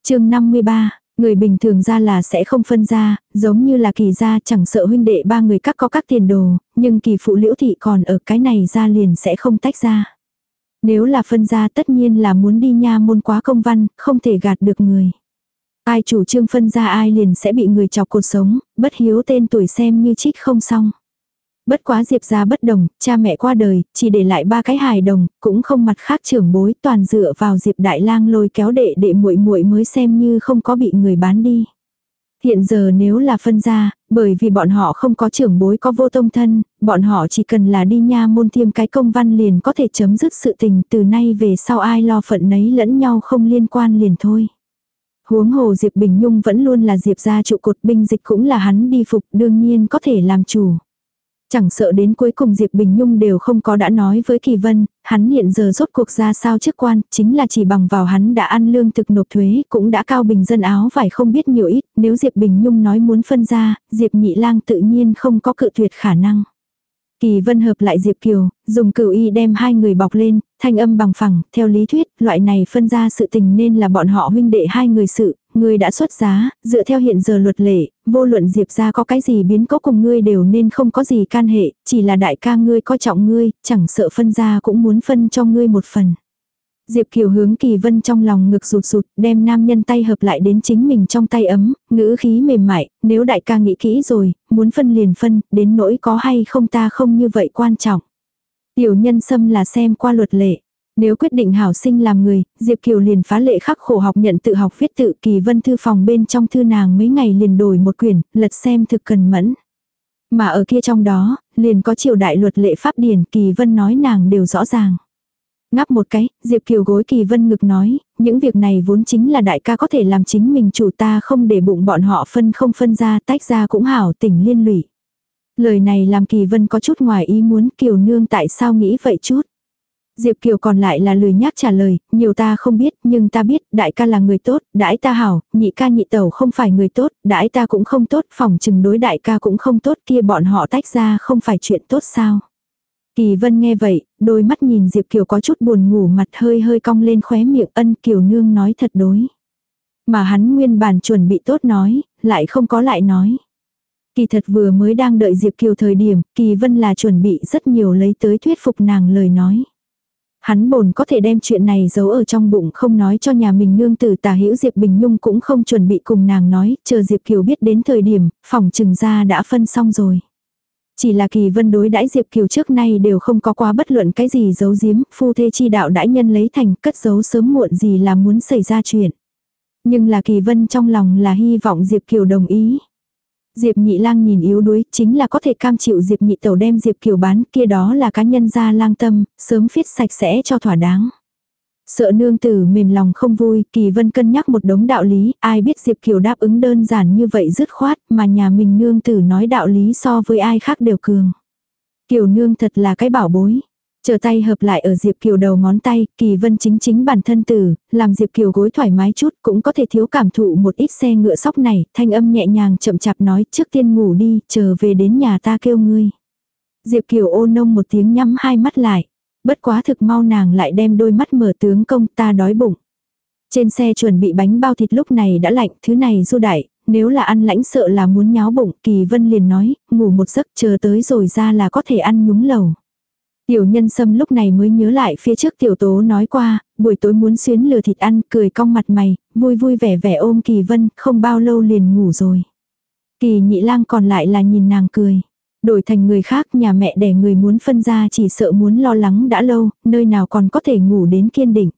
chương 53, Người bình thường ra là sẽ không phân ra, giống như là kỳ gia chẳng sợ huynh đệ ba người các có các tiền đồ, nhưng kỳ phụ liễu thị còn ở cái này ra liền sẽ không tách ra. Nếu là phân ra tất nhiên là muốn đi nha môn quá công văn, không thể gạt được người. Ai chủ trương phân ra ai liền sẽ bị người chọc cuộc sống, bất hiếu tên tuổi xem như trích không xong. Bất quá Diệp gia bất đồng, cha mẹ qua đời, chỉ để lại ba cái hài đồng, cũng không mặt khác trưởng bối, toàn dựa vào Diệp Đại Lang lôi kéo đệ đệ muội muội mới xem như không có bị người bán đi. Hiện giờ nếu là phân ra, bởi vì bọn họ không có trưởng bối có vô tông thân, bọn họ chỉ cần là đi nha môn thiêm cái công văn liền có thể chấm dứt sự tình từ nay về sau ai lo phận nấy lẫn nhau không liên quan liền thôi. Huống hồ Diệp Bình Nhung vẫn luôn là Diệp gia trụ cột binh dịch cũng là hắn đi phục đương nhiên có thể làm chủ. Chẳng sợ đến cuối cùng Diệp Bình Nhung đều không có đã nói với Kỳ Vân, hắn hiện giờ rốt cuộc ra sao chức quan, chính là chỉ bằng vào hắn đã ăn lương thực nộp thuế, cũng đã cao bình dân áo phải không biết nhiều ít, nếu Diệp Bình Nhung nói muốn phân ra, Diệp Nhị Lang tự nhiên không có cự tuyệt khả năng. Kỳ Vân hợp lại Diệp Kiều, dùng cửu y đem hai người bọc lên, thanh âm bằng phẳng, theo lý thuyết, loại này phân ra sự tình nên là bọn họ huynh đệ hai người sự, ngươi đã xuất giá, dựa theo hiện giờ luật lệ, vô luận Diệp ra có cái gì biến cố cùng ngươi đều nên không có gì can hệ, chỉ là đại ca ngươi coi trọng ngươi, chẳng sợ phân ra cũng muốn phân cho ngươi một phần. Diệp Kiều hướng Kỳ Vân trong lòng ngực rụt rụt, đem nam nhân tay hợp lại đến chính mình trong tay ấm, ngữ khí mềm mại, nếu đại ca nghĩ kỹ rồi, muốn phân liền phân, đến nỗi có hay không ta không như vậy quan trọng. Tiểu nhân xâm là xem qua luật lệ. Nếu quyết định hảo sinh làm người, Diệp Kiều liền phá lệ khắc khổ học nhận tự học viết tự kỳ vân thư phòng bên trong thư nàng mấy ngày liền đổi một quyển, lật xem thực cần mẫn. Mà ở kia trong đó, liền có triều đại luật lệ pháp điển kỳ vân nói nàng đều rõ ràng. Ngắp một cái, Diệp Kiều gối kỳ vân ngực nói, những việc này vốn chính là đại ca có thể làm chính mình chủ ta không để bụng bọn họ phân không phân ra tách ra cũng hảo tỉnh liên lụy. Lời này làm kỳ vân có chút ngoài ý muốn kiều nương tại sao nghĩ vậy chút. Diệp Kiều còn lại là lười nhác trả lời, nhiều ta không biết, nhưng ta biết, đại ca là người tốt, đãi ta hảo, nhị ca nhị tẩu không phải người tốt, đãi ta cũng không tốt, phòng chừng đối đại ca cũng không tốt, kia bọn họ tách ra không phải chuyện tốt sao. Kỳ vân nghe vậy, đôi mắt nhìn Diệp Kiều có chút buồn ngủ mặt hơi hơi cong lên khóe miệng ân Kiều nương nói thật đối. Mà hắn nguyên bản chuẩn bị tốt nói, lại không có lại nói. Kỳ thật vừa mới đang đợi Diệp Kiều thời điểm, Kỳ Vân là chuẩn bị rất nhiều lấy tới thuyết phục nàng lời nói. Hắn bồn có thể đem chuyện này giấu ở trong bụng không nói cho nhà mình nương tử tà hữu Diệp Bình Nhung cũng không chuẩn bị cùng nàng nói, chờ Diệp Kiều biết đến thời điểm, phòng trừng ra đã phân xong rồi. Chỉ là kỳ vân đối đãi Diệp Kiều trước nay đều không có quá bất luận cái gì giấu giếm, phu thê chi đạo đãi nhân lấy thành cất giấu sớm muộn gì là muốn xảy ra chuyện. Nhưng là kỳ vân trong lòng là hy vọng Diệp Kiều đồng ý. Diệp nhị lang nhìn yếu đuối, chính là có thể cam chịu Diệp nhị tẩu đem Diệp Kiều bán, kia đó là cá nhân ra lang tâm, sớm phiết sạch sẽ cho thỏa đáng. Sợ nương tử mềm lòng không vui, kỳ vân cân nhắc một đống đạo lý, ai biết Diệp Kiều đáp ứng đơn giản như vậy dứt khoát, mà nhà mình nương tử nói đạo lý so với ai khác đều cường. Kiều nương thật là cái bảo bối. Chờ tay hợp lại ở Diệp Kiều đầu ngón tay, kỳ vân chính chính bản thân tử, làm Diệp Kiều gối thoải mái chút cũng có thể thiếu cảm thụ một ít xe ngựa sóc này, thanh âm nhẹ nhàng chậm chạp nói trước tiên ngủ đi, chờ về đến nhà ta kêu ngươi. Diệp Kiều ô nông một tiếng nhắm hai mắt lại. Bất quá thực mau nàng lại đem đôi mắt mở tướng công ta đói bụng. Trên xe chuẩn bị bánh bao thịt lúc này đã lạnh, thứ này du đại, nếu là ăn lãnh sợ là muốn nháo bụng, Kỳ Vân liền nói, ngủ một giấc chờ tới rồi ra là có thể ăn nhúng lầu. Tiểu nhân sâm lúc này mới nhớ lại phía trước tiểu tố nói qua, buổi tối muốn xuyến lừa thịt ăn, cười cong mặt mày, vui vui vẻ vẻ ôm Kỳ Vân, không bao lâu liền ngủ rồi. Kỳ nhị lang còn lại là nhìn nàng cười. Đổi thành người khác nhà mẹ để người muốn phân ra chỉ sợ muốn lo lắng đã lâu, nơi nào còn có thể ngủ đến kiên định.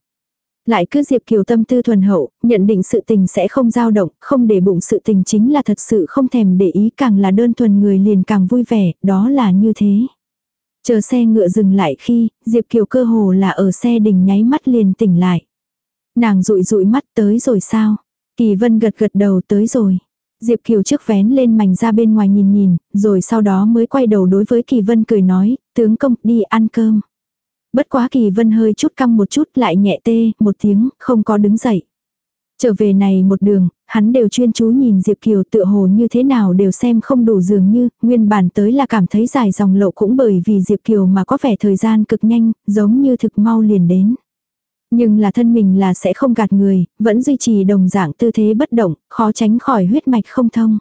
Lại cứ Diệp Kiều tâm tư thuần hậu, nhận định sự tình sẽ không dao động, không để bụng sự tình chính là thật sự không thèm để ý càng là đơn thuần người liền càng vui vẻ, đó là như thế. Chờ xe ngựa dừng lại khi, Diệp Kiều cơ hồ là ở xe đình nháy mắt liền tỉnh lại. Nàng rụi rụi mắt tới rồi sao? Kỳ Vân gật gật đầu tới rồi. Diệp Kiều trước vén lên mảnh ra bên ngoài nhìn nhìn, rồi sau đó mới quay đầu đối với Kỳ Vân cười nói, tướng công đi ăn cơm. Bất quá Kỳ Vân hơi chút căng một chút lại nhẹ tê, một tiếng, không có đứng dậy. Trở về này một đường, hắn đều chuyên chú nhìn Diệp Kiều tựa hồ như thế nào đều xem không đủ dường như, nguyên bản tới là cảm thấy dài dòng lộ cũng bởi vì Diệp Kiều mà có vẻ thời gian cực nhanh, giống như thực mau liền đến. Nhưng là thân mình là sẽ không gạt người, vẫn duy trì đồng dạng tư thế bất động, khó tránh khỏi huyết mạch không thông.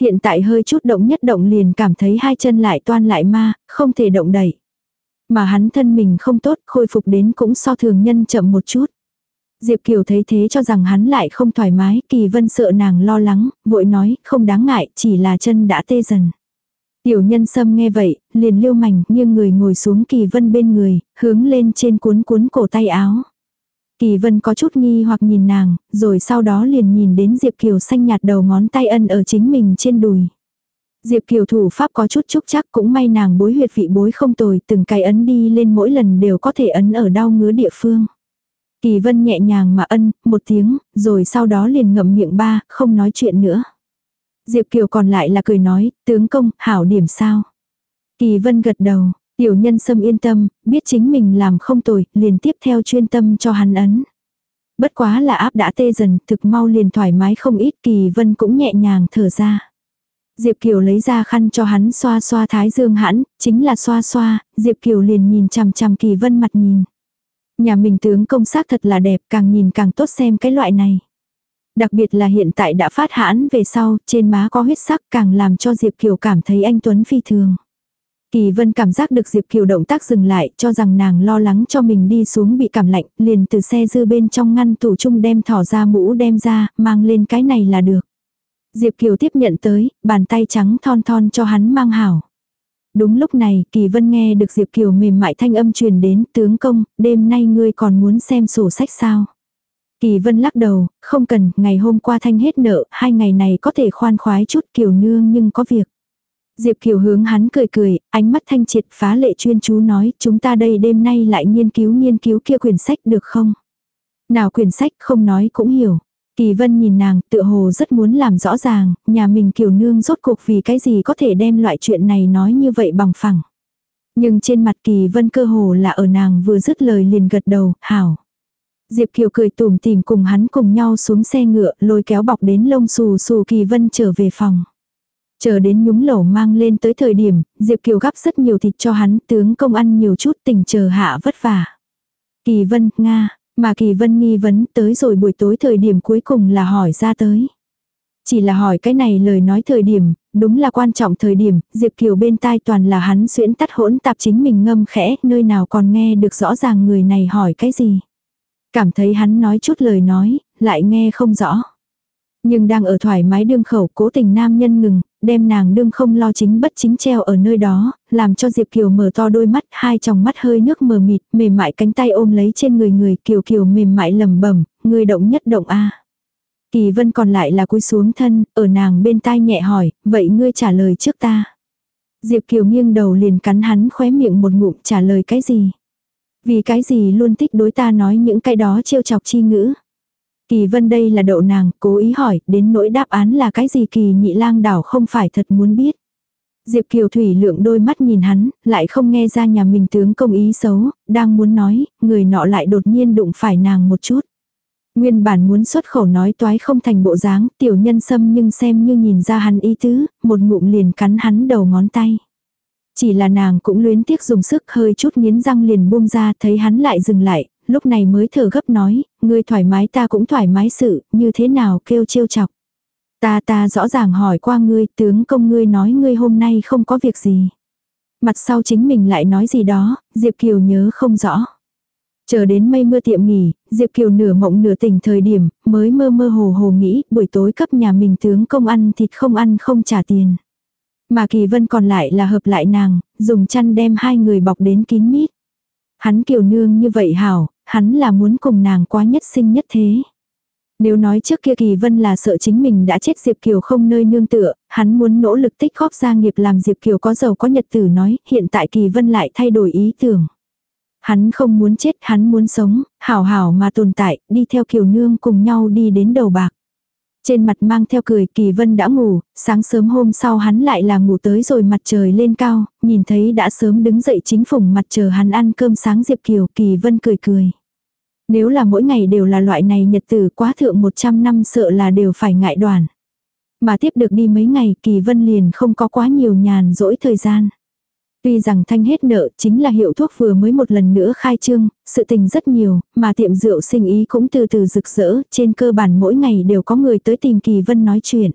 Hiện tại hơi chút động nhất động liền cảm thấy hai chân lại toan lại ma, không thể động đẩy. Mà hắn thân mình không tốt, khôi phục đến cũng so thường nhân chậm một chút. Diệp Kiều thấy thế cho rằng hắn lại không thoải mái, Kỳ Vân sợ nàng lo lắng, vội nói, không đáng ngại, chỉ là chân đã tê dần. Tiểu nhân sâm nghe vậy, liền liêu mảnh, nghiêng người ngồi xuống Kỳ Vân bên người, hướng lên trên cuốn cuốn cổ tay áo. Kỳ Vân có chút nghi hoặc nhìn nàng, rồi sau đó liền nhìn đến Diệp Kiều xanh nhạt đầu ngón tay ân ở chính mình trên đùi. Diệp Kiều thủ pháp có chút chúc chắc cũng may nàng bối huyệt vị bối không tồi, từng cái ấn đi lên mỗi lần đều có thể ấn ở đau ngứa địa phương. Kỳ Vân nhẹ nhàng mà ân, một tiếng, rồi sau đó liền ngậm miệng ba, không nói chuyện nữa. Diệp Kiều còn lại là cười nói, tướng công, hảo điểm sao. Kỳ Vân gật đầu, tiểu nhân sâm yên tâm, biết chính mình làm không tồi, liền tiếp theo chuyên tâm cho hắn ấn. Bất quá là áp đã tê dần, thực mau liền thoải mái không ít, Kỳ Vân cũng nhẹ nhàng thở ra. Diệp Kiều lấy ra khăn cho hắn xoa xoa thái dương hãn, chính là xoa xoa, Diệp Kiều liền nhìn chằm chằm Kỳ Vân mặt nhìn. Nhà mình tướng công xác thật là đẹp, càng nhìn càng tốt xem cái loại này. Đặc biệt là hiện tại đã phát hãn về sau, trên má có huyết sắc càng làm cho Diệp Kiều cảm thấy anh Tuấn phi thường. Kỳ Vân cảm giác được Diệp Kiều động tác dừng lại, cho rằng nàng lo lắng cho mình đi xuống bị cảm lạnh, liền từ xe dư bên trong ngăn tủ chung đem thỏ ra mũ đem ra, mang lên cái này là được. Diệp Kiều tiếp nhận tới, bàn tay trắng thon thon cho hắn mang hảo. Đúng lúc này, Kỳ Vân nghe được Diệp Kiều mềm mại thanh âm truyền đến, tướng công, đêm nay ngươi còn muốn xem sổ sách sao? Kỳ Vân lắc đầu, không cần, ngày hôm qua thanh hết nợ, hai ngày này có thể khoan khoái chút Kiều nương nhưng có việc. Diệp Kiều hướng hắn cười cười, ánh mắt thanh triệt phá lệ chuyên chú nói, chúng ta đây đêm nay lại nghiên cứu nghiên cứu kia quyển sách được không? Nào quyển sách không nói cũng hiểu. Kỳ Vân nhìn nàng, tựa hồ rất muốn làm rõ ràng, nhà mình Kiều Nương rốt cuộc vì cái gì có thể đem loại chuyện này nói như vậy bằng phẳng. Nhưng trên mặt Kỳ Vân cơ hồ là ở nàng vừa dứt lời liền gật đầu, hảo. Diệp Kiều cười tủm tìm cùng hắn cùng nhau xuống xe ngựa, lôi kéo bọc đến lông xù xù Kỳ Vân trở về phòng. Chờ đến nhúng lẩu mang lên tới thời điểm, Diệp Kiều gắp rất nhiều thịt cho hắn, tướng công ăn nhiều chút tình chờ hạ vất vả. Kỳ Vân, Nga, mà Kỳ Vân nghi vấn tới rồi buổi tối thời điểm cuối cùng là hỏi ra tới. Chỉ là hỏi cái này lời nói thời điểm, đúng là quan trọng thời điểm, Diệp Kiều bên tai toàn là hắn xuyễn tắt hỗn tạp chính mình ngâm khẽ, nơi nào còn nghe được rõ ràng người này hỏi cái gì. Cảm thấy hắn nói chút lời nói, lại nghe không rõ. Nhưng đang ở thoải mái đương khẩu cố tình nam nhân ngừng, đem nàng đương không lo chính bất chính treo ở nơi đó, làm cho Diệp Kiều mở to đôi mắt, hai tròng mắt hơi nước mờ mịt, mềm mại cánh tay ôm lấy trên người người, Kiều Kiều mềm mại lầm bẩm người động nhất động a. Kỳ Vân còn lại là cúi xuống thân, ở nàng bên tai nhẹ hỏi, vậy ngươi trả lời trước ta. Diệp Kiều nghiêng đầu liền cắn hắn khóe miệng một ngụm trả lời cái gì. Vì cái gì luôn thích đối ta nói những cái đó trêu chọc chi ngữ. Kỳ vân đây là đậu nàng, cố ý hỏi, đến nỗi đáp án là cái gì kỳ nhị lang đảo không phải thật muốn biết. Diệp Kiều Thủy lượng đôi mắt nhìn hắn, lại không nghe ra nhà mình tướng công ý xấu, đang muốn nói, người nọ lại đột nhiên đụng phải nàng một chút. Nguyên bản muốn xuất khẩu nói toái không thành bộ dáng, tiểu nhân xâm nhưng xem như nhìn ra hắn ý tứ, một ngụm liền cắn hắn đầu ngón tay. Chỉ là nàng cũng luyến tiếc dùng sức hơi chút nghiến răng liền buông ra thấy hắn lại dừng lại, lúc này mới thở gấp nói, ngươi thoải mái ta cũng thoải mái sự, như thế nào kêu trêu chọc. Ta ta rõ ràng hỏi qua ngươi, tướng công ngươi nói ngươi hôm nay không có việc gì. Mặt sau chính mình lại nói gì đó, Diệp Kiều nhớ không rõ. Chờ đến mây mưa tiệm nghỉ, Diệp Kiều nửa mộng nửa tỉnh thời điểm, mới mơ mơ hồ hồ nghĩ buổi tối cấp nhà mình tướng công ăn thịt không ăn không trả tiền. Mà Kỳ Vân còn lại là hợp lại nàng, dùng chăn đem hai người bọc đến kín mít. Hắn kiều nương như vậy hảo, hắn là muốn cùng nàng quá nhất sinh nhất thế. Nếu nói trước kia Kỳ Vân là sợ chính mình đã chết Diệp Kiều không nơi nương tựa, hắn muốn nỗ lực tích góp gia nghiệp làm Diệp Kiều có giàu có nhật tử nói, hiện tại Kỳ Vân lại thay đổi ý tưởng. Hắn không muốn chết, hắn muốn sống, hảo hảo mà tồn tại, đi theo Kiều Nương cùng nhau đi đến đầu bạc. Trên mặt mang theo cười Kỳ Vân đã ngủ, sáng sớm hôm sau hắn lại là ngủ tới rồi mặt trời lên cao, nhìn thấy đã sớm đứng dậy chính phủng mặt chờ hắn ăn cơm sáng Diệp Kiều Kỳ Vân cười cười. Nếu là mỗi ngày đều là loại này nhật tử quá thượng 100 năm sợ là đều phải ngại đoàn. Mà tiếp được đi mấy ngày Kỳ Vân liền không có quá nhiều nhàn dỗi thời gian. Tuy rằng thanh hết nợ chính là hiệu thuốc vừa mới một lần nữa khai trương, sự tình rất nhiều, mà tiệm rượu sinh ý cũng từ từ rực rỡ, trên cơ bản mỗi ngày đều có người tới tìm Kỳ Vân nói chuyện.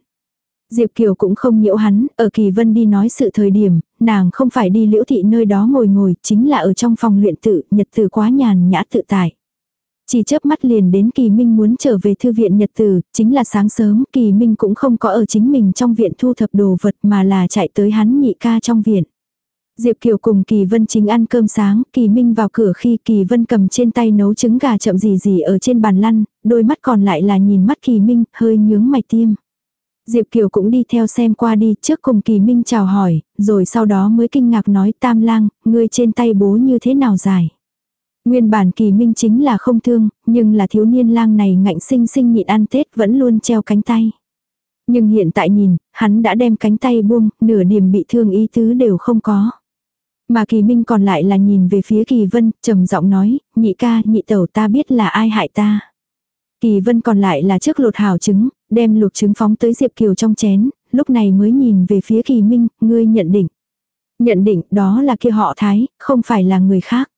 Diệp Kiều cũng không nhiễu hắn, ở Kỳ Vân đi nói sự thời điểm, nàng không phải đi liễu thị nơi đó ngồi ngồi, chính là ở trong phòng luyện tự, nhật tử quá nhàn nhã tự tại. Chỉ chớp mắt liền đến Kỳ Minh muốn trở về thư viện nhật tử, chính là sáng sớm, Kỳ Minh cũng không có ở chính mình trong viện thu thập đồ vật mà là chạy tới hắn nhị ca trong viện. Diệp Kiều cùng Kỳ Vân chính ăn cơm sáng, Kỳ Minh vào cửa khi Kỳ Vân cầm trên tay nấu trứng gà chậm gì gì ở trên bàn lăn, đôi mắt còn lại là nhìn mắt Kỳ Minh, hơi nhướng mày tiêm. Diệp Kiều cũng đi theo xem qua đi trước cùng Kỳ Minh chào hỏi, rồi sau đó mới kinh ngạc nói tam lang, ngươi trên tay bố như thế nào dài. Nguyên bản Kỳ Minh chính là không thương, nhưng là thiếu niên lang này ngạnh sinh sinh nhịn ăn Tết vẫn luôn treo cánh tay. Nhưng hiện tại nhìn, hắn đã đem cánh tay buông, nửa điểm bị thương ý tứ đều không có. Mà Kỳ Minh còn lại là nhìn về phía Kỳ Vân, trầm giọng nói, nhị ca, nhị tẩu ta biết là ai hại ta. Kỳ Vân còn lại là trước lột hào trứng, đem luộc trứng phóng tới Diệp Kiều trong chén, lúc này mới nhìn về phía Kỳ Minh, ngươi nhận định. Nhận định đó là kia họ Thái, không phải là người khác.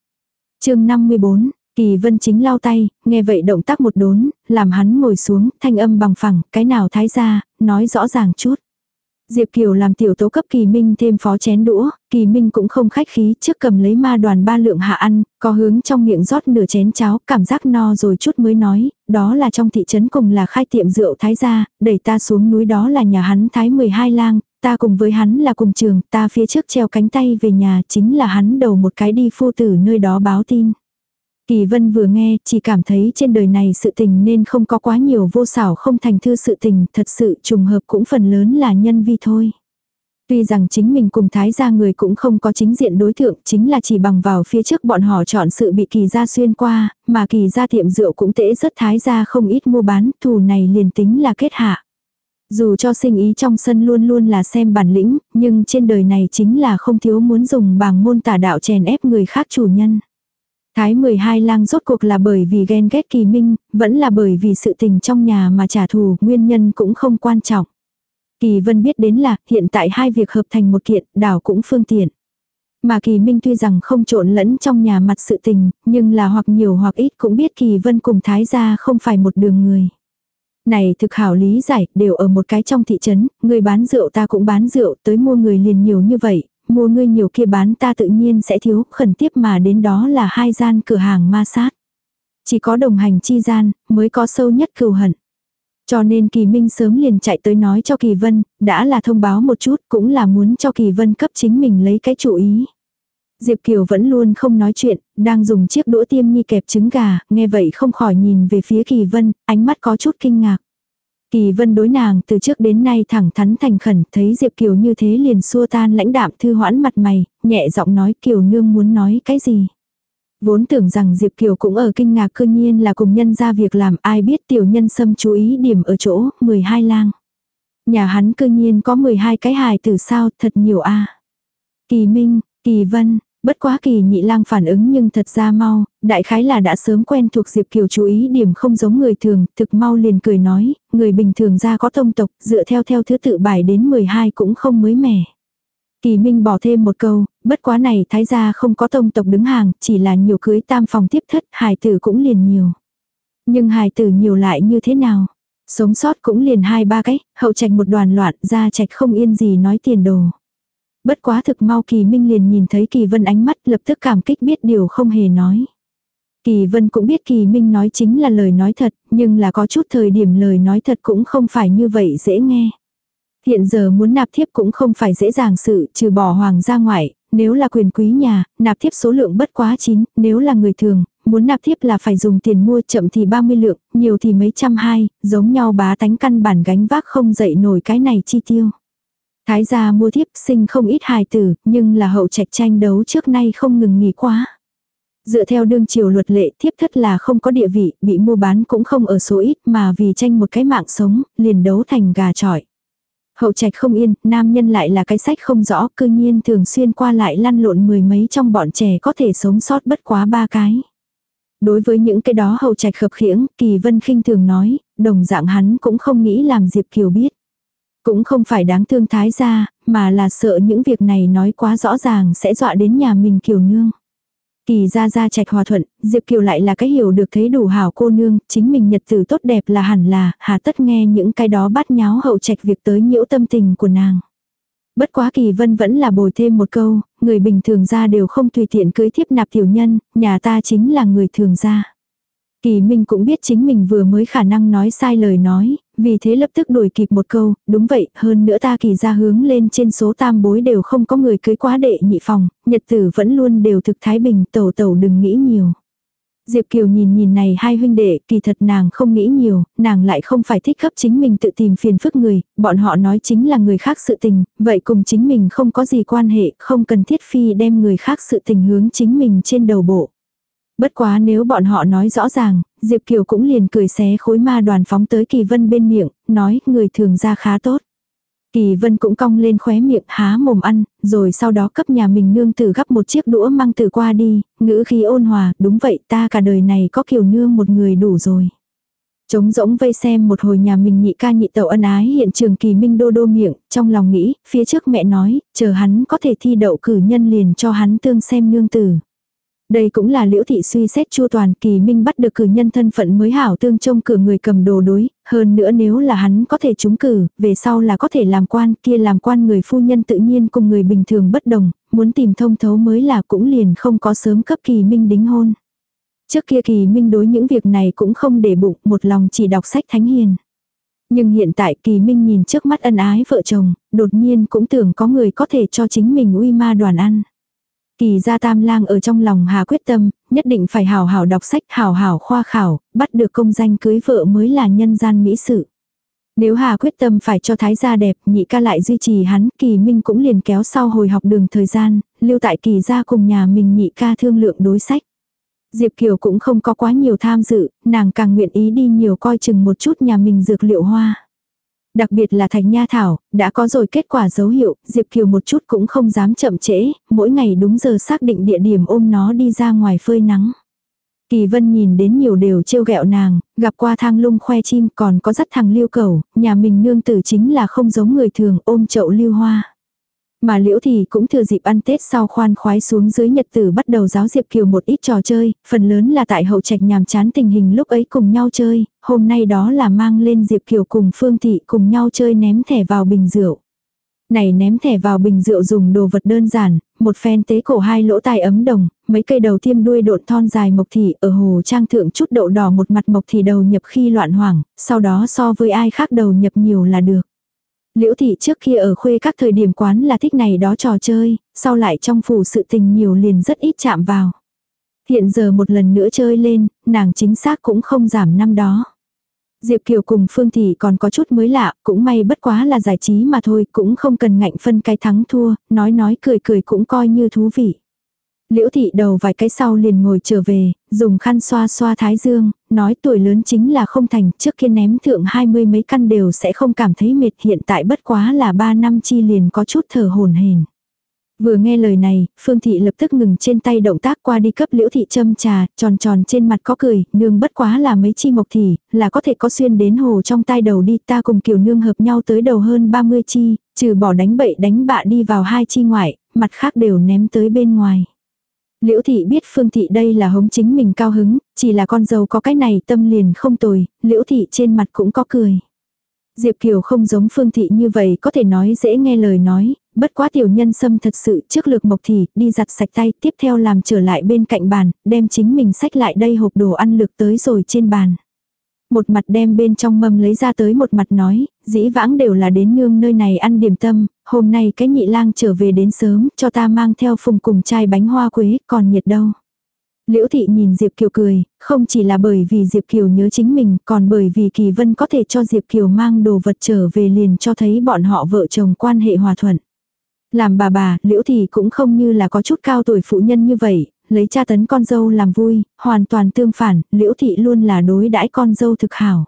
chương 54, Kỳ Vân chính lau tay, nghe vậy động tác một đốn, làm hắn ngồi xuống, thanh âm bằng phẳng, cái nào thái ra, nói rõ ràng chút. Diệp Kiều làm tiểu tố cấp Kỳ Minh thêm phó chén đũa, Kỳ Minh cũng không khách khí trước cầm lấy ma đoàn ba lượng hạ ăn, có hướng trong miệng rót nửa chén cháo, cảm giác no rồi chút mới nói, đó là trong thị trấn cùng là khai tiệm rượu thái gia, đẩy ta xuống núi đó là nhà hắn thái 12 lang, ta cùng với hắn là cùng trường, ta phía trước treo cánh tay về nhà chính là hắn đầu một cái đi phu tử nơi đó báo tin. Kỳ vân vừa nghe, chỉ cảm thấy trên đời này sự tình nên không có quá nhiều vô xảo không thành thư sự tình, thật sự trùng hợp cũng phần lớn là nhân vi thôi. Tuy rằng chính mình cùng thái gia người cũng không có chính diện đối tượng, chính là chỉ bằng vào phía trước bọn họ chọn sự bị kỳ gia xuyên qua, mà kỳ gia tiệm rượu cũng tễ rất thái gia không ít mua bán, thù này liền tính là kết hạ. Dù cho sinh ý trong sân luôn luôn là xem bản lĩnh, nhưng trên đời này chính là không thiếu muốn dùng bảng môn tả đạo chèn ép người khác chủ nhân. Thái 12 lang rốt cuộc là bởi vì ghen ghét kỳ minh, vẫn là bởi vì sự tình trong nhà mà trả thù, nguyên nhân cũng không quan trọng. Kỳ vân biết đến là hiện tại hai việc hợp thành một kiện, đảo cũng phương tiện. Mà kỳ minh tuy rằng không trộn lẫn trong nhà mặt sự tình, nhưng là hoặc nhiều hoặc ít cũng biết kỳ vân cùng thái gia không phải một đường người. Này thực hảo lý giải, đều ở một cái trong thị trấn, người bán rượu ta cũng bán rượu, tới mua người liền nhiều như vậy, mua ngươi nhiều kia bán ta tự nhiên sẽ thiếu, khẩn tiếp mà đến đó là hai gian cửa hàng ma sát. Chỉ có đồng hành chi gian, mới có sâu nhất cừu hận. Cho nên Kỳ Minh sớm liền chạy tới nói cho Kỳ Vân, đã là thông báo một chút, cũng là muốn cho Kỳ Vân cấp chính mình lấy cái chủ ý. Diệp Kiều vẫn luôn không nói chuyện, đang dùng chiếc đũa tiêm nhi kẹp trứng gà, nghe vậy không khỏi nhìn về phía Kỳ Vân, ánh mắt có chút kinh ngạc. Kỳ vân đối nàng từ trước đến nay thẳng thắn thành khẩn, thấy Diệp Kiều như thế liền xua tan lãnh đạm thư hoãn mặt mày, nhẹ giọng nói Kiều nương muốn nói cái gì. Vốn tưởng rằng Diệp Kiều cũng ở kinh ngạc cư nhiên là cùng nhân ra việc làm ai biết tiểu nhân xâm chú ý điểm ở chỗ 12 lang. Nhà hắn cư nhiên có 12 cái hài từ sao thật nhiều a Kỳ Minh, Kỳ Vân, Bất quá kỳ nhị lang phản ứng nhưng thật ra mau, đại khái là đã sớm quen thuộc Diệp Kiều chú ý điểm không giống người thường, thực mau liền cười nói, người bình thường ra có tông tộc, dựa theo theo thứ tự bài đến 12 cũng không mới mẻ. Kỳ Minh bỏ thêm một câu, bất quá này thái gia không có tông tộc đứng hàng, chỉ là nhiều cưới tam phòng tiếp thất, hài tử cũng liền nhiều. Nhưng hài tử nhiều lại như thế nào? Sống sót cũng liền hai ba cái, hậu trạch một đoàn loạn, ra trạch không yên gì nói tiền đồ. Bất quá thực mau Kỳ Minh liền nhìn thấy Kỳ Vân ánh mắt lập tức cảm kích biết điều không hề nói. Kỳ Vân cũng biết Kỳ Minh nói chính là lời nói thật, nhưng là có chút thời điểm lời nói thật cũng không phải như vậy dễ nghe. Hiện giờ muốn nạp thiếp cũng không phải dễ dàng sự, trừ bỏ hoàng gia ngoại, nếu là quyền quý nhà, nạp thiếp số lượng bất quá chín, nếu là người thường, muốn nạp thiếp là phải dùng tiền mua chậm thì 30 lượng, nhiều thì mấy trăm hai, giống nhau bá tánh căn bản gánh vác không dậy nổi cái này chi tiêu. Thái gia mua thiếp sinh không ít hài tử, nhưng là hậu trạch tranh đấu trước nay không ngừng nghỉ quá. Dựa theo đương triều luật lệ thiếp thất là không có địa vị, bị mua bán cũng không ở số ít mà vì tranh một cái mạng sống, liền đấu thành gà trọi. Hậu trạch không yên, nam nhân lại là cái sách không rõ, cư nhiên thường xuyên qua lại lăn lộn mười mấy trong bọn trẻ có thể sống sót bất quá ba cái. Đối với những cái đó hậu trạch khập khiễng, kỳ vân khinh thường nói, đồng dạng hắn cũng không nghĩ làm Diệp Kiều biết. Cũng không phải đáng thương thái gia, mà là sợ những việc này nói quá rõ ràng sẽ dọa đến nhà mình kiều nương. Kỳ ra ra trạch hòa thuận, Diệp Kiều lại là cái hiểu được thấy đủ hảo cô nương, chính mình nhật tử tốt đẹp là hẳn là, hà tất nghe những cái đó bắt nháo hậu trạch việc tới nhiễu tâm tình của nàng. Bất quá kỳ vân vẫn là bồi thêm một câu, người bình thường ra đều không tùy tiện cưới thiếp nạp tiểu nhân, nhà ta chính là người thường ra. Kỳ Minh cũng biết chính mình vừa mới khả năng nói sai lời nói, vì thế lập tức đuổi kịp một câu, đúng vậy, hơn nữa ta kỳ ra hướng lên trên số tam bối đều không có người cưới quá đệ nhị phòng, nhật tử vẫn luôn đều thực thái bình, tẩu tẩu đừng nghĩ nhiều. Diệp Kiều nhìn nhìn này hai huynh đệ, kỳ thật nàng không nghĩ nhiều, nàng lại không phải thích cấp chính mình tự tìm phiền phức người, bọn họ nói chính là người khác sự tình, vậy cùng chính mình không có gì quan hệ, không cần thiết phi đem người khác sự tình hướng chính mình trên đầu bộ. Bất quá nếu bọn họ nói rõ ràng, Diệp Kiều cũng liền cười xé khối ma đoàn phóng tới Kỳ Vân bên miệng, nói người thường ra khá tốt. Kỳ Vân cũng cong lên khóe miệng há mồm ăn, rồi sau đó cấp nhà mình nương tử gắp một chiếc đũa mang từ qua đi, ngữ khí ôn hòa, đúng vậy ta cả đời này có kiều nương một người đủ rồi. Trống rỗng vây xem một hồi nhà mình nhị ca nhị tẩu ân ái hiện trường kỳ minh đô đô miệng, trong lòng nghĩ, phía trước mẹ nói, chờ hắn có thể thi đậu cử nhân liền cho hắn tương xem nương tử. Đây cũng là liễu thị suy xét chu toàn kỳ minh bắt được cử nhân thân phận mới hảo tương trông cử người cầm đồ đối, hơn nữa nếu là hắn có thể trúng cử, về sau là có thể làm quan, kia làm quan người phu nhân tự nhiên cùng người bình thường bất đồng, muốn tìm thông thấu mới là cũng liền không có sớm cấp kỳ minh đính hôn. Trước kia kỳ minh đối những việc này cũng không để bụng, một lòng chỉ đọc sách thánh hiền. Nhưng hiện tại kỳ minh nhìn trước mắt ân ái vợ chồng, đột nhiên cũng tưởng có người có thể cho chính mình uy ma đoàn ăn. Kỳ gia tam lang ở trong lòng hà quyết tâm, nhất định phải hảo hảo đọc sách hảo hảo khoa khảo, bắt được công danh cưới vợ mới là nhân gian mỹ sự. Nếu Hà quyết tâm phải cho thái gia đẹp, nhị ca lại duy trì hắn, kỳ minh cũng liền kéo sau hồi học đường thời gian, lưu tại kỳ gia cùng nhà mình nhị ca thương lượng đối sách. Diệp Kiều cũng không có quá nhiều tham dự, nàng càng nguyện ý đi nhiều coi chừng một chút nhà mình dược liệu hoa. Đặc biệt là thạch nha thảo, đã có rồi kết quả dấu hiệu, Diệp Kiều một chút cũng không dám chậm trễ, mỗi ngày đúng giờ xác định địa điểm ôm nó đi ra ngoài phơi nắng. Kỳ vân nhìn đến nhiều đều trêu ghẹo nàng, gặp qua thang lung khoe chim còn có dắt thằng lưu cầu, nhà mình nương tử chính là không giống người thường ôm chậu lưu hoa. Mà liễu thì cũng thừa dịp ăn Tết sau khoan khoái xuống dưới nhật tử bắt đầu giáo Diệp Kiều một ít trò chơi, phần lớn là tại hậu trạch nhàm chán tình hình lúc ấy cùng nhau chơi, hôm nay đó là mang lên Diệp Kiều cùng Phương Thị cùng nhau chơi ném thẻ vào bình rượu. Này ném thẻ vào bình rượu dùng đồ vật đơn giản, một phen tế cổ hai lỗ tai ấm đồng, mấy cây đầu tiêm đuôi độn thon dài mộc thị ở hồ trang thượng chút đậu đỏ một mặt mộc thị đầu nhập khi loạn hoảng, sau đó so với ai khác đầu nhập nhiều là được. Liễu thị trước kia ở khuê các thời điểm quán là thích này đó trò chơi, sau lại trong phủ sự tình nhiều liền rất ít chạm vào. Hiện giờ một lần nữa chơi lên, nàng chính xác cũng không giảm năm đó. Diệp Kiều cùng Phương Thị còn có chút mới lạ, cũng may bất quá là giải trí mà thôi, cũng không cần ngạnh phân cái thắng thua, nói nói cười cười cũng coi như thú vị. Liễu thị đầu vài cái sau liền ngồi trở về, dùng khăn xoa xoa thái dương, nói tuổi lớn chính là không thành, trước kia ném thượng hai mươi mấy căn đều sẽ không cảm thấy mệt hiện tại bất quá là ba năm chi liền có chút thở hồn hển. Vừa nghe lời này, Phương Thị lập tức ngừng trên tay động tác qua đi cấp liễu thị châm trà, tròn tròn trên mặt có cười, nương bất quá là mấy chi mộc thì là có thể có xuyên đến hồ trong tay đầu đi ta cùng kiều nương hợp nhau tới đầu hơn 30 chi, trừ bỏ đánh bậy đánh bạ đi vào hai chi ngoại, mặt khác đều ném tới bên ngoài. Liễu thị biết Phương thị đây là hống chính mình cao hứng, chỉ là con dâu có cái này tâm liền không tồi, liễu thị trên mặt cũng có cười. Diệp Kiều không giống Phương thị như vậy có thể nói dễ nghe lời nói, bất quá tiểu nhân sâm thật sự trước lược mộc thị đi giặt sạch tay tiếp theo làm trở lại bên cạnh bàn, đem chính mình sách lại đây hộp đồ ăn lược tới rồi trên bàn. Một mặt đem bên trong mâm lấy ra tới một mặt nói, dĩ vãng đều là đến nương nơi này ăn điểm tâm, hôm nay cái nhị lang trở về đến sớm, cho ta mang theo phùng cùng chai bánh hoa quế, còn nhiệt đâu. Liễu thị nhìn Diệp Kiều cười, không chỉ là bởi vì Diệp Kiều nhớ chính mình, còn bởi vì Kỳ Vân có thể cho Diệp Kiều mang đồ vật trở về liền cho thấy bọn họ vợ chồng quan hệ hòa thuận. Làm bà bà, Liễu thị cũng không như là có chút cao tuổi phụ nhân như vậy, lấy cha tấn con dâu làm vui, hoàn toàn tương phản, Liễu thị luôn là đối đãi con dâu thực hảo.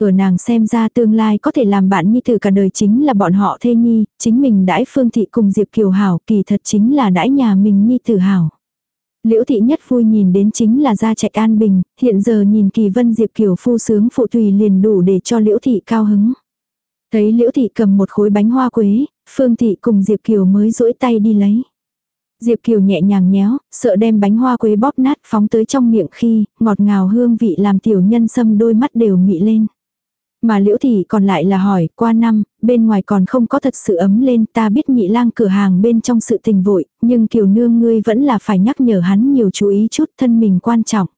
Ở nàng xem ra tương lai có thể làm bạn nhi tử cả đời chính là bọn họ thê nhi, chính mình đãi phương thị cùng Diệp Kiều hảo, kỳ thật chính là đãi nhà mình nhi tử hảo. Liễu thị nhất vui nhìn đến chính là gia trạch an bình, hiện giờ nhìn kỳ vân Diệp Kiều phu sướng phụ tùy liền đủ để cho liễu thị cao hứng. Thấy liễu thị cầm một khối bánh hoa quế, phương thị cùng Diệp Kiều mới duỗi tay đi lấy. Diệp Kiều nhẹ nhàng nhéo, sợ đem bánh hoa quế bóp nát phóng tới trong miệng khi, ngọt ngào hương vị làm tiểu nhân sâm đôi mắt đều mị lên. Mà liễu thị còn lại là hỏi, qua năm, bên ngoài còn không có thật sự ấm lên, ta biết nhị lang cửa hàng bên trong sự tình vội, nhưng kiều nương ngươi vẫn là phải nhắc nhở hắn nhiều chú ý chút thân mình quan trọng.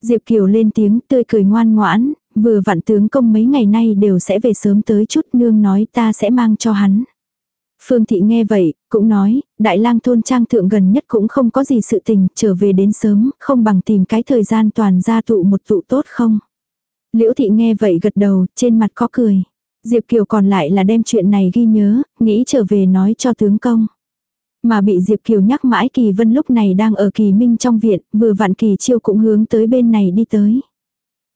Diệp Kiều lên tiếng tươi cười ngoan ngoãn, vừa vặn tướng công mấy ngày nay đều sẽ về sớm tới chút nương nói ta sẽ mang cho hắn. Phương Thị nghe vậy, cũng nói, đại lang thôn trang thượng gần nhất cũng không có gì sự tình, trở về đến sớm, không bằng tìm cái thời gian toàn gia tụ một tụ tốt không. Liễu Thị nghe vậy gật đầu, trên mặt có cười. Diệp Kiều còn lại là đem chuyện này ghi nhớ, nghĩ trở về nói cho tướng công. Mà bị Diệp Kiều nhắc mãi Kỳ Vân lúc này đang ở Kỳ Minh trong viện, vừa vặn Kỳ Chiêu cũng hướng tới bên này đi tới.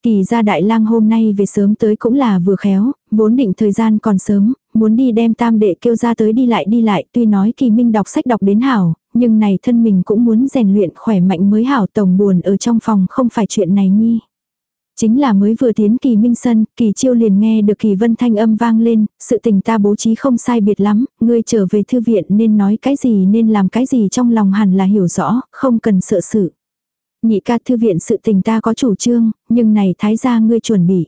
Kỳ gia đại lang hôm nay về sớm tới cũng là vừa khéo, vốn định thời gian còn sớm, muốn đi đem tam đệ kêu ra tới đi lại đi lại, tuy nói kỳ minh đọc sách đọc đến hảo, nhưng này thân mình cũng muốn rèn luyện khỏe mạnh mới hảo tổng buồn ở trong phòng không phải chuyện này nhi. Chính là mới vừa tiến kỳ minh sân, kỳ chiêu liền nghe được kỳ vân thanh âm vang lên, sự tình ta bố trí không sai biệt lắm, ngươi trở về thư viện nên nói cái gì nên làm cái gì trong lòng hẳn là hiểu rõ, không cần sợ sự. Nhị ca thư viện sự tình ta có chủ trương, nhưng này thái gia ngươi chuẩn bị.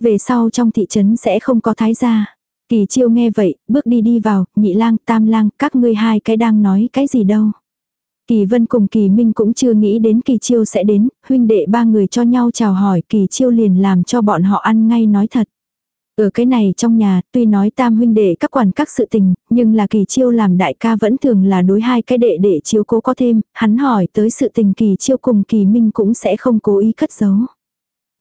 Về sau trong thị trấn sẽ không có thái gia. Kỳ chiêu nghe vậy, bước đi đi vào, nhị lang, tam lang, các ngươi hai cái đang nói cái gì đâu. Kỳ vân cùng kỳ minh cũng chưa nghĩ đến kỳ chiêu sẽ đến, huynh đệ ba người cho nhau chào hỏi kỳ chiêu liền làm cho bọn họ ăn ngay nói thật. Ở cái này trong nhà, tuy nói tam huynh đệ các quản các sự tình, nhưng là kỳ chiêu làm đại ca vẫn thường là đối hai cái đệ đệ chiếu cố có thêm, hắn hỏi tới sự tình kỳ chiêu cùng kỳ minh cũng sẽ không cố ý cất giấu.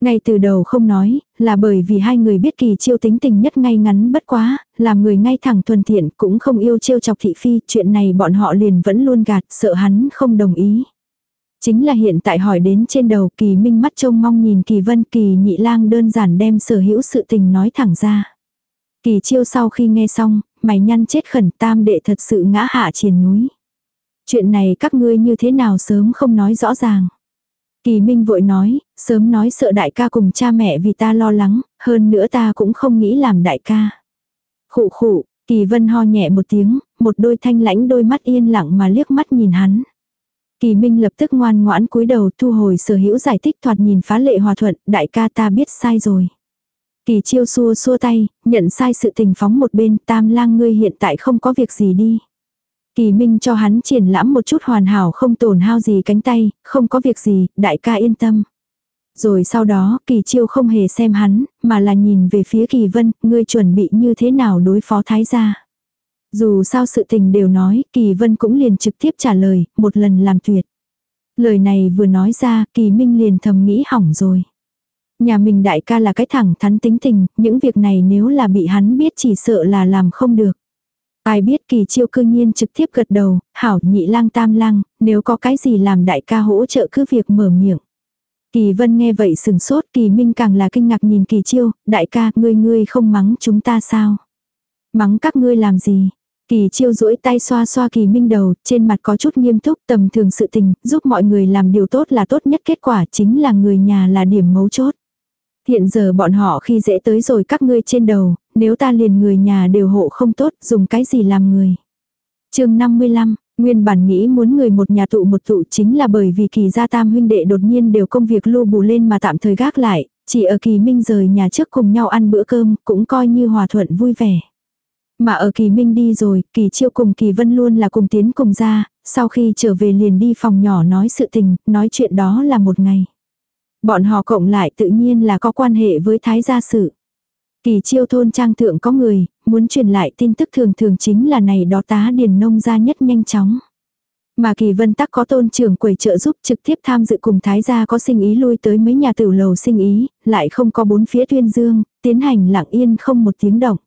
Ngay từ đầu không nói, là bởi vì hai người biết kỳ chiêu tính tình nhất ngay ngắn bất quá, làm người ngay thẳng thuần thiện cũng không yêu chiêu chọc thị phi, chuyện này bọn họ liền vẫn luôn gạt, sợ hắn không đồng ý. Chính là hiện tại hỏi đến trên đầu kỳ minh mắt trông mong nhìn kỳ vân kỳ nhị lang đơn giản đem sở hữu sự tình nói thẳng ra. Kỳ chiêu sau khi nghe xong, mày nhăn chết khẩn tam đệ thật sự ngã hạ triền núi. Chuyện này các ngươi như thế nào sớm không nói rõ ràng. Kỳ Minh vội nói, sớm nói sợ đại ca cùng cha mẹ vì ta lo lắng, hơn nữa ta cũng không nghĩ làm đại ca. Khụ khụ, Kỳ Vân ho nhẹ một tiếng, một đôi thanh lãnh đôi mắt yên lặng mà liếc mắt nhìn hắn. Kỳ Minh lập tức ngoan ngoãn cúi đầu thu hồi sở hữu giải thích thoạt nhìn phá lệ hòa thuận, đại ca ta biết sai rồi. Kỳ chiêu xua xua tay, nhận sai sự tình phóng một bên, tam lang ngươi hiện tại không có việc gì đi. Kỳ Minh cho hắn triển lãm một chút hoàn hảo không tổn hao gì cánh tay, không có việc gì, đại ca yên tâm. Rồi sau đó, Kỳ Chiêu không hề xem hắn, mà là nhìn về phía Kỳ Vân, ngươi chuẩn bị như thế nào đối phó thái gia. Dù sao sự tình đều nói, Kỳ Vân cũng liền trực tiếp trả lời, một lần làm tuyệt. Lời này vừa nói ra, Kỳ Minh liền thầm nghĩ hỏng rồi. Nhà mình đại ca là cái thẳng thắn tính tình, những việc này nếu là bị hắn biết chỉ sợ là làm không được. Ai biết kỳ chiêu cư nhiên trực tiếp gật đầu, hảo nhị lang tam lang, nếu có cái gì làm đại ca hỗ trợ cứ việc mở miệng. Kỳ vân nghe vậy sừng sốt kỳ minh càng là kinh ngạc nhìn kỳ chiêu, đại ca ngươi ngươi không mắng chúng ta sao? Mắng các ngươi làm gì? Kỳ chiêu duỗi tay xoa xoa kỳ minh đầu, trên mặt có chút nghiêm túc tầm thường sự tình, giúp mọi người làm điều tốt là tốt nhất kết quả chính là người nhà là điểm mấu chốt. Hiện giờ bọn họ khi dễ tới rồi các ngươi trên đầu, nếu ta liền người nhà đều hộ không tốt, dùng cái gì làm người. chương 55, Nguyên bản nghĩ muốn người một nhà tụ một tụ chính là bởi vì kỳ gia tam huynh đệ đột nhiên đều công việc lưu bù lên mà tạm thời gác lại, chỉ ở kỳ minh rời nhà trước cùng nhau ăn bữa cơm cũng coi như hòa thuận vui vẻ. Mà ở kỳ minh đi rồi, kỳ chiêu cùng kỳ vân luôn là cùng tiến cùng ra, sau khi trở về liền đi phòng nhỏ nói sự tình, nói chuyện đó là một ngày. Bọn họ cộng lại tự nhiên là có quan hệ với thái gia sự. Kỳ chiêu thôn trang thượng có người, muốn truyền lại tin tức thường thường chính là này đó tá điền nông gia nhất nhanh chóng. Mà kỳ vân tắc có tôn trưởng quầy trợ giúp trực tiếp tham dự cùng thái gia có sinh ý lui tới mấy nhà tử lầu sinh ý, lại không có bốn phía tuyên dương, tiến hành lặng yên không một tiếng động.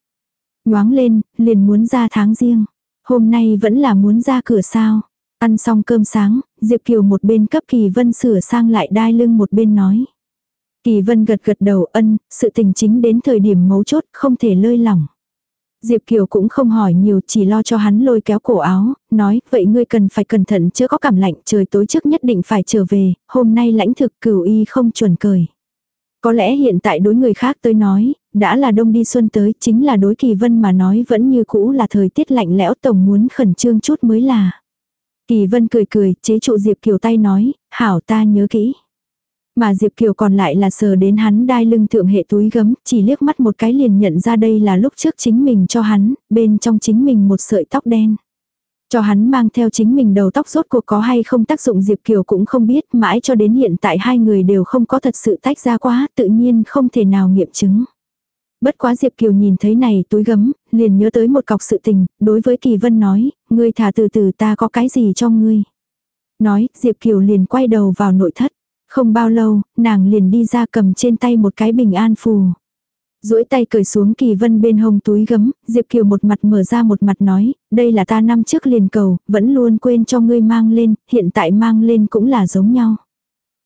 Nhoáng lên, liền muốn ra tháng riêng. Hôm nay vẫn là muốn ra cửa sao. Ăn xong cơm sáng, Diệp Kiều một bên cấp Kỳ Vân sửa sang lại đai lưng một bên nói. Kỳ Vân gật gật đầu ân, sự tình chính đến thời điểm mấu chốt không thể lơi lỏng. Diệp Kiều cũng không hỏi nhiều chỉ lo cho hắn lôi kéo cổ áo, nói vậy ngươi cần phải cẩn thận chưa có cảm lạnh trời tối trước nhất định phải trở về, hôm nay lãnh thực cửu y không chuẩn cười, Có lẽ hiện tại đối người khác tới nói, đã là đông đi xuân tới chính là đối kỳ vân mà nói vẫn như cũ là thời tiết lạnh lẽo tổng muốn khẩn trương chút mới là. Kỳ vân cười cười chế trụ Diệp Kiều tay nói, hảo ta nhớ kỹ. Mà Diệp Kiều còn lại là sờ đến hắn đai lưng thượng hệ túi gấm, chỉ liếc mắt một cái liền nhận ra đây là lúc trước chính mình cho hắn, bên trong chính mình một sợi tóc đen. Cho hắn mang theo chính mình đầu tóc rốt cuộc có hay không tác dụng Diệp Kiều cũng không biết, mãi cho đến hiện tại hai người đều không có thật sự tách ra quá, tự nhiên không thể nào nghiệm chứng. Bất quá Diệp Kiều nhìn thấy này túi gấm, liền nhớ tới một cọc sự tình, đối với Kỳ Vân nói, ngươi thả từ từ ta có cái gì cho ngươi. Nói, Diệp Kiều liền quay đầu vào nội thất. Không bao lâu, nàng liền đi ra cầm trên tay một cái bình an phù duỗi tay cởi xuống kỳ vân bên hông túi gấm, Diệp Kiều một mặt mở ra một mặt nói, đây là ta năm trước liền cầu, vẫn luôn quên cho ngươi mang lên, hiện tại mang lên cũng là giống nhau.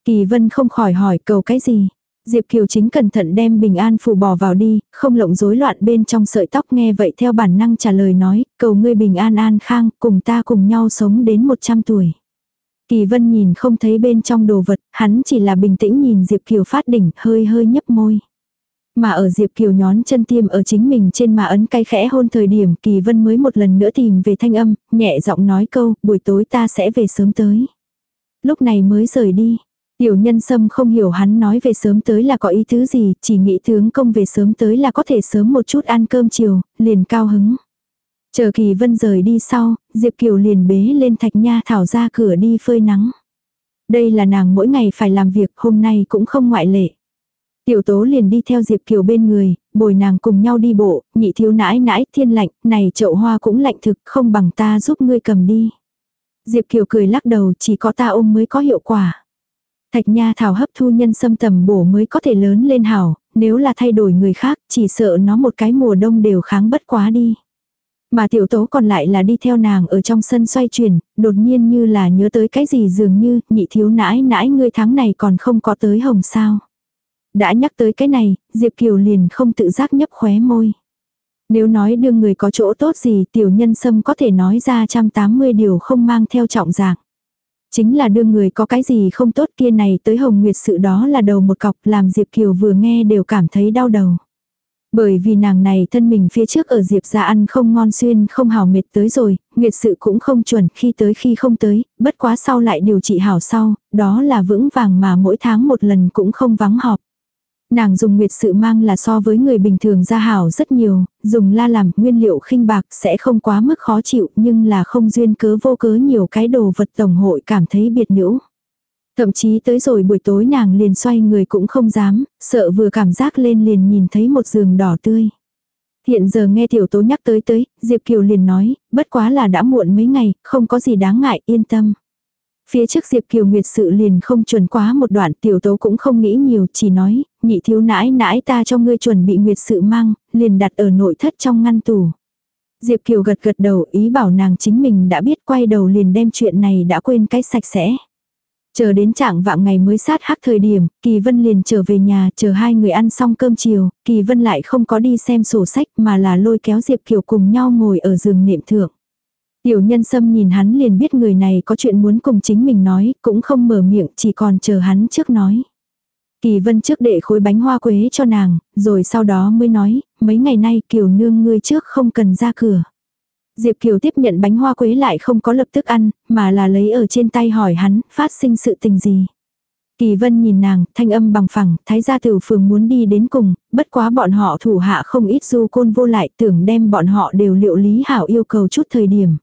Kỳ vân không khỏi hỏi cầu cái gì. Diệp Kiều chính cẩn thận đem bình an phù bỏ vào đi, không lộng rối loạn bên trong sợi tóc nghe vậy theo bản năng trả lời nói, cầu ngươi bình an an khang, cùng ta cùng nhau sống đến 100 tuổi. Kỳ vân nhìn không thấy bên trong đồ vật, hắn chỉ là bình tĩnh nhìn Diệp Kiều phát đỉnh, hơi hơi nhấp môi. Mà ở Diệp Kiều nhón chân tiêm ở chính mình trên mà ấn cay khẽ hôn thời điểm Kỳ Vân mới một lần nữa tìm về thanh âm, nhẹ giọng nói câu, buổi tối ta sẽ về sớm tới. Lúc này mới rời đi. Tiểu nhân sâm không hiểu hắn nói về sớm tới là có ý thứ gì, chỉ nghĩ tướng công về sớm tới là có thể sớm một chút ăn cơm chiều, liền cao hứng. Chờ Kỳ Vân rời đi sau, Diệp Kiều liền bế lên thạch nha thảo ra cửa đi phơi nắng. Đây là nàng mỗi ngày phải làm việc, hôm nay cũng không ngoại lệ. Tiểu tố liền đi theo Diệp Kiều bên người, bồi nàng cùng nhau đi bộ, nhị thiếu nãi nãi thiên lạnh, này chậu hoa cũng lạnh thực, không bằng ta giúp ngươi cầm đi. Diệp Kiều cười lắc đầu, chỉ có ta ôm mới có hiệu quả. Thạch nha thảo hấp thu nhân sâm tầm bổ mới có thể lớn lên hảo, nếu là thay đổi người khác, chỉ sợ nó một cái mùa đông đều kháng bất quá đi. Mà tiểu tố còn lại là đi theo nàng ở trong sân xoay chuyển, đột nhiên như là nhớ tới cái gì dường như, nhị thiếu nãi nãi ngươi tháng này còn không có tới hồng sao. Đã nhắc tới cái này, Diệp Kiều liền không tự giác nhấp khóe môi. Nếu nói đương người có chỗ tốt gì tiểu nhân sâm có thể nói ra 180 điều không mang theo trọng dạng. Chính là đương người có cái gì không tốt kia này tới Hồng Nguyệt sự đó là đầu một cọc làm Diệp Kiều vừa nghe đều cảm thấy đau đầu. Bởi vì nàng này thân mình phía trước ở Diệp ra ăn không ngon xuyên không hào mệt tới rồi, nguyệt sự cũng không chuẩn khi tới khi không tới, bất quá sau lại điều trị hảo sau, đó là vững vàng mà mỗi tháng một lần cũng không vắng họp. Nàng dùng nguyệt sự mang là so với người bình thường ra hảo rất nhiều, dùng la làm nguyên liệu khinh bạc sẽ không quá mức khó chịu nhưng là không duyên cớ vô cớ nhiều cái đồ vật tổng hội cảm thấy biệt nữ. Thậm chí tới rồi buổi tối nàng liền xoay người cũng không dám, sợ vừa cảm giác lên liền nhìn thấy một giường đỏ tươi. Hiện giờ nghe tiểu tố nhắc tới tới, Diệp Kiều liền nói, bất quá là đã muộn mấy ngày, không có gì đáng ngại, yên tâm. Phía trước Diệp Kiều Nguyệt sự liền không chuẩn quá một đoạn tiểu tố cũng không nghĩ nhiều chỉ nói, nhị thiếu nãi nãi ta cho ngươi chuẩn bị Nguyệt sự mang, liền đặt ở nội thất trong ngăn tủ. Diệp Kiều gật gật đầu ý bảo nàng chính mình đã biết quay đầu liền đem chuyện này đã quên cái sạch sẽ. Chờ đến trạng vạng ngày mới sát hắc thời điểm, Kỳ Vân liền trở về nhà, chờ hai người ăn xong cơm chiều, Kỳ Vân lại không có đi xem sổ sách mà là lôi kéo Diệp Kiều cùng nhau ngồi ở giường niệm thượng. Tiểu nhân sâm nhìn hắn liền biết người này có chuyện muốn cùng chính mình nói, cũng không mở miệng, chỉ còn chờ hắn trước nói. Kỳ vân trước đệ khối bánh hoa quế cho nàng, rồi sau đó mới nói, mấy ngày nay kiều nương ngươi trước không cần ra cửa. Diệp Kiều tiếp nhận bánh hoa quế lại không có lập tức ăn, mà là lấy ở trên tay hỏi hắn, phát sinh sự tình gì. Kỳ vân nhìn nàng, thanh âm bằng phẳng, thái gia tiểu phường muốn đi đến cùng, bất quá bọn họ thủ hạ không ít du côn vô lại tưởng đem bọn họ đều liệu lý hảo yêu cầu chút thời điểm.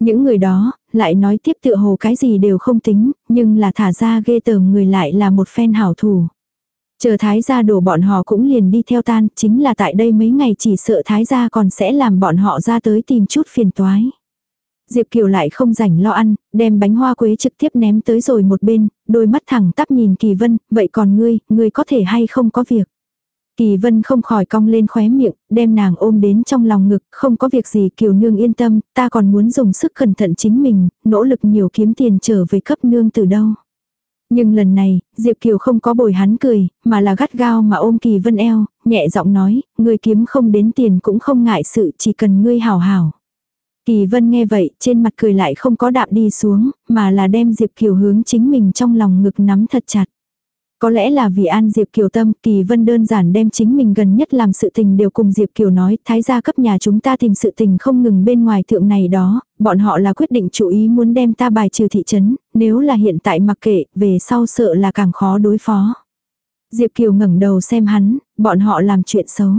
Những người đó, lại nói tiếp tựa hồ cái gì đều không tính, nhưng là thả ra ghê tởm người lại là một phen hảo thủ. Chờ thái gia đổ bọn họ cũng liền đi theo tan, chính là tại đây mấy ngày chỉ sợ thái gia còn sẽ làm bọn họ ra tới tìm chút phiền toái. Diệp Kiều lại không rảnh lo ăn, đem bánh hoa quế trực tiếp ném tới rồi một bên, đôi mắt thẳng tắp nhìn Kỳ Vân, vậy còn ngươi, ngươi có thể hay không có việc. Kỳ vân không khỏi cong lên khóe miệng, đem nàng ôm đến trong lòng ngực, không có việc gì kiều nương yên tâm, ta còn muốn dùng sức cẩn thận chính mình, nỗ lực nhiều kiếm tiền trở về cấp nương từ đâu. Nhưng lần này, Diệp Kiều không có bồi hắn cười, mà là gắt gao mà ôm Kỳ Vân eo, nhẹ giọng nói, ngươi kiếm không đến tiền cũng không ngại sự, chỉ cần ngươi hảo hảo. Kỳ Vân nghe vậy, trên mặt cười lại không có đạm đi xuống, mà là đem Diệp Kiều hướng chính mình trong lòng ngực nắm thật chặt. Có lẽ là vì An Diệp Kiều tâm, Kỳ Vân đơn giản đem chính mình gần nhất làm sự tình đều cùng Diệp Kiều nói, thái gia cấp nhà chúng ta tìm sự tình không ngừng bên ngoài thượng này đó, bọn họ là quyết định chú ý muốn đem ta bài trừ thị trấn, nếu là hiện tại mặc kệ, về sau sợ là càng khó đối phó. Diệp Kiều ngẩng đầu xem hắn, bọn họ làm chuyện xấu.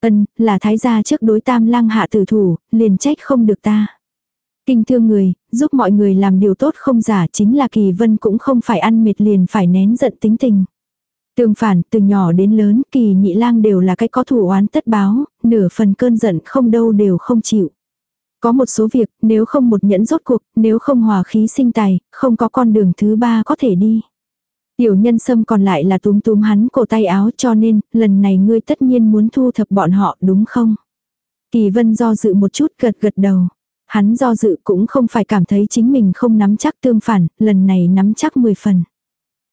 Ân, là thái gia trước đối tam lang hạ tử thủ, liền trách không được ta. Kinh thương người, giúp mọi người làm điều tốt không giả chính là Kỳ Vân cũng không phải ăn mệt liền phải nén giận tính tình. Tương phản, từ nhỏ đến lớn, Kỳ Nhị Lang đều là cái có thủ oán tất báo, nửa phần cơn giận không đâu đều không chịu. Có một số việc, nếu không một nhẫn rốt cuộc, nếu không hòa khí sinh tài, không có con đường thứ ba có thể đi. Tiểu nhân sâm còn lại là túm túm hắn cổ tay áo cho nên, lần này ngươi tất nhiên muốn thu thập bọn họ đúng không? Kỳ vân do dự một chút gật gật đầu. Hắn do dự cũng không phải cảm thấy chính mình không nắm chắc tương phản, lần này nắm chắc 10 phần.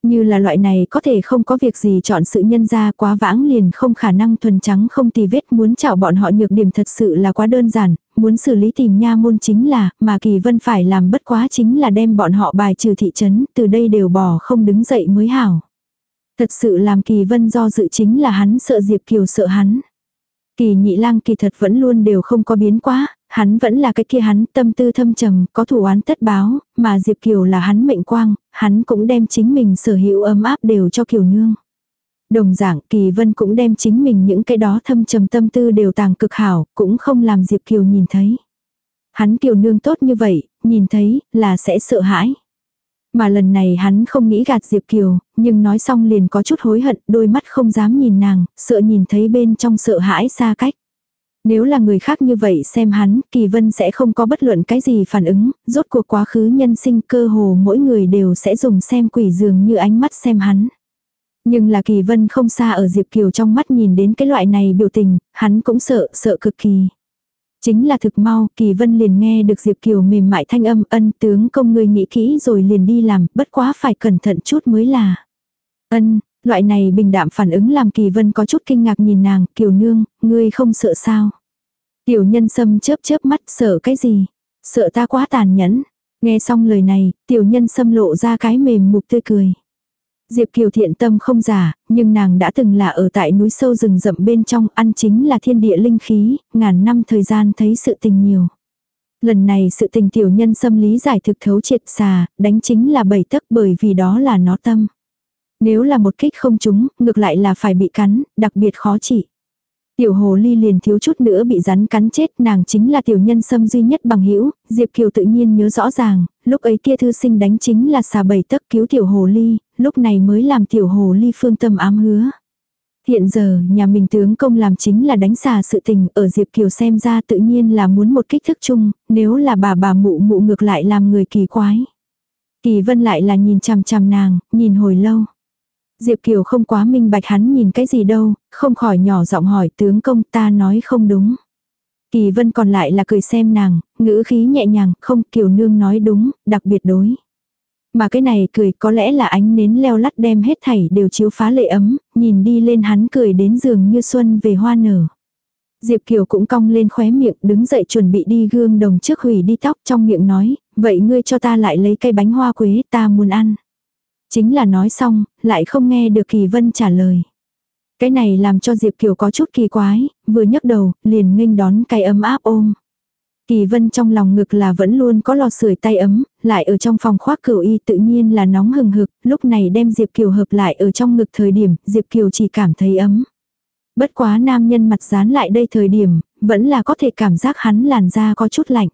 Như là loại này có thể không có việc gì chọn sự nhân ra quá vãng liền không khả năng thuần trắng không tì vết muốn chảo bọn họ nhược điểm thật sự là quá đơn giản, muốn xử lý tìm nha môn chính là, mà kỳ vân phải làm bất quá chính là đem bọn họ bài trừ thị trấn, từ đây đều bỏ không đứng dậy mới hảo. Thật sự làm kỳ vân do dự chính là hắn sợ Diệp Kiều sợ hắn. Kỳ nhị lang kỳ thật vẫn luôn đều không có biến quá, hắn vẫn là cái kia hắn tâm tư thâm trầm, có thủ án tất báo, mà Diệp Kiều là hắn mệnh quang, hắn cũng đem chính mình sở hữu ấm áp đều cho Kiều nương. Đồng dạng Kỳ Vân cũng đem chính mình những cái đó thâm trầm tâm tư đều tàng cực hảo, cũng không làm Diệp Kiều nhìn thấy. Hắn Kiều nương tốt như vậy, nhìn thấy, là sẽ sợ hãi. Mà lần này hắn không nghĩ gạt Diệp Kiều, nhưng nói xong liền có chút hối hận, đôi mắt không dám nhìn nàng, sợ nhìn thấy bên trong sợ hãi xa cách. Nếu là người khác như vậy xem hắn, Kỳ Vân sẽ không có bất luận cái gì phản ứng, rốt cuộc quá khứ nhân sinh cơ hồ mỗi người đều sẽ dùng xem quỷ dường như ánh mắt xem hắn. Nhưng là Kỳ Vân không xa ở Diệp Kiều trong mắt nhìn đến cái loại này biểu tình, hắn cũng sợ, sợ cực kỳ. Chính là thực mau, Kỳ Vân liền nghe được Diệp Kiều mềm mại thanh âm ân tướng công người nghĩ kỹ rồi liền đi làm, bất quá phải cẩn thận chút mới là. Ân, loại này bình đạm phản ứng làm Kỳ Vân có chút kinh ngạc nhìn nàng, Kiều Nương, ngươi không sợ sao. Tiểu nhân sâm chớp chớp mắt sợ cái gì? Sợ ta quá tàn nhẫn. Nghe xong lời này, tiểu nhân sâm lộ ra cái mềm mục tươi cười. Diệp Kiều thiện tâm không giả, nhưng nàng đã từng là ở tại núi sâu rừng rậm bên trong ăn chính là thiên địa linh khí, ngàn năm thời gian thấy sự tình nhiều. Lần này sự tình tiểu nhân xâm lý giải thực thấu triệt xà, đánh chính là bảy tấc bởi vì đó là nó tâm. Nếu là một kích không trúng, ngược lại là phải bị cắn, đặc biệt khó chỉ. Tiểu hồ ly liền thiếu chút nữa bị rắn cắn chết, nàng chính là tiểu nhân sâm duy nhất bằng hữu Diệp Kiều tự nhiên nhớ rõ ràng, lúc ấy kia thư sinh đánh chính là xà bảy tấc cứu tiểu hồ ly, lúc này mới làm tiểu hồ ly phương tâm ám hứa. Hiện giờ, nhà mình tướng công làm chính là đánh xà sự tình, ở Diệp Kiều xem ra tự nhiên là muốn một kích thức chung, nếu là bà bà mụ mụ ngược lại làm người kỳ quái. Kỳ vân lại là nhìn chằm chằm nàng, nhìn hồi lâu. Diệp Kiều không quá minh bạch hắn nhìn cái gì đâu, không khỏi nhỏ giọng hỏi tướng công ta nói không đúng. Kỳ vân còn lại là cười xem nàng, ngữ khí nhẹ nhàng, không Kiều nương nói đúng, đặc biệt đối. Mà cái này cười có lẽ là ánh nến leo lắt đem hết thảy đều chiếu phá lệ ấm, nhìn đi lên hắn cười đến giường như xuân về hoa nở. Diệp Kiều cũng cong lên khóe miệng đứng dậy chuẩn bị đi gương đồng trước hủy đi tóc trong miệng nói, vậy ngươi cho ta lại lấy cây bánh hoa quế ta muốn ăn. Chính là nói xong, lại không nghe được Kỳ Vân trả lời. Cái này làm cho Diệp Kiều có chút kỳ quái, vừa nhấc đầu, liền nghênh đón cái ấm áp ôm. Kỳ vân trong lòng ngực là vẫn luôn có lò sưởi tay ấm, lại ở trong phòng khoác cửu y tự nhiên là nóng hừng hực, lúc này đem Diệp Kiều hợp lại ở trong ngực thời điểm, Diệp Kiều chỉ cảm thấy ấm. Bất quá nam nhân mặt dán lại đây thời điểm, vẫn là có thể cảm giác hắn làn da có chút lạnh.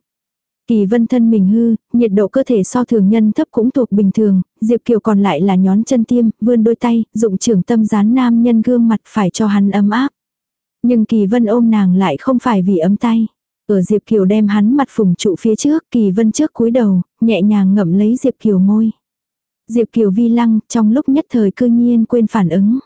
Kỳ vân thân mình hư, nhiệt độ cơ thể so thường nhân thấp cũng thuộc bình thường, Diệp Kiều còn lại là nhón chân tiêm, vươn đôi tay, dụng trưởng tâm dán nam nhân gương mặt phải cho hắn ấm áp. Nhưng Kỳ vân ôm nàng lại không phải vì ấm tay. Ở Diệp Kiều đem hắn mặt phùng trụ phía trước, Kỳ Vân trước cúi đầu, nhẹ nhàng ngậm lấy Diệp Kiều môi. Diệp Kiều vi lăng, trong lúc nhất thời cư nhiên quên phản ứng.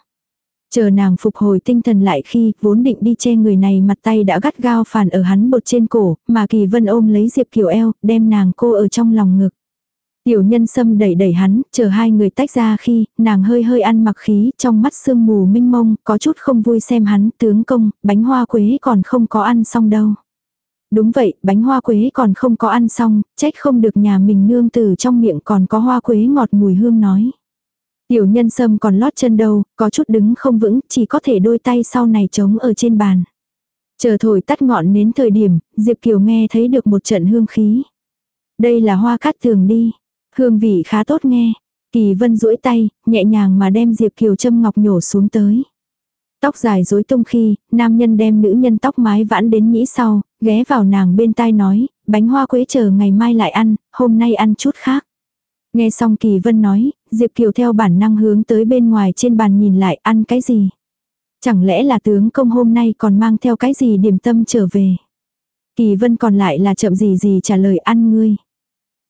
Chờ nàng phục hồi tinh thần lại khi vốn định đi che người này mặt tay đã gắt gao phản ở hắn bột trên cổ, mà Kỳ Vân ôm lấy Diệp Kiều eo, đem nàng cô ở trong lòng ngực. Tiểu nhân sâm đẩy đẩy hắn, chờ hai người tách ra khi, nàng hơi hơi ăn mặc khí, trong mắt sương mù minh mông, có chút không vui xem hắn, tướng công, bánh hoa quế còn không có ăn xong đâu. Đúng vậy, bánh hoa quế còn không có ăn xong, trách không được nhà mình nương từ trong miệng còn có hoa quế ngọt mùi hương nói. Tiểu nhân sâm còn lót chân đâu, có chút đứng không vững, chỉ có thể đôi tay sau này trống ở trên bàn. Chờ thổi tắt ngọn đến thời điểm, Diệp Kiều nghe thấy được một trận hương khí. Đây là hoa cát tường đi. Hương vị khá tốt nghe. Kỳ vân duỗi tay, nhẹ nhàng mà đem Diệp Kiều châm ngọc nhổ xuống tới. Tóc dài rối tung khi, nam nhân đem nữ nhân tóc mái vãn đến nhĩ sau, ghé vào nàng bên tai nói, bánh hoa quế chờ ngày mai lại ăn, hôm nay ăn chút khác. Nghe xong Kỳ Vân nói, Diệp Kiều theo bản năng hướng tới bên ngoài trên bàn nhìn lại ăn cái gì. Chẳng lẽ là tướng công hôm nay còn mang theo cái gì điểm tâm trở về. Kỳ Vân còn lại là chậm gì gì trả lời ăn ngươi.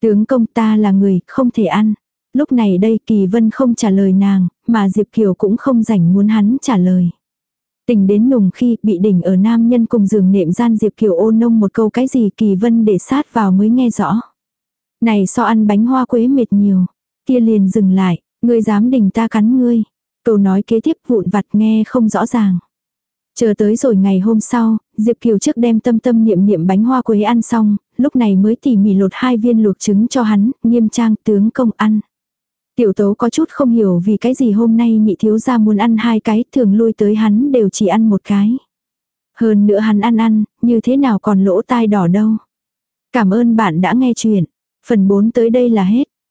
Tướng công ta là người, không thể ăn. Lúc này đây Kỳ Vân không trả lời nàng, mà Diệp Kiều cũng không rảnh muốn hắn trả lời. Tình đến nùng khi bị đỉnh ở nam nhân cùng giường nệm gian Diệp Kiều ô nông một câu cái gì Kỳ Vân để sát vào mới nghe rõ. Này so ăn bánh hoa quế mệt nhiều. Kia liền dừng lại, ngươi dám đỉnh ta cắn ngươi. Câu nói kế tiếp vụn vặt nghe không rõ ràng. Chờ tới rồi ngày hôm sau, Diệp Kiều trước đem tâm tâm niệm niệm bánh hoa quế ăn xong, lúc này mới tỉ mỉ lột hai viên luộc trứng cho hắn, nghiêm trang tướng công ăn. Tiểu tố có chút không hiểu vì cái gì hôm nay nhị thiếu gia muốn ăn hai cái, thường lui tới hắn đều chỉ ăn một cái. Hơn nữa hắn ăn ăn, như thế nào còn lỗ tai đỏ đâu. Cảm ơn bạn đã nghe chuyện. Phần 4 tới đây là hết.